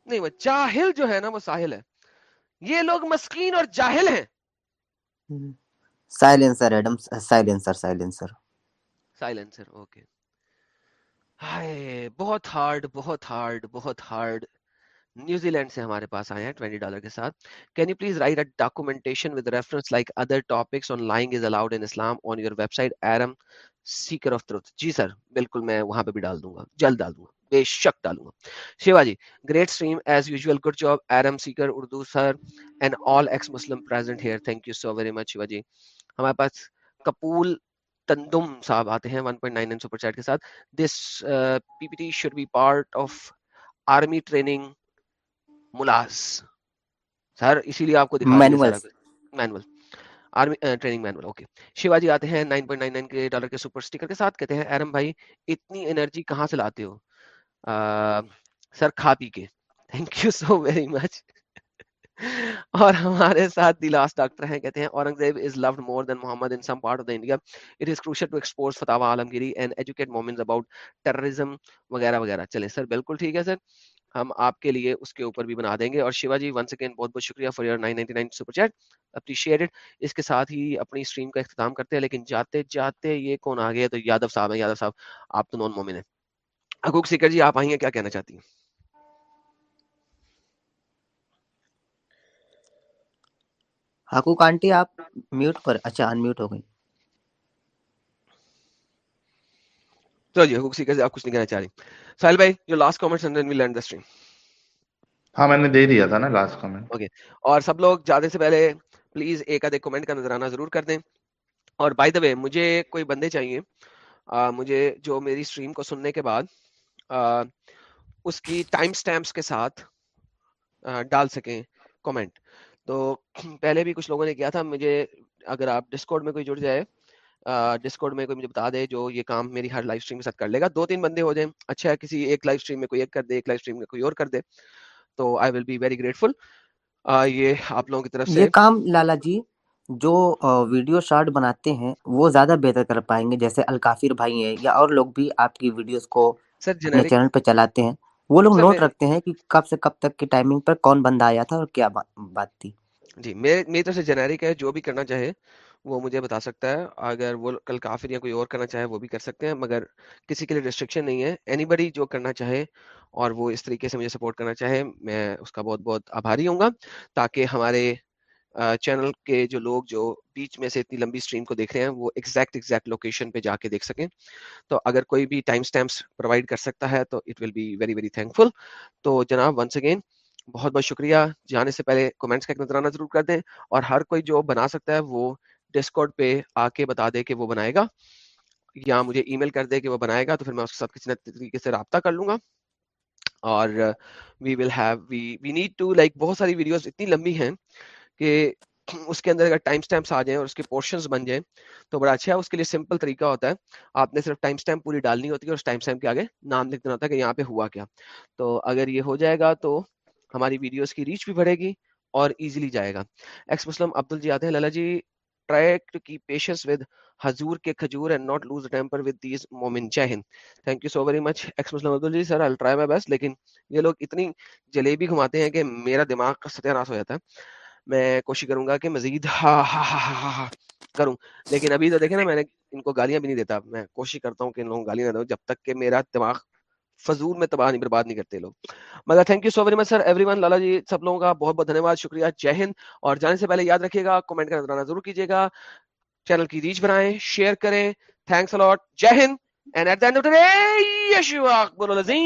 نہیں وہ جاہل جو ہے نا وہ ساحل ہے۔ یہ لوگ مسکین اور جاہل ہیں۔ Silencer Adam silencer silencer. Silencer okay. Hi بہت ہارڈ بہت ہارڈ بہت ہارڈ۔ نیوزی لینڈ سے ہمارے پاس آئے ہیں ٹوینٹی ڈالر کے ساتھ۔ Can you please write a documentation with reference like other topics on lying is allowed in Islam on your website Eram seeker of truth G sir بالکل میں وہاں پہ بھی ڈال دوں گا۔ جلد ڈال دوں گا۔ بے شک ڈالوں گا Shiva ji great stream as usual good job Erum seeker Urdu sir and all ex Muslim present here thank you so very much Shiva ji ہمارے پاس کپول تندم صاحب آتے ہیں 1.99 سپر چیٹ کے ساتھ۔ This P P T should be part of army training mills sir اسی لیے آپ کو دکھا manual army training manual okay Shiva ji آتے ہیں 9.99 کے ڈالر کے سپر سٹیکر کے ساتھ۔ کہتے ہیں ایرم بھائی اتنی انرجی کہاں سے لاتے ہو؟ سر کھا پی کے۔ Thank you so very much اور ہمارے ساتھ دی لاسٹ ڈاکٹر ہیں، کہتے ہیں، Aurangzeb is loved more than Muhammad in some part of the India it is crucial to export Fatah Alamgiri and educate مومنز about terrorism وغیرہ وغیرہ۔ چلے سر، بالکل ٹھیک ہے، سر۔ ہم آپ کے لیے اس کے اوپر بھی بنا دیں گے۔ اور شیوا جی ونس اگین بہت بہت شکریہ for your 999 super chat appreciated اس کے ساتھ ہی اپنی اسٹریم کا اختتام کرتے ہیں، لیکن جاتے جاتے یہ کون آ گیا تو یادو صاحب ہیں، یادو صاحب، آپ تو نان مومن ہیں۔ حقوق سیکر جی آپ آئی ہیں کیا کہنا چاہتی ہیں؟ حقوق آنٹی آپ میوٹ پر اچھا ان میوٹ ہو گئی۔ تو جی حقوق سیکر آپ کچھ نہیں کہنا چاہ رہی۔ ساحل بھائی جو last comments and then we land the stream ہاں میں نے دے دیا تھا نا لاسٹ کامنٹ اوکے اور سب لوگ جانے سے پہلے پلیز ایک آدھے کمنٹ کا نظرانہ ضرور کر دیں۔ اور بائی دا وے مجھے کوئی بندے چاہیے۔ مجھے جو میری اسٹریم کو سننے کے بعد اس کی ٹائم سٹیمپس کے ساتھ ڈال سکیں کمنٹ تو پہلے بھی کچھ لوگوں نے کیا تھا، مجھے اگر آپ ڈسکورڈ میں کوئی جڑ جائے ڈسکورڈ میں کوئی مجھے بتا دے جو یہ کام میری ہر لائف اسٹریم کے ساتھ کر لے گا۔ دو تین بندے ہو جائیں اچھا ہے، کسی ایک لائف اسٹریم میں کوئی ایک کر دے، ایک لائف اسٹریم میں کوئی اور کر دے، تو I will be very grateful یہ آپ لوگوں کی طرف سے یہ کام لالا جی جو ویڈیو شارٹ بناتے ہیں، وہ زیادہ بہتر کر پائیں گے۔ جیسے الکافر بھائی ہیں یا اور لوگ بھی آپ کی ویڈیوز کو اپنے چینل پہ چلاتے ہیں۔ وہ لوگ نوٹ رکھتے ہیں کہ کب سے کب تک کی ٹائمنگ پر کون بندہ آیا تھا اور کیا بات تھی۔ جی میری طرف سے جنیرک ہے جو بھی کرنا چاہے وہ مجھے بتا سکتا ہے۔ اگر وہ کل کافر یا کوئی اور کرنا چاہے وہ بھی کر سکتے ہیں مگر کسی کے لیے ریسٹرکشن نہیں ہے۔ اینی بڑی جو کرنا چاہے اور وہ اس طریقے سے مجھے سپورٹ کرنا چاہے میں اس کا بہت بہت آبھاری ہوں گا تاکہ ہمارے چینل کے جو لوگ جو بیچ میں سے اتنی لمبی اسٹریم کو دیکھ رہے ہیں، وہ ایگزیکٹ ایگزیکٹ لوکیشن پہ جا کے دیکھ سکیں۔ تو اگر کوئی بھی ٹائم اسٹیمپس پرووائڈ کر سکتا ہے تو it will be very very thankful فل تو جناب ونس اگین بہت بہت شکریہ۔ جانے سے پہلے کمنٹس کا ایک نظرانہ ضرور کر دیں اور ہر کوئی جو بنا سکتا ہے وہ ڈسکورڈ پہ آ کے بتا دے کہ وہ بنائے گا۔ یا مجھے ای میل کر دے کہ وہ بنائے گا تو پھر میں اس کے ساتھ کسی نہ طریقے سے رابطہ کر لوں گا۔ اور we will have we we need to like بہت ساری ویڈیوز اتنی لمبی ہیں کہ اس کے اندر اگر ٹائم سٹیمپس آ جائیں اور اس کے پورشنز بن جائیں، تو بڑا اچھا ہے۔ اس کے لیے سمپل طریقہ ہوتا ہے۔ آپ نے صرف ٹائم سٹیمپ پوری ڈالنی ہوتی ہے اور اس ٹائم سٹیمپ کے آگے نام لکھ دینا ہوتا ہے کہ یہاں پہ ہوا کیا۔ تو اگر یہ ہو جائے گا تو ہماری ویڈیوز کی ریچ بھی بڑھے گی اور ایزیلی جائے گا۔ ایکس مسلم عبدل جی آتے ہیں۔ Lala ji try to keep patience with حضور کے کھجور and not lose temper with these مومن۔ جے ہند۔ Thank you so very much ex Muslim Abdul ji sir I try my best لیکن یہ لوگ اتنی جلیبی گھماتے ہیں کہ میرا دماغ کا ستیہ ناش ہو جاتا ہے۔ میں کوشش کروں گا کہ مزید ہا ہا ہا ہا کروں۔ لیکن ابھی تو دیکھیں نا، میں نے ان کو گالیاں بھی نہیں دیتا۔ میں کوشش کرتا ہوں کہ ان لوگوں گالیاں نہ دوں، جب تک کہ میرا دماغ فضول میں تباہ نہیں، برباد نہیں کرتے لوگ۔ مگر thank you so very much sir everyone Lala ji سب لوگوں کا بہت بہت دھنیہ واد شکریہ۔ جے ہند۔ اور جانے سے پہلے یاد رکھیے گا کمنٹ کا نظرانہ ضرور کیجیے گا۔ چینل کی ریچ بنائیں شیئر کریں۔ Thanks a lot J Hind. And at the end of day Yeshua اکبر العظیم۔